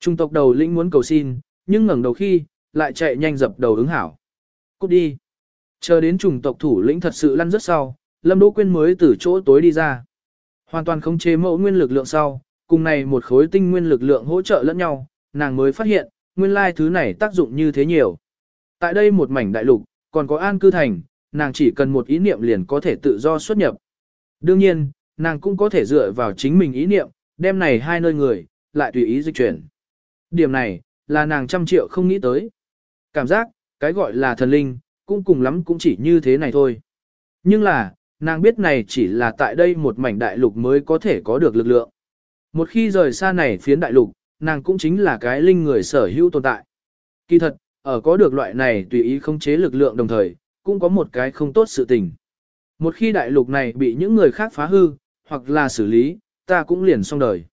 Trung tộc đầu lĩnh muốn cầu xin, nhưng ngẩng đầu khi, lại chạy nhanh dập đầu ứng hảo. Cút đi. Chờ đến trùng tộc thủ lĩnh thật sự lăn rất sau, Lâm Đỗ Quyên mới từ chỗ tối đi ra. Hoàn toàn khống chế mẫu nguyên lực lượng sau, cùng này một khối tinh nguyên lực lượng hỗ trợ lẫn nhau, nàng mới phát hiện, nguyên lai thứ này tác dụng như thế nhiều. Tại đây một mảnh đại lục, còn có an cư thành, nàng chỉ cần một ý niệm liền có thể tự do xuất nhập. Đương nhiên, nàng cũng có thể dựa vào chính mình ý niệm, đem này hai nơi người, lại tùy ý dịch chuyển. Điểm này, là nàng trăm triệu không nghĩ tới. Cảm giác, cái gọi là thần linh, cũng cùng lắm cũng chỉ như thế này thôi. Nhưng là, nàng biết này chỉ là tại đây một mảnh đại lục mới có thể có được lực lượng. Một khi rời xa này phiến đại lục, nàng cũng chính là cái linh người sở hữu tồn tại. Kỳ thật, ở có được loại này tùy ý không chế lực lượng đồng thời, cũng có một cái không tốt sự tình. Một khi đại lục này bị những người khác phá hư, hoặc là xử lý, ta cũng liền xong đời.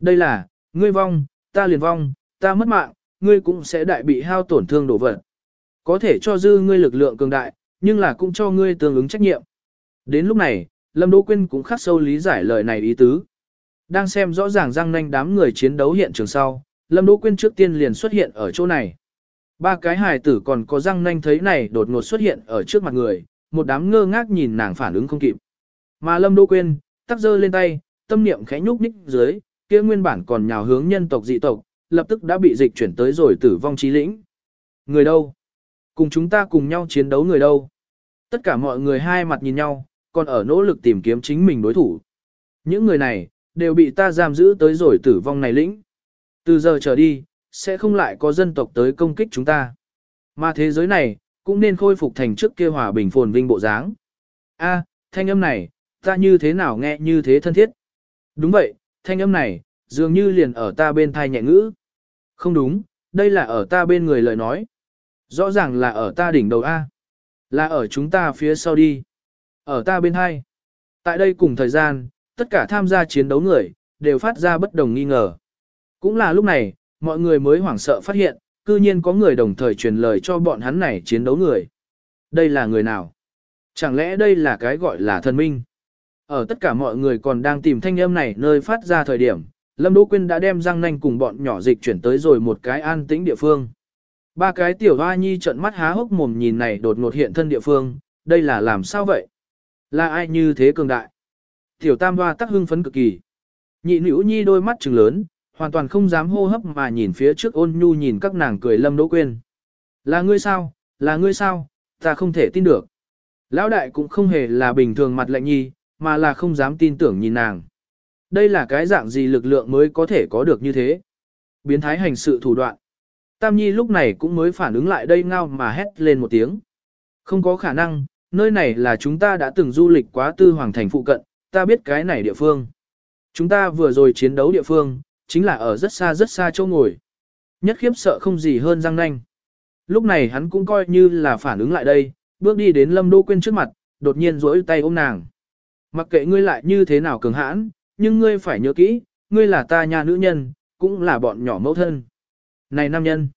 Đây là, ngươi vong, ta liền vong, ta mất mạng, ngươi cũng sẽ đại bị hao tổn thương đổ vật. Có thể cho dư ngươi lực lượng cường đại, nhưng là cũng cho ngươi tương ứng trách nhiệm. Đến lúc này, Lâm Đỗ Quyên cũng khắc sâu lý giải lời này ý tứ. Đang xem rõ ràng răng nanh đám người chiến đấu hiện trường sau, Lâm Đỗ Quyên trước tiên liền xuất hiện ở chỗ này. Ba cái hài tử còn có răng nanh thấy này đột ngột xuất hiện ở trước mặt người, một đám ngơ ngác nhìn nàng phản ứng không kịp. Mà Lâm Đỗ Quyên, tắc dơ lên tay, tâm niệm khẽ nhúc nhích dưới, kia nguyên bản còn nhào hướng nhân tộc dị tộc, lập tức đã bị dịch chuyển tới rồi tử vong trí lĩnh. Người đâu? Cùng chúng ta cùng nhau chiến đấu người đâu? Tất cả mọi người hai mặt nhìn nhau, còn ở nỗ lực tìm kiếm chính mình đối thủ. Những người này, đều bị ta giam giữ tới rồi tử vong này lĩnh. Từ giờ trở đi, sẽ không lại có dân tộc tới công kích chúng ta. Mà thế giới này, cũng nên khôi phục thành trước kia hòa bình phồn vinh bộ dáng. A, thanh âm này, ta như thế nào nghe như thế thân thiết. Đúng vậy, thanh âm này, dường như liền ở ta bên thai nhẹ ngữ. Không đúng, đây là ở ta bên người lời nói. Rõ ràng là ở ta đỉnh đầu A. Là ở chúng ta phía sau đi. Ở ta bên hai. Tại đây cùng thời gian, tất cả tham gia chiến đấu người, đều phát ra bất đồng nghi ngờ. Cũng là lúc này, mọi người mới hoảng sợ phát hiện, cư nhiên có người đồng thời truyền lời cho bọn hắn này chiến đấu người. Đây là người nào? Chẳng lẽ đây là cái gọi là thần minh? Ở tất cả mọi người còn đang tìm thanh âm này nơi phát ra thời điểm, Lâm Đỗ Quyên đã đem răng nanh cùng bọn nhỏ dịch chuyển tới rồi một cái an tĩnh địa phương. Ba cái tiểu hoa nhi trợn mắt há hốc mồm nhìn này đột ngột hiện thân địa phương, đây là làm sao vậy? Là ai như thế cường đại? Tiểu tam hoa tắc hưng phấn cực kỳ. Nhị nữ nhi đôi mắt trừng lớn, hoàn toàn không dám hô hấp mà nhìn phía trước ôn nhu nhìn các nàng cười lâm đỗ quên. Là ngươi sao, là ngươi sao, ta không thể tin được. Lão đại cũng không hề là bình thường mặt lạnh nhi, mà là không dám tin tưởng nhìn nàng. Đây là cái dạng gì lực lượng mới có thể có được như thế. Biến thái hành sự thủ đoạn. Tam Nhi lúc này cũng mới phản ứng lại đây ngao mà hét lên một tiếng. Không có khả năng, nơi này là chúng ta đã từng du lịch quá tư hoàng thành phụ cận, ta biết cái này địa phương. Chúng ta vừa rồi chiến đấu địa phương, chính là ở rất xa rất xa chỗ ngồi. Nhất khiếp sợ không gì hơn răng nanh. Lúc này hắn cũng coi như là phản ứng lại đây, bước đi đến Lâm Đô Quyên trước mặt, đột nhiên rỗi tay ôm nàng. Mặc kệ ngươi lại như thế nào cường hãn, nhưng ngươi phải nhớ kỹ, ngươi là ta nhà nữ nhân, cũng là bọn nhỏ mẫu thân. Này nam nhân,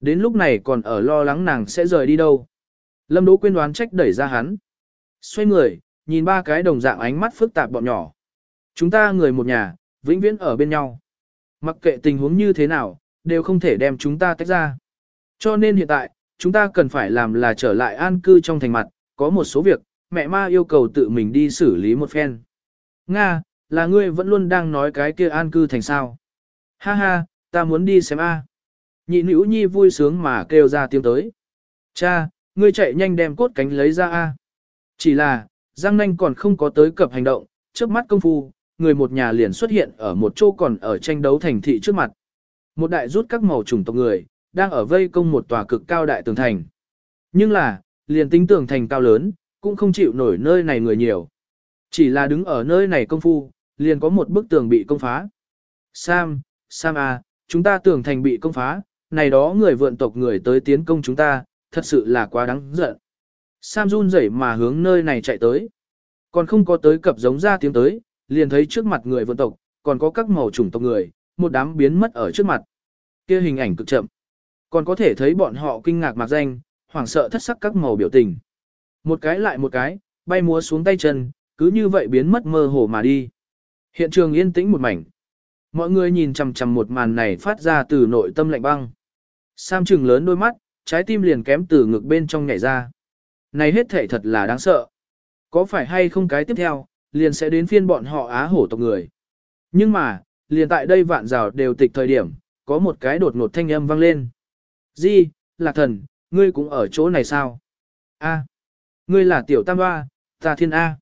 đến lúc này còn ở lo lắng nàng sẽ rời đi đâu. Lâm Đỗ Quyên đoán trách đẩy ra hắn. Xoay người, nhìn ba cái đồng dạng ánh mắt phức tạp bọn nhỏ. Chúng ta người một nhà, vĩnh viễn ở bên nhau. Mặc kệ tình huống như thế nào, đều không thể đem chúng ta tách ra. Cho nên hiện tại, chúng ta cần phải làm là trở lại an cư trong thành mặt, có một số việc, mẹ ma yêu cầu tự mình đi xử lý một phen. Nga, là ngươi vẫn luôn đang nói cái kia an cư thành sao. Ha ha, ta muốn đi xem a. Nhị nữ nhi vui sướng mà kêu ra tiếng tới. Cha, ngươi chạy nhanh đem cốt cánh lấy ra a. Chỉ là, Giang Nanh còn không có tới cập hành động, trước mắt công phu, người một nhà liền xuất hiện ở một chỗ còn ở tranh đấu thành thị trước mặt. Một đại rút các màu chủng tộc người, đang ở vây công một tòa cực cao đại tường thành. Nhưng là, liền tính tường thành cao lớn, cũng không chịu nổi nơi này người nhiều. Chỉ là đứng ở nơi này công phu, liền có một bức tường bị công phá. Sam, Sam à, chúng ta tường thành bị công phá, này đó người vượn tộc người tới tiến công chúng ta, thật sự là quá đáng giận. Sam run rẩy mà hướng nơi này chạy tới. Còn không có tới cập giống ra tiếng tới, liền thấy trước mặt người vượn tộc, còn có các màu chủng tộc người, một đám biến mất ở trước mặt. Kia hình ảnh cực chậm. Còn có thể thấy bọn họ kinh ngạc mạc danh, hoảng sợ thất sắc các màu biểu tình. Một cái lại một cái, bay múa xuống tay chân, cứ như vậy biến mất mơ hồ mà đi. Hiện trường yên tĩnh một mảnh. Mọi người nhìn chằm chằm một màn này phát ra từ nội tâm lạnh băng. Sam trừng lớn đôi mắt, trái tim liền kém từ ngực bên trong nhảy ra. Này hết thể thật là đáng sợ. Có phải hay không cái tiếp theo, liền sẽ đến phiên bọn họ á hổ tộc người. Nhưng mà, liền tại đây vạn rào đều tịch thời điểm, có một cái đột ngột thanh âm vang lên. Di, lạc thần, ngươi cũng ở chỗ này sao? A, ngươi là tiểu tam hoa, ta thiên A.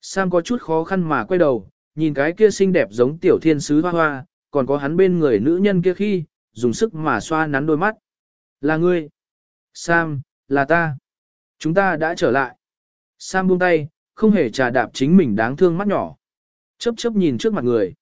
Sam có chút khó khăn mà quay đầu, nhìn cái kia xinh đẹp giống tiểu thiên sứ hoa hoa, còn có hắn bên người nữ nhân kia khi, dùng sức mà xoa nắn đôi mắt. Là ngươi. Sam, là ta. Chúng ta đã trở lại. Sam buông tay, không hề trà đạp chính mình đáng thương mắt nhỏ. Chớp chớp nhìn trước mặt người.